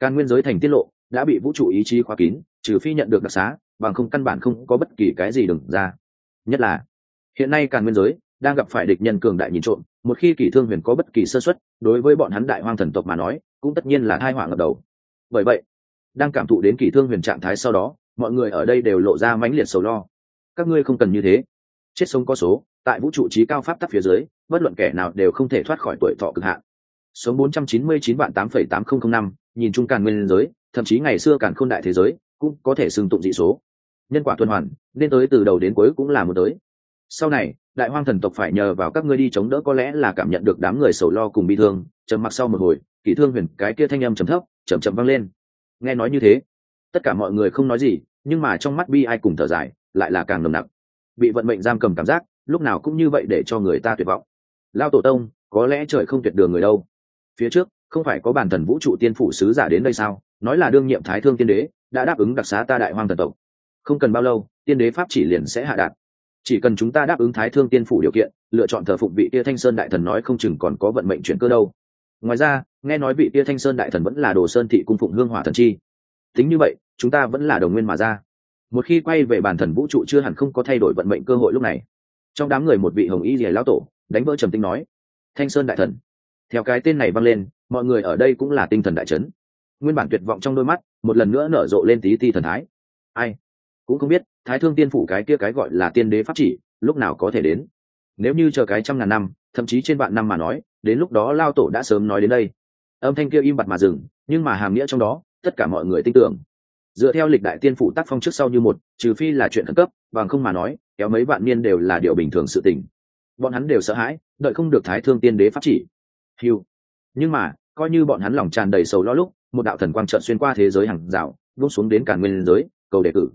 Càn nguyên giới thành tiết lộ, đã bị vũ trụ ý chí khóa kín, trừ phi nhận được đặc xá, bằng không căn bản không có bất kỳ cái gì đừng ra. Nhất là, hiện nay càn nguyên giới đang gặp phải địch nhân cường đại nhìn trộm, một khi kỳ thương huyền có bất kỳ sơ suất, đối với bọn hắn đại hoang thần tộc mà nói, cũng tất nhiên là tai họa ngập đầu. Bởi vậy, đang cảm thụ đến kỳ thương huyền trạng thái sau đó, mọi người ở đây đều lộ ra mãnh liệt sầu lo. Các ngươi không cần như thế. Chết sống có số tại vũ trụ trí cao pháp tắc phía dưới bất luận kẻ nào đều không thể thoát khỏi tuổi thọ cực hạn. Sống 499 vạn 8,8005, nhìn chung càn nguyên giới thậm chí ngày xưa càn khôn đại thế giới cũng có thể xưng tụng dị số. Nhân quả tuần hoàn nên tới từ đầu đến cuối cũng là một tới. Sau này đại hoang thần tộc phải nhờ vào các ngươi đi chống đỡ có lẽ là cảm nhận được đám người sầu lo cùng bi thương trầm mặc sau một hồi kỷ thương huyền cái kia thanh âm trầm thấp chầm chậm vang lên. Nghe nói như thế tất cả mọi người không nói gì nhưng mà trong mắt bi ai cùng thở dài lại là càng nồng nặc. Bị vận mệnh giam cầm cảm giác lúc nào cũng như vậy để cho người ta tuyệt vọng. Lao tổ tông, có lẽ trời không tuyệt đường người đâu. Phía trước, không phải có bản thần vũ trụ tiên phủ sứ giả đến đây sao? Nói là đương nhiệm thái thương tiên đế, đã đáp ứng đặc xá ta đại hoang thần tộc. Không cần bao lâu, tiên đế pháp chỉ liền sẽ hạ đạt. Chỉ cần chúng ta đáp ứng thái thương tiên phủ điều kiện, lựa chọn thờ phụng vị tia thanh sơn đại thần nói không chừng còn có vận mệnh chuyển cơ đâu. Ngoài ra, nghe nói vị tia thanh sơn đại thần vẫn là đồ sơn thị cung phụng hương hỏa thần chi. Tính như vậy, chúng ta vẫn là đồng nguyên mà ra. Một khi quay về bản thần vũ trụ chưa hẳn không có thay đổi vận mệnh cơ hội lúc này trong đám người một vị hồng y rìa lão tổ, đánh vỡ trầm tinh nói, thanh sơn đại thần. Theo cái tên này vang lên, mọi người ở đây cũng là tinh thần đại chấn. Nguyên bản tuyệt vọng trong đôi mắt, một lần nữa nở rộ lên tí ti thần thái. Ai? Cũng không biết, thái thương tiên phủ cái kia cái gọi là tiên đế pháp chỉ, lúc nào có thể đến? Nếu như chờ cái trăm ngàn năm, thậm chí trên vạn năm mà nói, đến lúc đó lao tổ đã sớm nói đến đây. Âm thanh kia im bặt mà dừng, nhưng mà hàm nghĩa trong đó, tất cả mọi người tin tưởng. Dựa theo lịch đại tiên phủ tác phong trước sau như một, trừ phi là chuyện khẩn cấp, bằng không mà nói kéo mấy vạn niên đều là điều bình thường sự tình. Bọn hắn đều sợ hãi, đợi không được thái thương tiên đế pháp chỉ. Hiu. Nhưng mà, coi như bọn hắn lòng tràn đầy sầu lo lúc, một đạo thần quang trợn xuyên qua thế giới hàng rào bước xuống đến cả nguyên giới, cầu đề cử.